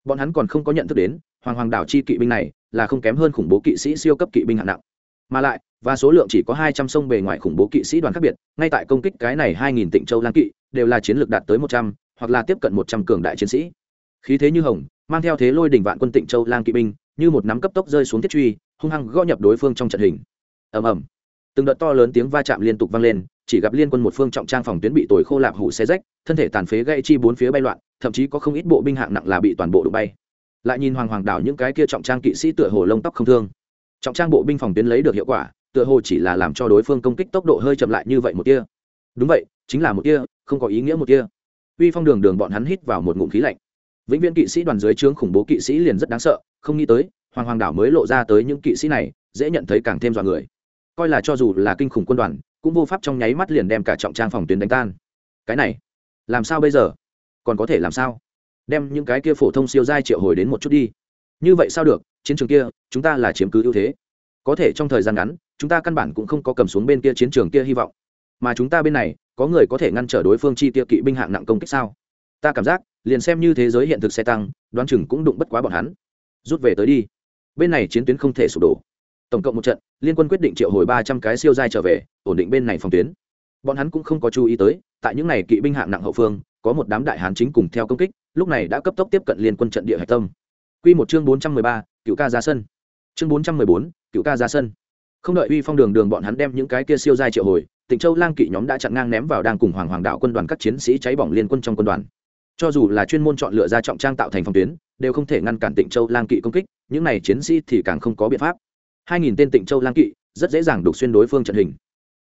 [SPEAKER 1] Bọn hắn còn không có nhận thức đến, hoàng hoàng đảo chi kỵ binh này là không kém hơn khủng bố kỵ sĩ siêu cấp kỵ binh hạng nặng. Mà lại, và số lượng chỉ có hai trăm sông bề ngoài khủng bố kỵ sĩ đoàn khác biệt, ngay tại công kích cái này hai nghìn tịnh châu lang kỵ, đều là chiến lược đạt tới một trăm, hoặc là tiếp cận một trăm cường đại chiến sĩ. Khí thế như hồng, mang theo thế lôi đỉnh vạn quân tịnh châu lang kỵ binh, như một nắm cấp tốc rơi xuống thiết truy, hung hăng gõ nhập đối phương trong trận hình. Ầm ầm. Từng đợt to lớn tiếng va chạm liên tục vang lên chỉ gặp liên quân một phương trọng trang phòng tuyến bị tồi khô lạp hủ xe rách, thân thể tàn phế gãy chi bốn phía bay loạn, thậm chí có không ít bộ binh hạng nặng là bị toàn bộ đụng bay. Lại nhìn hoàng hoàng đảo những cái kia trọng trang kỵ sĩ tựa hồ lông tóc không thương. Trọng trang bộ binh phòng tuyến lấy được hiệu quả, tựa hồ chỉ là làm cho đối phương công kích tốc độ hơi chậm lại như vậy một tia. Đúng vậy, chính là một tia, không có ý nghĩa một tia. Uy phong đường đường bọn hắn hít vào một ngụm khí lạnh. Vĩnh viễn kỵ sĩ đoàn dưới trướng khủng bố kỵ sĩ liền rất đáng sợ, không nghĩ tới, hoàng hoàng đảo mới lộ ra tới những kỵ sĩ này, dễ nhận thấy càng thêm dọa người. Coi là cho dù là kinh khủng quân đoàn cũng vô pháp trong nháy mắt liền đem cả trọng trang phòng tuyến đánh tan. Cái này, làm sao bây giờ? Còn có thể làm sao? Đem những cái kia phổ thông siêu giai triệu hồi đến một chút đi. Như vậy sao được, chiến trường kia, chúng ta là chiếm cứ ưu thế. Có thể trong thời gian ngắn, chúng ta căn bản cũng không có cầm xuống bên kia chiến trường kia hy vọng. Mà chúng ta bên này, có người có thể ngăn trở đối phương chi tiêu kỵ binh hạng nặng công kích sao? Ta cảm giác, liền xem như thế giới hiện thực xe tăng, đoán chừng cũng đụng bất quá bọn hắn. Rút về tới đi. Bên này chiến tuyến không thể sụp đổ tổng cộng một trận, liên quân quyết định triệu hồi ba trăm cái siêu giai trở về, ổn định bên này phòng tuyến. Bọn hắn cũng không có chú ý tới, tại những n à y kỵ binh hạng nặng hậu phương, có một đám đại hán chính cùng theo công kích, lúc này đã cấp tốc tiếp cận liên quân trận địa hạch tâm. Q một chương bốn trăm mười ba, cựu ca ra sân. Chương bốn trăm mười bốn, cựu ca ra sân. Không đợi uy phong đường đường bọn hắn đem những cái kia siêu giai triệu hồi tỉnh châu lang kỵ nhóm đã chặn ngang ném vào đang cùng hoàng hoàng đạo quân đoàn các chiến sĩ cháy bỏng liên quân trong quân đoàn. Cho dù là chuyên môn chọn lựa ra trọng trang tạo thành phòng tuyến, đều không thể ngăn cản tỉnh châu lang kỵ công kích, những này chiến sĩ thì càng không có biện pháp hai nghìn tên tịnh châu lang kỵ rất dễ dàng đục xuyên đối phương trận hình.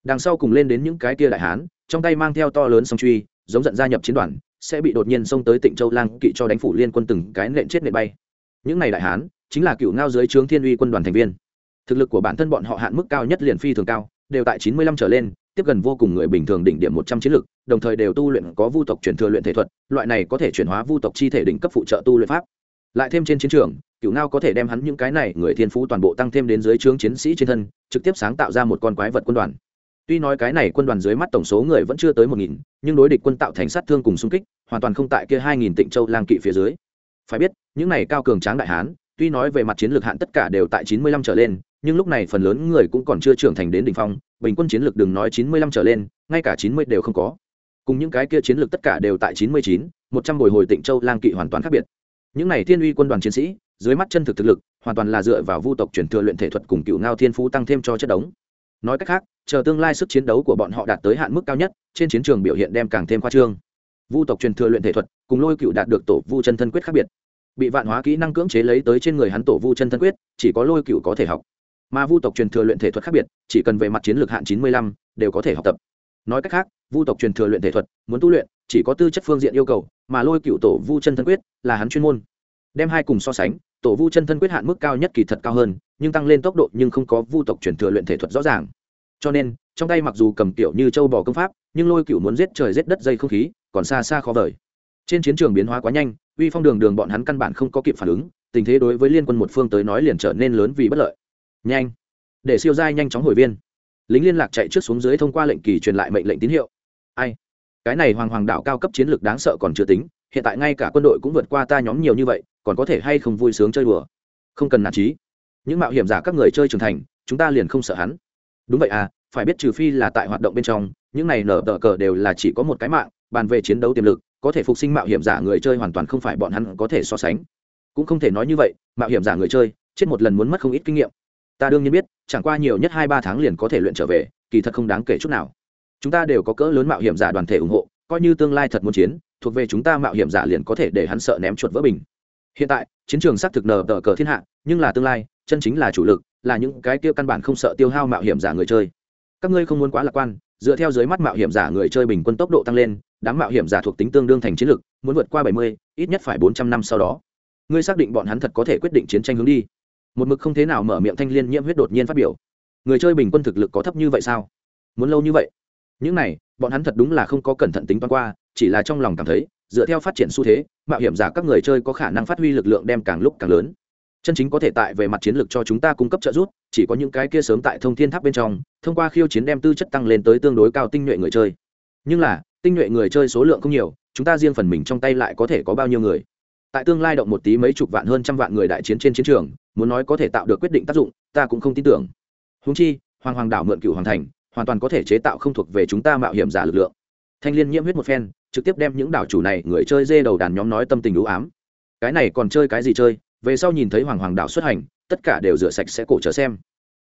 [SPEAKER 1] Đằng sau cùng lên đến những cái kia đại hán, trong tay mang theo to lớn song truy, giống giận gia nhập chiến đoàn, sẽ bị đột nhiên xông tới tịnh châu lang kỵ cho đánh phủ liên quân từng cái nện chết nện bay. Những này đại hán chính là cựu ngao dưới trướng thiên uy quân đoàn thành viên. Thực lực của bản thân bọn họ hạn mức cao nhất liền phi thường cao, đều tại chín mươi lăm trở lên, tiếp gần vô cùng người bình thường đỉnh điểm một trăm chiến lực, đồng thời đều tu luyện có vu tộc chuyển thừa luyện thể thuật, loại này có thể chuyển hóa vu tộc chi thể đỉnh cấp phụ trợ tu luyện pháp. Lại thêm trên chiến trường cựu ngao có thể đem hắn những cái này người thiên phú toàn bộ tăng thêm đến dưới trướng chiến sĩ trên thân, trực tiếp sáng tạo ra một con quái vật quân đoàn. Tuy nói cái này quân đoàn dưới mắt tổng số người vẫn chưa tới một nghìn, nhưng đối địch quân tạo thành sát thương cùng xung kích, hoàn toàn không tại kia hai nghìn tịnh châu lang kỵ phía dưới. Phải biết, những này cao cường tráng đại hán, tuy nói về mặt chiến lược hạn tất cả đều tại chín mươi lăm trở lên, nhưng lúc này phần lớn người cũng còn chưa trưởng thành đến đỉnh phong, bình quân chiến lược đừng nói chín mươi lăm trở lên, ngay cả chín mươi đều không có. Cùng những cái kia chiến lược tất cả đều tại chín mươi chín, một trăm bồi hồi tịnh châu lang kỵ hoàn toàn khác biệt. Những này thiên uy quân đoàn chiến sĩ dưới mắt chân thực thực lực, hoàn toàn là dựa vào vu tộc truyền thừa luyện thể thuật cùng cựu ngao thiên phú tăng thêm cho chất đống. Nói cách khác, chờ tương lai sức chiến đấu của bọn họ đạt tới hạn mức cao nhất, trên chiến trường biểu hiện đem càng thêm khoa trương. Vu tộc truyền thừa luyện thể thuật cùng lôi cựu đạt được tổ vu chân thân quyết khác biệt. Bị vạn hóa kỹ năng cưỡng chế lấy tới trên người hắn tổ vu chân thân quyết, chỉ có lôi cựu có thể học. Mà vu tộc truyền thừa luyện thể thuật khác biệt, chỉ cần về mặt chiến lược hạn chín mươi lăm, đều có thể học tập. Nói cách khác, vu tộc truyền thừa luyện thể thuật, muốn tu luyện, chỉ có tư chất phương diện yêu cầu, mà lôi cựu tổ vu chân thân quyết là hắn chuyên môn. Đem hai cùng so sánh tổ vu chân thân quyết hạn mức cao nhất kỳ thật cao hơn, nhưng tăng lên tốc độ nhưng không có vu tộc truyền thừa luyện thể thuật rõ ràng. Cho nên, trong tay mặc dù cầm kiểu như châu bò công pháp, nhưng lôi cựu muốn giết trời giết đất dây không khí, còn xa xa khó vời. Trên chiến trường biến hóa quá nhanh, uy phong đường đường bọn hắn căn bản không có kịp phản ứng, tình thế đối với liên quân một phương tới nói liền trở nên lớn vì bất lợi. Nhanh! Để siêu giai nhanh chóng hồi viên. Lính liên lạc chạy trước xuống dưới thông qua lệnh kỳ truyền lại mệnh lệnh tín hiệu. Ai? Cái này hoàng hoàng đạo cao cấp chiến lược đáng sợ còn chưa tính, hiện tại ngay cả quân đội cũng vượt qua ta nhóm nhiều như vậy còn có thể hay không vui sướng chơi đùa? Không cần nản trí. Những mạo hiểm giả các người chơi trưởng thành, chúng ta liền không sợ hắn. Đúng vậy à phải biết trừ phi là tại hoạt động bên trong, những này nở tờ cờ đều là chỉ có một cái mạng, bàn về chiến đấu tiềm lực, có thể phục sinh mạo hiểm giả người chơi hoàn toàn không phải bọn hắn có thể so sánh. Cũng không thể nói như vậy, mạo hiểm giả người chơi, chết một lần muốn mất không ít kinh nghiệm. Ta đương nhiên biết, chẳng qua nhiều nhất hai ba tháng liền có thể luyện trở về, kỳ thật không đáng kể chút nào. Chúng ta đều có cỡ lớn mạo hiểm giả đoàn thể ủng hộ, coi như tương lai thật muốn chiến, thuộc về chúng ta mạo hiểm giả liền có thể để hắn sợ ném chuột vỡ bình hiện tại, chiến trường xác thực nở tờ cờ thiên hạ, nhưng là tương lai, chân chính là chủ lực, là những cái kia căn bản không sợ tiêu hao mạo hiểm giả người chơi. Các ngươi không muốn quá lạc quan, dựa theo dưới mắt mạo hiểm giả người chơi bình quân tốc độ tăng lên, đám mạo hiểm giả thuộc tính tương đương thành chiến lực, muốn vượt qua bảy mươi, ít nhất phải bốn trăm năm sau đó. Ngươi xác định bọn hắn thật có thể quyết định chiến tranh hướng đi. Một mực không thế nào mở miệng thanh liên nhiễm huyết đột nhiên phát biểu. Người chơi bình quân thực lực có thấp như vậy sao? Muốn lâu như vậy? Những này, bọn hắn thật đúng là không có cẩn thận tính toán qua, chỉ là trong lòng cảm thấy, dựa theo phát triển xu thế mạo hiểm giả các người chơi có khả năng phát huy lực lượng đem càng lúc càng lớn. Chân chính có thể tại về mặt chiến lược cho chúng ta cung cấp trợ giúp, chỉ có những cái kia sớm tại thông thiên tháp bên trong, thông qua khiêu chiến đem tư chất tăng lên tới tương đối cao tinh nhuệ người chơi. Nhưng là, tinh nhuệ người chơi số lượng không nhiều, chúng ta riêng phần mình trong tay lại có thể có bao nhiêu người? Tại tương lai động một tí mấy chục vạn hơn trăm vạn người đại chiến trên chiến trường, muốn nói có thể tạo được quyết định tác dụng, ta cũng không tin tưởng. Húng chi, hoàng hoàng đảo mượn cựu hoàng thành, hoàn toàn có thể chế tạo không thuộc về chúng ta mạo hiểm giả lực lượng. Thanh liên nhiễm huyết một phen trực tiếp đem những đảo chủ này người chơi dê đầu đàn nhóm nói tâm tình đủ ám. Cái này còn chơi cái gì chơi, về sau nhìn thấy hoàng hoàng đảo xuất hành, tất cả đều rửa sạch sẽ cổ chờ xem.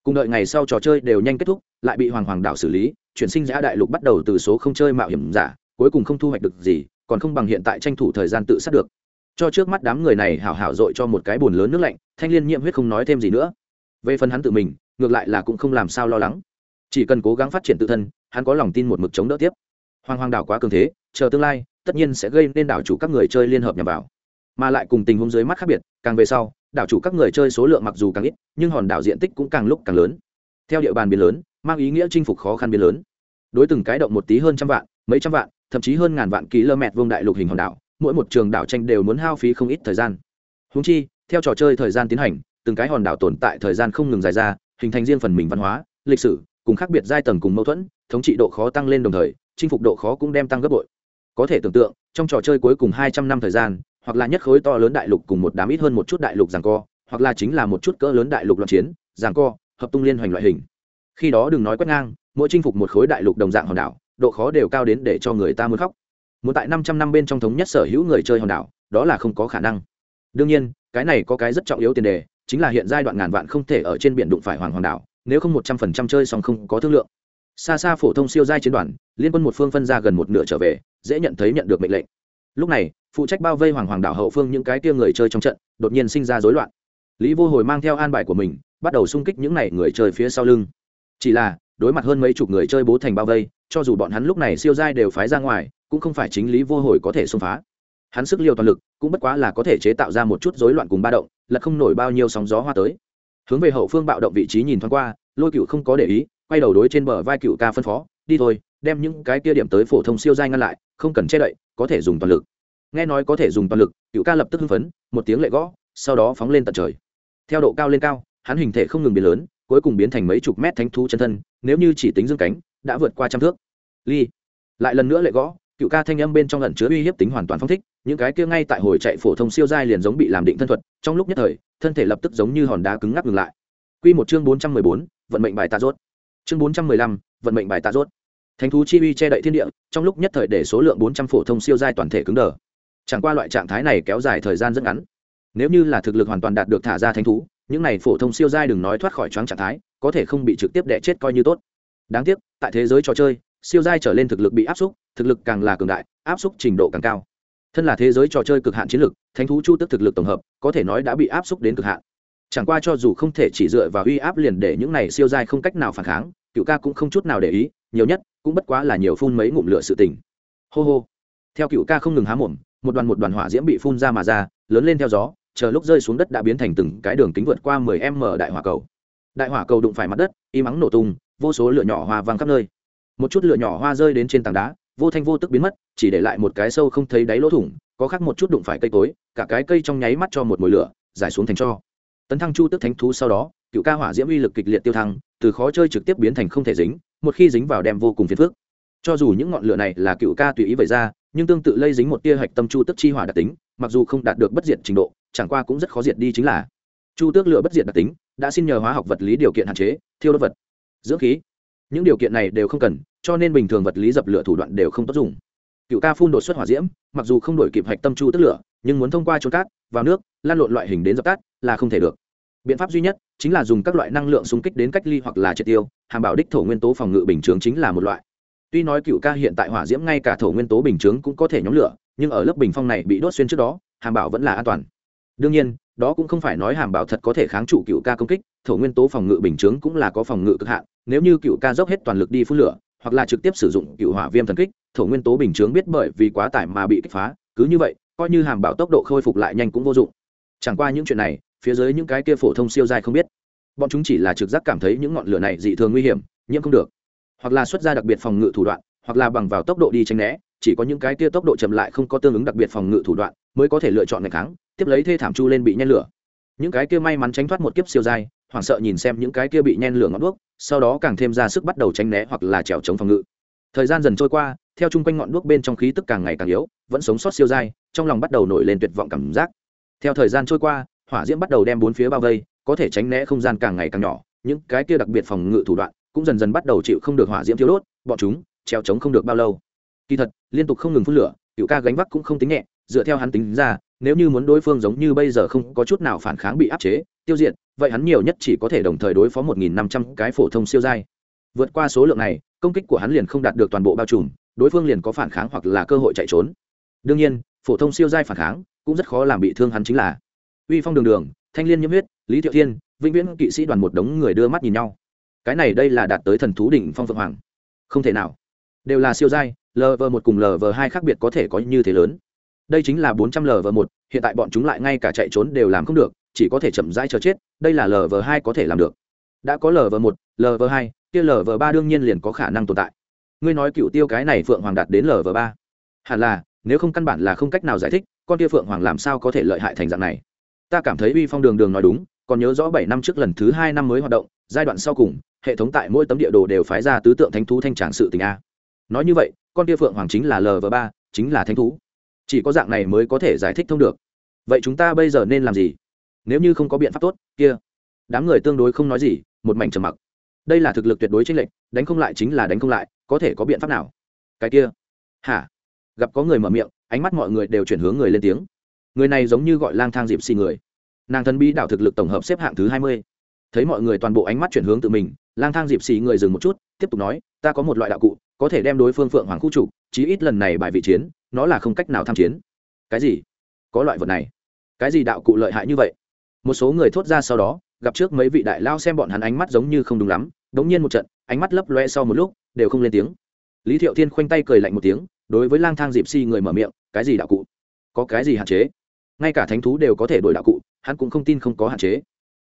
[SPEAKER 1] Cùng đợi ngày sau trò chơi đều nhanh kết thúc, lại bị hoàng hoàng đảo xử lý, chuyển sinh giã đại lục bắt đầu từ số không chơi mạo hiểm giả, cuối cùng không thu hoạch được gì, còn không bằng hiện tại tranh thủ thời gian tự sát được. Cho trước mắt đám người này hảo hảo dội cho một cái bùn lớn nước lạnh, thanh liên nhiễm huyết không nói thêm gì nữa. Về phần hắn tự mình, ngược lại là cũng không làm sao lo lắng. Chỉ cần cố gắng phát triển tự thân, hắn có lòng tin một mực chống đỡ tiếp hoàng hoàng đảo quá cường thế, chờ tương lai, tất nhiên sẽ gây nên đảo chủ các người chơi liên hợp nhằm vào. Mà lại cùng tình huống dưới mắt khác biệt, càng về sau, đảo chủ các người chơi số lượng mặc dù càng ít, nhưng hòn đảo diện tích cũng càng lúc càng lớn. Theo địa bàn biến lớn, mang ý nghĩa chinh phục khó khăn biến lớn. Đối từng cái động một tí hơn trăm vạn, mấy trăm vạn, thậm chí hơn ngàn vạn km vuông đại lục hình hòn đảo, mỗi một trường đảo tranh đều muốn hao phí không ít thời gian. Húng chi, theo trò chơi thời gian tiến hành, từng cái hòn đảo tồn tại thời gian không ngừng dài ra, hình thành riêng phần mình văn hóa, lịch sử, cùng khác biệt giai tầng cùng mâu thuẫn, thống trị độ khó tăng lên đồng thời chinh phục độ khó cũng đem tăng gấp bội. Có thể tưởng tượng, trong trò chơi cuối cùng hai trăm năm thời gian, hoặc là nhất khối to lớn đại lục cùng một đám ít hơn một chút đại lục giằng co, hoặc là chính là một chút cỡ lớn đại lục loạn chiến, giằng co, hợp tung liên hoành loại hình. Khi đó đừng nói quét ngang, mỗi chinh phục một khối đại lục đồng dạng hòn đảo, độ khó đều cao đến để cho người ta muốn khóc. Muốn tại năm trăm năm bên trong thống nhất sở hữu người chơi hòn đảo, đó là không có khả năng. Đương nhiên, cái này có cái rất trọng yếu tiền đề, chính là hiện giai đoạn ngàn vạn không thể ở trên biển đụng phải hoàng hoàng đảo, nếu không một trăm phần trăm chơi xong không có thương lượng xa xa phổ thông siêu giai chiến đoàn, liên quân một phương phân ra gần một nửa trở về, dễ nhận thấy nhận được mệnh lệnh. Lúc này, phụ trách bao vây hoàng hoàng đảo hậu phương những cái tia người chơi trong trận, đột nhiên sinh ra rối loạn. Lý vô hồi mang theo an bài của mình, bắt đầu xung kích những n à y người chơi phía sau lưng. Chỉ là, đối mặt hơn mấy chục người chơi bố thành bao vây, cho dù bọn hắn lúc này siêu giai đều phái ra ngoài, cũng không phải chính lý vô hồi có thể xông phá. Hắn sức liều toàn lực, cũng bất quá là có thể chế tạo ra một chút rối loạn cùng ba động, là không nổi bao nhiêu sóng gió hoa tới. Hướng về hậu phương bạo động vị trí nhìn thoáng qua, lôi cựu không có để ý quay đầu đối trên bờ vai cựu ca phân phó đi thôi đem những cái kia điểm tới phổ thông siêu giai ngăn lại không cần che đậy có thể dùng toàn lực. Nghe nói có thể dùng toàn lực cựu ca lập tức hưng phấn một tiếng lệ gõ sau đó phóng lên tận trời. Theo độ cao lên cao hắn hình thể không ngừng biến lớn cuối cùng biến thành mấy chục mét thánh thú chân thân nếu như chỉ tính dương cánh đã vượt qua trăm thước. Ly lại lần nữa lệ gõ cựu ca thanh âm bên trong lần chứa uy hiếp tính hoàn toàn phong thích những cái kia ngay tại hồi chạy phổ thông siêu giai liền giống bị làm định thân thuật trong lúc nhất thời thân thể lập tức giống như hòn đá cứng ngắc ngừng lại. Quy một chương bốn trăm mười bốn, vận mệnh bài tạ rốt. Chương bốn trăm mười lăm, vận mệnh bài tạ rốt. Thánh thú chi uy che đậy thiên địa, trong lúc nhất thời để số lượng bốn trăm phổ thông siêu giai toàn thể cứng đờ. Chẳng qua loại trạng thái này kéo dài thời gian rất ngắn. Nếu như là thực lực hoàn toàn đạt được thả ra thánh thú, những này phổ thông siêu giai đừng nói thoát khỏi choáng trạng thái, có thể không bị trực tiếp đè chết coi như tốt. Đáng tiếc, tại thế giới trò chơi, siêu giai trở lên thực lực bị áp xúc, thực lực càng là cường đại, áp xúc trình độ càng cao. Thân là thế giới trò chơi cực hạn chiến lực, thánh thú chu tức thực lực tổng hợp, có thể nói đã bị áp xúc đến cực hạn chẳng qua cho dù không thể chỉ dựa vào uy áp liền để những này siêu giai không cách nào phản kháng, cựu ca cũng không chút nào để ý, nhiều nhất cũng bất quá là nhiều phun mấy ngụm lửa sự tình. Hô hô. Theo cựu ca không ngừng há mồm, một đoàn một đoàn hỏa diễm bị phun ra mà ra, lớn lên theo gió, chờ lúc rơi xuống đất đã biến thành từng cái đường kính vượt qua mười m đại hỏa cầu. Đại hỏa cầu đụng phải mặt đất, im ắng nổ tung, vô số lửa nhỏ hoa văng khắp nơi. Một chút lửa nhỏ hoa rơi đến trên tảng đá, vô thanh vô tức biến mất, chỉ để lại một cái sâu không thấy đáy lỗ thủng, có khác một chút đụng phải cây cối, cả cái cây trong nháy mắt cho một mồi lửa, giải xuống thành cho tấn thăng chu tức thánh thú sau đó, cựu ca hỏa diễm uy lực kịch liệt tiêu thăng, từ khó chơi trực tiếp biến thành không thể dính, một khi dính vào đem vô cùng phiền phức. Cho dù những ngọn lửa này là cựu ca tùy ý vậy ra, nhưng tương tự lây dính một tia hạch tâm chu tức chi hỏa đặc tính, mặc dù không đạt được bất diệt trình độ, chẳng qua cũng rất khó diệt đi chính là. Chu tước lửa bất diệt đặc tính, đã xin nhờ hóa học vật lý điều kiện hạn chế, thiêu đốt vật, dưỡng khí. Những điều kiện này đều không cần, cho nên bình thường vật lý dập lửa thủ đoạn đều không tốt dùng cựu ca phun đột xuất hỏa diễm, mặc dù không đổi kịp hạch tâm chu tức lửa, nhưng muốn thông qua trốn cát, vào nước, lan lộn loại hình đến dập tắt, là không thể được. Biện pháp duy nhất chính là dùng các loại năng lượng xung kích đến cách ly hoặc là triệt tiêu, hàm bảo đích thổ nguyên tố phòng ngự bình chướng chính là một loại. Tuy nói cựu ca hiện tại hỏa diễm ngay cả thổ nguyên tố bình chướng cũng có thể nhóm lửa, nhưng ở lớp bình phong này bị đốt xuyên trước đó, hàm bảo vẫn là an toàn. Đương nhiên, đó cũng không phải nói hàm bảo thật có thể kháng trụ cựu ca công kích, thổ nguyên tố phòng ngự bình chướng cũng là có phòng ngự cực hạn, nếu như cựu ca dốc hết toàn lực đi phun lửa hoặc là trực tiếp sử dụng cựu hỏa viêm thần kích, thổ nguyên tố bình chướng biết bởi vì quá tải mà bị kích phá, cứ như vậy, coi như hàm bảo tốc độ khôi phục lại nhanh cũng vô dụng. Chẳng qua những chuyện này, phía dưới những cái kia phổ thông siêu dai không biết. Bọn chúng chỉ là trực giác cảm thấy những ngọn lửa này dị thường nguy hiểm, nhiễm không được. Hoặc là xuất ra đặc biệt phòng ngự thủ đoạn, hoặc là bằng vào tốc độ đi tranh né, chỉ có những cái kia tốc độ chậm lại không có tương ứng đặc biệt phòng ngự thủ đoạn, mới có thể lựa chọn ngày tháng, tiếp lấy thê thảm chu lên bị nhen lửa. Những cái kia may mắn tránh thoát một kiếp siêu dai hoảng sợ nhìn xem những cái kia bị nhen lửa ngọn đuốc, sau đó càng thêm ra sức bắt đầu tránh né hoặc là trèo chống phòng ngự. Thời gian dần trôi qua, theo chung quanh ngọn đuốc bên trong khí tức càng ngày càng yếu, vẫn sống sót siêu dai trong lòng bắt đầu nổi lên tuyệt vọng cảm giác. Theo thời gian trôi qua, hỏa diễm bắt đầu đem bốn phía bao vây, có thể tránh né không gian càng ngày càng nhỏ, những cái kia đặc biệt phòng ngự thủ đoạn cũng dần dần bắt đầu chịu không được hỏa diễm thiếu đốt, bọn chúng treo chống không được bao lâu. Kỳ thật, liên tục không ngừng phun lửa, cựu ca gánh vác cũng không tính nhẹ dựa theo hắn tính ra, nếu như muốn đối phương giống như bây giờ không có chút nào phản kháng bị áp chế, tiêu diệt, vậy hắn nhiều nhất chỉ có thể đồng thời đối phó một nghìn năm trăm cái phổ thông siêu giai. Vượt qua số lượng này, công kích của hắn liền không đạt được toàn bộ bao trùm, đối phương liền có phản kháng hoặc là cơ hội chạy trốn. Đương nhiên, phổ thông siêu giai phản kháng cũng rất khó làm bị thương hắn chính là. Uy phong đường đường, thanh liên nhiễm huyết, lý thiệu thiên, vĩnh viễn kỵ sĩ đoàn một đống người đưa mắt nhìn nhau. Cái này đây là đạt tới thần thú đỉnh phong phượng hoàng. Không thể nào. Đều là siêu giai lv một cùng lv hai khác biệt có thể có như thế lớn đây chính là bốn trăm lv một, hiện tại bọn chúng lại ngay cả chạy trốn đều làm không được, chỉ có thể chậm rãi chờ chết, đây là lv hai có thể làm được. Đã có lv một lv hai, kia lv ba đương nhiên liền có khả năng tồn tại. Ngươi nói cựu tiêu cái này phượng hoàng đạt đến lv ba. Hẳn là, nếu không căn bản là không cách nào giải thích, con kia phượng hoàng làm sao có thể lợi hại thành dạng này? Ta cảm thấy uy phong đường đường nói đúng, còn nhớ rõ bảy năm trước lần thứ hai năm mới hoạt động, giai đoạn sau cùng, hệ thống tại mỗi tấm địa đồ đều phái ra tứ tượng thánh thú thanh tràng sự tình a. Nói như vậy, con kia phượng hoàng chính là lv ba, chính là thánh thú chỉ có dạng này mới có thể giải thích thông được. Vậy chúng ta bây giờ nên làm gì? Nếu như không có biện pháp tốt, kia. Đám người tương đối không nói gì, một mảnh trầm mặc. Đây là thực lực tuyệt đối chênh lệch, đánh không lại chính là đánh không lại, có thể có biện pháp nào? Cái kia. Hả? Gặp có người mở miệng, ánh mắt mọi người đều chuyển hướng người lên tiếng. Người này giống như gọi lang thang dịp xì người. Nàng thân bi đảo thực lực tổng hợp xếp hạng thứ hai mươi. Thấy mọi người toàn bộ ánh mắt chuyển hướng tự mình, lang thang dịp xì người dừng một chút, tiếp tục nói, ta có một loại đạo cụ, có thể đem đối phương phượng hoàng khu trục chí ít lần này bài vị chiến nó là không cách nào tham chiến. Cái gì? Có loại vật này. Cái gì đạo cụ lợi hại như vậy? Một số người thốt ra sau đó, gặp trước mấy vị đại lao xem bọn hắn ánh mắt giống như không đúng lắm, đống nhiên một trận, ánh mắt lấp loe sau một lúc, đều không lên tiếng. Lý thiệu thiên khoanh tay cười lạnh một tiếng, đối với lang thang dịp si người mở miệng, cái gì đạo cụ? Có cái gì hạn chế? Ngay cả thánh thú đều có thể đổi đạo cụ, hắn cũng không tin không có hạn chế.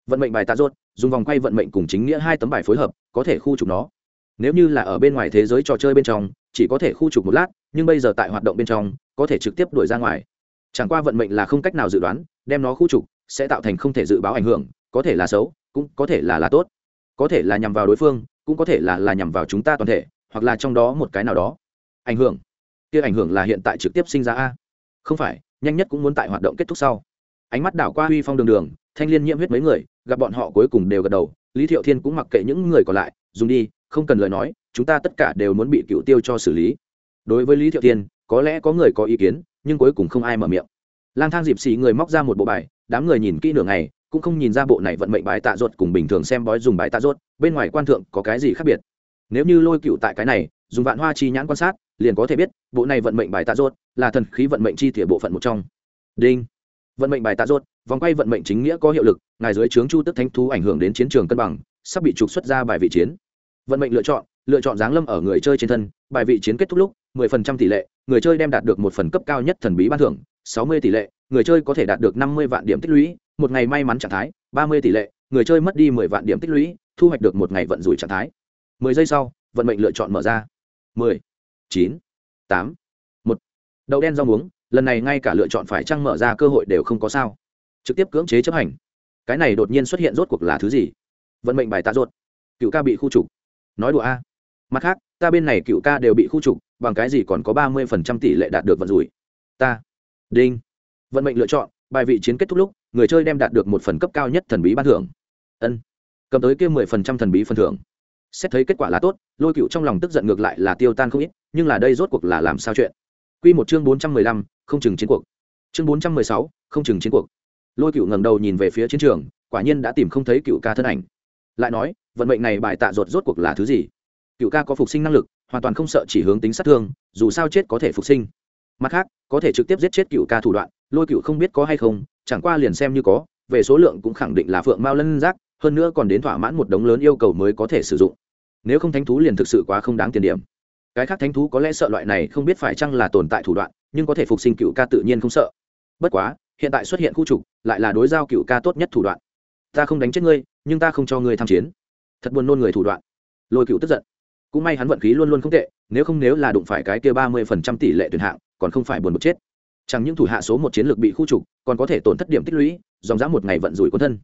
[SPEAKER 1] Vận mệnh bài tạ rốt, dùng vòng quay vận mệnh cùng chính nghĩa hai tấm bài phối hợp, có thể khu trục nó. Nếu như là ở bên ngoài thế giới trò chơi bên trong, chỉ có thể khu trục một lát nhưng bây giờ tại hoạt động bên trong, có thể trực tiếp đuổi ra ngoài. Chẳng qua vận mệnh là không cách nào dự đoán, đem nó khu trục, sẽ tạo thành không thể dự báo ảnh hưởng, có thể là xấu, cũng có thể là là tốt. Có thể là nhằm vào đối phương, cũng có thể là là nhằm vào chúng ta toàn thể, hoặc là trong đó một cái nào đó. Ảnh hưởng. Kia ảnh hưởng là hiện tại trực tiếp sinh ra a. Không phải, nhanh nhất cũng muốn tại hoạt động kết thúc sau. Ánh mắt đảo qua huy phong đường đường, thanh liên nhiễm huyết mấy người, gặp bọn họ cuối cùng đều gật đầu, lý thiệu thiên cũng mặc kệ những người còn lại, dùng đi, không cần lời nói, chúng ta tất cả đều muốn bị cựu tiêu cho xử lý đối với lý thiệu thiên có lẽ có người có ý kiến, nhưng cuối cùng không ai mở miệng. Lang thang dịp xì người móc ra một bộ bài, đám người nhìn kỹ nửa ngày, cũng không nhìn ra bộ này vận mệnh bài tạ ruột cùng bình thường xem bói dùng bài tạ ruột, bên ngoài quan thượng có cái gì khác biệt. Nếu như lôi cựu tại cái này, dùng vạn hoa chi nhãn quan sát, liền có thể biết, bộ này vận mệnh bài tạ ruột là thần khí vận mệnh chi thể bộ phận một trong. Đinh. Vận mệnh bài tạ ruột, vòng quay vận mệnh chính nghĩa có hiệu lực, ngài dưới trướng chu tức thánh thú ảnh hưởng đến chiến trường cân bằng, sắp bị trục xuất ra bài vị chiến. Vận mệnh lựa chọn lựa chọn giáng lâm ở người chơi trên thân, bài vị chiến kết thúc lúc 10% tỷ lệ người chơi đem đạt được một phần cấp cao nhất thần bí ban thưởng 60 tỷ lệ người chơi có thể đạt được 50 vạn điểm tích lũy một ngày may mắn trạng thái 30 tỷ lệ người chơi mất đi 10 vạn điểm tích lũy thu hoạch được một ngày vận rủi trạng thái. 10 giây sau vận mệnh lựa chọn mở ra. 10, 9, 8, 1. đậu đen rau muống lần này ngay cả lựa chọn phải trăng mở ra cơ hội đều không có sao. Trực tiếp cưỡng chế chấp hành. Cái này đột nhiên xuất hiện rốt cuộc là thứ gì? Vận mệnh bài tạ rốt cựu ca bị khu trục. Nói đùa a. Mặt khác ta bên này cựu ca đều bị khu trục bằng cái gì còn có ba mươi phần trăm tỷ lệ đạt được vận rủi. Ta. Đinh. Vận mệnh lựa chọn, bài vị chiến kết thúc lúc, người chơi đem đạt được một phần cấp cao nhất thần bí ban thưởng. Ân. Cầm tới kia mười phần trăm thần bí phần thưởng. Xét thấy kết quả là tốt, lôi cựu trong lòng tức giận ngược lại là tiêu tan không ít, nhưng là đây rốt cuộc là làm sao chuyện? Q một chương bốn trăm mười lăm, không chừng chiến cuộc. Chương bốn trăm mười sáu, không chừng chiến cuộc. Lôi cựu ngẩng đầu nhìn về phía chiến trường, quả nhiên đã tìm không thấy cựu ca thân ảnh. Lại nói, vận mệnh này bài tạ ruột rốt cuộc là thứ gì? Cựu ca có phục sinh năng lực, hoàn toàn không sợ chỉ hướng tính sát thương, dù sao chết có thể phục sinh. Mặt khác, có thể trực tiếp giết chết cựu ca thủ đoạn, lôi cựu không biết có hay không, chẳng qua liền xem như có, về số lượng cũng khẳng định là phượng mao lân giác, hơn nữa còn đến thỏa mãn một đống lớn yêu cầu mới có thể sử dụng. Nếu không thánh thú liền thực sự quá không đáng tiền điểm. Cái khác thánh thú có lẽ sợ loại này không biết phải chăng là tồn tại thủ đoạn, nhưng có thể phục sinh cựu ca tự nhiên không sợ. Bất quá, hiện tại xuất hiện khu trục, lại là đối giao cựu ca tốt nhất thủ đoạn. Ta không đánh chết ngươi, nhưng ta không cho ngươi tham chiến. Thật buồn nôn người thủ đoạn. Lôi cựu tức giận cũng may hắn vận khí luôn luôn không tệ, nếu không nếu là đụng phải cái kia ba mươi phần trăm tỷ lệ tuyển hạng, còn không phải buồn một chết. Chẳng những thủ hạ số một chiến lược bị khu trục, còn có thể tổn thất điểm tích lũy, dòng dã một ngày vận rủi quân thân.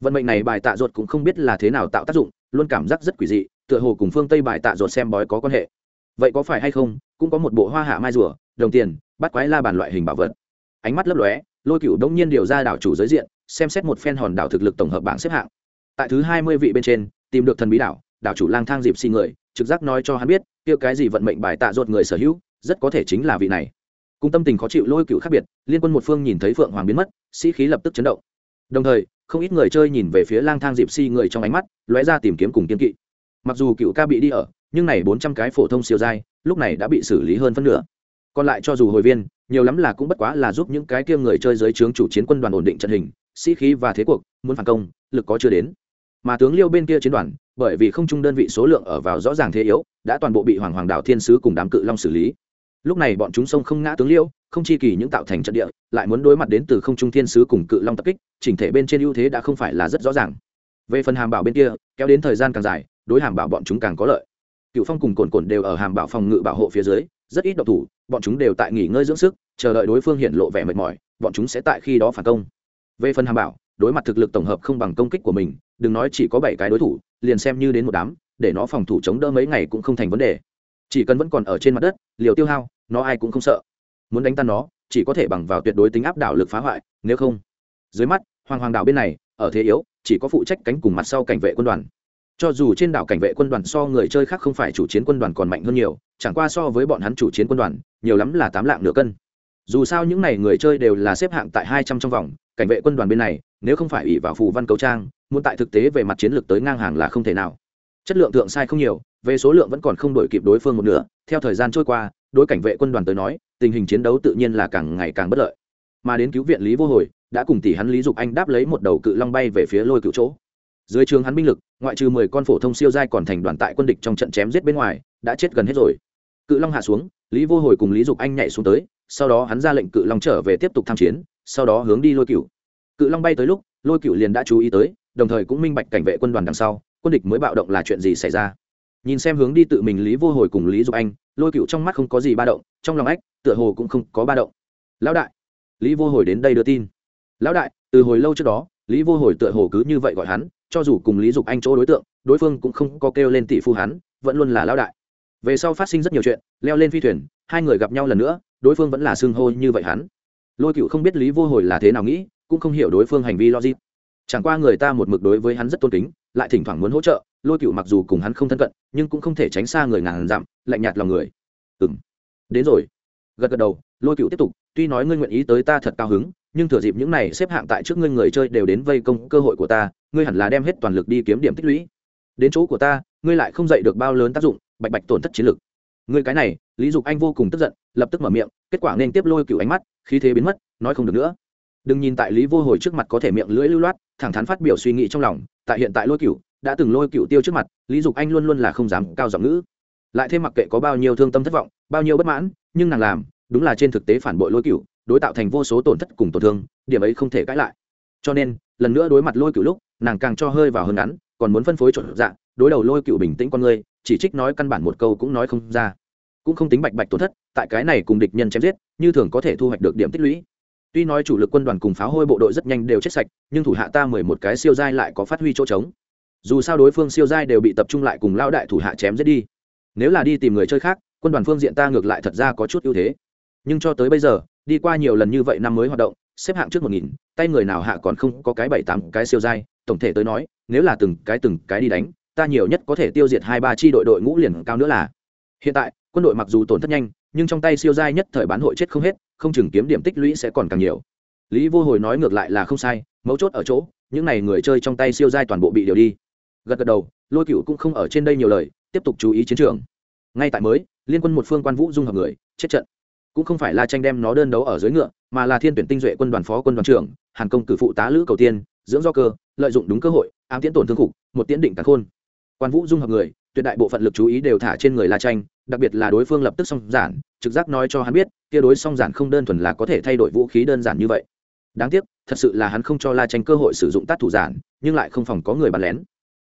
[SPEAKER 1] Vận mệnh này bài tạ ruột cũng không biết là thế nào tạo tác dụng, luôn cảm giác rất quỷ dị, tựa hồ cùng phương tây bài tạ ruột xem bói có quan hệ. Vậy có phải hay không, cũng có một bộ hoa hạ mai rùa, đồng tiền, bắt quái la bàn loại hình bảo vật. Ánh mắt lấp lóe, lôi cựu đông nhiên điều ra đảo chủ giới diện, xem xét một phen hòn đảo thực lực tổng hợp bảng xếp hạng. Tại thứ hai mươi vị bên trên, tìm được thần bí đảo đảo chủ lang thang dịp xin người trực giác nói cho hắn biết kia cái gì vận mệnh bài tạ ruột người sở hữu, rất có thể chính là vị này. Cùng tâm tình khó chịu lôi cựu khác biệt, liên quân một phương nhìn thấy phượng hoàng biến mất, sĩ khí lập tức chấn động. Đồng thời, không ít người chơi nhìn về phía lang thang dịp si người trong ánh mắt, lóe ra tìm kiếm cùng kiên kỵ. Mặc dù cựu ca bị đi ở, nhưng này bốn trăm cái phổ thông siêu dai lúc này đã bị xử lý hơn phân nửa. Còn lại cho dù hồi viên, nhiều lắm là cũng bất quá là giúp những cái kia người chơi dưới trướng chủ chiến quân đoàn ổn định trận hình, sĩ khí và thế cuộc, muốn phản công, lực có chưa đến mà tướng liêu bên kia chiến đoàn, bởi vì không chung đơn vị số lượng ở vào rõ ràng thế yếu, đã toàn bộ bị hoàng hoàng đạo thiên sứ cùng đám cự long xử lý. Lúc này bọn chúng sông không ngã tướng liêu, không chi kỳ những tạo thành trận địa, lại muốn đối mặt đến từ không trung thiên sứ cùng cự long tập kích, chỉnh thể bên trên ưu thế đã không phải là rất rõ ràng. Về phần hàm bảo bên kia, kéo đến thời gian càng dài, đối hàm bảo bọn chúng càng có lợi. Cựu phong cùng cồn cồn đều ở hàm bảo phòng ngự bảo hộ phía dưới, rất ít độc thủ, bọn chúng đều tại nghỉ ngơi dưỡng sức, chờ đợi đối phương hiện lộ vẻ mệt mỏi, bọn chúng sẽ tại khi đó phản công. Về phần hàm bảo đối mặt thực lực tổng hợp không bằng công kích của mình, đừng nói chỉ có bảy cái đối thủ, liền xem như đến một đám, để nó phòng thủ chống đỡ mấy ngày cũng không thành vấn đề. Chỉ cần vẫn còn ở trên mặt đất, liều tiêu hao, nó ai cũng không sợ. Muốn đánh tan nó, chỉ có thể bằng vào tuyệt đối tính áp đảo lực phá hoại, nếu không, dưới mắt, hoàng hoàng đảo bên này, ở thế yếu, chỉ có phụ trách cánh cùng mặt sau cảnh vệ quân đoàn. Cho dù trên đảo cảnh vệ quân đoàn so người chơi khác không phải chủ chiến quân đoàn còn mạnh hơn nhiều, chẳng qua so với bọn hắn chủ chiến quân đoàn, nhiều lắm là tám lạng nửa cân. Dù sao những n à y người chơi đều là xếp hạng tại hai trăm trong vòng, cảnh vệ quân đoàn bên này nếu không phải ủy vào phù văn cấu trang, muốn tại thực tế về mặt chiến lược tới ngang hàng là không thể nào. Chất lượng thượng sai không nhiều, về số lượng vẫn còn không đổi kịp đối phương một nửa, theo thời gian trôi qua, đối cảnh vệ quân đoàn tới nói, tình hình chiến đấu tự nhiên là càng ngày càng bất lợi. Mà đến cứu viện lý vô hồi, đã cùng tỷ hắn lý dục anh đáp lấy một đầu cự long bay về phía lôi cựu chỗ. Dưới trường hắn binh lực, ngoại trừ mười con phổ thông siêu giai còn thành đoàn tại quân địch trong trận chém giết bên ngoài, đã chết gần hết rồi. Cự long hạ xuống, lý vô hồi cùng lý dục anh nhảy xuống tới, sau đó hắn ra lệnh cự long trở về tiếp tục tham chiến, sau đó hướng đi lôi cựu cự long bay tới lúc, lôi cựu liền đã chú ý tới, đồng thời cũng minh bạch cảnh vệ quân đoàn đằng sau, quân địch mới bạo động là chuyện gì xảy ra. Nhìn xem hướng đi tự mình lý vô hồi cùng lý dục anh, lôi cựu trong mắt không có gì ba động, trong lòng ách, tựa hồ cũng không có ba động. Lão đại! Lý vô hồi đến đây đưa tin. Lão đại! Từ hồi lâu trước đó, lý vô hồi tựa hồ cứ như vậy gọi hắn, cho dù cùng lý dục anh chỗ đối tượng, đối phương cũng không có kêu lên tỷ phu hắn, vẫn luôn là lão đại. Về sau phát sinh rất nhiều chuyện, leo lên phi thuyền, hai người gặp nhau lần nữa, đối phương vẫn là xưng hô như vậy hắn. Lôi cựu không biết lý vô hồi là thế nào nghĩ cũng không hiểu đối phương hành vi logic. Chẳng qua người ta một mực đối với hắn rất tôn kính, lại thỉnh thoảng muốn hỗ trợ, lôi cựu mặc dù cùng hắn không thân cận, nhưng cũng không thể tránh xa người ngàn dặm, lạnh nhạt lòng người. Ừ m đến rồi. Gật gật đầu, lôi cựu tiếp tục, tuy nói ngươi nguyện ý tới ta thật cao hứng, nhưng thừa dịp những này xếp hạng tại trước ngươi người chơi đều đến vây công cơ hội của ta, ngươi hẳn là đem hết toàn lực đi kiếm điểm tích lũy. Đến chỗ của ta, ngươi lại không dạy được bao lớn tác dụng, bạch bạch tổn thất chiến lực. Ngươi cái này, lý dục anh vô cùng tức giận, lập tức mở miệng, kết quả nên tiếp lôi cựu ánh mắt, khí thế biến mất, nói không được nữa đừng nhìn tại lý vô hồi trước mặt có thể miệng lưỡi lưu loát, thẳng thắn phát biểu suy nghĩ trong lòng, tại hiện tại lôi cựu đã từng lôi cựu tiêu trước mặt, lý dục anh luôn luôn là không dám cao giọng ngữ. Lại thêm mặc kệ có bao nhiêu thương tâm thất vọng, bao nhiêu bất mãn, nhưng nàng làm, đúng là trên thực tế phản bội lôi cựu đối tạo thành vô số tổn thất cùng tổn thương, điểm ấy không thể cãi lại. Cho nên, lần nữa đối mặt lôi cựu lúc, nàng càng cho hơi vào hơn ngắn, còn muốn phân phối trộn dạng đối đầu lôi cựu bình tĩnh con người, chỉ trích nói căn bản một câu cũng nói không ra. Cũng không tính bạch bạch tổn thất, tại cái này cùng địch nhân chém giết, như thường có thể thu hoạch được điểm tích lũy tuy nói chủ lực quân đoàn cùng pháo hôi bộ đội rất nhanh đều chết sạch, nhưng thủ hạ ta mười một cái siêu giai lại có phát huy chỗ trống. Dù sao đối phương siêu giai đều bị tập trung lại cùng lao đại thủ hạ chém giết đi. Nếu là đi tìm người chơi khác, quân đoàn phương diện ta ngược lại thật ra có chút ưu thế. Nhưng cho tới bây giờ, đi qua nhiều lần như vậy năm mới hoạt động, xếp hạng trước một nghìn, tay người nào hạ còn không có cái bảy tám cái siêu giai, tổng thể tới nói, nếu là từng cái từng cái đi đánh, ta nhiều nhất có thể tiêu diệt hai ba chi đội đội ngũ liền cao nữa là. Hiện tại, quân đội mặc dù tổn thất nhanh nhưng trong tay siêu giai nhất thời bán hội chết không hết, không chừng kiếm điểm tích lũy sẽ còn càng nhiều. Lý vô hồi nói ngược lại là không sai, mấu chốt ở chỗ, những n à y người chơi trong tay siêu giai toàn bộ bị điều đi. Gật gật đầu, lôi cựu cũng không ở trên đây nhiều lời, tiếp tục chú ý chiến trường. Ngay tại mới, liên quân một phương quan vũ dung hợp người, chết trận. Cũng không phải là tranh đem nó đơn đấu ở dưới ngựa, mà là thiên tuyển tinh duệ quân đoàn phó quân đoàn trưởng, hàn công cử phụ tá lữ cầu tiên, dưỡng do cơ, lợi dụng đúng cơ hội, ám tiễn tổn thương khục một tiễn định cả khôn. Quan vũ dung hợp người, tuyệt đại bộ phận lực chú ý đều thả trên người la tranh đặc biệt là đối phương lập tức song giản trực giác nói cho hắn biết, kia đối song giản không đơn thuần là có thể thay đổi vũ khí đơn giản như vậy. Đáng tiếc, thật sự là hắn không cho la tranh cơ hội sử dụng tác thủ giản, nhưng lại không phòng có người bắn lén.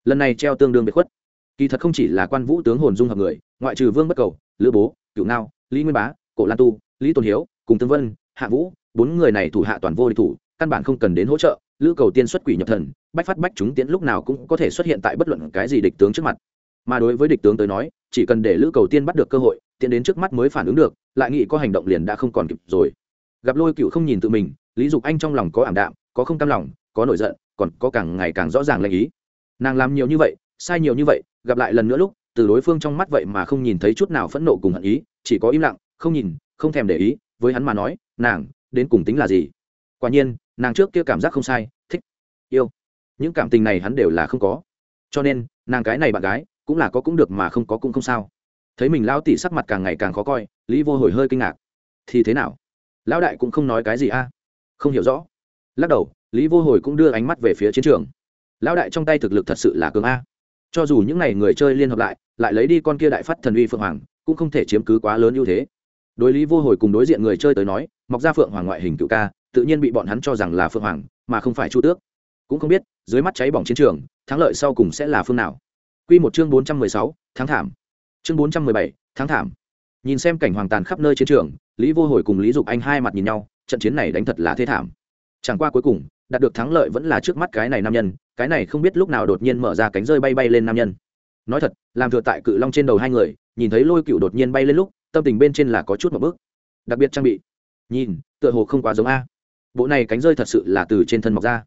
[SPEAKER 1] Lần này treo tương đương biệt khuất. Kỳ thật không chỉ là quan vũ tướng hồn dung hợp người, ngoại trừ vương bất cầu, lữ bố, cửu ngao, lý nguyên bá, cổ lan tu, lý tôn hiếu, cùng tương vân, hạ vũ, bốn người này thủ hạ toàn vô địch thủ, căn bản không cần đến hỗ trợ, lữ cầu tiên xuất quỷ nhập thần, bách phát bách chúng tiến lúc nào cũng có thể xuất hiện tại bất luận cái gì địch tướng trước mặt mà đối với địch tướng tới nói, chỉ cần để lữ cầu tiên bắt được cơ hội, tiến đến trước mắt mới phản ứng được, lại nghĩ có hành động liền đã không còn kịp rồi. Gặp lôi cựu không nhìn tự mình, lý dục anh trong lòng có ảm đạm, có không cam lòng, có nổi giận, còn có càng ngày càng rõ ràng lệnh ý. Nàng làm nhiều như vậy, sai nhiều như vậy, gặp lại lần nữa lúc, từ đối phương trong mắt vậy mà không nhìn thấy chút nào phẫn nộ cùng hận ý, chỉ có im lặng, không nhìn, không thèm để ý, với hắn mà nói, nàng, đến cùng tính là gì? Quả nhiên, nàng trước kia cảm giác không sai, thích, yêu. Những cảm tình này hắn đều là không có. Cho nên, nàng cái này bạn gái cũng là có cũng được mà không có cũng không sao. Thấy mình lão tỷ sắc mặt càng ngày càng khó coi, lý vô hồi hơi kinh ngạc. Thì thế nào? Lão đại cũng không nói cái gì a? Không hiểu rõ. Lắc đầu, lý vô hồi cũng đưa ánh mắt về phía chiến trường. Lão đại trong tay thực lực thật sự là cường a. Cho dù những n à y người chơi liên hợp lại lại lấy đi con kia đại phát thần uy phượng hoàng, cũng không thể chiếm cứ quá lớn ưu thế. Đối lý vô hồi cùng đối diện người chơi tới nói, mọc ra phượng hoàng ngoại hình cựu ca, tự nhiên bị bọn hắn cho rằng là phượng hoàng, mà không phải chu tước. Cũng không biết, dưới mắt cháy bỏng chiến trường, thắng lợi sau cùng sẽ là phương nào. Quy một chương bốn trăm mười sáu tháng thảm. Chương bốn trăm mười bảy tháng thảm. Nhìn xem cảnh hoàng tàn khắp nơi chiến trường, lý vô hồi cùng lý dục anh hai mặt nhìn nhau, trận chiến này đánh thật là thế thảm. Chẳng qua cuối cùng, đạt được thắng lợi vẫn là trước mắt cái này nam nhân, cái này không biết lúc nào đột nhiên mở ra cánh rơi bay bay lên nam nhân. Nói thật, làm thừa tại cự long trên đầu hai người, nhìn thấy lôi cựu đột nhiên bay lên lúc, tâm tình bên trên là có chút một bước. Đặc biệt trang bị. Nhìn, tựa hồ không quá giống a. Bộ này cánh rơi thật sự là từ trên thân mọc ra.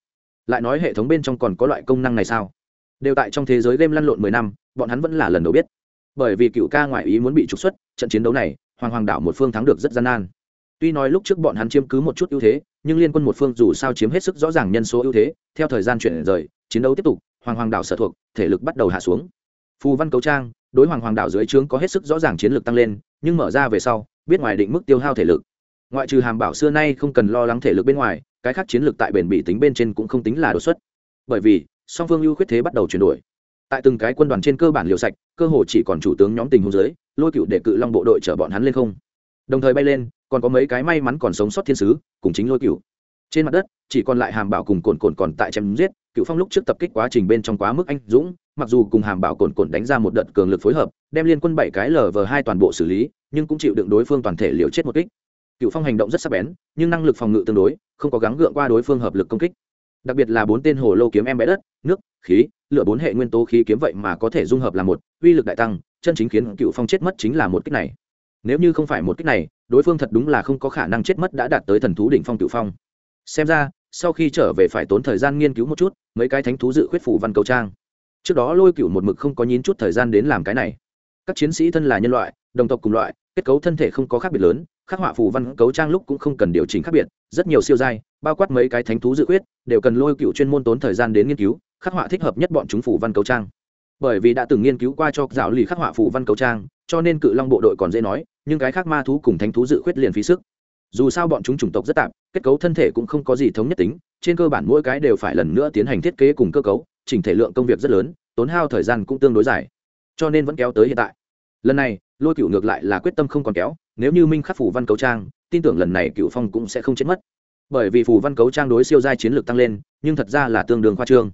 [SPEAKER 1] Lại nói hệ thống bên trong còn có loại công năng này sao? Đều tại trong thế giới game lăn lộn mười năm, bọn hắn vẫn là lần đầu biết. Bởi vì cựu ca ngoại ý muốn bị trục xuất, trận chiến đấu này, hoàng hoàng đảo một phương thắng được rất gian nan. Tuy nói lúc trước bọn hắn chiếm cứ một chút ưu thế, nhưng liên quân một phương dù sao chiếm hết sức rõ ràng nhân số ưu thế, theo thời gian chuyển rời, chiến đấu tiếp tục, hoàng hoàng đảo sở thuộc, thể lực bắt đầu hạ xuống. Phù văn cấu trang, đối hoàng hoàng đảo dưới trướng có hết sức rõ ràng chiến lược tăng lên, nhưng mở ra về sau, biết ngoài định mức tiêu hao thể lực. Ngoại trừ hàm bảo xưa nay không cần lo lắng thể lực bên ngoài, cái khác chiến lược tại bền bị tính bên trên cũng không tính là đột xuất. Bởi vì song phương ưu khuyết thế bắt đầu chuyển đổi. Tại từng cái quân đoàn trên cơ bản liều sạch, cơ hồ chỉ còn chủ tướng nhóm tình hôn giới lôi cựu để cự long bộ đội chở bọn hắn lên không. Đồng thời bay lên, còn có mấy cái may mắn còn sống sót thiên sứ, cùng chính lôi cựu. Trên mặt đất, chỉ còn lại hàm bảo cùng cồn cồn còn tại chém giết, cựu phong lúc trước tập kích quá trình bên trong quá mức anh dũng, mặc dù cùng hàm bảo cồn cồn đánh ra một đợt cường lực phối hợp, đem liên quân bảy cái lv hai toàn bộ xử lý, nhưng cũng chịu đựng đối phương toàn thể liều chết một kích. Cựu phong hành động rất sắc bén, nhưng năng lực phòng ngự tương đối, không có gắng gượng qua đối phương hợp lực công kích đặc biệt là bốn tên hồ lô kiếm em bé đất, nước, khí lựa bốn hệ nguyên tố khí kiếm vậy mà có thể dung hợp là một, uy lực đại tăng, chân chính khiến cựu phong chết mất chính là một kích này. Nếu như không phải một kích này, đối phương thật đúng là không có khả năng chết mất đã đạt tới thần thú đỉnh phong cựu phong. Xem ra, sau khi trở về phải tốn thời gian nghiên cứu một chút, mấy cái thánh thú dự khuyết phủ văn cầu trang. Trước đó lôi cựu một mực không có nhín chút thời gian đến làm cái này. Các chiến sĩ thân là nhân loại, đồng tộc cùng loại, kết cấu thân thể không có khác biệt lớn, khắc họa phù văn cấu trang lúc cũng không cần điều chỉnh khác biệt, rất nhiều siêu giai bao quát mấy cái thánh thú dự quyết đều cần lôi cựu chuyên môn tốn thời gian đến nghiên cứu, khắc họa thích hợp nhất bọn chúng phủ văn cấu trang. Bởi vì đã từng nghiên cứu qua cho giáo lì khắc họa phủ văn cấu trang, cho nên cự long bộ đội còn dễ nói, nhưng cái khác ma thú cùng thánh thú dự khuyết liền phí sức. Dù sao bọn chúng chủng tộc rất tạp, kết cấu thân thể cũng không có gì thống nhất tính, trên cơ bản mỗi cái đều phải lần nữa tiến hành thiết kế cùng cơ cấu, chỉnh thể lượng công việc rất lớn, tốn hao thời gian cũng tương đối dài. Cho nên vẫn kéo tới hiện tại. Lần này, lôi cựu ngược lại là quyết tâm không còn kéo, nếu như minh khắc phủ văn cấu trang, tin tưởng lần này cựu phong cũng sẽ không chết mất bởi vì phù văn cấu trang đối siêu giai chiến lược tăng lên, nhưng thật ra là tương đương khoa trương.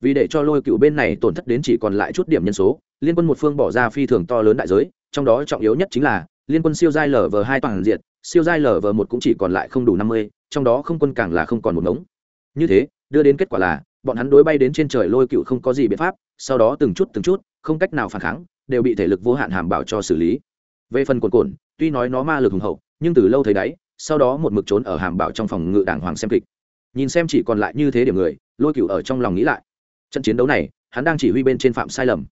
[SPEAKER 1] Vì để cho lôi cựu bên này tổn thất đến chỉ còn lại chút điểm nhân số, liên quân một phương bỏ ra phi thường to lớn đại giới, trong đó trọng yếu nhất chính là, liên quân siêu giai lv hai toàn diện, siêu giai lv một cũng chỉ còn lại không đủ năm mươi, trong đó không quân càng là không còn một ngống. Như thế, đưa đến kết quả là, bọn hắn đối bay đến trên trời lôi cựu không có gì biện pháp, sau đó từng chút từng chút, không cách nào phản kháng, đều bị thể lực vô hạn hàm bảo cho xử lý. Về phần cồn cồn tuy nói nó ma lực hùng hậu, nhưng từ lâu thấy đáy sau đó một mực trốn ở hàm bảo trong phòng ngự đảng hoàng xem kịch. Nhìn xem chỉ còn lại như thế điểm người, lôi cựu ở trong lòng nghĩ lại. Trận chiến đấu này, hắn đang chỉ huy bên trên phạm sai lầm.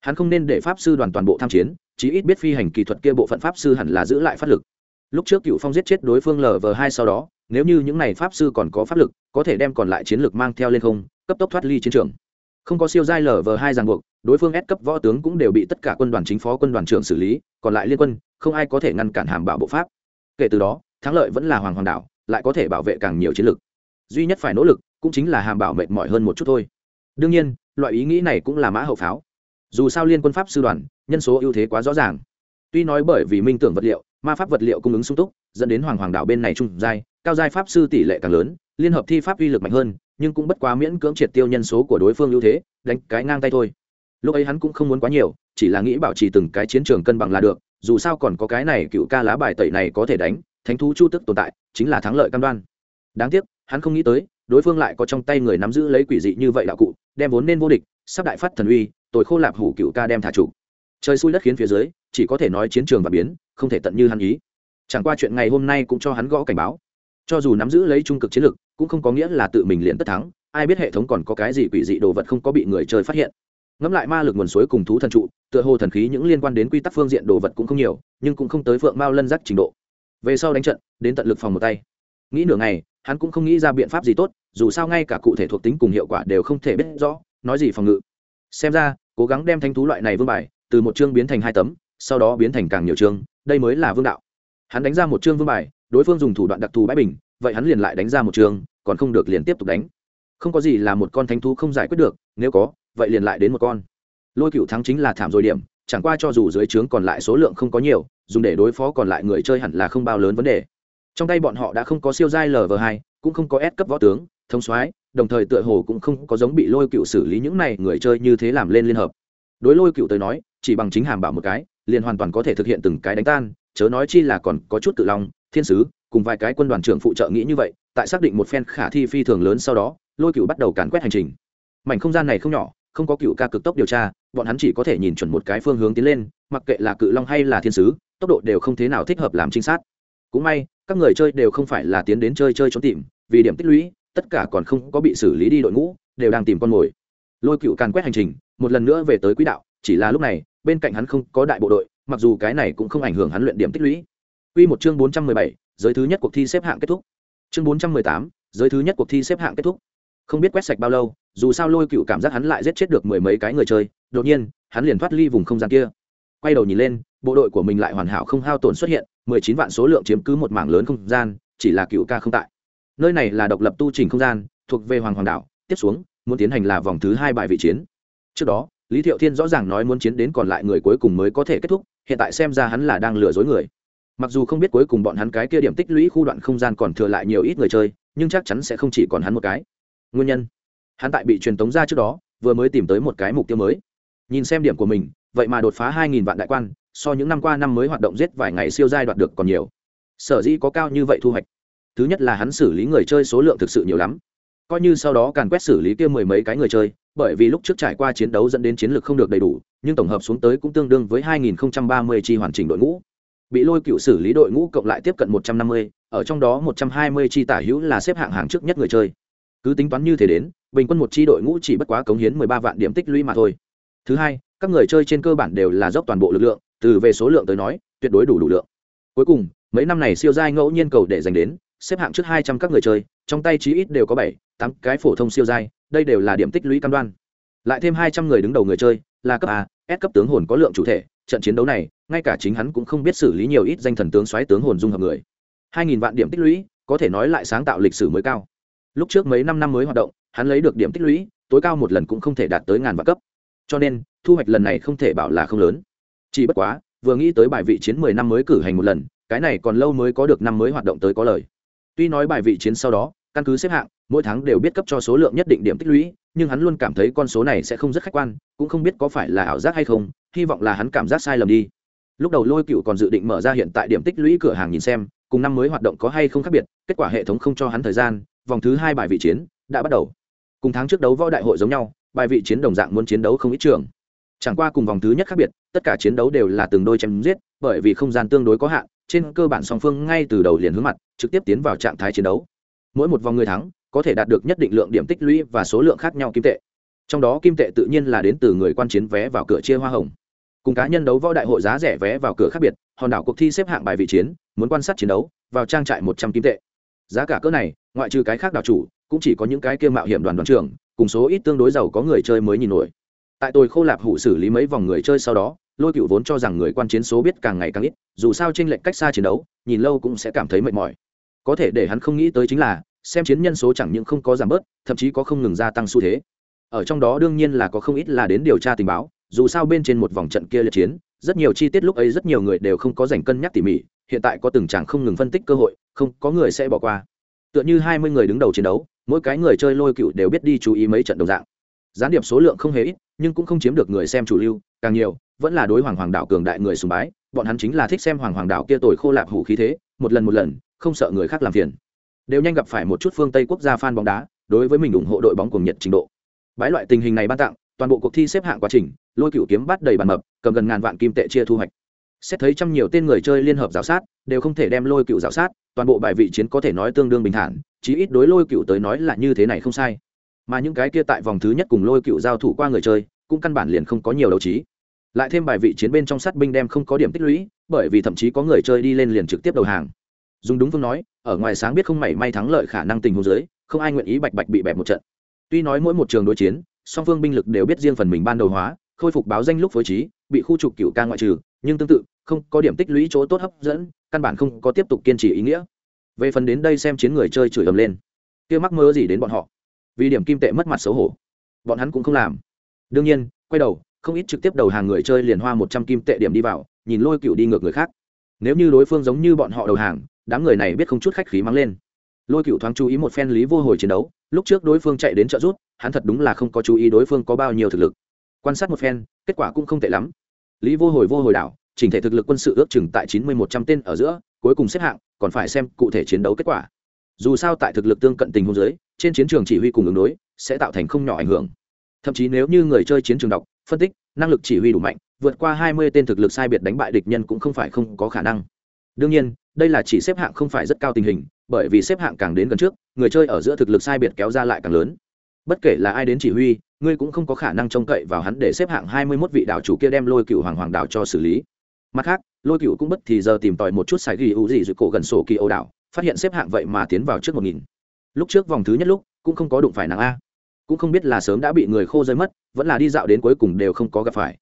[SPEAKER 1] Hắn không nên để pháp sư đoàn toàn bộ tham chiến, chí ít biết phi hành kỹ thuật kia bộ phận pháp sư hẳn là giữ lại phát lực. Lúc trước cựu phong giết chết đối phương lv hai sau đó, nếu như những n à y pháp sư còn có pháp lực, có thể đem còn lại chiến lược mang theo lên không, cấp tốc thoát ly chiến trường. Không có siêu giai lv hai ràng buộc, đối phương ép cấp võ tướng cũng đều bị tất cả quân đoàn chính phó quân đoàn trưởng xử lý, còn lại liên quân, không ai có thể ngăn cản hàm bảo bộ pháp. Kể từ đó thắng lợi vẫn là hoàng hoàng đảo lại có thể bảo vệ càng nhiều chiến lược duy nhất phải nỗ lực cũng chính là hàm bảo mệt mỏi hơn một chút thôi. Đương nhiên, loại ý nghĩ này cũng là mã hậu pháo. Dù sao liên quân pháp sư đoàn, nhân số ưu thế quá rõ ràng. Tuy nói bởi vì minh tưởng vật liệu, ma pháp vật liệu cung ứng sung túc, dẫn đến hoàng hoàng đảo bên này trung giai, cao giai pháp sư tỷ lệ càng lớn, liên hợp thi pháp uy lực mạnh hơn, nhưng cũng bất quá miễn cưỡng triệt tiêu nhân số của đối phương ưu thế, đánh cái ngang tay thôi. Lúc ấy hắn cũng không muốn quá nhiều, chỉ là nghĩ bảo trì từng cái chiến trường cân bằng là được, dù sao còn có cái này cựu ca lá bài tẩy này có thể đánh thánh thú chu tức tồn tại, chính là thắng lợi cam đoan. Đáng tiếc, hắn không nghĩ tới, đối phương lại có trong tay người nắm giữ lấy quỷ dị như vậy đạo cụ, đem vốn nên vô địch, sắp đại phát thần uy, tội khô lạp hủ cựu ca đem thả chủ trời xui đất khiến phía dưới, chỉ có thể nói chiến trường và biến, không thể tận như hắn ý. Chẳng qua chuyện ngày hôm nay cũng cho hắn gõ cảnh báo. Cho dù nắm giữ lấy trung cực chiến lực, cũng không có nghĩa là tự mình liền tất thắng, ai biết hệ thống còn có cái gì quỷ dị đồ vật không có bị người chơi phát hiện. Ngẫm lại ma lực nguồn suối cùng thú thần trụ, tựa hồ thần khí những liên quan đến quy tắc phương diện đồ vật cũng không nhiều, nhưng cũng không tới phượng mao lân giác trình độ về sau đánh trận, đến tận lực phòng một tay. Nghĩ nửa ngày, hắn cũng không nghĩ ra biện pháp gì tốt, dù sao ngay cả cụ thể thuộc tính cùng hiệu quả đều không thể biết rõ, nói gì phòng ngự. Xem ra, cố gắng đem thanh thú loại này vương bài, từ một chương biến thành hai tấm, sau đó biến thành càng nhiều chương, đây mới là vương đạo. Hắn đánh ra một chương vương bài, đối phương dùng thủ đoạn đặc thù bãi bình, vậy hắn liền lại đánh ra một chương, còn không được liền tiếp tục đánh. Không có gì là một con thanh thú không giải quyết được, nếu có, vậy liền lại đến một con. Lôi cựu thắng chính là thảm rồi điểm chẳng qua cho dù dưới trướng còn lại số lượng không có nhiều, dùng để đối phó còn lại người chơi hẳn là không bao lớn vấn đề. Trong tay bọn họ đã không có siêu giai lv hai, cũng không có S cấp võ tướng thông soái, đồng thời tựa hồ cũng không có giống bị lôi cựu xử lý những này người chơi như thế làm lên liên hợp. Đối lôi cựu tới nói, chỉ bằng chính hàm bảo một cái, liền hoàn toàn có thể thực hiện từng cái đánh tan, chớ nói chi là còn có chút tự long thiên sứ, cùng vài cái quân đoàn trưởng phụ trợ nghĩ như vậy, tại xác định một phen khả thi phi thường lớn sau đó, lôi cựu bắt đầu càn quét hành trình. Mảnh không gian này không nhỏ, không có cựu ca cực tốc điều tra bọn hắn chỉ có thể nhìn chuẩn một cái phương hướng tiến lên mặc kệ là cự long hay là thiên sứ tốc độ đều không thế nào thích hợp làm trinh sát cũng may các người chơi đều không phải là tiến đến chơi chơi trốn tìm vì điểm tích lũy tất cả còn không có bị xử lý đi đội ngũ đều đang tìm con mồi lôi cựu càn quét hành trình một lần nữa về tới quỹ đạo chỉ là lúc này bên cạnh hắn không có đại bộ đội mặc dù cái này cũng không ảnh hưởng hắn luyện điểm tích lũy Quy một chương 417, giới thứ nhất cuộc thi xếp hạng kết thúc. Chương 418, giới thứ nhất cuộc thi xếp hạng kết thúc. Không biết quét sạch bao lâu, dù sao Lôi Cựu cảm giác hắn lại giết chết được mười mấy cái người chơi, đột nhiên, hắn liền thoát ly vùng không gian kia. Quay đầu nhìn lên, bộ đội của mình lại hoàn hảo không hao tổn xuất hiện, mười chín vạn số lượng chiếm cứ một mảng lớn không gian, chỉ là Cựu ca không tại. Nơi này là độc lập tu trình không gian, thuộc về Hoàng Hoàng đảo, tiếp xuống, muốn tiến hành là vòng thứ hai bài vị chiến. Trước đó, Lý Thiệu Thiên rõ ràng nói muốn chiến đến còn lại người cuối cùng mới có thể kết thúc, hiện tại xem ra hắn là đang lừa dối người mặc dù không biết cuối cùng bọn hắn cái kia điểm tích lũy khu đoạn không gian còn thừa lại nhiều ít người chơi nhưng chắc chắn sẽ không chỉ còn hắn một cái nguyên nhân hắn tại bị truyền tống ra trước đó vừa mới tìm tới một cái mục tiêu mới nhìn xem điểm của mình vậy mà đột phá hai nghìn vạn đại quan so những năm qua năm mới hoạt động giết vài ngày siêu giai đoạt được còn nhiều. Sở dĩ có cao như vậy thu hoạch. Thứ nhất là hắn xử lý người chơi số lượng thực sự nhiều lắm. Coi như sau đó càn quét xử lý kia mười mấy cái người chơi bởi vì lúc trước trải qua chiến đấu dẫn đến chiến lược không được đầy đủ nhưng tổng hợp xuống tới cũng tương đương với 2030 chi hoàn chỉnh đội ngũ. Bị lôi cựu xử lý đội ngũ cộng lại tiếp cận 150, ở trong đó 120 chi tả hữu là xếp hạng hàng trước nhất người chơi. Cứ tính toán như thế đến bình quân một chi đội ngũ chỉ bất quá cống hiến 13 vạn điểm tích lũy mà thôi thứ hai, các người chơi trên cơ bản đều là dốc toàn bộ lực lượng, từ về số lượng tới nói, tuyệt đối đủ đủ lượng. Cuối cùng, mấy năm này siêu giai ngẫu nhiên cầu để dành đến, xếp hạng trước 200 các người chơi, trong tay chí ít đều có bảy, tám cái phổ thông siêu giai, đây đều là điểm tích lũy cam đoan. Lại thêm 200 người đứng đầu người chơi, là cấp a, s cấp tướng hồn có lượng chủ thể, trận chiến đấu này, ngay cả chính hắn cũng không biết xử lý nhiều ít danh thần tướng xoáy tướng hồn dung hợp người. Hai nghìn vạn điểm tích lũy, có thể nói lại sáng tạo lịch sử mới cao. Lúc trước mấy năm năm mới hoạt động, hắn lấy được điểm tích lũy, tối cao một lần cũng không thể đạt tới ngàn vạn cấp cho nên, thu hoạch lần này không thể bảo là không lớn. Chỉ bất quá, vừa nghĩ tới bài vị chiến mười năm mới cử hành một lần, cái này còn lâu mới có được năm mới hoạt động tới có lời. Tuy nói bài vị chiến sau đó, căn cứ xếp hạng, mỗi tháng đều biết cấp cho số lượng nhất định điểm tích lũy, nhưng hắn luôn cảm thấy con số này sẽ không rất khách quan, cũng không biết có phải là ảo giác hay không, hy vọng là hắn cảm giác sai lầm đi. Lúc đầu lôi cựu còn dự định mở ra hiện tại điểm tích lũy cửa hàng nhìn xem, cùng năm mới hoạt động có hay không khác biệt, kết quả hệ thống không cho hắn thời gian, vòng thứ hai bài vị chiến đã bắt đầu. Cùng tháng trước đấu võ đại hội giống nhau bài vị chiến đồng dạng muốn chiến đấu không ít trường. Chẳng qua cùng vòng thứ nhất khác biệt, tất cả chiến đấu đều là từng đôi chém giết, bởi vì không gian tương đối có hạn, trên cơ bản song phương ngay từ đầu liền hướng mặt, trực tiếp tiến vào trạng thái chiến đấu. Mỗi một vòng người thắng, có thể đạt được nhất định lượng điểm tích lũy và số lượng khác nhau kim tệ. Trong đó kim tệ tự nhiên là đến từ người quan chiến vé vào cửa chia hoa hồng. Cùng cá nhân đấu võ đại hội giá rẻ vé vào cửa khác biệt, hòn đảo cuộc thi xếp hạng bài vị chiến, muốn quan sát chiến đấu, vào trang trại một trăm kim tệ. Giá cả cỡ này, ngoại trừ cái khác đảo chủ, cũng chỉ có những cái kia mạo hiểm đoàn đoàn trưởng cùng số ít tương đối giàu có người chơi mới nhìn nổi. Tại tôi khô lạp hủ xử lý mấy vòng người chơi sau đó, lôi cựu vốn cho rằng người quan chiến số biết càng ngày càng ít, dù sao tranh lệch cách xa chiến đấu, nhìn lâu cũng sẽ cảm thấy mệt mỏi. Có thể để hắn không nghĩ tới chính là, xem chiến nhân số chẳng những không có giảm bớt, thậm chí có không ngừng gia tăng xu thế. Ở trong đó đương nhiên là có không ít là đến điều tra tình báo, dù sao bên trên một vòng trận kia liệt chiến, rất nhiều chi tiết lúc ấy rất nhiều người đều không có dành cân nhắc tỉ mỉ, hiện tại có từng chàng không ngừng phân tích cơ hội, không có người sẽ bỏ qua. Tựa như hai mươi người đứng đầu chiến đấu mỗi cái người chơi lôi cựu đều biết đi chú ý mấy trận đồng dạng. Gián điệp số lượng không hề ít, nhưng cũng không chiếm được người xem chủ lưu, càng nhiều, vẫn là đối hoàng hoàng đạo cường đại người sùng bái, bọn hắn chính là thích xem hoàng hoàng đạo kia tồi khô lạp hủ khí thế, một lần một lần, không sợ người khác làm phiền. Đều nhanh gặp phải một chút phương tây quốc gia fan bóng đá, đối với mình ủng hộ đội bóng cùng nhiệt trình độ. Bái loại tình hình này ban tặng, toàn bộ cuộc thi xếp hạng quá trình, lôi cựu kiếm bắt đầy bàn mập, cầm gần ngàn vạn kim tệ chia thu hoạch. Xét thấy trăm nhiều tên người chơi liên hợp g sát, đều không thể đem lôi cựu g sát, toàn bộ bài vị chiến có thể nói tương đương bình thản chí ít đối lôi cựu tới nói là như thế này không sai. Mà những cái kia tại vòng thứ nhất cùng lôi cựu giao thủ qua người chơi, cũng căn bản liền không có nhiều đấu trí. Lại thêm bài vị chiến bên trong sát binh đem không có điểm tích lũy, bởi vì thậm chí có người chơi đi lên liền trực tiếp đầu hàng. Dùng đúng phương nói, ở ngoài sáng biết không mảy may thắng lợi khả năng tình hồ dưới, không ai nguyện ý bạch bạch bị bẹp một trận. Tuy nói mỗi một trường đối chiến, song phương binh lực đều biết riêng phần mình ban đầu hóa, khôi phục báo danh lúc phối trí, bị khu trục cựu ca ngoại trừ, nhưng tương tự, không có điểm tích lũy chỗ tốt hấp dẫn, căn bản không có tiếp tục kiên trì ý nghĩa về phần đến đây xem chiến người chơi chửi ầm lên. Kia mắc mơ gì đến bọn họ? Vì điểm kim tệ mất mặt xấu hổ. Bọn hắn cũng không làm. Đương nhiên, quay đầu, không ít trực tiếp đầu hàng người chơi liền hoa một trăm kim tệ điểm đi vào, nhìn lôi cựu đi ngược người khác. Nếu như đối phương giống như bọn họ đầu hàng, đám người này biết không chút khách khí mắng lên. Lôi cựu thoáng chú ý một phen lý vô hồi chiến đấu, lúc trước đối phương chạy đến trợ rút hắn thật đúng là không có chú ý đối phương có bao nhiêu thực lực. Quan sát một phen, kết quả cũng không tệ lắm. Lý vô hồi vô hồi đảo, chỉnh thể thực lực quân sự ước chừng tại chín mươi một trăm tên ở giữa, cuối cùng xếp hạng còn phải xem cụ thể chiến đấu kết quả. Dù sao tại thực lực tương cận tình hôn giới trên chiến trường chỉ huy cùng ứng đối sẽ tạo thành không nhỏ ảnh hưởng. Thậm chí nếu như người chơi chiến trường đọc, phân tích, năng lực chỉ huy đủ mạnh, vượt qua hai mươi tên thực lực sai biệt đánh bại địch nhân cũng không phải không có khả năng. Đương nhiên, đây là chỉ xếp hạng không phải rất cao tình hình, bởi vì xếp hạng càng đến gần trước, người chơi ở giữa thực lực sai biệt kéo ra lại càng lớn. Bất kể là ai đến chỉ huy, ngươi cũng không có khả năng trông cậy vào hắn để xếp hạng hai mươi 21 vị đảo chủ kia đem lôi cựu hoàng hoàng đảo cho xử lý. Mặt khác lôi cựu cũng bất thì giờ tìm tòi một chút sài ghi ưu gì dự cổ gần sổ kỳ âu đảo, phát hiện xếp hạng vậy mà tiến vào trước một nghìn. Lúc trước vòng thứ nhất lúc, cũng không có đụng phải nàng a. Cũng không biết là sớm đã bị người khô rơi mất, vẫn là đi dạo đến cuối cùng đều không có gặp phải.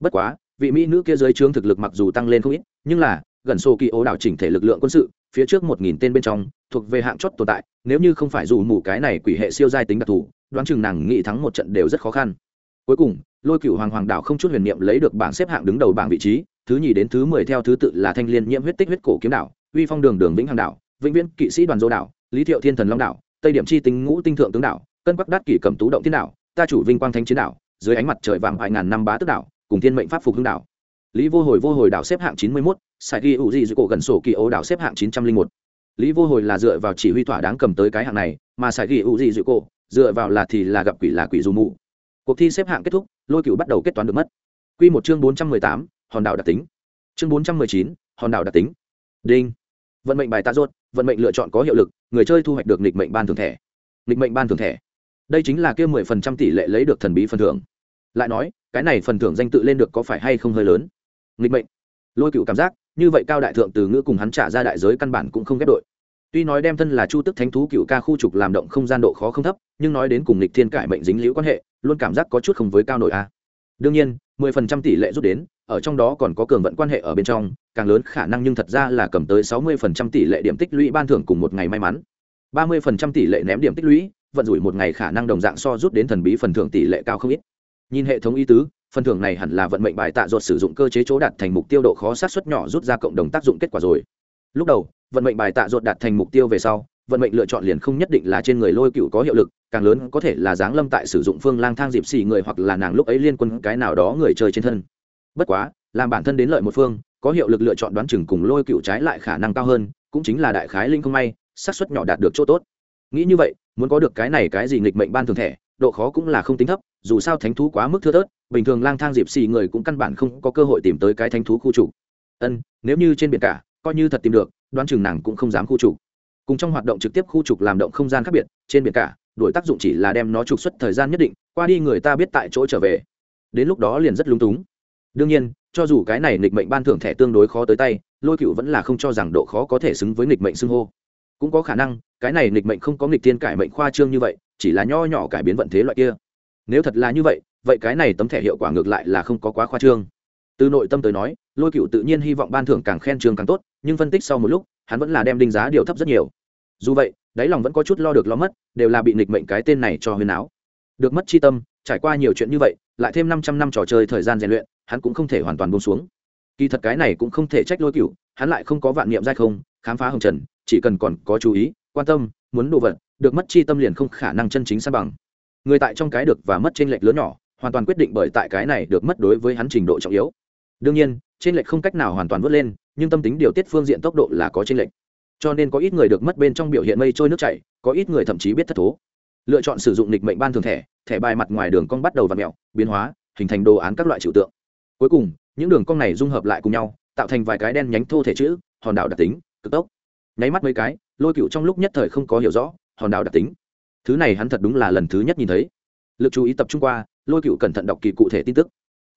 [SPEAKER 1] Bất quá, vị mỹ nữ kia dưới trướng thực lực mặc dù tăng lên không ít, nhưng là, gần sổ kỳ ố đảo chỉnh thể lực lượng quân sự, phía trước một nghìn tên bên trong, thuộc về hạng chót tồn tại, nếu như không phải dù mù cái này quỷ hệ siêu giai tính đặc thù, đoán chừng nàng nghĩ thắng một trận đều rất khó khăn. Cuối cùng, lôi cựu hoàng hoàng đảo không chút huyền niệm lấy được bảng xếp hạng đứng đầu bảng vị trí thứ nhì đến thứ mười theo thứ tự là thanh liên nhiễm huyết tích huyết cổ kiếm đảo, uy phong đường đường vĩnh hằng đảo, vĩnh viễn kỵ sĩ đoàn dô đảo, lý thiệu thiên thần long đảo, tây điểm chi tính ngũ tinh thượng tướng đảo, cân bắc đát kỷ cầm tú động thiên đảo, ta chủ vinh quang thánh chiến đảo, dưới ánh mặt trời vàng vài ngàn năm bá tức đảo, cùng thiên mệnh pháp phục hưng đảo. Lý vô hồi vô hồi đảo xếp hạng chín mươi mốt, sài ghi ủ di dưới cổ gần sổ kỳ ô đảo xếp hạng chín trăm linh một. Lý vô hồi là dựa vào chỉ huy thỏa đáng cầm tới cái hạng này, mà sài ghi ủ di dưới cổ, dựa vào là thì là gặp quỷ là quỷ dù mụ cuộc thi xếp hạng kết thúc, lôi cựu bắt đầu kết toán được mất. Q một chương bốn trăm mười tám hòn đảo đặc tính. Chương bốn trăm mười chín, hòn đảo đặc tính. Đinh. Vận mệnh bài tạ rốt, vận mệnh lựa chọn có hiệu lực, người chơi thu hoạch được nịch mệnh ban thường thẻ. Nịch mệnh ban thường thẻ. Đây chính là kia mười phần trăm tỷ lệ lấy được thần bí phần thưởng. Lại nói, cái này phần thưởng danh tự lên được có phải hay không hơi lớn? Nghịch mệnh. Lôi cựu cảm giác, như vậy cao đại thượng từ ngữ cùng hắn trả ra đại giới căn bản cũng không ghép đội. Tuy nói đem thân là chu tức thánh thú cựu ca khu trục làm động không gian độ khó không thấp, nhưng nói đến cùng lịch thiên cải mệnh dính liễu quan hệ, luôn cảm giác có chút không với cao nổi a đương nhiên, mười phần trăm tỷ lệ rút đến, ở trong đó còn có cường vận quan hệ ở bên trong, càng lớn khả năng nhưng thật ra là cầm tới sáu mươi phần trăm tỷ lệ điểm tích lũy ban thưởng cùng một ngày may mắn. Ba mươi phần trăm tỷ lệ ném điểm tích lũy, vận rủi một ngày khả năng đồng dạng so rút đến thần bí phần thưởng tỷ lệ cao không ít. Nhìn hệ thống ý tứ, phần thưởng này hẳn là vận mệnh bài tạ ruột sử dụng cơ chế chỗ đạt thành mục tiêu độ khó sát xuất nhỏ rút ra cộng đồng tác dụng kết quả rồi. Lúc đầu vận mệnh bài tạ ruột đạt thành mục tiêu về sau, vận mệnh lựa chọn liền không nhất định là trên người lôi cựu có hiệu lực, càng lớn có thể là giáng lâm tại sử dụng phương lang thang dịp xì người hoặc là nàng lúc ấy liên quân cái nào đó người chơi trên thân. Bất quá, làm bản thân đến lợi một phương, có hiệu lực lựa chọn đoán chừng cùng lôi cựu trái lại khả năng cao hơn, cũng chính là đại khái linh không may, xác suất nhỏ đạt được chỗ tốt. Nghĩ như vậy, muốn có được cái này cái gì nghịch mệnh ban thường thẻ, độ khó cũng là không tính thấp, dù sao thánh thú quá mức thưa thớt, bình thường lang thang dịp xì người cũng căn bản không có cơ hội tìm tới cái thánh thú khu chủ. Ân, nếu như trên biển cả coi như thật tìm được, đoán chừng nàng cũng không dám khu trục. Cùng trong hoạt động trực tiếp khu trục làm động không gian khác biệt, trên biển cả, đổi tác dụng chỉ là đem nó trục xuất thời gian nhất định, qua đi người ta biết tại chỗ trở về. Đến lúc đó liền rất lung túng. Đương nhiên, cho dù cái này nghịch mệnh ban thưởng thẻ tương đối khó tới tay, lôi cựu vẫn là không cho rằng độ khó có thể xứng với nghịch mệnh xưng hô. Cũng có khả năng, cái này nghịch mệnh không có nghịch thiên cải mệnh khoa trương như vậy, chỉ là nho nhỏ cải biến vận thế loại kia. Nếu thật là như vậy vậy cái này tấm thẻ hiệu quả ngược lại là không có quá khoa trương từ nội tâm tới nói, lôi cựu tự nhiên hy vọng ban thưởng càng khen trường càng tốt, nhưng phân tích sau một lúc, hắn vẫn là đem đinh giá điều thấp rất nhiều. Dù vậy, đáy lòng vẫn có chút lo được lo mất, đều là bị nghịch mệnh cái tên này cho huyền áo. Được mất chi tâm, trải qua nhiều chuyện như vậy, lại thêm năm trăm năm trò chơi thời gian rèn luyện, hắn cũng không thể hoàn toàn buông xuống. Kỳ thật cái này cũng không thể trách lôi cựu hắn lại không có vạn niệm dai không, khám phá hồng trần, chỉ cần còn có chú ý, quan tâm, muốn đồ vật, được mất chi tâm liền không khả năng chân chính san bằng. Người tại trong cái được và mất trên lệch lớn nhỏ, hoàn toàn quyết định bởi tại cái này được mất đối với hắn trình độ trọng yếu đương nhiên, trên lệch không cách nào hoàn toàn vớt lên, nhưng tâm tính điều tiết phương diện tốc độ là có trên lệch. Cho nên có ít người được mất bên trong biểu hiện mây trôi nước chảy, có ít người thậm chí biết thất thố. Lựa chọn sử dụng nịch mệnh ban thường thẻ thẻ bài mặt ngoài đường cong bắt đầu và mẹo biến hóa, hình thành đồ án các loại trừu tượng. Cuối cùng, những đường cong này dung hợp lại cùng nhau, tạo thành vài cái đen nhánh thô thể chữ, hòn đảo đặc tính, cực tốc. Nháy mắt mấy cái, lôi cựu trong lúc nhất thời không có hiểu rõ, hòn đảo đặc tính. Thứ này hắn thật đúng là lần thứ nhất nhìn thấy. Lực chú ý tập trung qua, lôi cựu cẩn thận đọc kỳ cụ thể tin tức.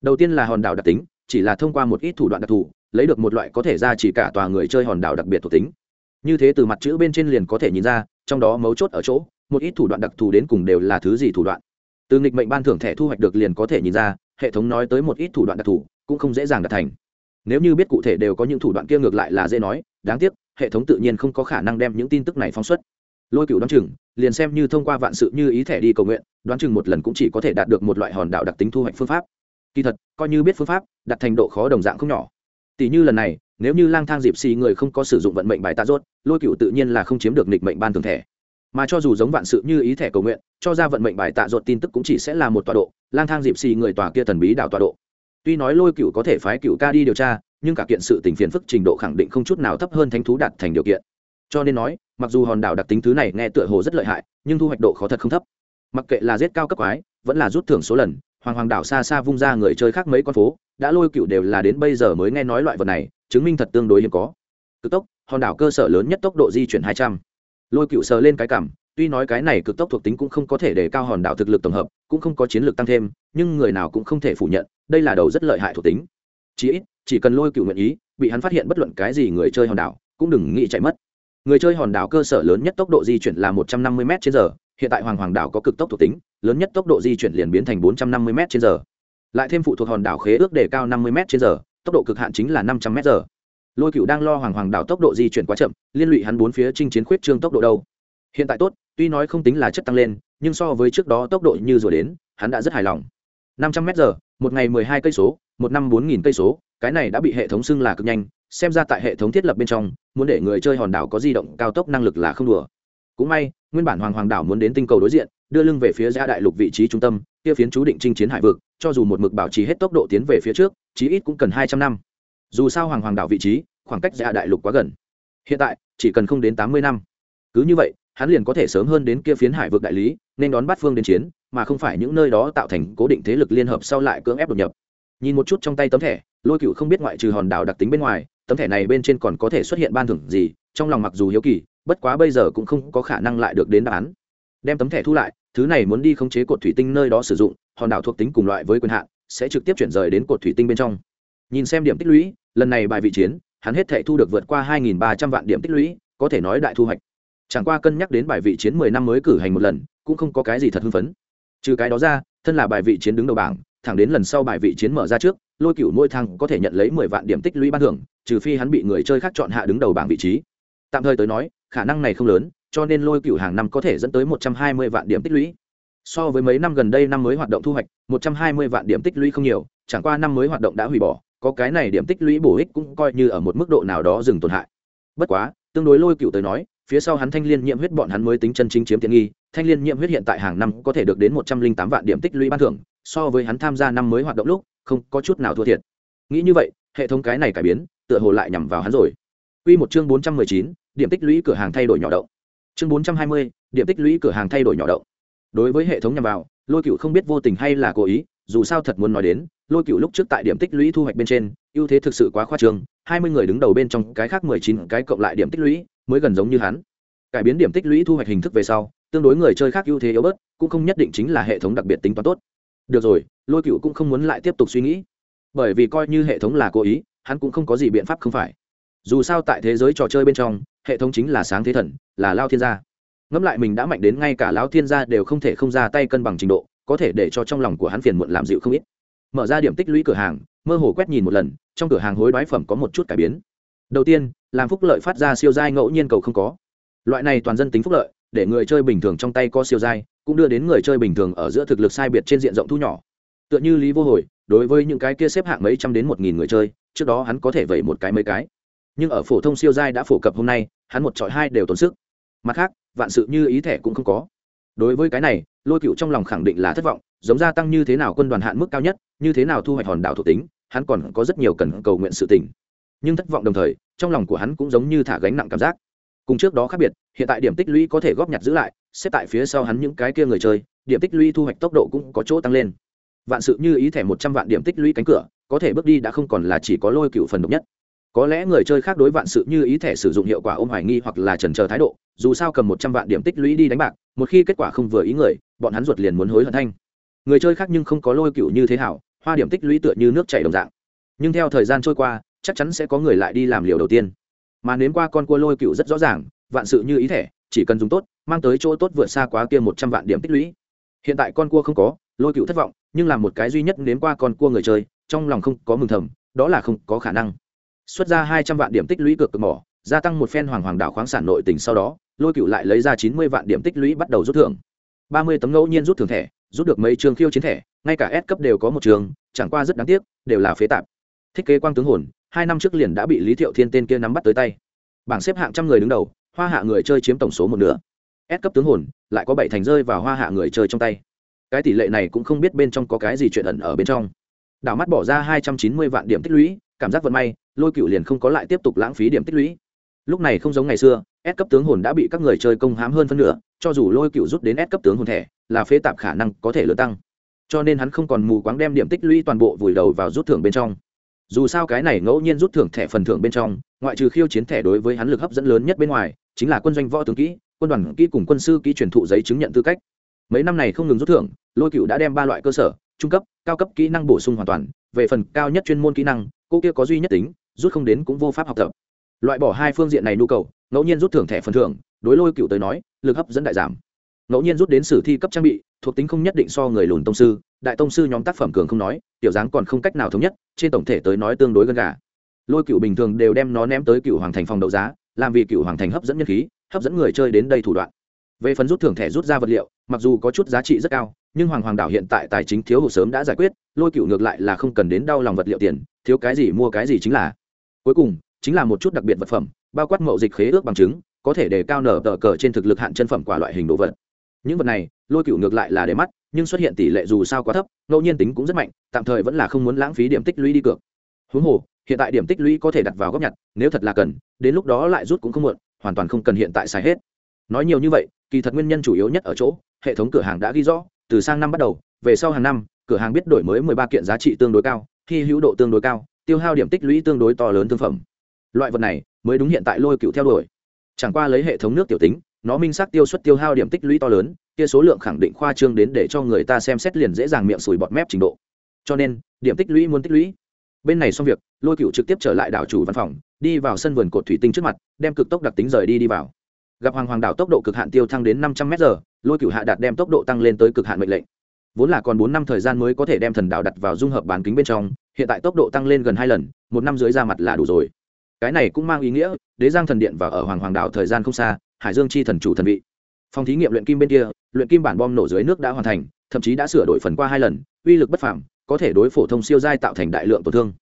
[SPEAKER 1] Đầu tiên là hòn đảo đặc tính chỉ là thông qua một ít thủ đoạn đặc thù, lấy được một loại có thể ra chỉ cả tòa người chơi hòn đảo đặc biệt thuộc tính. Như thế từ mặt chữ bên trên liền có thể nhìn ra, trong đó mấu chốt ở chỗ, một ít thủ đoạn đặc thù đến cùng đều là thứ gì thủ đoạn. Từ nghịch mệnh ban thưởng thẻ thu hoạch được liền có thể nhìn ra, hệ thống nói tới một ít thủ đoạn đặc thù, cũng không dễ dàng đạt thành. Nếu như biết cụ thể đều có những thủ đoạn kia ngược lại là dễ nói, đáng tiếc, hệ thống tự nhiên không có khả năng đem những tin tức này phóng xuất. Lôi cựu đoán chừng, liền xem như thông qua vạn sự như ý thẻ đi cầu nguyện, đoán chừng một lần cũng chỉ có thể đạt được một loại hòn đảo đặc tính thu hoạch phương pháp kỳ thật, coi như biết phương pháp, đặt thành độ khó đồng dạng không nhỏ. Tỷ như lần này, nếu như lang thang dịp xì người không có sử dụng vận mệnh bài tạ rốt, lôi cựu tự nhiên là không chiếm được nịch mệnh ban thường thẻ. Mà cho dù giống vạn sự như ý thẻ cầu nguyện, cho ra vận mệnh bài tạ rốt tin tức cũng chỉ sẽ là một tọa độ, lang thang dịp xì người tòa kia thần bí đảo tọa độ. Tuy nói lôi cựu có thể phái cựu ca đi điều tra, nhưng cả kiện sự tình phiền phức trình độ khẳng định không chút nào thấp hơn thánh thú đạt thành điều kiện. Cho nên nói, mặc dù hòn đảo đặc tính thứ này nghe tựa hồ rất lợi hại, nhưng thu hoạch độ khó thật không thấp. Mặc kệ là giết cao cấp quái, vẫn là rút thưởng số lần hoàng hoàng đảo xa xa vung ra người chơi khác mấy con phố, đã lôi cựu đều là đến bây giờ mới nghe nói loại vật này, chứng minh thật tương đối hiếm có. Cực tốc, hòn đảo cơ sở lớn nhất tốc độ di chuyển hai trăm. Lôi cựu sờ lên cái cảm, tuy nói cái này cực tốc thuộc tính cũng không có thể để cao hòn đảo thực lực tổng hợp, cũng không có chiến lược tăng thêm, nhưng người nào cũng không thể phủ nhận, đây là đầu rất lợi hại thuộc tính. Chỉ ít, chỉ cần lôi cựu nguyện ý, bị hắn phát hiện bất luận cái gì người chơi hòn đảo, cũng đừng nghĩ chạy mất. Người chơi hòn đảo cơ sở lớn nhất tốc độ di chuyển là một trăm năm mươi m trên giờ hiện tại hoàng hoàng đảo có cực tốc thuộc tính, lớn nhất tốc độ di chuyển liền biến thành bốn trăm năm mươi m trên giờ. Lại thêm phụ thuộc hòn đảo khế ước đề cao năm mươi m trên giờ, tốc độ cực hạn chính là năm trăm m giờ. Lôi cựu đang lo hoàng hoàng đảo tốc độ di chuyển quá chậm, liên lụy hắn bốn phía chinh chiến khuyết trương tốc độ đâu. Hiện tại tốt, tuy nói không tính là chất tăng lên, nhưng so với trước đó tốc độ như rồi đến, hắn đã rất hài lòng. năm trăm m giờ, một ngày mười hai cây số, một năm bốn nghìn cây số, cái này đã bị hệ thống xưng là cực nhanh, xem ra tại hệ thống thiết lập bên trong, muốn để người chơi hòn đảo có di động cao tốc năng lực là không đùa cũng may, nguyên bản hoàng hoàng đảo muốn đến tinh cầu đối diện, đưa lưng về phía giã đại lục vị trí trung tâm, kia phiến chú định chinh chiến hải vực, cho dù một mực bảo trì hết tốc độ tiến về phía trước, chí ít cũng cần hai trăm năm. Dù sao hoàng hoàng đảo vị trí, khoảng cách giã đại lục quá gần. Hiện tại, chỉ cần không đến tám mươi năm. Cứ như vậy, hắn liền có thể sớm hơn đến kia phiến hải vực đại lý, nên đón bắt phương đến chiến, mà không phải những nơi đó tạo thành cố định thế lực liên hợp sau lại cưỡng ép đột nhập. Nhìn một chút trong tay tấm thẻ, lôi cựu không biết ngoại trừ hòn đảo đặc tính bên ngoài, tấm thẻ này bên trên còn có thể xuất hiện ban thưởng gì, trong lòng mặc dù hiếu kỳ bất quá bây giờ cũng không có khả năng lại được đến đáp án. Đem tấm thẻ thu lại, thứ này muốn đi khống chế cột thủy tinh nơi đó sử dụng, hòn đảo thuộc tính cùng loại với quyền hạn, sẽ trực tiếp chuyển rời đến cột thủy tinh bên trong. Nhìn xem điểm tích lũy, lần này bài vị chiến, hắn hết thẻ thu được vượt qua 2.300 vạn điểm tích lũy, có thể nói đại thu hoạch. Chẳng qua cân nhắc đến bài vị chiến 10 năm mới cử hành một lần, cũng không có cái gì thật hưng phấn. Trừ cái đó ra, thân là bài vị chiến đứng đầu bảng, thẳng đến lần sau bài vị chiến mở ra trước, lôi cựu nuôi thăng có thể nhận lấy mười vạn điểm tích lũy ban thưởng, trừ phi hắn bị người chơi khác chọn hạ đứng đầu bảng vị trí. Tạm thời tới nói khả năng này không lớn, cho nên lôi cựu hàng năm có thể dẫn tới một trăm hai mươi vạn điểm tích lũy. So với mấy năm gần đây năm mới hoạt động thu hoạch, một trăm hai mươi vạn điểm tích lũy không nhiều, chẳng qua năm mới hoạt động đã hủy bỏ, có cái này điểm tích lũy bổ ích cũng coi như ở một mức độ nào đó dừng tổn hại. Bất quá, tương đối lôi cựu tới nói, phía sau hắn thanh liên nhiễm huyết bọn hắn mới tính chân chính chiếm tiện nghi, thanh liên nhiễm huyết hiện tại hàng năm có thể được đến một trăm linh tám vạn điểm tích lũy ban thưởng, so với hắn tham gia năm mới hoạt động lúc, không có chút nào thua thiệt. Nghĩ như vậy, hệ thống cái này cải biến, tựa hồ lại nhằm vào hắn rồi. Quy một chương bốn trăm mười chín, điểm tích lũy cửa hàng thay đổi nhỏ động. Chương bốn trăm hai mươi, điểm tích lũy cửa hàng thay đổi nhỏ động. Đối với hệ thống nhằm vào, Lôi Cửu không biết vô tình hay là cố ý, dù sao thật muốn nói đến, Lôi Cửu lúc trước tại điểm tích lũy thu hoạch bên trên, ưu thế thực sự quá khoa trương, hai mươi người đứng đầu bên trong cái khác mười chín cái cộng lại điểm tích lũy, mới gần giống như hắn. Cải biến điểm tích lũy thu hoạch hình thức về sau, tương đối người chơi khác ưu thế yếu bớt cũng không nhất định chính là hệ thống đặc biệt tính toán tốt được rồi lôi cựu cũng không muốn lại tiếp tục suy nghĩ bởi vì coi như hệ thống là cố ý hắn cũng không có gì biện pháp không phải dù sao tại thế giới trò chơi bên trong, hệ thống chính là sáng thế thần, là lao thiên gia. Ngẫm lại mình đã mạnh đến ngay cả lão thiên gia đều không thể không ra tay cân bằng trình độ, có thể để cho trong lòng của hắn phiền muộn làm dịu không ít. Mở ra điểm tích lũy cửa hàng, mơ hồ quét nhìn một lần, trong cửa hàng hối đoái phẩm có một chút cải biến. Đầu tiên, làm phúc lợi phát ra siêu giai ngẫu nhiên cầu không có. Loại này toàn dân tính phúc lợi, để người chơi bình thường trong tay có siêu giai, cũng đưa đến người chơi bình thường ở giữa thực lực sai biệt trên diện rộng thu nhỏ. Tựa như lý vô hồi, đối với những cái kia xếp hạng mấy trăm đến một nghìn người chơi, trước đó hắn có thể vẩy một cái mấy cái nhưng ở phổ thông siêu giai đã phổ cập hôm nay, hắn một trọi hai đều tốn sức. Mặt khác, vạn sự như ý thẻ cũng không có. Đối với cái này, lôi cựu trong lòng khẳng định là thất vọng, giống gia tăng như thế nào quân đoàn hạn mức cao nhất, như thế nào thu hoạch hòn đảo thuộc tính, hắn còn có rất nhiều cần cầu nguyện sự tỉnh. nhưng thất vọng đồng thời, trong lòng của hắn cũng giống như thả gánh nặng cảm giác. Cùng trước đó khác biệt, hiện tại điểm tích lũy có thể góp nhặt giữ lại, xếp tại phía sau hắn những cái kia người chơi, điểm tích lũy thu hoạch tốc độ cũng có chỗ tăng lên. Vạn sự như ý thẻ một trăm vạn điểm tích lũy cánh cửa, có thể bước đi đã không còn là chỉ có lôi cựu phần độc nhất có lẽ người chơi khác đối vạn sự như ý thẻ sử dụng hiệu quả ôm hoài nghi hoặc là trần chờ thái độ, dù sao cầm một trăm vạn điểm tích lũy đi đánh bạc, một khi kết quả không vừa ý người, bọn hắn ruột liền muốn hối hận thanh. Người chơi khác nhưng không có lôi cựu như thế hảo, hoa điểm tích lũy tựa như nước chảy đồng dạng. Nhưng theo thời gian trôi qua, chắc chắn sẽ có người lại đi làm liều đầu tiên. Mà nếm qua con cua lôi cựu rất rõ ràng, vạn sự như ý thẻ chỉ cần dùng tốt, mang tới chỗ tốt vượt xa quá kia một trăm vạn điểm tích lũy. Hiện tại con cua không có, lôi cựu thất vọng, nhưng là một cái duy nhất nếm qua con cua người chơi, trong lòng không có mừng thầm, đó là không có khả năng xuất ra hai trăm vạn điểm tích lũy cực cực mỏ, gia tăng một phen hoàng hoàng đảo khoáng sản nội tỉnh sau đó, lôi cựu lại lấy ra chín mươi vạn điểm tích lũy bắt đầu rút thưởng. ba mươi tấm ngẫu nhiên rút thưởng thẻ, rút được mấy trường khiêu chiến thẻ, ngay cả S cấp đều có một trường, chẳng qua rất đáng tiếc, đều là phế tạp. Thiết kế quang tướng hồn, hai năm trước liền đã bị lý thiệu thiên tên kia nắm bắt tới tay. Bảng xếp hạng trăm người đứng đầu, hoa hạ người chơi chiếm tổng số một nửa. S cấp tướng hồn, lại có bảy thành rơi vào hoa hạ người chơi trong tay. Cái tỷ lệ này cũng không biết bên trong có cái gì chuyện ẩn ở bên trong. Đảo mắt bỏ ra hai trăm chín mươi vạn điểm tích lũy, cảm giác vận may lôi cựu liền không có lại tiếp tục lãng phí điểm tích lũy. Lúc này không giống ngày xưa, S cấp tướng hồn đã bị các người chơi công hám hơn phân nửa, cho dù lôi cựu rút đến S cấp tướng hồn thẻ, là phế tạp khả năng có thể lừa tăng. Cho nên hắn không còn mù quáng đem điểm tích lũy toàn bộ vùi đầu vào rút thưởng bên trong. Dù sao cái này ngẫu nhiên rút thưởng thẻ phần thưởng bên trong, ngoại trừ khiêu chiến thẻ đối với hắn lực hấp dẫn lớn nhất bên ngoài, chính là quân doanh võ tướng kỹ, quân đoàn kỹ cùng quân sư kỹ truyền thụ giấy chứng nhận tư cách. Mấy năm này không ngừng rút thưởng, lôi cựu đã đem ba loại cơ sở, trung cấp, cao cấp kỹ năng bổ sung hoàn toàn, về phần cao nhất chuyên môn kỹ năng, cô kia có duy nhất tính rút không đến cũng vô pháp học tập. Loại bỏ hai phương diện này nhu cầu, ngẫu nhiên rút thưởng thẻ phần thưởng, đối lôi cựu tới nói, lực hấp dẫn đại giảm. Ngẫu nhiên rút đến sử thi cấp trang bị, thuộc tính không nhất định so người lùn tông sư, đại tông sư nhóm tác phẩm cường không nói, tiểu dáng còn không cách nào thống nhất, trên tổng thể tới nói tương đối gần gà. Lôi cựu bình thường đều đem nó ném tới cựu hoàng thành phòng đấu giá, làm vì cựu hoàng thành hấp dẫn nhân khí, hấp dẫn người chơi đến đây thủ đoạn. Về phần rút thưởng thẻ rút ra vật liệu, mặc dù có chút giá trị rất cao, nhưng hoàng hoàng đảo hiện tại tài chính thiếu hụt sớm đã giải quyết, lôi cựu ngược lại là không cần đến đau lòng vật liệu tiền, thiếu cái gì mua cái gì chính là cuối cùng, chính là một chút đặc biệt vật phẩm, bao quát mậu dịch khế ước bằng chứng, có thể để cao nở tờ cờ trên thực lực hạn chân phẩm quả loại hình đồ vật. Những vật này, lôi cựu ngược lại là để mắt, nhưng xuất hiện tỷ lệ dù sao quá thấp, ngẫu nhiên tính cũng rất mạnh, tạm thời vẫn là không muốn lãng phí điểm tích lũy đi cược. Huống hồ, hiện tại điểm tích lũy có thể đặt vào góp nhặt, nếu thật là cần, đến lúc đó lại rút cũng không muộn, hoàn toàn không cần hiện tại xài hết. Nói nhiều như vậy, kỳ thật nguyên nhân chủ yếu nhất ở chỗ, hệ thống cửa hàng đã ghi rõ, từ sang năm bắt đầu, về sau hàng năm, cửa hàng biết đổi mới mười ba kiện giá trị tương đối cao khi hữu độ tương đối cao tiêu hao điểm tích lũy tương đối to lớn thương phẩm. Loại vật này mới đúng hiện tại lôi cựu theo đuổi. Chẳng qua lấy hệ thống nước tiểu tính, nó minh xác tiêu suất tiêu hao điểm tích lũy to lớn, kia số lượng khẳng định khoa trương đến để cho người ta xem xét liền dễ dàng miệng sùi bọt mép trình độ. Cho nên, điểm tích lũy muốn tích lũy. Bên này xong việc, lôi cựu trực tiếp trở lại đảo chủ văn phòng, đi vào sân vườn cột thủy tinh trước mặt, đem cực tốc đặc tính rời đi đi vào. Gặp hoàng hoàng đảo tốc độ cực hạn tiêu thăng đến năm trăm m giờ, lôi cựu hạ đạt đem tốc độ tăng lên tới cực hạn mệnh lệnh. Vốn là còn bốn năm thời gian mới có thể đem thần đảo đặt vào dung hợp bán kính bên trong hiện tại tốc độ tăng lên gần hai lần, một năm dưới ra mặt là đủ rồi. Cái này cũng mang ý nghĩa, đế giang thần điện và ở hoàng hoàng đảo thời gian không xa, hải dương chi thần chủ thần vị. Phòng thí nghiệm luyện kim bên kia, luyện kim bản bom nổ dưới nước đã hoàn thành, thậm chí đã sửa đổi phần qua hai lần, uy lực bất phẳng có thể đối phổ thông siêu giai tạo thành đại lượng tổn thương.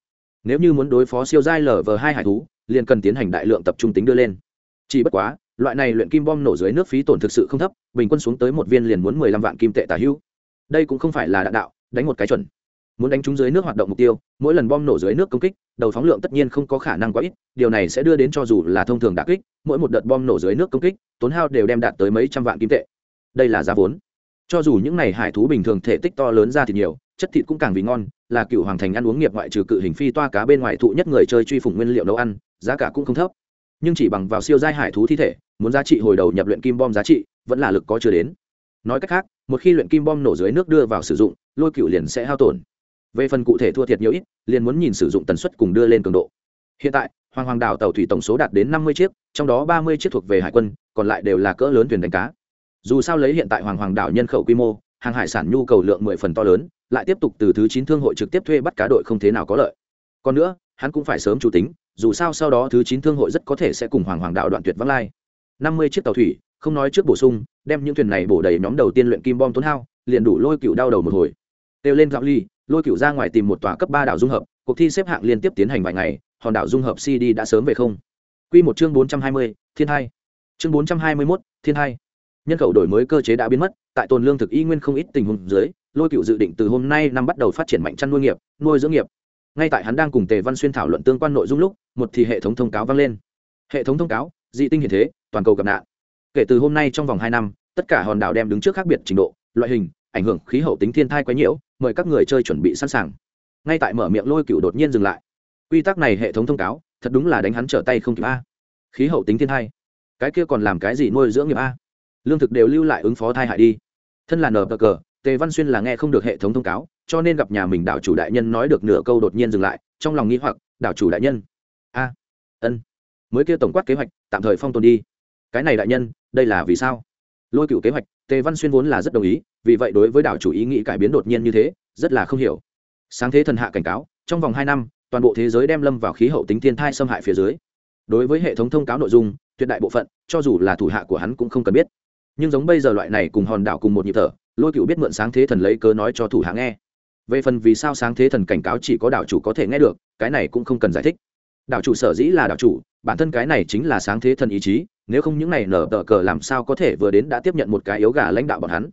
[SPEAKER 1] Nếu như muốn đối phó siêu giai lở vờ hai hải thú, liền cần tiến hành đại lượng tập trung tính đưa lên. Chỉ bất quá, loại này luyện kim bom nổ dưới nước phí tổn thực sự không thấp, bình quân xuống tới một viên liền muốn mười lăm vạn kim tệ tả hữu. Đây cũng không phải là đạn đạo, đánh một cái chuẩn muốn đánh trúng dưới nước hoạt động mục tiêu, mỗi lần bom nổ dưới nước công kích, đầu phóng lượng tất nhiên không có khả năng quá ít, điều này sẽ đưa đến cho dù là thông thường đà kích, mỗi một đợt bom nổ dưới nước công kích, tốn hao đều đem đạt tới mấy trăm vạn kim tệ. Đây là giá vốn. Cho dù những này hải thú bình thường thể tích to lớn ra thì nhiều, chất thịt cũng càng vì ngon, là cựu hoàng thành ăn uống nghiệp ngoại trừ cự hình phi toa cá bên ngoài thụ nhất người chơi truy phủng nguyên liệu nấu ăn, giá cả cũng không thấp. Nhưng chỉ bằng vào siêu giai hải thú thi thể, muốn giá trị hồi đầu nhập luyện kim bom giá trị, vẫn là lực có chưa đến. Nói cách khác, một khi luyện kim bom nổ dưới nước đưa vào sử dụng, lôi cựu liền sẽ hao tổn về phần cụ thể thua thiệt nhiều ít, liền muốn nhìn sử dụng tần suất cùng đưa lên cường độ. Hiện tại, hoàng hoàng đảo tàu thủy tổng số đạt đến năm mươi chiếc, trong đó ba mươi chiếc thuộc về hải quân, còn lại đều là cỡ lớn thuyền đánh cá. Dù sao lấy hiện tại hoàng hoàng đảo nhân khẩu quy mô, hàng hải sản nhu cầu lượng mười phần to lớn, lại tiếp tục từ thứ chín thương hội trực tiếp thuê bắt cá đội không thế nào có lợi. Còn nữa, hắn cũng phải sớm chủ tính, dù sao sau đó thứ chín thương hội rất có thể sẽ cùng hoàng hoàng đạo đoạn tuyệt vắng lai. Năm mươi chiếc tàu thủy, không nói trước bổ sung, đem những thuyền này bổ đầy nhóm đầu tiên luyện kim bom tốn hao, liền đủ lôi cựu đau đầu một hồi. Têu lên gạo ly lôi cựu ra ngoài tìm một tòa cấp ba đảo dung hợp, cuộc thi xếp hạng liên tiếp tiến hành vài ngày, hòn đảo dung hợp cd đã sớm về không. Q một chương bốn trăm hai mươi, thiên hai. Chương bốn trăm hai mươi mốt, thiên hai. Nhân khẩu đổi mới cơ chế đã biến mất, tại tồn lương thực y nguyên không ít tình huống dưới, lôi cựu dự định từ hôm nay năm bắt đầu phát triển mạnh chăn nuôi nghiệp, nuôi dưỡng nghiệp. Ngay tại hắn đang cùng tề văn xuyên thảo luận tương quan nội dung lúc, một thì hệ thống thông cáo vang lên. Hệ thống thông cáo, dị tinh hiện thế, toàn cầu gặp nạn. Kể từ hôm nay trong vòng hai năm, tất cả hòn đảo đem đứng trước khác biệt trình độ, loại hình ảnh hưởng khí hậu tính thiên thai quấy nhiễu, mời các người chơi chuẩn bị sẵn sàng. Ngay tại mở miệng lôi cựu đột nhiên dừng lại. Quy tắc này hệ thống thông cáo, thật đúng là đánh hắn trở tay không kịp a. Khí hậu tính thiên thai. Cái kia còn làm cái gì nuôi dưỡng nghiệp a? Lương thực đều lưu lại ứng phó thai hại đi. Thân là nờ cờ, tề văn xuyên là nghe không được hệ thống thông cáo, cho nên gặp nhà mình đảo chủ đại nhân nói được nửa câu đột nhiên dừng lại, trong lòng nghĩ hoặc, đảo chủ đại nhân. A, ân. Mới kia tổng quát kế hoạch, tạm thời phong tồn đi. Cái này đại nhân, đây là vì sao? Lôi cựu kế hoạch tề văn xuyên vốn là rất đồng ý, vì vậy đối với đảo chủ ý nghĩ cải biến đột nhiên như thế, rất là không hiểu. Sáng thế thần hạ cảnh cáo, trong vòng hai năm, toàn bộ thế giới đem lâm vào khí hậu tính thiên thai xâm hại phía dưới. Đối với hệ thống thông cáo nội dung, tuyệt đại bộ phận, cho dù là thủ hạ của hắn cũng không cần biết. Nhưng giống bây giờ loại này cùng hòn đảo cùng một nhịp thở, lôi cựu biết mượn sáng thế thần lấy cớ nói cho thủ hạ nghe. Về phần vì sao sáng thế thần cảnh cáo chỉ có đảo chủ có thể nghe được, cái này cũng không cần giải thích đảo chủ sở dĩ là đảo chủ, bản thân cái này chính là sáng thế thần ý chí, nếu không những này nở tờ cờ làm sao có thể vừa đến đã tiếp nhận một cái yếu gà lãnh đạo bọn hắn.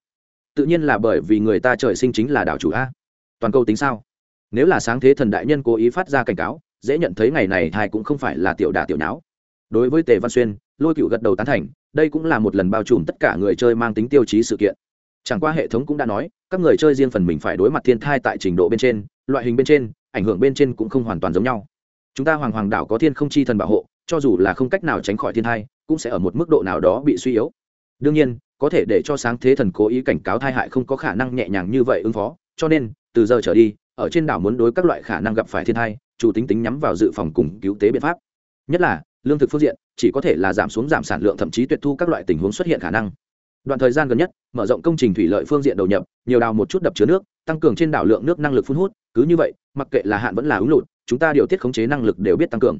[SPEAKER 1] Tự nhiên là bởi vì người ta trời sinh chính là đảo chủ a. Toàn cầu tính sao? Nếu là sáng thế thần đại nhân cố ý phát ra cảnh cáo, dễ nhận thấy ngày này hai cũng không phải là tiểu đà tiểu não đối với tề văn xuyên, lôi cựu gật đầu tán thành, đây cũng là một lần bao trùm tất cả người chơi mang tính tiêu chí sự kiện. Chẳng qua hệ thống cũng đã nói, các người chơi riêng phần mình phải đối mặt thiên thai tại trình độ bên trên, loại hình bên trên, ảnh hưởng bên trên cũng không hoàn toàn giống nhau chúng ta hoàng hoàng đảo có thiên không chi thần bảo hộ, cho dù là không cách nào tránh khỏi thiên thai, cũng sẽ ở một mức độ nào đó bị suy yếu. Đương nhiên, có thể để cho sáng thế thần cố ý cảnh cáo thai hại không có khả năng nhẹ nhàng như vậy ứng phó, cho nên, từ giờ trở đi, ở trên đảo muốn đối các loại khả năng gặp phải thiên thai, chủ tính tính nhắm vào dự phòng cùng cứu tế biện pháp. Nhất là, lương thực phương diện, chỉ có thể là giảm xuống giảm sản lượng thậm chí tuyệt thu các loại tình huống xuất hiện khả năng. Đoạn thời gian gần nhất, mở rộng công trình thủy lợi phương diện đầu nhập, nhiều đào một chút đập chứa nước, tăng cường trên đảo lượng nước năng lực phun hút, cứ như vậy, mặc kệ là hạn vẫn là ứng lụt chúng ta điều tiết khống chế năng lực đều biết tăng cường.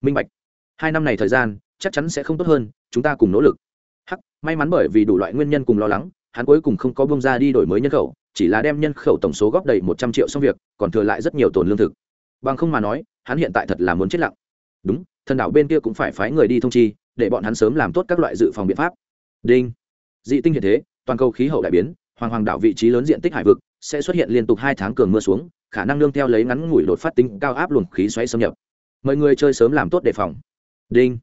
[SPEAKER 1] Minh bạch. Hai năm này thời gian, chắc chắn sẽ không tốt hơn, chúng ta cùng nỗ lực. Hắc, may mắn bởi vì đủ loại nguyên nhân cùng lo lắng, hắn cuối cùng không có bông ra đi đổi mới nhân khẩu, chỉ là đem nhân khẩu tổng số góp đầy một trăm triệu xong việc, còn thừa lại rất nhiều tồn lương thực. Bằng không mà nói, hắn hiện tại thật là muốn chết lặng. Đúng, thần đảo bên kia cũng phải phái người đi thông chi, để bọn hắn sớm làm tốt các loại dự phòng biện pháp. Đinh. Dị tinh hiện thế, toàn cầu khí hậu đại biến, hoàng hoàng đảo vị trí lớn diện tích hải vực, sẽ xuất hiện liên tục hai tháng cường mưa xuống khả năng nương theo lấy ngắn ngủi đột phát tính cao áp luồng khí xoáy xâm nhập. Mời người chơi sớm làm tốt đề phòng. Đinh.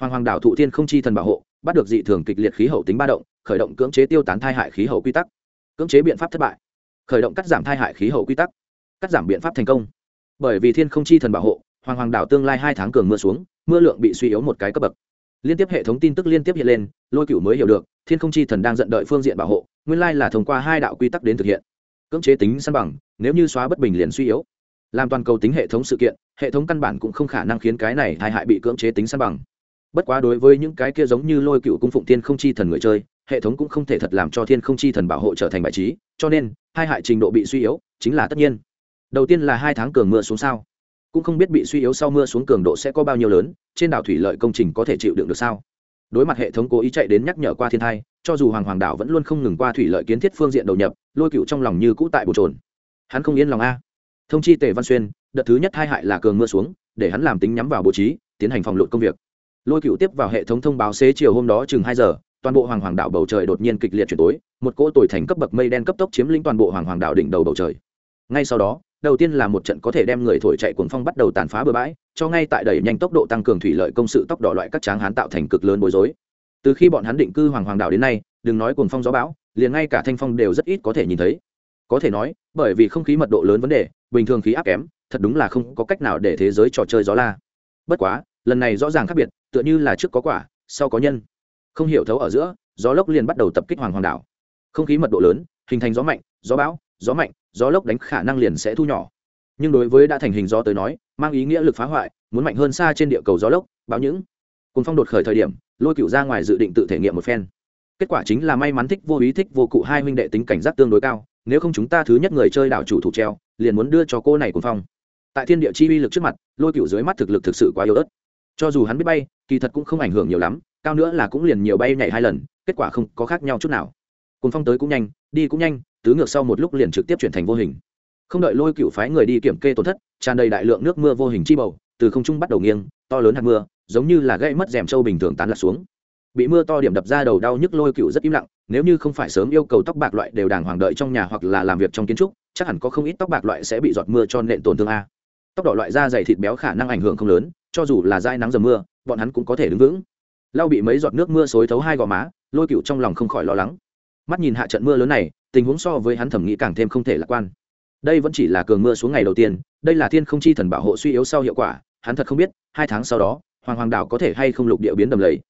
[SPEAKER 1] Hoàng hoàng đảo thụ thiên không chi thần bảo hộ, bắt được dị thường kịch liệt khí hậu tính ba động, khởi động cưỡng chế tiêu tán thai hại khí hậu quy tắc. Cưỡng chế biện pháp thất bại. Khởi động cắt giảm thai hại khí hậu quy tắc. Cắt giảm biện pháp thành công. Bởi vì thiên không chi thần bảo hộ, hoàng hoàng đảo tương lai hai tháng cường mưa xuống, mưa lượng bị suy yếu một cái cấp bậc. Liên tiếp hệ thống tin tức liên tiếp hiện lên, lôi cửu mới hiểu được, thiên không chi thần đang giận đợi phương diện bảo hộ, nguyên lai là thông qua hai đạo quy tắc đến thực hiện cưỡng chế tính săn bằng, nếu như xóa bất bình liền suy yếu. Làm toàn cầu tính hệ thống sự kiện, hệ thống căn bản cũng không khả năng khiến cái này tai hại bị cưỡng chế tính săn bằng. Bất quá đối với những cái kia giống như lôi cựu cung phụng thiên không chi thần người chơi, hệ thống cũng không thể thật làm cho thiên không chi thần bảo hộ trở thành bài trí, cho nên, hai hại trình độ bị suy yếu chính là tất nhiên. Đầu tiên là hai tháng cường mưa xuống sao. Cũng không biết bị suy yếu sau mưa xuống cường độ sẽ có bao nhiêu lớn, trên đảo thủy lợi công trình có thể chịu đựng được sao? Đối mặt hệ thống cố ý chạy đến nhắc nhở qua thiên thai, cho dù hoàng hoàng đảo vẫn luôn không ngừng qua thủy lợi kiến thiết phương diện đầu nhập, lôi cựu trong lòng như cũ tại bồn trồn hắn không yên lòng a. Thông chi tề văn xuyên, đợt thứ nhất hai hại là cường mưa xuống, để hắn làm tính nhắm vào bố trí, tiến hành phòng lụt công việc. Lôi cựu tiếp vào hệ thống thông báo xế chiều hôm đó chừng hai giờ, toàn bộ hoàng hoàng đảo bầu trời đột nhiên kịch liệt chuyển tối, một cỗ tồi thành cấp bậc mây đen cấp tốc chiếm lĩnh toàn bộ hoàng hoàng đảo đỉnh đầu bầu trời. Ngay sau đó, đầu tiên là một trận có thể đem người thổi chạy cuồng phong bắt đầu tàn phá bừa bãi cho ngay tại đẩy nhanh tốc độ tăng cường thủy lợi công sự tốc độ loại các tráng hán tạo thành cực lớn bối rối. Từ khi bọn hắn định cư hoàng hoàng đảo đến nay, đừng nói cuồng phong gió bão, liền ngay cả thanh phong đều rất ít có thể nhìn thấy. Có thể nói, bởi vì không khí mật độ lớn vấn đề, bình thường khí áp kém, thật đúng là không có cách nào để thế giới trò chơi gió la. Bất quá, lần này rõ ràng khác biệt, tựa như là trước có quả, sau có nhân. Không hiểu thấu ở giữa, gió lốc liền bắt đầu tập kích hoàng hoàng đảo. Không khí mật độ lớn, hình thành gió mạnh, gió bão, gió mạnh, gió lốc đánh khả năng liền sẽ thu nhỏ. Nhưng đối với đã thành hình gió tới nói mang ý nghĩa lực phá hoại, muốn mạnh hơn xa trên địa cầu gió lốc báo những cùng phong đột khởi thời điểm, lôi cựu ra ngoài dự định tự thể nghiệm một phen. Kết quả chính là may mắn thích vô ý thích vô cụ hai huynh đệ tính cảnh giác tương đối cao, nếu không chúng ta thứ nhất người chơi đảo chủ thủ treo, liền muốn đưa cho cô này cùng phong. Tại thiên địa chi uy lực trước mặt, lôi cựu dưới mắt thực lực thực sự quá yếu ớt. Cho dù hắn biết bay, kỳ thật cũng không ảnh hưởng nhiều lắm, cao nữa là cũng liền nhiều bay nhảy hai lần, kết quả không có khác nhau chút nào. Cùng phong tới cũng nhanh, đi cũng nhanh, tứ ngược sau một lúc liền trực tiếp chuyển thành vô hình không đợi lôi cựu phái người đi kiểm kê tổn thất, tràn đầy đại lượng nước mưa vô hình chi bầu, từ không trung bắt đầu nghiêng, to lớn hạt mưa, giống như là gây mất rèm trâu bình thường tán lạc xuống. Bị mưa to điểm đập ra đầu đau nhức lôi cựu rất im lặng, nếu như không phải sớm yêu cầu tóc bạc loại đều đàng hoàng đợi trong nhà hoặc là làm việc trong kiến trúc, chắc hẳn có không ít tóc bạc loại sẽ bị giọt mưa cho nện tổn thương a. Tóc đỏ loại da dày thịt béo khả năng ảnh hưởng không lớn, cho dù là dai nắng dầm mưa, bọn hắn cũng có thể đứng vững. Lau bị mấy giọt nước mưa xối thấu hai gò má, lôi cựu trong lòng không khỏi lo lắng. Mắt nhìn hạ trận mưa lớn này, tình huống so với hắn thẩm nghĩ càng thêm không thể lạc quan đây vẫn chỉ là cường mưa xuống ngày đầu tiên đây là thiên không chi thần bảo hộ suy yếu sau hiệu quả hắn thật không biết hai tháng sau đó hoàng hoàng đảo có thể hay không lục địa biến đầm lầy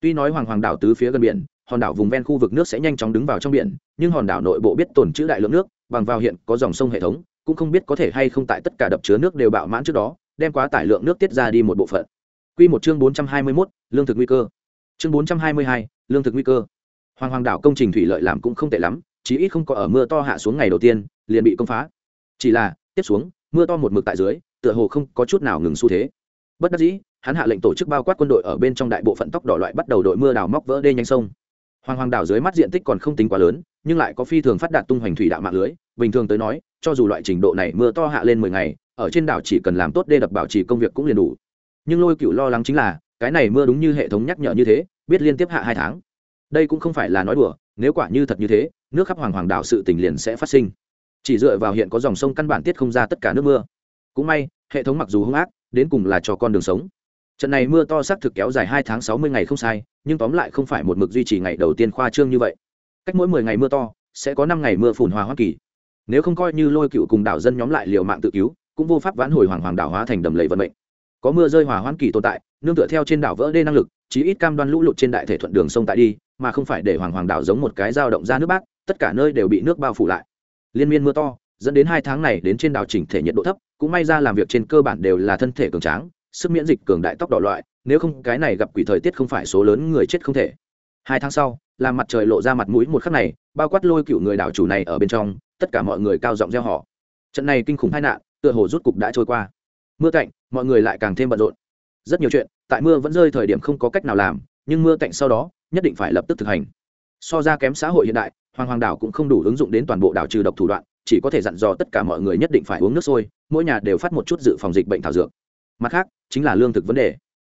[SPEAKER 1] tuy nói hoàng hoàng đảo tứ phía gần biển hòn đảo vùng ven khu vực nước sẽ nhanh chóng đứng vào trong biển nhưng hòn đảo nội bộ biết tồn trữ đại lượng nước bằng vào hiện có dòng sông hệ thống cũng không biết có thể hay không tại tất cả đập chứa nước đều bạo mãn trước đó đem quá tải lượng nước tiết ra đi một bộ phận Quy một chương 421, lương thực nguy cơ. Chương 422, lương thực nguy cơ. Hoàng Hoàng đảo công trình thủy lợi làm cũng không tệ lắm, chí ít không có ở mưa to hạ xuống ngày đầu tiên, liền bị công phá. Chỉ là, tiếp xuống, mưa to một mực tại dưới, tựa hồ không có chút nào ngừng xu thế. Bất đắc dĩ, hắn hạ lệnh tổ chức bao quát quân đội ở bên trong đại bộ phận tóc đỏ loại bắt đầu đội mưa đào móc vỡ đê nhanh sông. Hoàng Hoàng đảo dưới mắt diện tích còn không tính quá lớn, nhưng lại có phi thường phát đạt tung hoành thủy đạo mạng lưới, bình thường tới nói, cho dù loại trình độ này mưa to hạ lên mười ngày, ở trên đảo chỉ cần làm tốt đê đập bảo trì công việc cũng liền đủ nhưng lôi cựu lo lắng chính là cái này mưa đúng như hệ thống nhắc nhở như thế biết liên tiếp hạ hai tháng đây cũng không phải là nói đùa nếu quả như thật như thế nước khắp hoàng hoàng đảo sự tình liền sẽ phát sinh chỉ dựa vào hiện có dòng sông căn bản tiết không ra tất cả nước mưa. Cũng may, hệ thống mặc dù hung ác, đến cùng là cho con đường sống. Trận này mưa to xác thực kéo dài hai tháng sáu mươi ngày không sai, nhưng tóm lại không phải một mực duy trì ngày đầu tiên khoa trương như vậy. Cách mỗi mười ngày mưa to, sẽ có năm ngày mưa phùn hòa hoa kỳ. Nếu không coi như lôi cựu cùng đảo dân nhóm lại liều mạng tự cứu, cũng vô pháp vãn hồi hoàng hoàng đảo hóa thành đầm lầy vận mệnh. Có mưa rơi hòa hoãn kỳ tồn tại, nương tựa theo trên đảo vỡ đê năng lực, chí ít cam đoan lũ lụt trên đại thể thuận đường sông tại đi, mà không phải để hoàng hoàng đảo giống một cái dao động ra nước bác tất cả nơi đều bị nước bao phủ lại liên miên mưa to, dẫn đến hai tháng này đến trên đảo chỉnh thể nhiệt độ thấp, cũng may ra làm việc trên cơ bản đều là thân thể cường tráng, sức miễn dịch cường đại tóc đỏ loại, nếu không cái này gặp quỷ thời tiết không phải số lớn người chết không thể. Hai tháng sau làm mặt trời lộ ra mặt mũi một khắc này, bao quát lôi cựu người đảo chủ này ở bên trong, tất cả mọi người cao giọng gieo họ trận này kinh khủng tai nạn, tựa hồ rút cục đã trôi qua. Mưa cạnh mọi người lại càng thêm bận rộn. Rất nhiều chuyện, tại mưa vẫn rơi thời điểm không có cách nào làm, nhưng mưa cạnh sau đó, nhất định phải lập tức thực hành. So ra kém xã hội hiện đại hoàng hoàng đảo cũng không đủ ứng dụng đến toàn bộ đảo trừ độc thủ đoạn, chỉ có thể dặn dò tất cả mọi người nhất định phải uống nước sôi, mỗi nhà đều phát một chút dự phòng dịch bệnh thảo dược. Mặt khác, chính là lương thực vấn đề.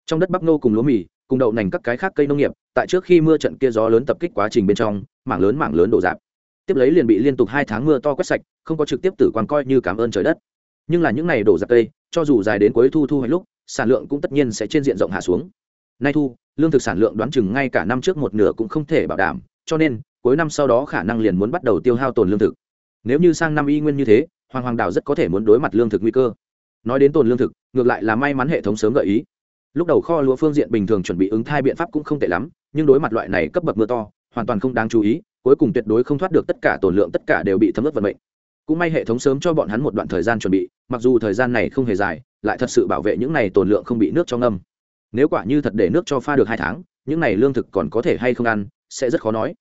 [SPEAKER 1] Trong đất bắp nô cùng lúa mì, cùng đậu nành các cái khác cây nông nghiệp, tại trước khi mưa trận kia gió lớn tập kích quá trình bên trong, mảng lớn mảng lớn đổ dạp. Tiếp lấy liền bị liên tục hai tháng mưa to quét sạch, không có trực tiếp tử quan coi như cảm ơn trời đất. Nhưng là những ngày đổ dạp cây, cho dù dài đến cuối thu thu hoạch lúc, sản lượng cũng tất nhiên sẽ trên diện rộng hạ xuống. Nay thu, lương thực sản lượng đoán chừng ngay cả năm trước một nửa cũng không thể bảo đảm, cho nên cuối năm sau đó khả năng liền muốn bắt đầu tiêu hao tồn lương thực. Nếu như sang năm y nguyên như thế, hoàng hoàng đảo rất có thể muốn đối mặt lương thực nguy cơ. Nói đến tồn lương thực, ngược lại là may mắn hệ thống sớm gợi ý. Lúc đầu kho lúa phương diện bình thường chuẩn bị ứng thai biện pháp cũng không tệ lắm, nhưng đối mặt loại này cấp bậc mưa to, hoàn toàn không đáng chú ý, cuối cùng tuyệt đối không thoát được tất cả tồn lượng tất cả đều bị thấm ướt vận mệnh. Cũng may hệ thống sớm cho bọn hắn một đoạn thời gian chuẩn bị, mặc dù thời gian này không hề dài, lại thật sự bảo vệ những này tồn lượng không bị nước cho ngâm. Nếu quả như thật để nước cho pha được hai tháng, những này lương thực còn có thể hay không ăn, sẽ rất khó nói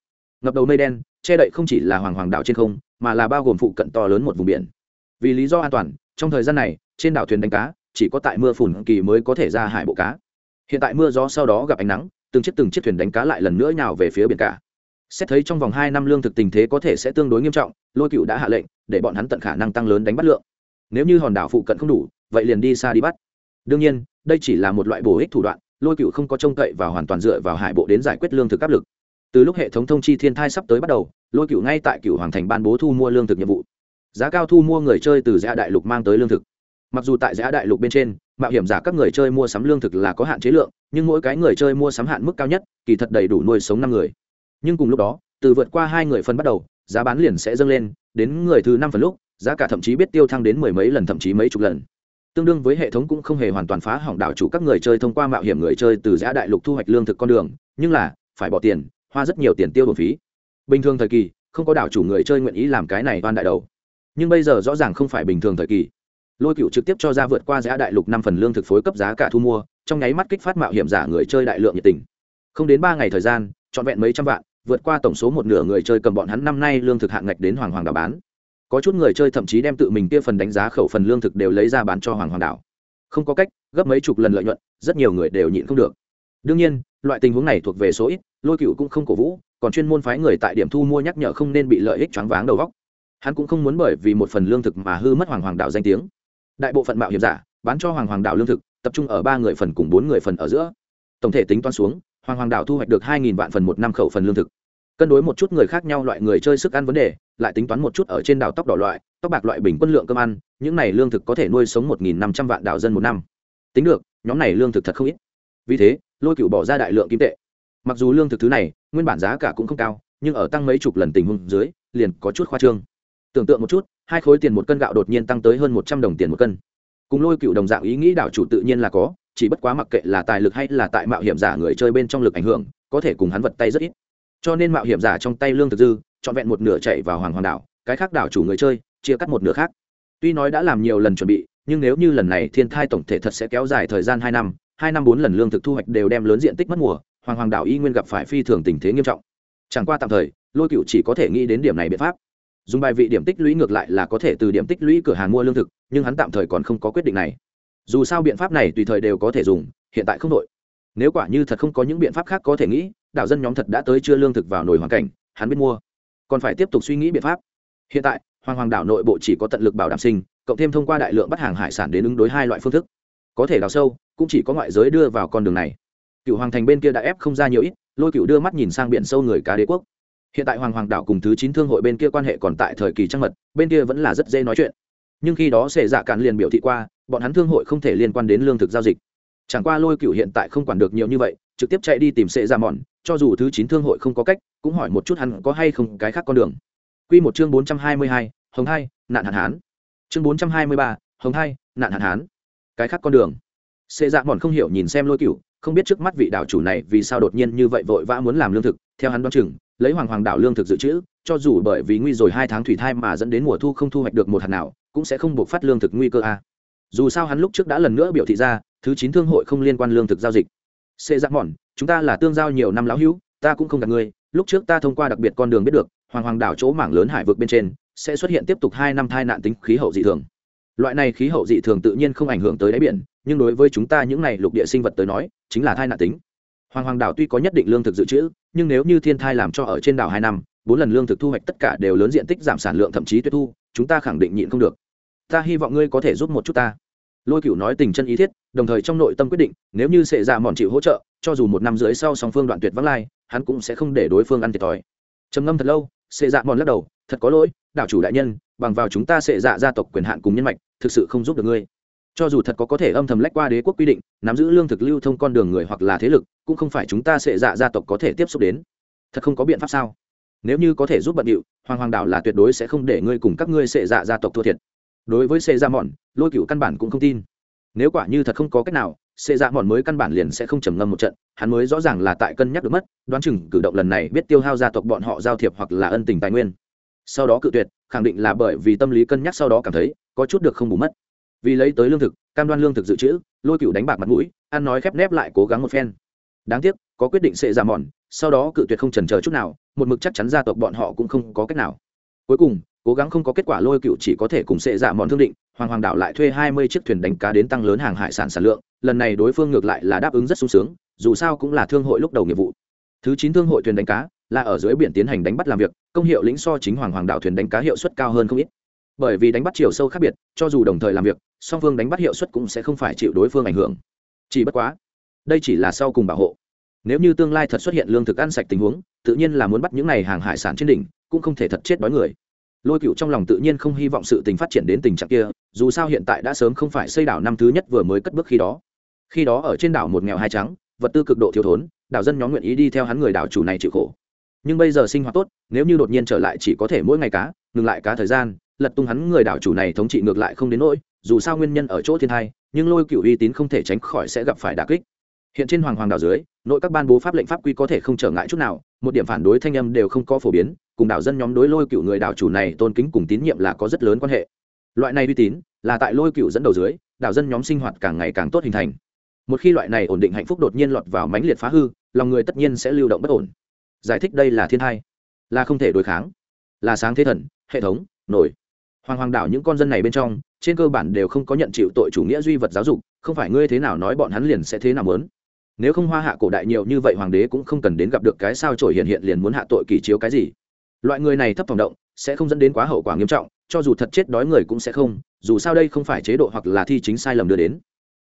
[SPEAKER 1] ngập đầu mây đen, che đậy không chỉ là hoàng hoàng đảo trên không, mà là bao gồm phụ cận to lớn một vùng biển. Vì lý do an toàn, trong thời gian này, trên đảo thuyền đánh cá, chỉ có tại mưa phùn kỳ mới có thể ra hải bộ cá. Hiện tại mưa gió sau đó gặp ánh nắng, từng chiếc từng chiếc thuyền đánh cá lại lần nữa nhào về phía biển cả. Xét thấy trong vòng hai năm lương thực tình thế có thể sẽ tương đối nghiêm trọng, lôi cựu đã hạ lệnh, để bọn hắn tận khả năng tăng lớn đánh bắt lượng. Nếu như hòn đảo phụ cận không đủ, vậy liền đi xa đi bắt. Đương nhiên, đây chỉ là một loại bổ ích thủ đoạn, lôi cựu không có trông cậy và hoàn toàn dựa vào hải bộ đến giải quyết lương thực áp lực từ lúc hệ thống thông chi thiên thai sắp tới bắt đầu, lôi cựu ngay tại cựu hoàng thành ban bố thu mua lương thực nhiệm vụ. Giá cao thu mua người chơi từ giã đại lục mang tới lương thực. Mặc dù tại giã đại lục bên trên, mạo hiểm giả các người chơi mua sắm lương thực là có hạn chế lượng, nhưng mỗi cái người chơi mua sắm hạn mức cao nhất, kỳ thật đầy đủ nuôi sống năm người. Nhưng cùng lúc đó, từ vượt qua hai người phân bắt đầu, giá bán liền sẽ dâng lên, đến người thứ năm phần lúc, giá cả thậm chí biết tiêu thăng đến mười mấy lần, thậm chí mấy chục lần. Tương đương với hệ thống cũng không hề hoàn toàn phá hỏng đảo chủ các người chơi thông qua mạo hiểm người chơi từ giã đại lục thu hoạch lương thực con đường, nhưng là, phải bỏ tiền hoa rất nhiều tiền tiêu bổn phí. Bình thường thời kỳ, không có đảo chủ người chơi nguyện ý làm cái này toàn đại đầu. Nhưng bây giờ rõ ràng không phải bình thường thời kỳ. Lôi cựu trực tiếp cho ra vượt qua giá đại lục năm phần lương thực phối cấp giá cả thu mua, trong nháy mắt kích phát mạo hiểm giả người chơi đại lượng nhiệt tình. Không đến ba ngày thời gian, trọn vẹn mấy trăm vạn, vượt qua tổng số một nửa người chơi cầm bọn hắn năm nay lương thực hạng ngạch đến hoàng hoàng đảo bán. Có chút người chơi thậm chí đem tự mình kia phần đánh giá khẩu phần lương thực đều lấy ra bán cho hoàng hoàng đảo. Không có cách, gấp mấy chục lần lợi nhuận, rất nhiều người đều nhịn không được. Đương nhiên, loại tình huống này thuộc về số ít lôi cựu cũng không cổ vũ, còn chuyên môn phái người tại điểm thu mua nhắc nhở không nên bị lợi ích choáng váng đầu góc. Hắn cũng không muốn bởi vì một phần lương thực mà hư mất hoàng hoàng đạo danh tiếng. Đại bộ phận mạo hiểm giả bán cho hoàng hoàng đạo lương thực, tập trung ở ba người phần cùng bốn người phần ở giữa. Tổng thể tính toán xuống, hoàng hoàng đạo thu hoạch được hai nghìn vạn phần một năm khẩu phần lương thực. Cân đối một chút người khác nhau loại người chơi sức ăn vấn đề, lại tính toán một chút ở trên đảo tóc đỏ loại, tóc bạc loại bình quân lượng cơm ăn, những này lương thực có thể nuôi sống một nghìn năm trăm vạn đạo dân một năm. Tính được, nhóm này lương thực thật không ít. Vì thế, lôi cựu bỏ ra đại lượng kim tệ mặc dù lương thực thứ này, nguyên bản giá cả cũng không cao, nhưng ở tăng mấy chục lần tình huống dưới, liền có chút khoa trương. Tưởng tượng một chút, hai khối tiền một cân gạo đột nhiên tăng tới hơn một trăm đồng tiền một cân. Cùng lôi cựu đồng dạng ý nghĩ đảo chủ tự nhiên là có, chỉ bất quá mặc kệ là tài lực hay là tại mạo hiểm giả người chơi bên trong lực ảnh hưởng, có thể cùng hắn vật tay rất ít. Cho nên mạo hiểm giả trong tay lương thực dư, trọn vẹn một nửa chạy vào hoàng hoàng đảo, cái khác đảo chủ người chơi, chia cắt một nửa khác. Tuy nói đã làm nhiều lần chuẩn bị, nhưng nếu như lần này thiên thai tổng thể thật sẽ kéo dài thời gian hai năm hai năm bốn lần lương thực thu hoạch đều đem lớn diện tích mất mùa hoàng hoàng đảo y nguyên gặp phải phi thường tình thế nghiêm trọng. Chẳng qua tạm thời, lôi cựu chỉ có thể nghĩ đến điểm này biện pháp. Dùng bài vị điểm tích lũy ngược lại là có thể từ điểm tích lũy cửa hàng mua lương thực, nhưng hắn tạm thời còn không có quyết định này. Dù sao biện pháp này tùy thời đều có thể dùng, hiện tại không đội nếu quả như thật không có những biện pháp khác có thể nghĩ, đạo dân nhóm thật đã tới chưa lương thực vào nồi hoàn cảnh, hắn biết mua. Còn phải tiếp tục suy nghĩ biện pháp. Hiện tại, hoàng hoàng đảo nội bộ chỉ có tận lực bảo đảm sinh, cộng thêm thông qua đại lượng bắt hàng hải sản đến ứng đối hai loại phương thức. Có thể đào sâu, cũng chỉ có ngoại giới đưa vào con đường này cựu hoàng thành bên kia đã ép không ra nhiều ít, lôi cựu đưa mắt nhìn sang biển sâu người cá đế quốc. Hiện tại hoàng hoàng đảo cùng thứ chín thương hội bên kia quan hệ còn tại thời kỳ trăng mật, bên kia vẫn là rất dễ nói chuyện. Nhưng khi đó sẽ dạ cạn liền biểu thị qua, bọn hắn thương hội không thể liên quan đến lương thực giao dịch. Chẳng qua lôi cựu hiện tại không quản được nhiều như vậy, trực tiếp chạy đi tìm sệ dạ mòn, cho dù thứ chín thương hội không có cách, cũng hỏi một chút hắn có hay không cái khác con đường. Q một chương bốn trăm hai mươi hai, hồng hai, nạn hạn hán. Chương bốn trăm hai mươi ba, hồng hai, nạn hạn hán. Cái khác con đường xê dạ mòn không hiểu nhìn xem lôi cựu không biết trước mắt vị đảo chủ này vì sao đột nhiên như vậy vội vã muốn làm lương thực, theo hắn đoán chừng, lấy hoàng hoàng đảo lương thực dự trữ, cho dù bởi vì nguy rồi hai tháng thủy thai mà dẫn đến mùa thu không thu hoạch được một hạt nào, cũng sẽ không buộc phát lương thực nguy cơ a. Dù sao hắn lúc trước đã lần nữa biểu thị ra, thứ chín thương hội không liên quan lương thực giao dịch. Xê dạ mòn, chúng ta là tương giao nhiều năm lão hữu, ta cũng không gặp ngươi, lúc trước ta thông qua đặc biệt con đường biết được, hoàng hoàng đảo chỗ mảng lớn hải vực bên trên, sẽ xuất hiện tiếp tục hai năm thai nạn tính khí hậu dị thường. Loại này khí hậu dị thường tự nhiên không ảnh hưởng tới đáy biển nhưng đối với chúng ta những này lục địa sinh vật tới nói, chính là thai nạn tính. Hoàng hoàng đảo tuy có nhất định lương thực dự trữ, nhưng nếu như thiên thai làm cho ở trên đảo hai năm, bốn lần lương thực thu hoạch tất cả đều lớn diện tích giảm sản lượng thậm chí tuyệt thu, chúng ta khẳng định nhịn không được. Ta hy vọng ngươi có thể giúp một chút ta. Lôi cửu nói tình chân ý thiết, đồng thời trong nội tâm quyết định, nếu như sệ dạ mòn chịu hỗ trợ, cho dù một năm dưới sau song phương đoạn tuyệt vắng lai, hắn cũng sẽ không để đối phương ăn thiệt thòi. Trầm ngâm thật lâu, sệ dạ mòn lắc đầu, thật có lỗi, đảo chủ đại nhân, bằng vào chúng ta sệ dạ gia tộc quyền hạn cùng nhân mạch, thực sự không giúp được ngươi cho dù thật có có thể âm thầm lách qua đế quốc quy định, nắm giữ lương thực lưu thông con đường người hoặc là thế lực, cũng không phải chúng ta sệ dạ gia tộc có thể tiếp xúc đến. Thật không có biện pháp sao? Nếu như có thể giúp bận điệu, hoàng hoàng đảo là tuyệt đối sẽ không để ngươi cùng các ngươi sệ dạ gia tộc thua thiệt. Đối với sệ dạ mòn lôi cựu căn bản cũng không tin. Nếu quả như thật không có cách nào sệ dạ mòn mới căn bản liền sẽ không trầm ngâm một trận, hắn mới rõ ràng là tại cân nhắc được mất, đoán chừng cử động lần này biết tiêu hao gia tộc bọn họ giao thiệp hoặc là ân tình tài nguyên. Sau đó cự tuyệt, khẳng định là bởi vì tâm lý cân nhắc sau đó cảm thấy có chút được không bù mất vì lấy tới lương thực, cam đoan lương thực dự trữ, lôi cựu đánh bạc mặt mũi, ăn nói khép nép lại cố gắng một phen. Đáng tiếc, có quyết định sẽ ra mòn, sau đó cự tuyệt không trần chờ chút nào, một mực chắc chắn gia tộc bọn họ cũng không có cách nào. Cuối cùng, cố gắng không có kết quả lôi cựu chỉ có thể cùng sệ dạ mòn thương định, hoàng hoàng đảo lại thuê hai mươi chiếc thuyền đánh cá đến tăng lớn hàng hải sản sản lượng, lần này đối phương ngược lại là đáp ứng rất sung sướng, dù sao cũng là thương hội lúc đầu nghiệp vụ. Thứ chín thương hội thuyền đánh cá, là ở dưới biển tiến hành đánh bắt làm việc, công hiệu lĩnh so chính hoàng hoàng đảo thuyền đánh cá hiệu suất cao hơn không ít. Bởi vì đánh bắt chiều sâu khác biệt, cho dù đồng thời làm việc song phương đánh bắt hiệu suất cũng sẽ không phải chịu đối phương ảnh hưởng. Chỉ bất quá, đây chỉ là sau cùng bảo hộ. Nếu như tương lai thật xuất hiện lương thực ăn sạch tình huống, tự nhiên là muốn bắt những này hàng hải sản trên đỉnh, cũng không thể thật chết đói người. Lôi cựu trong lòng tự nhiên không hy vọng sự tình phát triển đến tình trạng kia, dù sao hiện tại đã sớm không phải xây đảo năm thứ nhất vừa mới cất bước khi đó. Khi đó ở trên đảo một nghèo hai trắng, vật tư cực độ thiếu thốn, đảo dân nhóm nguyện ý đi theo hắn người đảo chủ này chịu khổ. Nhưng bây giờ sinh hoạt tốt, nếu như đột nhiên trở lại chỉ có thể mỗi ngày cá, ngừng lại cá thời gian, lật tung hắn người đảo chủ này thống trị ngược lại không đến nỗi dù sao nguyên nhân ở chỗ thiên thai, nhưng lôi cựu uy tín không thể tránh khỏi sẽ gặp phải đà kích. Hiện trên hoàng hoàng đảo dưới, nội các ban bố pháp lệnh pháp quy có thể không trở ngại chút nào, một điểm phản đối thanh âm đều không có phổ biến, cùng đảo dân nhóm đối lôi cựu người đảo chủ này tôn kính cùng tín nhiệm là có rất lớn quan hệ. Loại này uy tín, là tại lôi cựu dẫn đầu dưới, đảo dân nhóm sinh hoạt càng ngày càng tốt hình thành. Một khi loại này ổn định hạnh phúc đột nhiên lọt vào mãnh liệt phá hư, lòng người tất nhiên sẽ lưu động bất ổn. Giải thích đây là thiên thai, là không thể đối kháng, là sáng thế thần, hệ thống, nổi. Hoàng hoàng đảo những con dân này bên trong trên cơ bản đều không có nhận chịu tội chủ nghĩa duy vật giáo dục, không phải ngươi thế nào nói bọn hắn liền sẽ thế nào muốn. Nếu không hoa hạ cổ đại nhiều như vậy hoàng đế cũng không cần đến gặp được cái sao trổi hiện hiện liền muốn hạ tội kỳ chiếu cái gì. Loại người này thấp phòng động, sẽ không dẫn đến quá hậu quả nghiêm trọng, cho dù thật chết đói người cũng sẽ không, dù sao đây không phải chế độ hoặc là thi chính sai lầm đưa đến.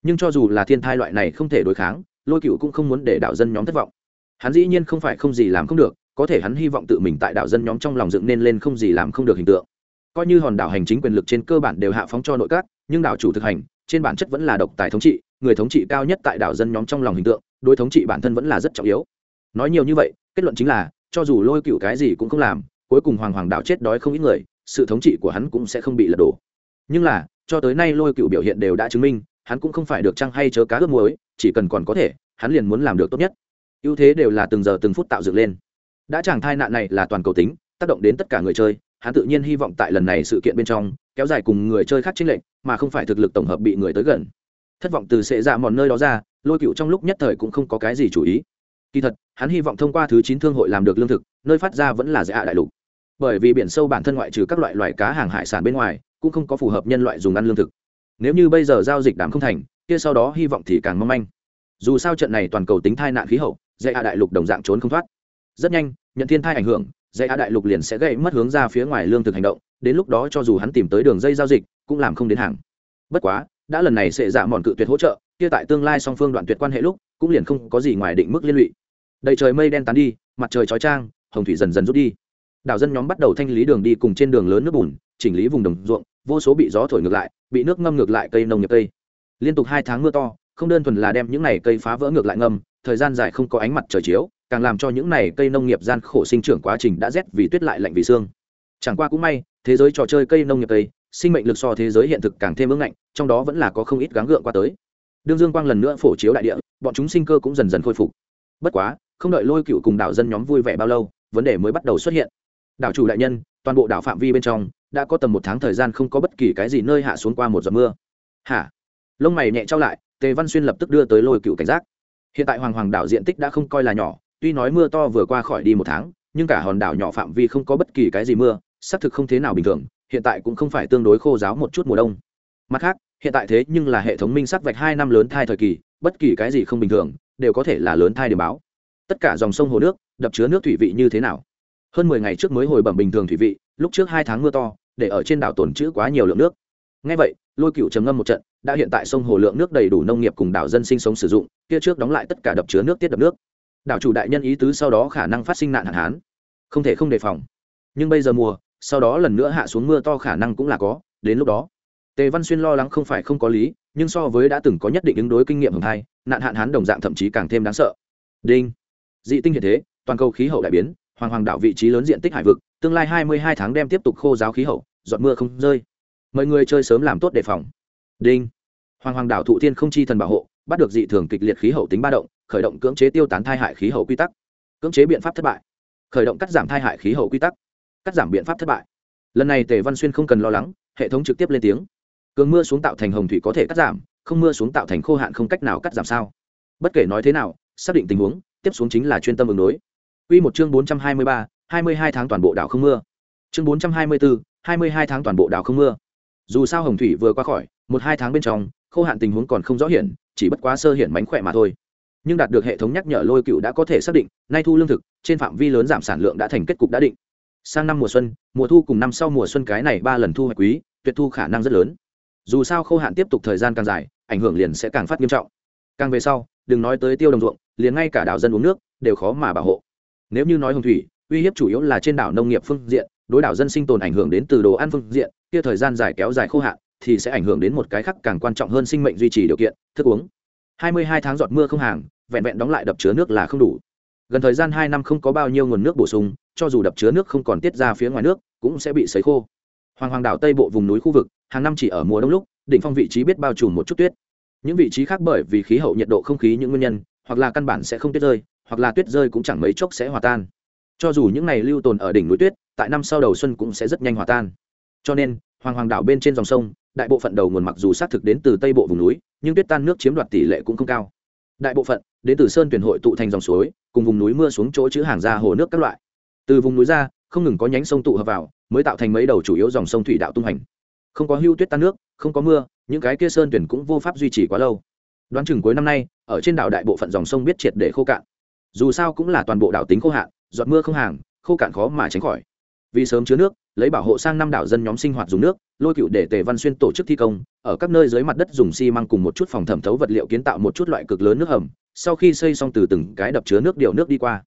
[SPEAKER 1] Nhưng cho dù là thiên thai loại này không thể đối kháng, lôi cựu cũng không muốn để đạo dân nhóm thất vọng. Hắn dĩ nhiên không phải không gì làm không được, có thể hắn hy vọng tự mình tại đạo dân nhóm trong lòng dựng nên lên không gì làm không được hình tượng coi như hòn đảo hành chính quyền lực trên cơ bản đều hạ phóng cho nội các, nhưng đảo chủ thực hành, trên bản chất vẫn là độc tài thống trị, người thống trị cao nhất tại đảo dân nhóm trong lòng hình tượng, đối thống trị bản thân vẫn là rất trọng yếu. Nói nhiều như vậy, kết luận chính là, cho dù lôi cựu cái gì cũng không làm, cuối cùng hoàng hoàng đảo chết đói không ít người, sự thống trị của hắn cũng sẽ không bị lật đổ. Nhưng là, cho tới nay lôi cựu biểu hiện đều đã chứng minh, hắn cũng không phải được trăng hay chớ cá ướp muối, chỉ cần còn có thể, hắn liền muốn làm được tốt nhất. Ưu thế đều là từng giờ từng phút tạo dựng lên. Đã chẳng thai nạn này là toàn cầu tính, tác động đến tất cả người chơi hắn tự nhiên hy vọng tại lần này sự kiện bên trong, kéo dài cùng người chơi khác chênh lệnh mà không phải thực lực tổng hợp bị người tới gần. Thất vọng từ sệ dạ mòn nơi đó ra, lôi cựu trong lúc nhất thời cũng không có cái gì chủ ý. Kỳ thật, hắn hy vọng thông qua thứ chín thương hội làm được lương thực, nơi phát ra vẫn là dạ đại lục. Bởi vì biển sâu bản thân ngoại trừ các loại loài cá hàng hải sản bên ngoài, cũng không có phù hợp nhân loại dùng ăn lương thực. Nếu như bây giờ giao dịch đám không thành, kia sau đó hy vọng thì càng mong manh. Dù sao trận này toàn cầu tính thai nạn khí hậu dạy hạ đại lục đồng dạng trốn không thoát. Rất nhanh, nhận thiên thai ảnh hưởng dây Á đại lục liền sẽ gây mất hướng ra phía ngoài lương thực hành động, đến lúc đó cho dù hắn tìm tới đường dây giao dịch, cũng làm không đến hàng. Bất quá, đã lần này sẽ dạ mòn cự tuyệt hỗ trợ, kia tại tương lai song phương đoạn tuyệt quan hệ lúc, cũng liền không có gì ngoài định mức liên lụy. Đầy trời mây đen tán đi, mặt trời chói trang hồng thủy dần dần rút đi. Đảo dân nhóm bắt đầu thanh lý đường đi cùng trên đường lớn nước bùn, chỉnh lý vùng đồng ruộng, vô số bị gió thổi ngược lại, bị nước ngâm ngược lại cây nông nghiệp cây. Liên tục hai tháng mưa to không đơn thuần là đem những này cây phá vỡ ngược lại ngâm thời gian dài không có ánh mặt trời chiếu, càng làm cho những này cây nông nghiệp gian khổ sinh trưởng quá trình đã rét vì tuyết lại lạnh vì xương. Chẳng qua cũng may, thế giới trò chơi cây nông nghiệp cây, sinh mệnh lực so thế giới hiện thực càng thêm ưng ngạnh, trong đó vẫn là có không ít gắng gượng qua tới. Đương dương quang lần nữa phổ chiếu đại địa, bọn chúng sinh cơ cũng dần dần khôi phục. Bất quá, không đợi lôi cựu cùng đảo dân nhóm vui vẻ bao lâu, vấn đề mới bắt đầu xuất hiện. Đảo chủ đại nhân, toàn bộ đảo phạm vi bên trong, đã có tầm một tháng thời gian không có bất kỳ cái gì nơi hạ xuống qua một giọt mưa. Hả? Lông mày nhẹ trao lại tề văn xuyên lập tức đưa tới lôi cựu cảnh giác. Hiện tại hoàng hoàng đảo diện tích đã không coi là nhỏ, tuy nói mưa to vừa qua khỏi đi một tháng, nhưng cả hòn đảo nhỏ phạm vi không có bất kỳ cái gì mưa, xác thực không thế nào bình thường, hiện tại cũng không phải tương đối khô giáo một chút mùa đông. Mặt khác, hiện tại thế nhưng là hệ thống minh sắc vạch hai năm lớn thai thời kỳ, bất kỳ cái gì không bình thường, đều có thể là lớn thai điểm báo. Tất cả dòng sông hồ nước, đập chứa nước thủy vị như thế nào? Hơn mười ngày trước mới hồi bẩm bình thường thủy vị, lúc trước hai tháng mưa to, để ở trên đảo tồn trữ quá nhiều lượng nước. Ngay vậy, lôi cựu trầm ngâm một trận đã hiện tại sông hồ lượng nước đầy đủ nông nghiệp cùng đảo dân sinh sống sử dụng, kia trước đóng lại tất cả đập chứa nước tiết đập nước. Đảo chủ đại nhân ý tứ sau đó khả năng phát sinh nạn hạn hán. Không thể không đề phòng. Nhưng bây giờ mùa, sau đó lần nữa hạ xuống mưa to khả năng cũng là có, đến lúc đó. Tề văn xuyên lo lắng không phải không có lý, nhưng so với đã từng có nhất định ứng đối kinh nghiệm hưởng thai, nạn hạn hán đồng dạng thậm chí càng thêm đáng sợ. Đinh. Dị tinh hiện thế, toàn cầu khí hậu đại biến, hoàng hoàng đảo vị trí lớn diện tích hải vực, tương lai hai mươi hai tháng đem tiếp tục khô giáo khí hậu, giọt mưa không rơi. Mời người chơi sớm làm tốt đề phòng đinh. Hoàng hoàng đảo thụ thiên không chi thần bảo hộ bắt được dị thường kịch liệt khí hậu tính ba động khởi động cưỡng chế tiêu tán thai hại khí hậu quy tắc. Cưỡng chế biện pháp thất bại. Khởi động cắt giảm thai hại khí hậu quy tắc. Cắt giảm biện pháp thất bại. Lần này tề văn xuyên không cần lo lắng hệ thống trực tiếp lên tiếng. Cường mưa xuống tạo thành hồng thủy có thể cắt giảm không mưa xuống tạo thành khô hạn không cách nào cắt giảm sao? Bất kể nói thế nào xác định tình huống tiếp xuống chính là chuyên tâm ứng đối. Quy một chương 423, 22 tháng toàn bộ đảo không mưa. Chương 424, 22 tháng toàn bộ đảo không mưa. Dù sao Hồng Thủy vừa qua khỏi, một hai tháng bên trong, khô hạn tình huống còn không rõ hiển, chỉ bất quá sơ hiển mánh khỏe mà thôi. Nhưng đạt được hệ thống nhắc nhở lôi cựu đã có thể xác định, nay thu lương thực, trên phạm vi lớn giảm sản lượng đã thành kết cục đã định. Sang năm mùa xuân, mùa thu cùng năm sau mùa xuân cái này ba lần thu hoạch quý, tuyệt thu khả năng rất lớn. Dù sao khô hạn tiếp tục thời gian càng dài, ảnh hưởng liền sẽ càng phát nghiêm trọng. Càng về sau, đừng nói tới tiêu đồng ruộng, liền ngay cả đảo dân uống nước đều khó mà bảo hộ nếu như nói hồng thủy uy hiếp chủ yếu là trên đảo nông nghiệp phương diện đối đảo dân sinh tồn ảnh hưởng đến từ đồ ăn phương diện kia thời gian dài kéo dài khô hạn thì sẽ ảnh hưởng đến một cái khác càng quan trọng hơn sinh mệnh duy trì điều kiện, thức uống. 22 tháng giọt mưa không hàng, vẹn vẹn đóng lại đập chứa nước là không đủ. Gần thời gian hai năm không có bao nhiêu nguồn nước bổ sung, cho dù đập chứa nước không còn tiết ra phía ngoài nước, cũng sẽ bị sấy khô. Hoàng hoàng đảo tây bộ vùng núi khu vực, hàng năm chỉ ở mùa đông lúc, đỉnh phong vị trí biết bao trùm một chút tuyết. Những vị trí khác bởi vì khí hậu, nhiệt độ, không khí, những nguyên nhân, hoặc là căn bản sẽ không tuyết rơi, hoặc là tuyết rơi cũng chẳng mấy chốc sẽ hòa tan. Cho dù những này lưu tồn ở đỉnh núi tuyết, tại năm sau đầu xuân cũng sẽ rất nhanh hòa tan. Cho nên, hoàng hoàng đảo bên trên dòng sông đại bộ phận đầu nguồn mặc dù xác thực đến từ tây bộ vùng núi, nhưng tuyết tan nước chiếm đoạt tỷ lệ cũng không cao. Đại bộ phận, đến từ sơn tuyển hội tụ thành dòng suối, cùng vùng núi mưa xuống chỗ chữ hàng ra hồ nước các loại. Từ vùng núi ra, không ngừng có nhánh sông tụ hợp vào, mới tạo thành mấy đầu chủ yếu dòng sông thủy đạo tung hành. Không có hưu tuyết tan nước, không có mưa, những cái kia sơn tuyển cũng vô pháp duy trì quá lâu. Đoán chừng cuối năm nay, ở trên đảo đại bộ phận dòng sông biết triệt để khô cạn. Dù sao cũng là toàn bộ đảo tính khô hạn, giọt mưa không hàng, khô cạn khó mà tránh khỏi vì sớm chứa nước, lấy bảo hộ sang năm đảo dân nhóm sinh hoạt dùng nước, lôi cựu để tề văn xuyên tổ chức thi công, ở các nơi dưới mặt đất dùng xi măng cùng một chút phòng thẩm thấu vật liệu kiến tạo một chút loại cực lớn nước hầm, sau khi xây xong từ từng cái đập chứa nước điều nước đi qua.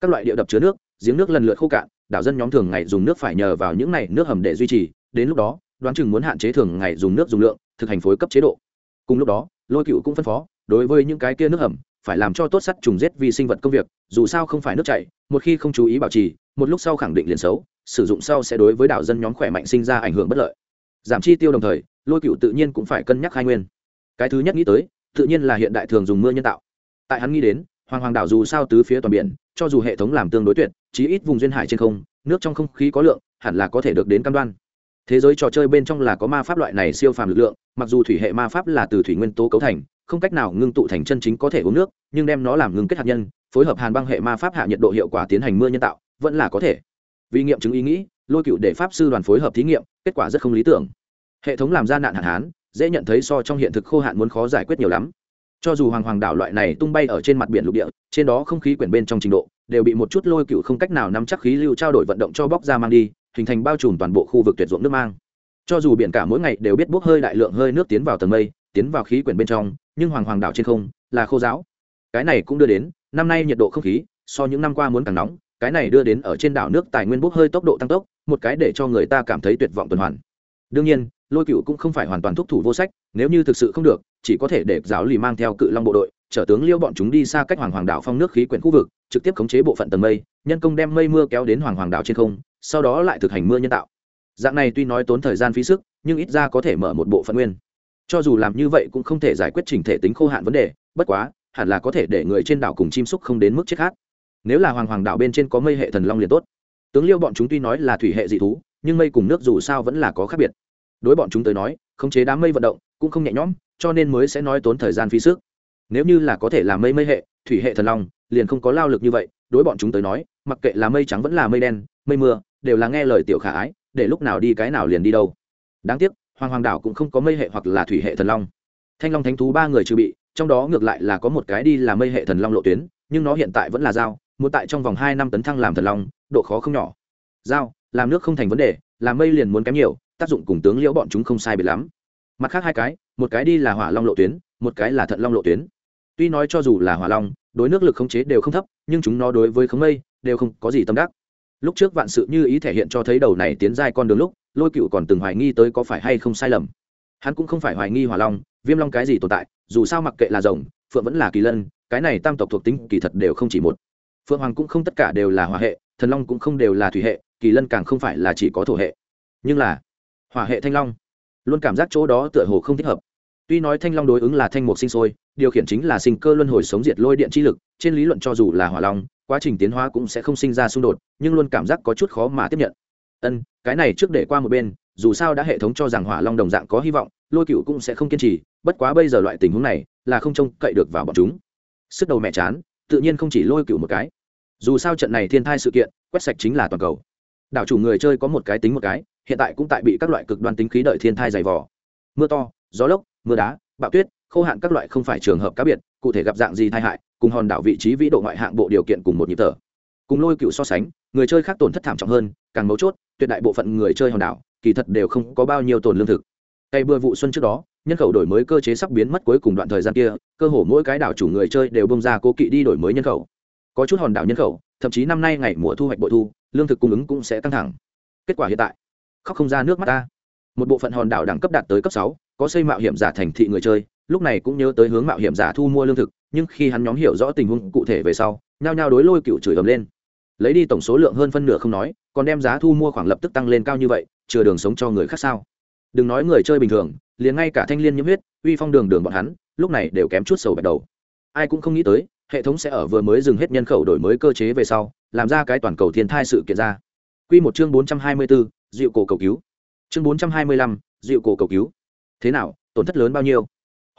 [SPEAKER 1] Các loại điệu đập chứa nước, giếng nước lần lượt khô cạn, đảo dân nhóm thường ngày dùng nước phải nhờ vào những này nước hầm để duy trì, đến lúc đó, đoán chừng muốn hạn chế thường ngày dùng nước dùng lượng, thực hành phối cấp chế độ. Cùng lúc đó, lôi cựu cũng phân phó, đối với những cái kia nước hầm phải làm cho tốt sắt trùng rết vi sinh vật công việc, dù sao không phải nước chảy, một khi không chú ý bảo trì, một lúc sau khẳng định liền xấu, sử dụng sau sẽ đối với đảo dân nhóm khỏe mạnh sinh ra ảnh hưởng bất lợi. Giảm chi tiêu đồng thời, lôi cựu tự nhiên cũng phải cân nhắc hai nguyên. Cái thứ nhất nghĩ tới, tự nhiên là hiện đại thường dùng mưa nhân tạo. Tại hắn nghĩ đến, hoàng hoàng đảo dù sao tứ phía toàn biển, cho dù hệ thống làm tương đối tuyệt, chí ít vùng duyên hải trên không, nước trong không khí có lượng, hẳn là có thể được đến cam đoan. Thế giới trò chơi bên trong là có ma pháp loại này siêu phàm lực lượng, mặc dù thủy hệ ma pháp là từ thủy nguyên tố cấu thành không cách nào ngưng tụ thành chân chính có thể uống nước, nhưng đem nó làm ngưng kết hạt nhân, phối hợp hàn băng hệ ma pháp hạ nhiệt độ hiệu quả tiến hành mưa nhân tạo, vẫn là có thể. Vì nghiệm chứng ý nghĩ, lôi cựu để pháp sư đoàn phối hợp thí nghiệm, kết quả rất không lý tưởng. Hệ thống làm ra nạn hạn hán, dễ nhận thấy so trong hiện thực khô hạn muốn khó giải quyết nhiều lắm. Cho dù hoàng hoàng đảo loại này tung bay ở trên mặt biển lục địa, trên đó không khí quyển bên trong trình độ, đều bị một chút lôi cựu không cách nào nắm chắc khí lưu trao đổi vận động cho bóc ra mang đi, hình thành bao trùm toàn bộ khu vực tuyệt ruộng nước mang. Cho dù biển cả mỗi ngày đều biết bốc hơi đại lượng hơi nước tiến vào tầng mây tiến vào khí quyển bên trong, nhưng hoàng hoàng đảo trên không là khô giáo cái này cũng đưa đến, năm nay nhiệt độ không khí, so những năm qua muốn càng nóng, cái này đưa đến ở trên đảo nước tài nguyên bốc hơi tốc độ tăng tốc, một cái để cho người ta cảm thấy tuyệt vọng tuần hoàn. Đương nhiên, lôi cựu cũng không phải hoàn toàn thúc thủ vô sách, nếu như thực sự không được, chỉ có thể để giáo lì mang theo cự long bộ đội, chở tướng liêu bọn chúng đi xa cách hoàng hoàng đảo phong nước khí quyển khu vực, trực tiếp khống chế bộ phận tầng mây, nhân công đem mây mưa kéo đến hoàng hoàng đảo trên không, sau đó lại thực hành mưa nhân tạo. Dạng này tuy nói tốn thời gian phí sức, nhưng ít ra có thể mở một bộ phận nguyên cho dù làm như vậy cũng không thể giải quyết trình thể tính khô hạn vấn đề, bất quá, hẳn là có thể để người trên đảo cùng chim súc không đến mức chết khác nếu là hoàng hoàng đảo bên trên có mây hệ thần long liền tốt. Tướng liêu bọn chúng tuy nói là thủy hệ dị thú, nhưng mây cùng nước dù sao vẫn là có khác biệt. Đối bọn chúng tới nói, khống chế đám mây vận động cũng không nhẹ nhõm, cho nên mới sẽ nói tốn thời gian phí sức. Nếu như là có thể làm mây mây hệ, thủy hệ thần long, liền không có lao lực như vậy, đối bọn chúng tới nói, mặc kệ là mây trắng vẫn là mây đen, mây mưa, đều là nghe lời tiểu khả ái, để lúc nào đi cái nào liền đi đâu. Đáng tiếc hoàng hoàng đảo cũng không có mây hệ hoặc là thủy hệ thần long. Thanh long thánh thú ba người trừ bị, trong đó ngược lại là có một cái đi là mây hệ thần long lộ tuyến, nhưng nó hiện tại vẫn là dao muốn tại trong vòng hai năm tấn thăng làm thần long, độ khó không nhỏ. Dao làm nước không thành vấn đề, làm mây liền muốn kém nhiều, tác dụng cùng tướng liễu bọn chúng không sai biệt lắm. Mặt khác hai cái, một cái đi là hỏa long lộ tuyến, một cái là thận long lộ tuyến. Tuy nói cho dù là hỏa long, đối nước lực khống chế đều không thấp, nhưng chúng nó đối với khống mây, đều không có gì tâm đắc. Lúc trước vạn sự như ý thể hiện cho thấy đầu này tiến dài con đường lúc lôi cựu còn từng hoài nghi tới có phải hay không sai lầm. Hắn cũng không phải hoài nghi hỏa long, viêm long cái gì tồn tại, dù sao mặc kệ là rồng, phượng vẫn là kỳ lân, cái này tam tộc thuộc tính kỳ thật đều không chỉ một. Phượng hoàng cũng không tất cả đều là hỏa hệ, thần long cũng không đều là thủy hệ, kỳ lân càng không phải là chỉ có thổ hệ. Nhưng là, hỏa hệ thanh long, luôn cảm giác chỗ đó tựa hồ không thích hợp. Tuy nói thanh long đối ứng là thanh mục sinh sôi, điều khiển chính là sinh cơ luân hồi sống diệt lôi điện chi lực, trên lý luận cho dù là hỏa long, quá trình tiến hóa cũng sẽ không sinh ra xung đột, nhưng luôn cảm giác có chút khó mà tiếp nhận ân, cái này trước để qua một bên, dù sao đã hệ thống cho rằng hỏa long đồng dạng có hy vọng, lôi cựu cũng sẽ không kiên trì, bất quá bây giờ loại tình huống này là không trông cậy được vào bọn chúng. Sức đầu mẹ chán, tự nhiên không chỉ lôi cựu một cái. Dù sao trận này thiên thai sự kiện, quét sạch chính là toàn cầu. Đảo chủ người chơi có một cái tính một cái, hiện tại cũng tại bị các loại cực đoan tính khí đợi thiên thai dày vò. Mưa to, gió lốc, mưa đá, bạo tuyết, khô hạn các loại không phải trường hợp cá biệt, cụ thể gặp dạng gì tai hại, cùng hòn đảo vị trí vĩ độ ngoại hạng bộ điều kiện cùng một nhịp thở. Cùng lôi cựu so sánh người chơi khác tổn thất thảm trọng hơn, càng mấu chốt, tuyệt đại bộ phận người chơi hòn đảo, kỳ thật đều không có bao nhiêu tồn lương thực. Cây bừa vụ xuân trước đó, nhân khẩu đổi mới cơ chế sắp biến mất cuối cùng đoạn thời gian kia, cơ hồ mỗi cái đảo chủ người chơi đều bông ra cố kỵ đi đổi mới nhân khẩu. Có chút hòn đảo nhân khẩu, thậm chí năm nay ngày mùa thu hoạch bội thu, lương thực cung ứng cũng sẽ căng thẳng. Kết quả hiện tại, khóc không ra nước mắt ta. Một bộ phận hòn đảo đẳng cấp đạt tới cấp sáu, có xây mạo hiểm giả thành thị người chơi, lúc này cũng nhớ tới hướng mạo hiểm giả thu mua lương thực, nhưng khi hắn nhóm hiểu rõ tình huống cụ thể về sau, nhao nhao đối lôi cựu chửi ầm lên lấy đi tổng số lượng hơn phân nửa không nói, còn đem giá thu mua khoảng lập tức tăng lên cao như vậy, chừa đường sống cho người khác sao? Đừng nói người chơi bình thường, liền ngay cả thanh liên nhiễm huyết, uy phong đường đường bọn hắn, lúc này đều kém chút sầu bạch đầu. Ai cũng không nghĩ tới, hệ thống sẽ ở vừa mới dừng hết nhân khẩu đổi mới cơ chế về sau, làm ra cái toàn cầu thiên thai sự kiện ra. Q một chương bốn trăm hai mươi bốn dịu cổ cầu cứu. Chương bốn trăm hai mươi lăm dịu cổ cầu cứu. Thế nào, tổn thất lớn bao nhiêu?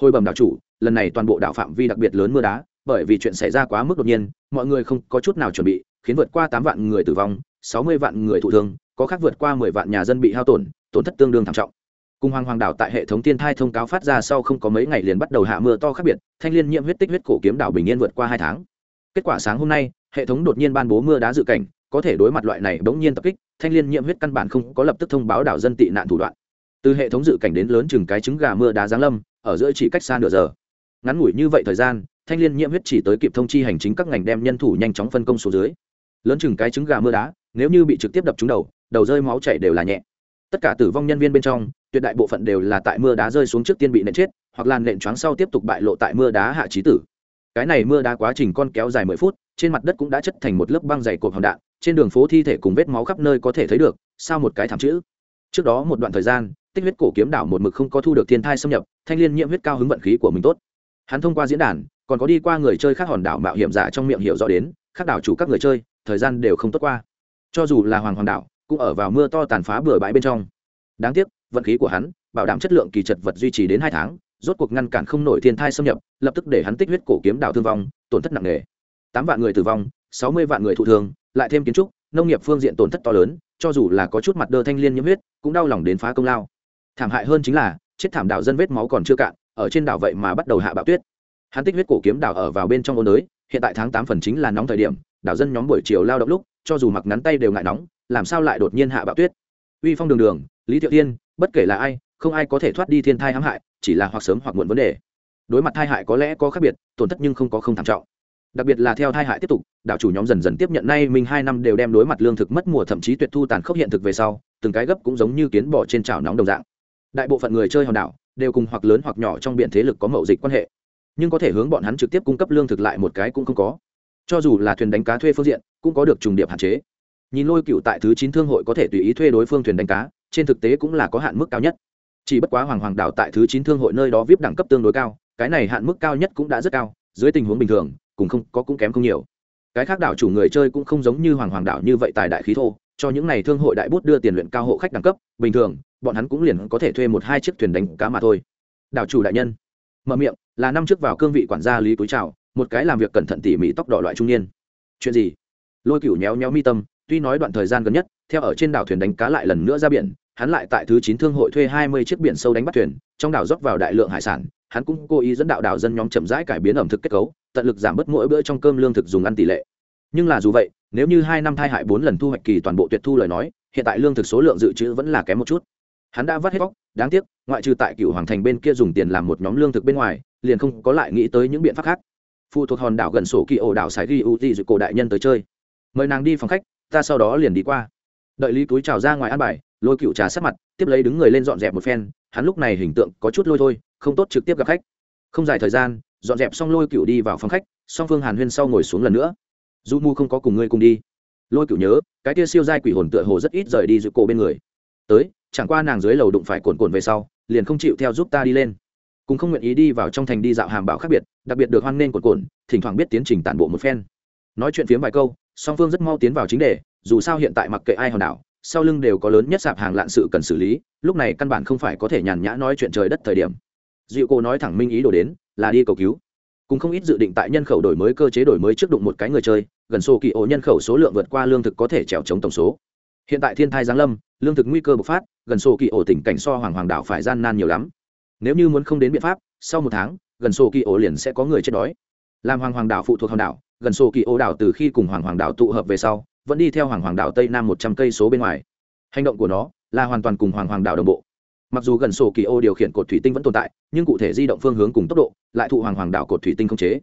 [SPEAKER 1] Hồi bẩm đạo chủ, lần này toàn bộ đảo phạm vi đặc biệt lớn mưa đá bởi vì chuyện xảy ra quá mức đột nhiên, mọi người không có chút nào chuẩn bị, khiến vượt qua tám vạn người tử vong, sáu mươi vạn người thụ thương, có khác vượt qua mười vạn nhà dân bị hao tổn tổn thất tương đương thảm trọng. Cùng hoàng hoàng đảo tại hệ thống tiên thai thông cáo phát ra sau không có mấy ngày liền bắt đầu hạ mưa to khác biệt, thanh liên nhiễm huyết tích huyết cổ kiếm đảo bình yên vượt qua hai tháng. Kết quả sáng hôm nay, hệ thống đột nhiên ban bố mưa đá dự cảnh, có thể đối mặt loại này bỗng nhiên tập kích, thanh liên nhiễm huyết căn bản không có lập tức thông báo đảo dân tị nạn thủ đoạn. Từ hệ thống dự cảnh đến lớn chừng cái trứng gà mưa đá giáng lâm, ở giữa chỉ cách xa nửa giờ. Ngắn ngủi như vậy thời gian thanh liên nhiễm huyết chỉ tới kịp thông chi hành chính các ngành đem nhân thủ nhanh chóng phân công số dưới. Lớn chừng cái trứng gà mưa đá, nếu như bị trực tiếp đập trúng đầu đầu rơi máu chảy đều là nhẹ. Tất cả tử vong nhân viên bên trong, tuyệt đại bộ phận đều là tại mưa đá rơi xuống trước tiên bị nện chết, hoặc là nện choáng sau tiếp tục bại lộ tại mưa đá hạ trí tử. Cái này mưa đá quá trình con kéo dài mười phút, trên mặt đất cũng đã chất thành một lớp băng dày cột hòn đạn, trên đường phố thi thể cùng vết máu khắp nơi có thể thấy được, sao một cái thảm chữ. Trước đó một đoạn thời gian, tích huyết cổ kiếm đảo một mực không có thu được thiên thai xâm nhập, thanh liên nhiễm huyết cao hứng vận khí của mình tốt. Hắn thông qua diễn đàn còn có đi qua người chơi khác hòn đảo mạo hiểm giả trong miệng hiểu rõ đến, khác đảo chủ các người chơi, thời gian đều không tốt qua. Cho dù là hoàng hoàng đảo, cũng ở vào mưa to tàn phá bừa bãi bên trong. Đáng tiếc, vận khí của hắn, bảo đảm chất lượng kỳ trật vật duy trì đến hai tháng, rốt cuộc ngăn cản không nổi thiên thai xâm nhập, lập tức để hắn tích huyết cổ kiếm đảo thương vong, tổn thất nặng nề. Tám vạn người tử vong, sáu mươi vạn người thụ thương, lại thêm kiến trúc, nông nghiệp phương diện tổn thất to lớn, cho dù là có chút mặt đơ thanh liên nhiễm huyết, cũng đau lòng đến phá công lao. Thảm hại hơn chính là, chết thảm đảo dân vết máu còn chưa cạn, ở trên đảo vậy mà bắt đầu hạ bạo tuyết hắn tích huyết cổ kiếm đảo ở vào bên trong ôn nới hiện tại tháng tám phần chính là nóng thời điểm, đảo dân nhóm buổi chiều lao động lúc, cho dù mặc ngắn tay đều ngại nóng, làm sao lại đột nhiên hạ bạo tuyết? Uy phong đường đường, lý thiệu tiên bất kể là ai, không ai có thể thoát đi thiên thai hãm hại, chỉ là hoặc sớm hoặc muộn vấn đề. Đối mặt thai hại có lẽ có khác biệt, tổn thất nhưng không có không thảm trọng. Đặc biệt là theo thai hại tiếp tục, đảo chủ nhóm dần dần tiếp nhận nay mình hai năm đều đem đối mặt lương thực mất mùa thậm chí tuyệt thu tàn khốc hiện thực về sau, từng cái gấp cũng giống như kiến bỏ trên chảo nóng đồng dạng. Đại bộ phận người chơi hòn đảo, đều cùng hoặc lớn hoặc nhỏ trong biển thế lực có mậu dịch quan hệ nhưng có thể hướng bọn hắn trực tiếp cung cấp lương thực lại một cái cũng không có. Cho dù là thuyền đánh cá thuê phương diện, cũng có được trùng điệp hạn chế. Nhìn lôi cựu tại thứ chín thương hội có thể tùy ý thuê đối phương thuyền đánh cá, trên thực tế cũng là có hạn mức cao nhất. Chỉ bất quá hoàng hoàng đảo tại thứ chín thương hội nơi đó vip đẳng cấp tương đối cao, cái này hạn mức cao nhất cũng đã rất cao, dưới tình huống bình thường cũng không, có cũng kém không nhiều. Cái khác đảo chủ người chơi cũng không giống như hoàng hoàng đảo như vậy tài đại khí thô, cho những này thương hội đại bút đưa tiền luyện cao hộ khách đẳng cấp, bình thường, bọn hắn cũng liền có thể thuê một hai chiếc thuyền đánh cá mà thôi. Đảo chủ đại nhân, mở miệng là năm trước vào cương vị quản gia lý túi trào, một cái làm việc cẩn thận tỉ mỉ tóc đỏ loại trung niên. Chuyện gì? Lôi cửu nhéo nhéo mi tâm, tuy nói đoạn thời gian gần nhất, theo ở trên đảo thuyền đánh cá lại lần nữa ra biển, hắn lại tại thứ chín thương hội thuê hai mươi chiếc biển sâu đánh bắt thuyền, trong đảo rót vào đại lượng hải sản, hắn cũng cố ý dẫn đạo đảo dân nhóm chậm rãi cải biến ẩm thực kết cấu, tận lực giảm bớt mỗi bữa trong cơm lương thực dùng ăn tỷ lệ. Nhưng là dù vậy, nếu như hai năm thai hại bốn lần thu hoạch kỳ toàn bộ tuyệt thu lời nói, hiện tại lương thực số lượng dự trữ vẫn là kém một chút. Hắn đã vắt hết bóc, đáng tiếc, ngoại trừ tại cựu hoàng thành bên kia dùng tiền làm một nhóm lương thực bên ngoài liền không có lại nghĩ tới những biện pháp khác. Phụ thuộc hòn đảo gần sổ kỳ ổ đảo sài ghi u ti dự cổ đại nhân tới chơi. Mời nàng đi phòng khách, ta sau đó liền đi qua. Đợi lý túi trào ra ngoài ăn bài, lôi cựu trà sát mặt, tiếp lấy đứng người lên dọn dẹp một phen, hắn lúc này hình tượng có chút lôi thôi, không tốt trực tiếp gặp khách. Không dài thời gian, dọn dẹp xong lôi cựu đi vào phòng khách, song phương hàn huyên sau ngồi xuống lần nữa. Du mu không có cùng ngươi cùng đi. Lôi cựu nhớ, cái tia siêu giai quỷ hồn tựa hồ rất ít rời đi dự cổ bên người. Tới, chẳng qua nàng dưới lầu đụng phải cồn cồn về sau, liền không chịu theo giúp ta đi lên cũng không nguyện ý đi vào trong thành đi dạo hàm bảo khác biệt, đặc biệt được hoan nghênh cồn cồn thỉnh thoảng biết tiến trình tản bộ một phen. Nói chuyện phiếm vài câu, song phương rất mau tiến vào chính đề, dù sao hiện tại mặc kệ ai hòn đảo, sau lưng đều có lớn nhất sạp hàng lạn sự cần xử lý, lúc này căn bản không phải có thể nhàn nhã nói chuyện trời đất thời điểm. Dịu cô nói thẳng minh ý đồ đến, là đi cầu cứu. Cũng không ít dự định tại nhân khẩu đổi mới cơ chế đổi mới trước đụng một cái người chơi, gần sổ kỳ ổ nhân khẩu số lượng vượt qua lương thực có thể trèo chống tổng số. Hiện tại thiên thai giáng lâm, lương thực nguy cơ bộc phát, gần sổ kỳ ổ tỉnh cảnh so hoàng hoàng đảo phải gian nan nhiều lắm nếu như muốn không đến biện pháp, sau một tháng, gần sổ kỳ ổ liền sẽ có người chết đói. Làm hoàng hoàng đảo phụ thuộc hòn đảo, gần sổ kỳ ổ đảo từ khi cùng hoàng hoàng đảo tụ hợp về sau, vẫn đi theo hoàng hoàng đảo tây nam một trăm cây số bên ngoài. Hành động của nó là hoàn toàn cùng hoàng hoàng đảo đồng bộ. Mặc dù gần sổ kỳ ô điều khiển cột thủy tinh vẫn tồn tại, nhưng cụ thể di động phương hướng cùng tốc độ lại thụ hoàng hoàng đảo cột thủy tinh không chế.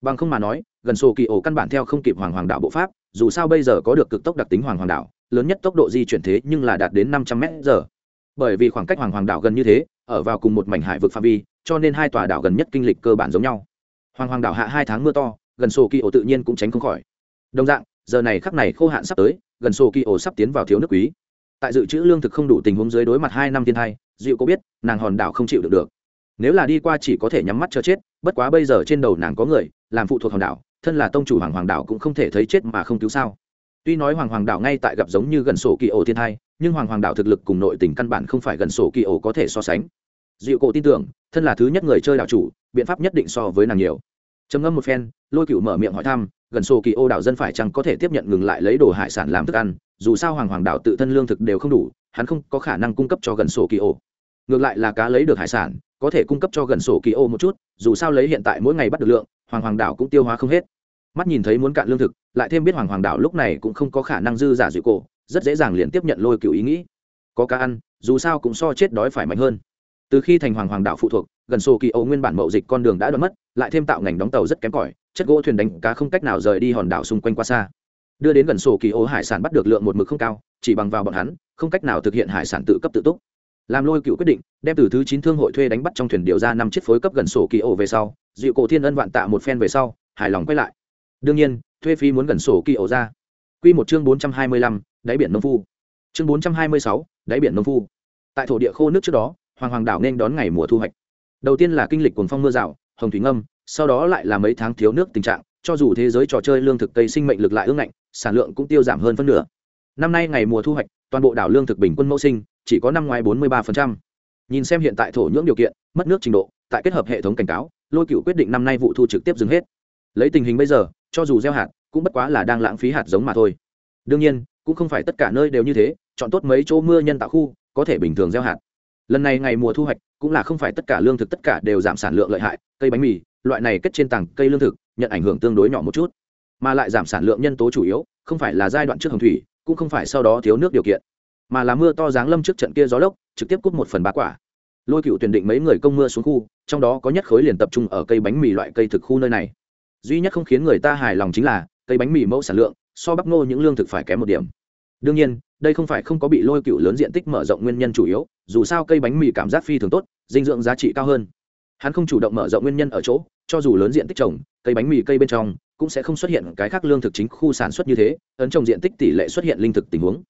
[SPEAKER 1] Bằng không mà nói, gần sổ kỳ ô căn bản theo không kịp hoàng hoàng đảo bộ pháp, dù sao bây giờ có được cực tốc đặc tính hoàng hoàng đảo, lớn nhất tốc độ di chuyển thế nhưng là đạt đến năm trăm m giờ. Bởi vì khoảng cách hoàng hoàng đảo gần như thế ở vào cùng một mảnh hải vực phạm vi, cho nên hai tòa đảo gần nhất kinh lịch cơ bản giống nhau. Hoàng hoàng đảo hạ hai tháng mưa to, gần sổ kỳ ổ tự nhiên cũng tránh không khỏi. Đồng dạng, giờ này khắc này khô hạn sắp tới, gần sổ kỳ ổ sắp tiến vào thiếu nước quý. Tại dự trữ lương thực không đủ tình huống dưới đối mặt hai năm thiên thai dịu có biết, nàng hòn đảo không chịu được được. Nếu là đi qua chỉ có thể nhắm mắt cho chết, bất quá bây giờ trên đầu nàng có người, làm phụ thuộc hòn đảo, thân là tông chủ hoàng hoàng đảo cũng không thể thấy chết mà không cứu sao. Tuy nói hoàng hoàng đảo ngay tại gặp giống như gần sổ kỳ ổ thiên thai nhưng hoàng hoàng đảo thực lực cùng nội tình căn bản không phải gần sổ kỳ ổ có thể so sánh. Dịu cổ tin tưởng, thân là thứ nhất người chơi đảo chủ, biện pháp nhất định so với nàng nhiều. Trầm ngâm một phen, lôi cựu mở miệng hỏi thăm, gần sổ kỳ ô đảo dân phải chăng có thể tiếp nhận ngừng lại lấy đồ hải sản làm thức ăn, dù sao hoàng hoàng đảo tự thân lương thực đều không đủ, hắn không có khả năng cung cấp cho gần sổ kỳ ô ngược lại là cá lấy được hải sản, có thể cung cấp cho gần sổ kỳ ô một chút, dù sao lấy hiện tại mỗi ngày bắt được lượng, hoàng hoàng đảo cũng tiêu hóa không hết. Mắt nhìn thấy muốn cạn lương thực, lại thêm biết hoàng hoàng đảo lúc này cũng không có khả năng dư giả dịu cổ rất dễ dàng liền tiếp nhận lôi cựu ý nghĩ. Có cá ăn, dù sao cũng so chết đói phải mạnh hơn. Từ khi thành hoàng hoàng đảo phụ thuộc, gần sổ kỳ ấu nguyên bản mậu dịch con đường đã đoán mất, lại thêm tạo ngành đóng tàu rất kém cỏi, chất gỗ thuyền đánh cá không cách nào rời đi hòn đảo xung quanh qua xa. Đưa đến gần sổ kỳ ấu hải sản bắt được lượng một mực không cao, chỉ bằng vào bọn hắn, không cách nào thực hiện hải sản tự cấp tự túc. Làm lôi cựu quyết định, đem từ thứ chín thương hội thuê đánh bắt trong thuyền điều ra năm chiếc phối cấp gần sổ kỳ ổ về sau, dịu cổ thiên ân vạn tạ một phen về sau, hài lòng quay lại. Đương nhiên, thuê phí muốn gần sổ kỳ ổ ra. Q một chương bốn trăm hai mươi lăm đáy biển nông phu. Chương bốn trăm hai mươi sáu, đáy biển nông phu. Tại thổ địa khô nước trước đó, hoàng hoàng đảo nên đón ngày mùa thu hoạch. Đầu tiên là kinh lịch cuồng phong mưa rào, hồng thủy ngâm, sau đó lại là mấy tháng thiếu nước tình trạng, cho dù thế giới trò chơi lương thực cây sinh mệnh lực lại ương ngạnh, sản lượng cũng tiêu giảm hơn phân nửa. Năm nay ngày mùa thu hoạch, toàn bộ đảo lương thực bình quân mẫu sinh, chỉ có năm ngoài bốn mươi ba nhìn xem hiện tại thổ nhưỡng điều kiện, mất nước trình độ, tại kết hợp hệ thống cảnh cáo, lôi cựu quyết định năm nay vụ thu trực tiếp dừng hết. Lấy tình hình bây giờ, cho dù gieo hạt, cũng bất quá là đang lãng phí hạt giống mà thôi. Đương nhiên cũng không phải tất cả nơi đều như thế, chọn tốt mấy chỗ mưa nhân tạo khu, có thể bình thường gieo hạt. Lần này ngày mùa thu hoạch cũng là không phải tất cả lương thực tất cả đều giảm sản lượng lợi hại, cây bánh mì, loại này kết trên tảng cây lương thực, nhận ảnh hưởng tương đối nhỏ một chút. Mà lại giảm sản lượng nhân tố chủ yếu, không phải là giai đoạn trước hồng thủy, cũng không phải sau đó thiếu nước điều kiện, mà là mưa to giáng lâm trước trận kia gió lốc, trực tiếp cút một phần ba quả. Lôi cựu tuyển định mấy người công mưa xuống khu, trong đó có nhất khối liền tập trung ở cây bánh mì loại cây thực khu nơi này. Duy nhất không khiến người ta hài lòng chính là, cây bánh mì mẫu sản lượng so bắc ngô những lương thực phải kém một điểm đương nhiên, đây không phải không có bị lôi cựu lớn diện tích mở rộng nguyên nhân chủ yếu, dù sao cây bánh mì cảm giác phi thường tốt, dinh dưỡng giá trị cao hơn. Hắn không chủ động mở rộng nguyên nhân ở chỗ, cho dù lớn diện tích trồng, cây bánh mì cây bên trong cũng sẽ không xuất hiện cái khác lương thực chính khu sản xuất như thế, ấn trồng diện tích tỷ lệ xuất hiện linh thực tình huống.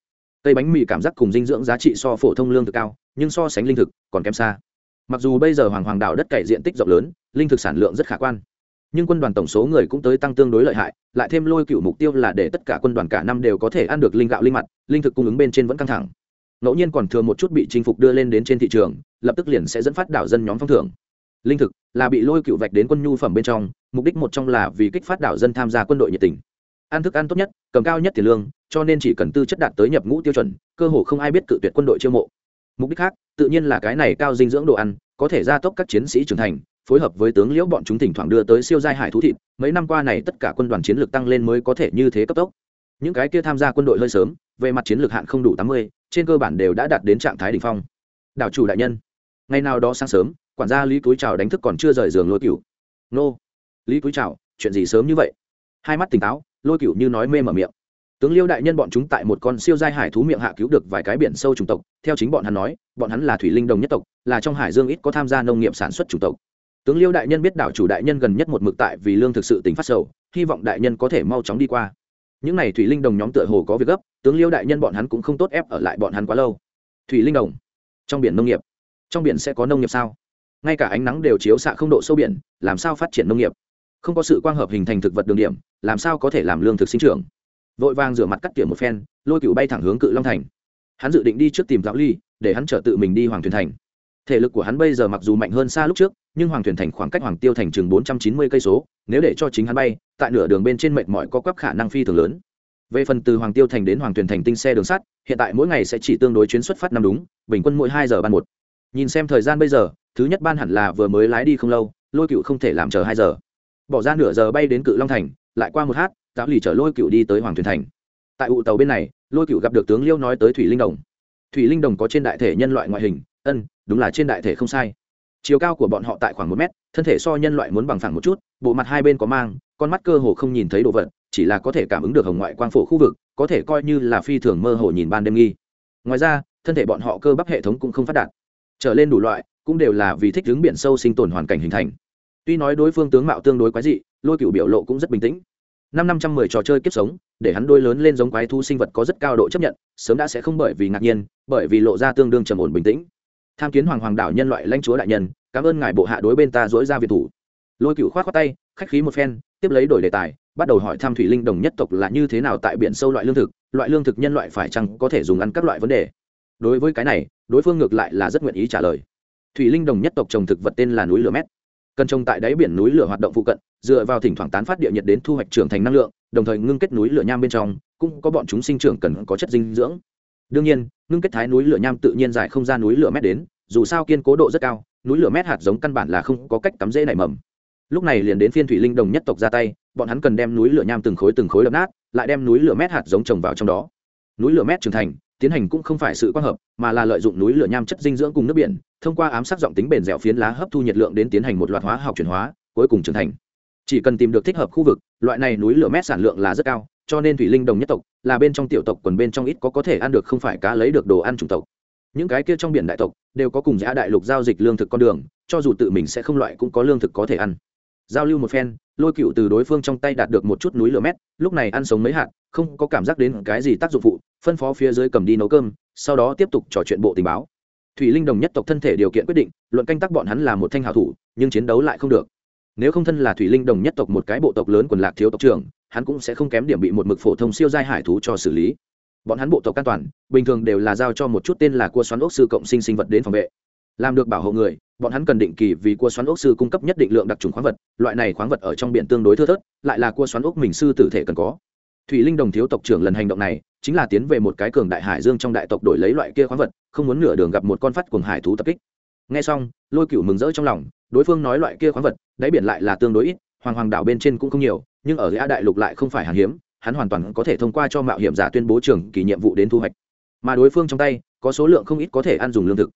[SPEAKER 1] Cây bánh mì cảm giác cùng dinh dưỡng giá trị so phổ thông lương thực cao, nhưng so sánh linh thực còn kém xa. Mặc dù bây giờ hoàng hoàng đảo đất cày diện tích rộng lớn, linh thực sản lượng rất khả quan nhưng quân đoàn tổng số người cũng tới tăng tương đối lợi hại, lại thêm lôi cựu mục tiêu là để tất cả quân đoàn cả năm đều có thể ăn được linh gạo linh mặt, linh thực cung ứng bên trên vẫn căng thẳng. Ngẫu nhiên còn thừa một chút bị chinh phục đưa lên đến trên thị trường, lập tức liền sẽ dẫn phát đảo dân nhóm phong thưởng. Linh thực là bị lôi cựu vạch đến quân nhu phẩm bên trong, mục đích một trong là vì kích phát đảo dân tham gia quân đội nhiệt tình. Ăn thức ăn tốt nhất, cầm cao nhất tiền lương, cho nên chỉ cần tư chất đạt tới nhập ngũ tiêu chuẩn, cơ hồ không ai biết cự tuyệt quân đội chiêu mộ. Mục đích khác, tự nhiên là cái này cao dinh dưỡng đồ ăn, có thể gia tốc các chiến sĩ trưởng thành phối hợp với tướng liễu bọn chúng thỉnh thoảng đưa tới siêu giai hải thú thịt, mấy năm qua này tất cả quân đoàn chiến lược tăng lên mới có thể như thế cấp tốc. Những cái kia tham gia quân đội hơi sớm, về mặt chiến lược hạn không đủ tám mươi, trên cơ bản đều đã đạt đến trạng thái đ ỉ n h phong. Đảo chủ đại nhân, ngày nào đó sáng sớm, quản gia lý túi trào đánh thức còn chưa rời giường lôi cựu nô, lý túi trào chuyện gì sớm như vậy? Hai mắt tỉnh táo, lôi cựu như nói mê mở miệng. Tướng liêu đại nhân bọn chúng tại một con siêu giai hải thú miệng hạ cứu được vài cái biển sâu chủng tộc, theo chính bọn hắn nói, bọn hắn là thủy linh đồng nhất tộc, là trong hải dương ít có tham gia nông nghiệp sản xuất chủng tộc tướng liêu đại nhân biết đảo chủ đại nhân gần nhất một mực tại vì lương thực sự tính phát sầu, hy vọng đại nhân có thể mau chóng đi qua. Những n à y thủy linh đồng nhóm tựa hồ có việc gấp, tướng liêu đại nhân bọn hắn cũng không tốt ép ở lại bọn hắn quá lâu. Thủy linh đồng, trong biển nông nghiệp, trong biển sẽ có nông nghiệp sao? Ngay cả ánh nắng đều chiếu xạ không độ sâu biển, làm sao phát triển nông nghiệp? Không có sự quang hợp hình thành thực vật đường điểm, làm sao có thể làm lương thực sinh trưởng? Vội vàng rửa mặt cắt tỉa một phen, lôi cựu bay thẳng hướng cự long thành. Hắn dự định đi trước tìm giáo ly, để hắn chở tự mình đi hoàng thuyền thành thể lực của hắn bây giờ mặc dù mạnh hơn xa lúc trước, nhưng hoàng thuyền thành khoảng cách hoàng tiêu thành chừng bốn trăm chín mươi cây số, nếu để cho chính hắn bay, tại nửa đường bên trên mệt mỏi có quắp khả năng phi thường lớn. Về phần từ hoàng tiêu thành đến hoàng thuyền thành tinh xe đường sắt, hiện tại mỗi ngày sẽ chỉ tương đối chuyến xuất phát năm đúng, bình quân mỗi hai giờ ban một. Nhìn xem thời gian bây giờ, thứ nhất ban hẳn là vừa mới lái đi không lâu, lôi cựu không thể làm chờ hai giờ. Bỏ ra nửa giờ bay đến cự long thành, lại qua một hát giáo lì chở lôi cựu đi tới hoàng thuyền thành. Tại ụ tàu bên này, lôi cựu gặp được tướng liêu nói tới thủy linh đồng. Thủy linh đồng có trên đại thể nhân loại ngoại hình ân, đúng là trên đại thể không sai. Chiều cao của bọn họ tại khoảng một mét, thân thể so nhân loại muốn bằng phẳng một chút, bộ mặt hai bên có mang, con mắt cơ hồ không nhìn thấy đồ vật, chỉ là có thể cảm ứng được hồng ngoại quang phổ khu vực, có thể coi như là phi thường mơ hồ nhìn ban đêm nghi. Ngoài ra, thân thể bọn họ cơ bắp hệ thống cũng không phát đạt. Trở lên đủ loại, cũng đều là vì thích ứng biển sâu sinh tồn hoàn cảnh hình thành. Tuy nói đối phương tướng mạo tương đối quái dị, lôi cựu biểu lộ cũng rất bình tĩnh. Năm năm trăm mười trò chơi kiếp sống, để hắn đôi lớn lên giống quái thú sinh vật có rất cao độ chấp nhận, sớm đã sẽ không bởi vì ngạc nhiên, bởi vì lộ ra tương đương trầm ổn bình tĩnh tham kiến hoàng hoàng đảo nhân loại lãnh chúa đại nhân, cảm ơn ngài bộ hạ đối bên ta dỗi ra việt thủ. Lôi cựu k h o á t tay, khách khí một phen, tiếp lấy đổi đề tài, bắt đầu hỏi thăm thủy linh đồng nhất tộc là như thế nào tại biển sâu loại lương thực, loại lương thực nhân loại phải chăng có thể dùng ăn các loại vấn đề. Đối với cái này, đối phương ngược lại là rất nguyện ý trả lời. Thủy linh đồng nhất tộc trồng thực vật tên là núi lửa mét. Cần trồng tại đáy biển núi lửa hoạt động phụ cận, dựa vào thỉnh thoảng tán phát địa nhiệt đến thu hoạch trưởng thành năng lượng, đồng thời ngưng kết núi lửa nham bên trong, cũng có bọn chúng sinh trưởng cần có chất dinh dưỡng đương nhiên, ngưng kết thái núi lửa nham tự nhiên dài không ra núi lửa mét đến, dù sao kiên cố độ rất cao, núi lửa mét hạt giống căn bản là không có cách cắm dễ nảy mầm. Lúc này liền đến phiên thủy linh đồng nhất tộc ra tay, bọn hắn cần đem núi lửa nham từng khối từng khối đập nát, lại đem núi lửa mét hạt giống trồng vào trong đó. Núi lửa mét trưởng thành, tiến hành cũng không phải sự quang hợp, mà là lợi dụng núi lửa nham chất dinh dưỡng cùng nước biển, thông qua ám sát giọng tính bền dẻo phiến lá hấp thu nhiệt lượng đến tiến hành một loạt hóa học chuyển hóa, cuối cùng trưởng thành. Chỉ cần tìm được thích hợp khu vực, loại này núi lửa mét sản lượng là rất cao cho nên thủy linh đồng nhất tộc là bên trong tiểu tộc quần bên trong ít có có thể ăn được không phải cá lấy được đồ ăn chủng tộc. Những cái kia trong biển đại tộc đều có cùng giã đại lục giao dịch lương thực con đường, cho dù tự mình sẽ không loại cũng có lương thực có thể ăn. Giao lưu một phen, lôi cựu từ đối phương trong tay đạt được một chút núi lửa mét, lúc này ăn sống mấy hạt, không có cảm giác đến cái gì tác dụng phụ, phân phó phía dưới cầm đi nấu cơm, sau đó tiếp tục trò chuyện bộ tình báo. Thủy linh đồng nhất tộc thân thể điều kiện quyết định, luận canh tác bọn hắn là một thanh hảo thủ, nhưng chiến đấu lại không được. Nếu không thân là thủy linh đồng nhất tộc một cái bộ tộc lớn quần lạc thiếu tộc trưởng hắn cũng sẽ không kém điểm bị một mực phổ thông siêu giai hải thú cho xử lý. Bọn hắn bộ tộc an toàn, bình thường đều là giao cho một chút tên là cua xoắn ốc sư cộng sinh sinh vật đến phòng vệ. Làm được bảo hộ người, bọn hắn cần định kỳ vì cua xoắn ốc sư cung cấp nhất định lượng đặc trùng khoáng vật, loại này khoáng vật ở trong biển tương đối thưa thớt, lại là cua xoắn ốc mình sư tử thể cần có. Thủy linh đồng thiếu tộc trưởng lần hành động này, chính là tiến về một cái cường đại hải dương trong đại tộc đổi lấy loại kia khoáng vật, không muốn nửa đường gặp một con phát cuồng hải thú tập kích. Nghe xong, lôi cửu mừng rỡ trong lòng, đối phương nói loại kia khoáng vật, đáy biển lại là tương đối ít hoàng hoàng đảo bên trên cũng không nhiều nhưng ở a đại lục lại không phải hàng hiếm, hắn hoàn toàn có thể thông qua cho mạo hiểm giả tuyên bố trường kỳ nhiệm vụ đến thu hoạch. Mà đối phương trong tay, có số lượng không ít có thể ăn dùng lương thực.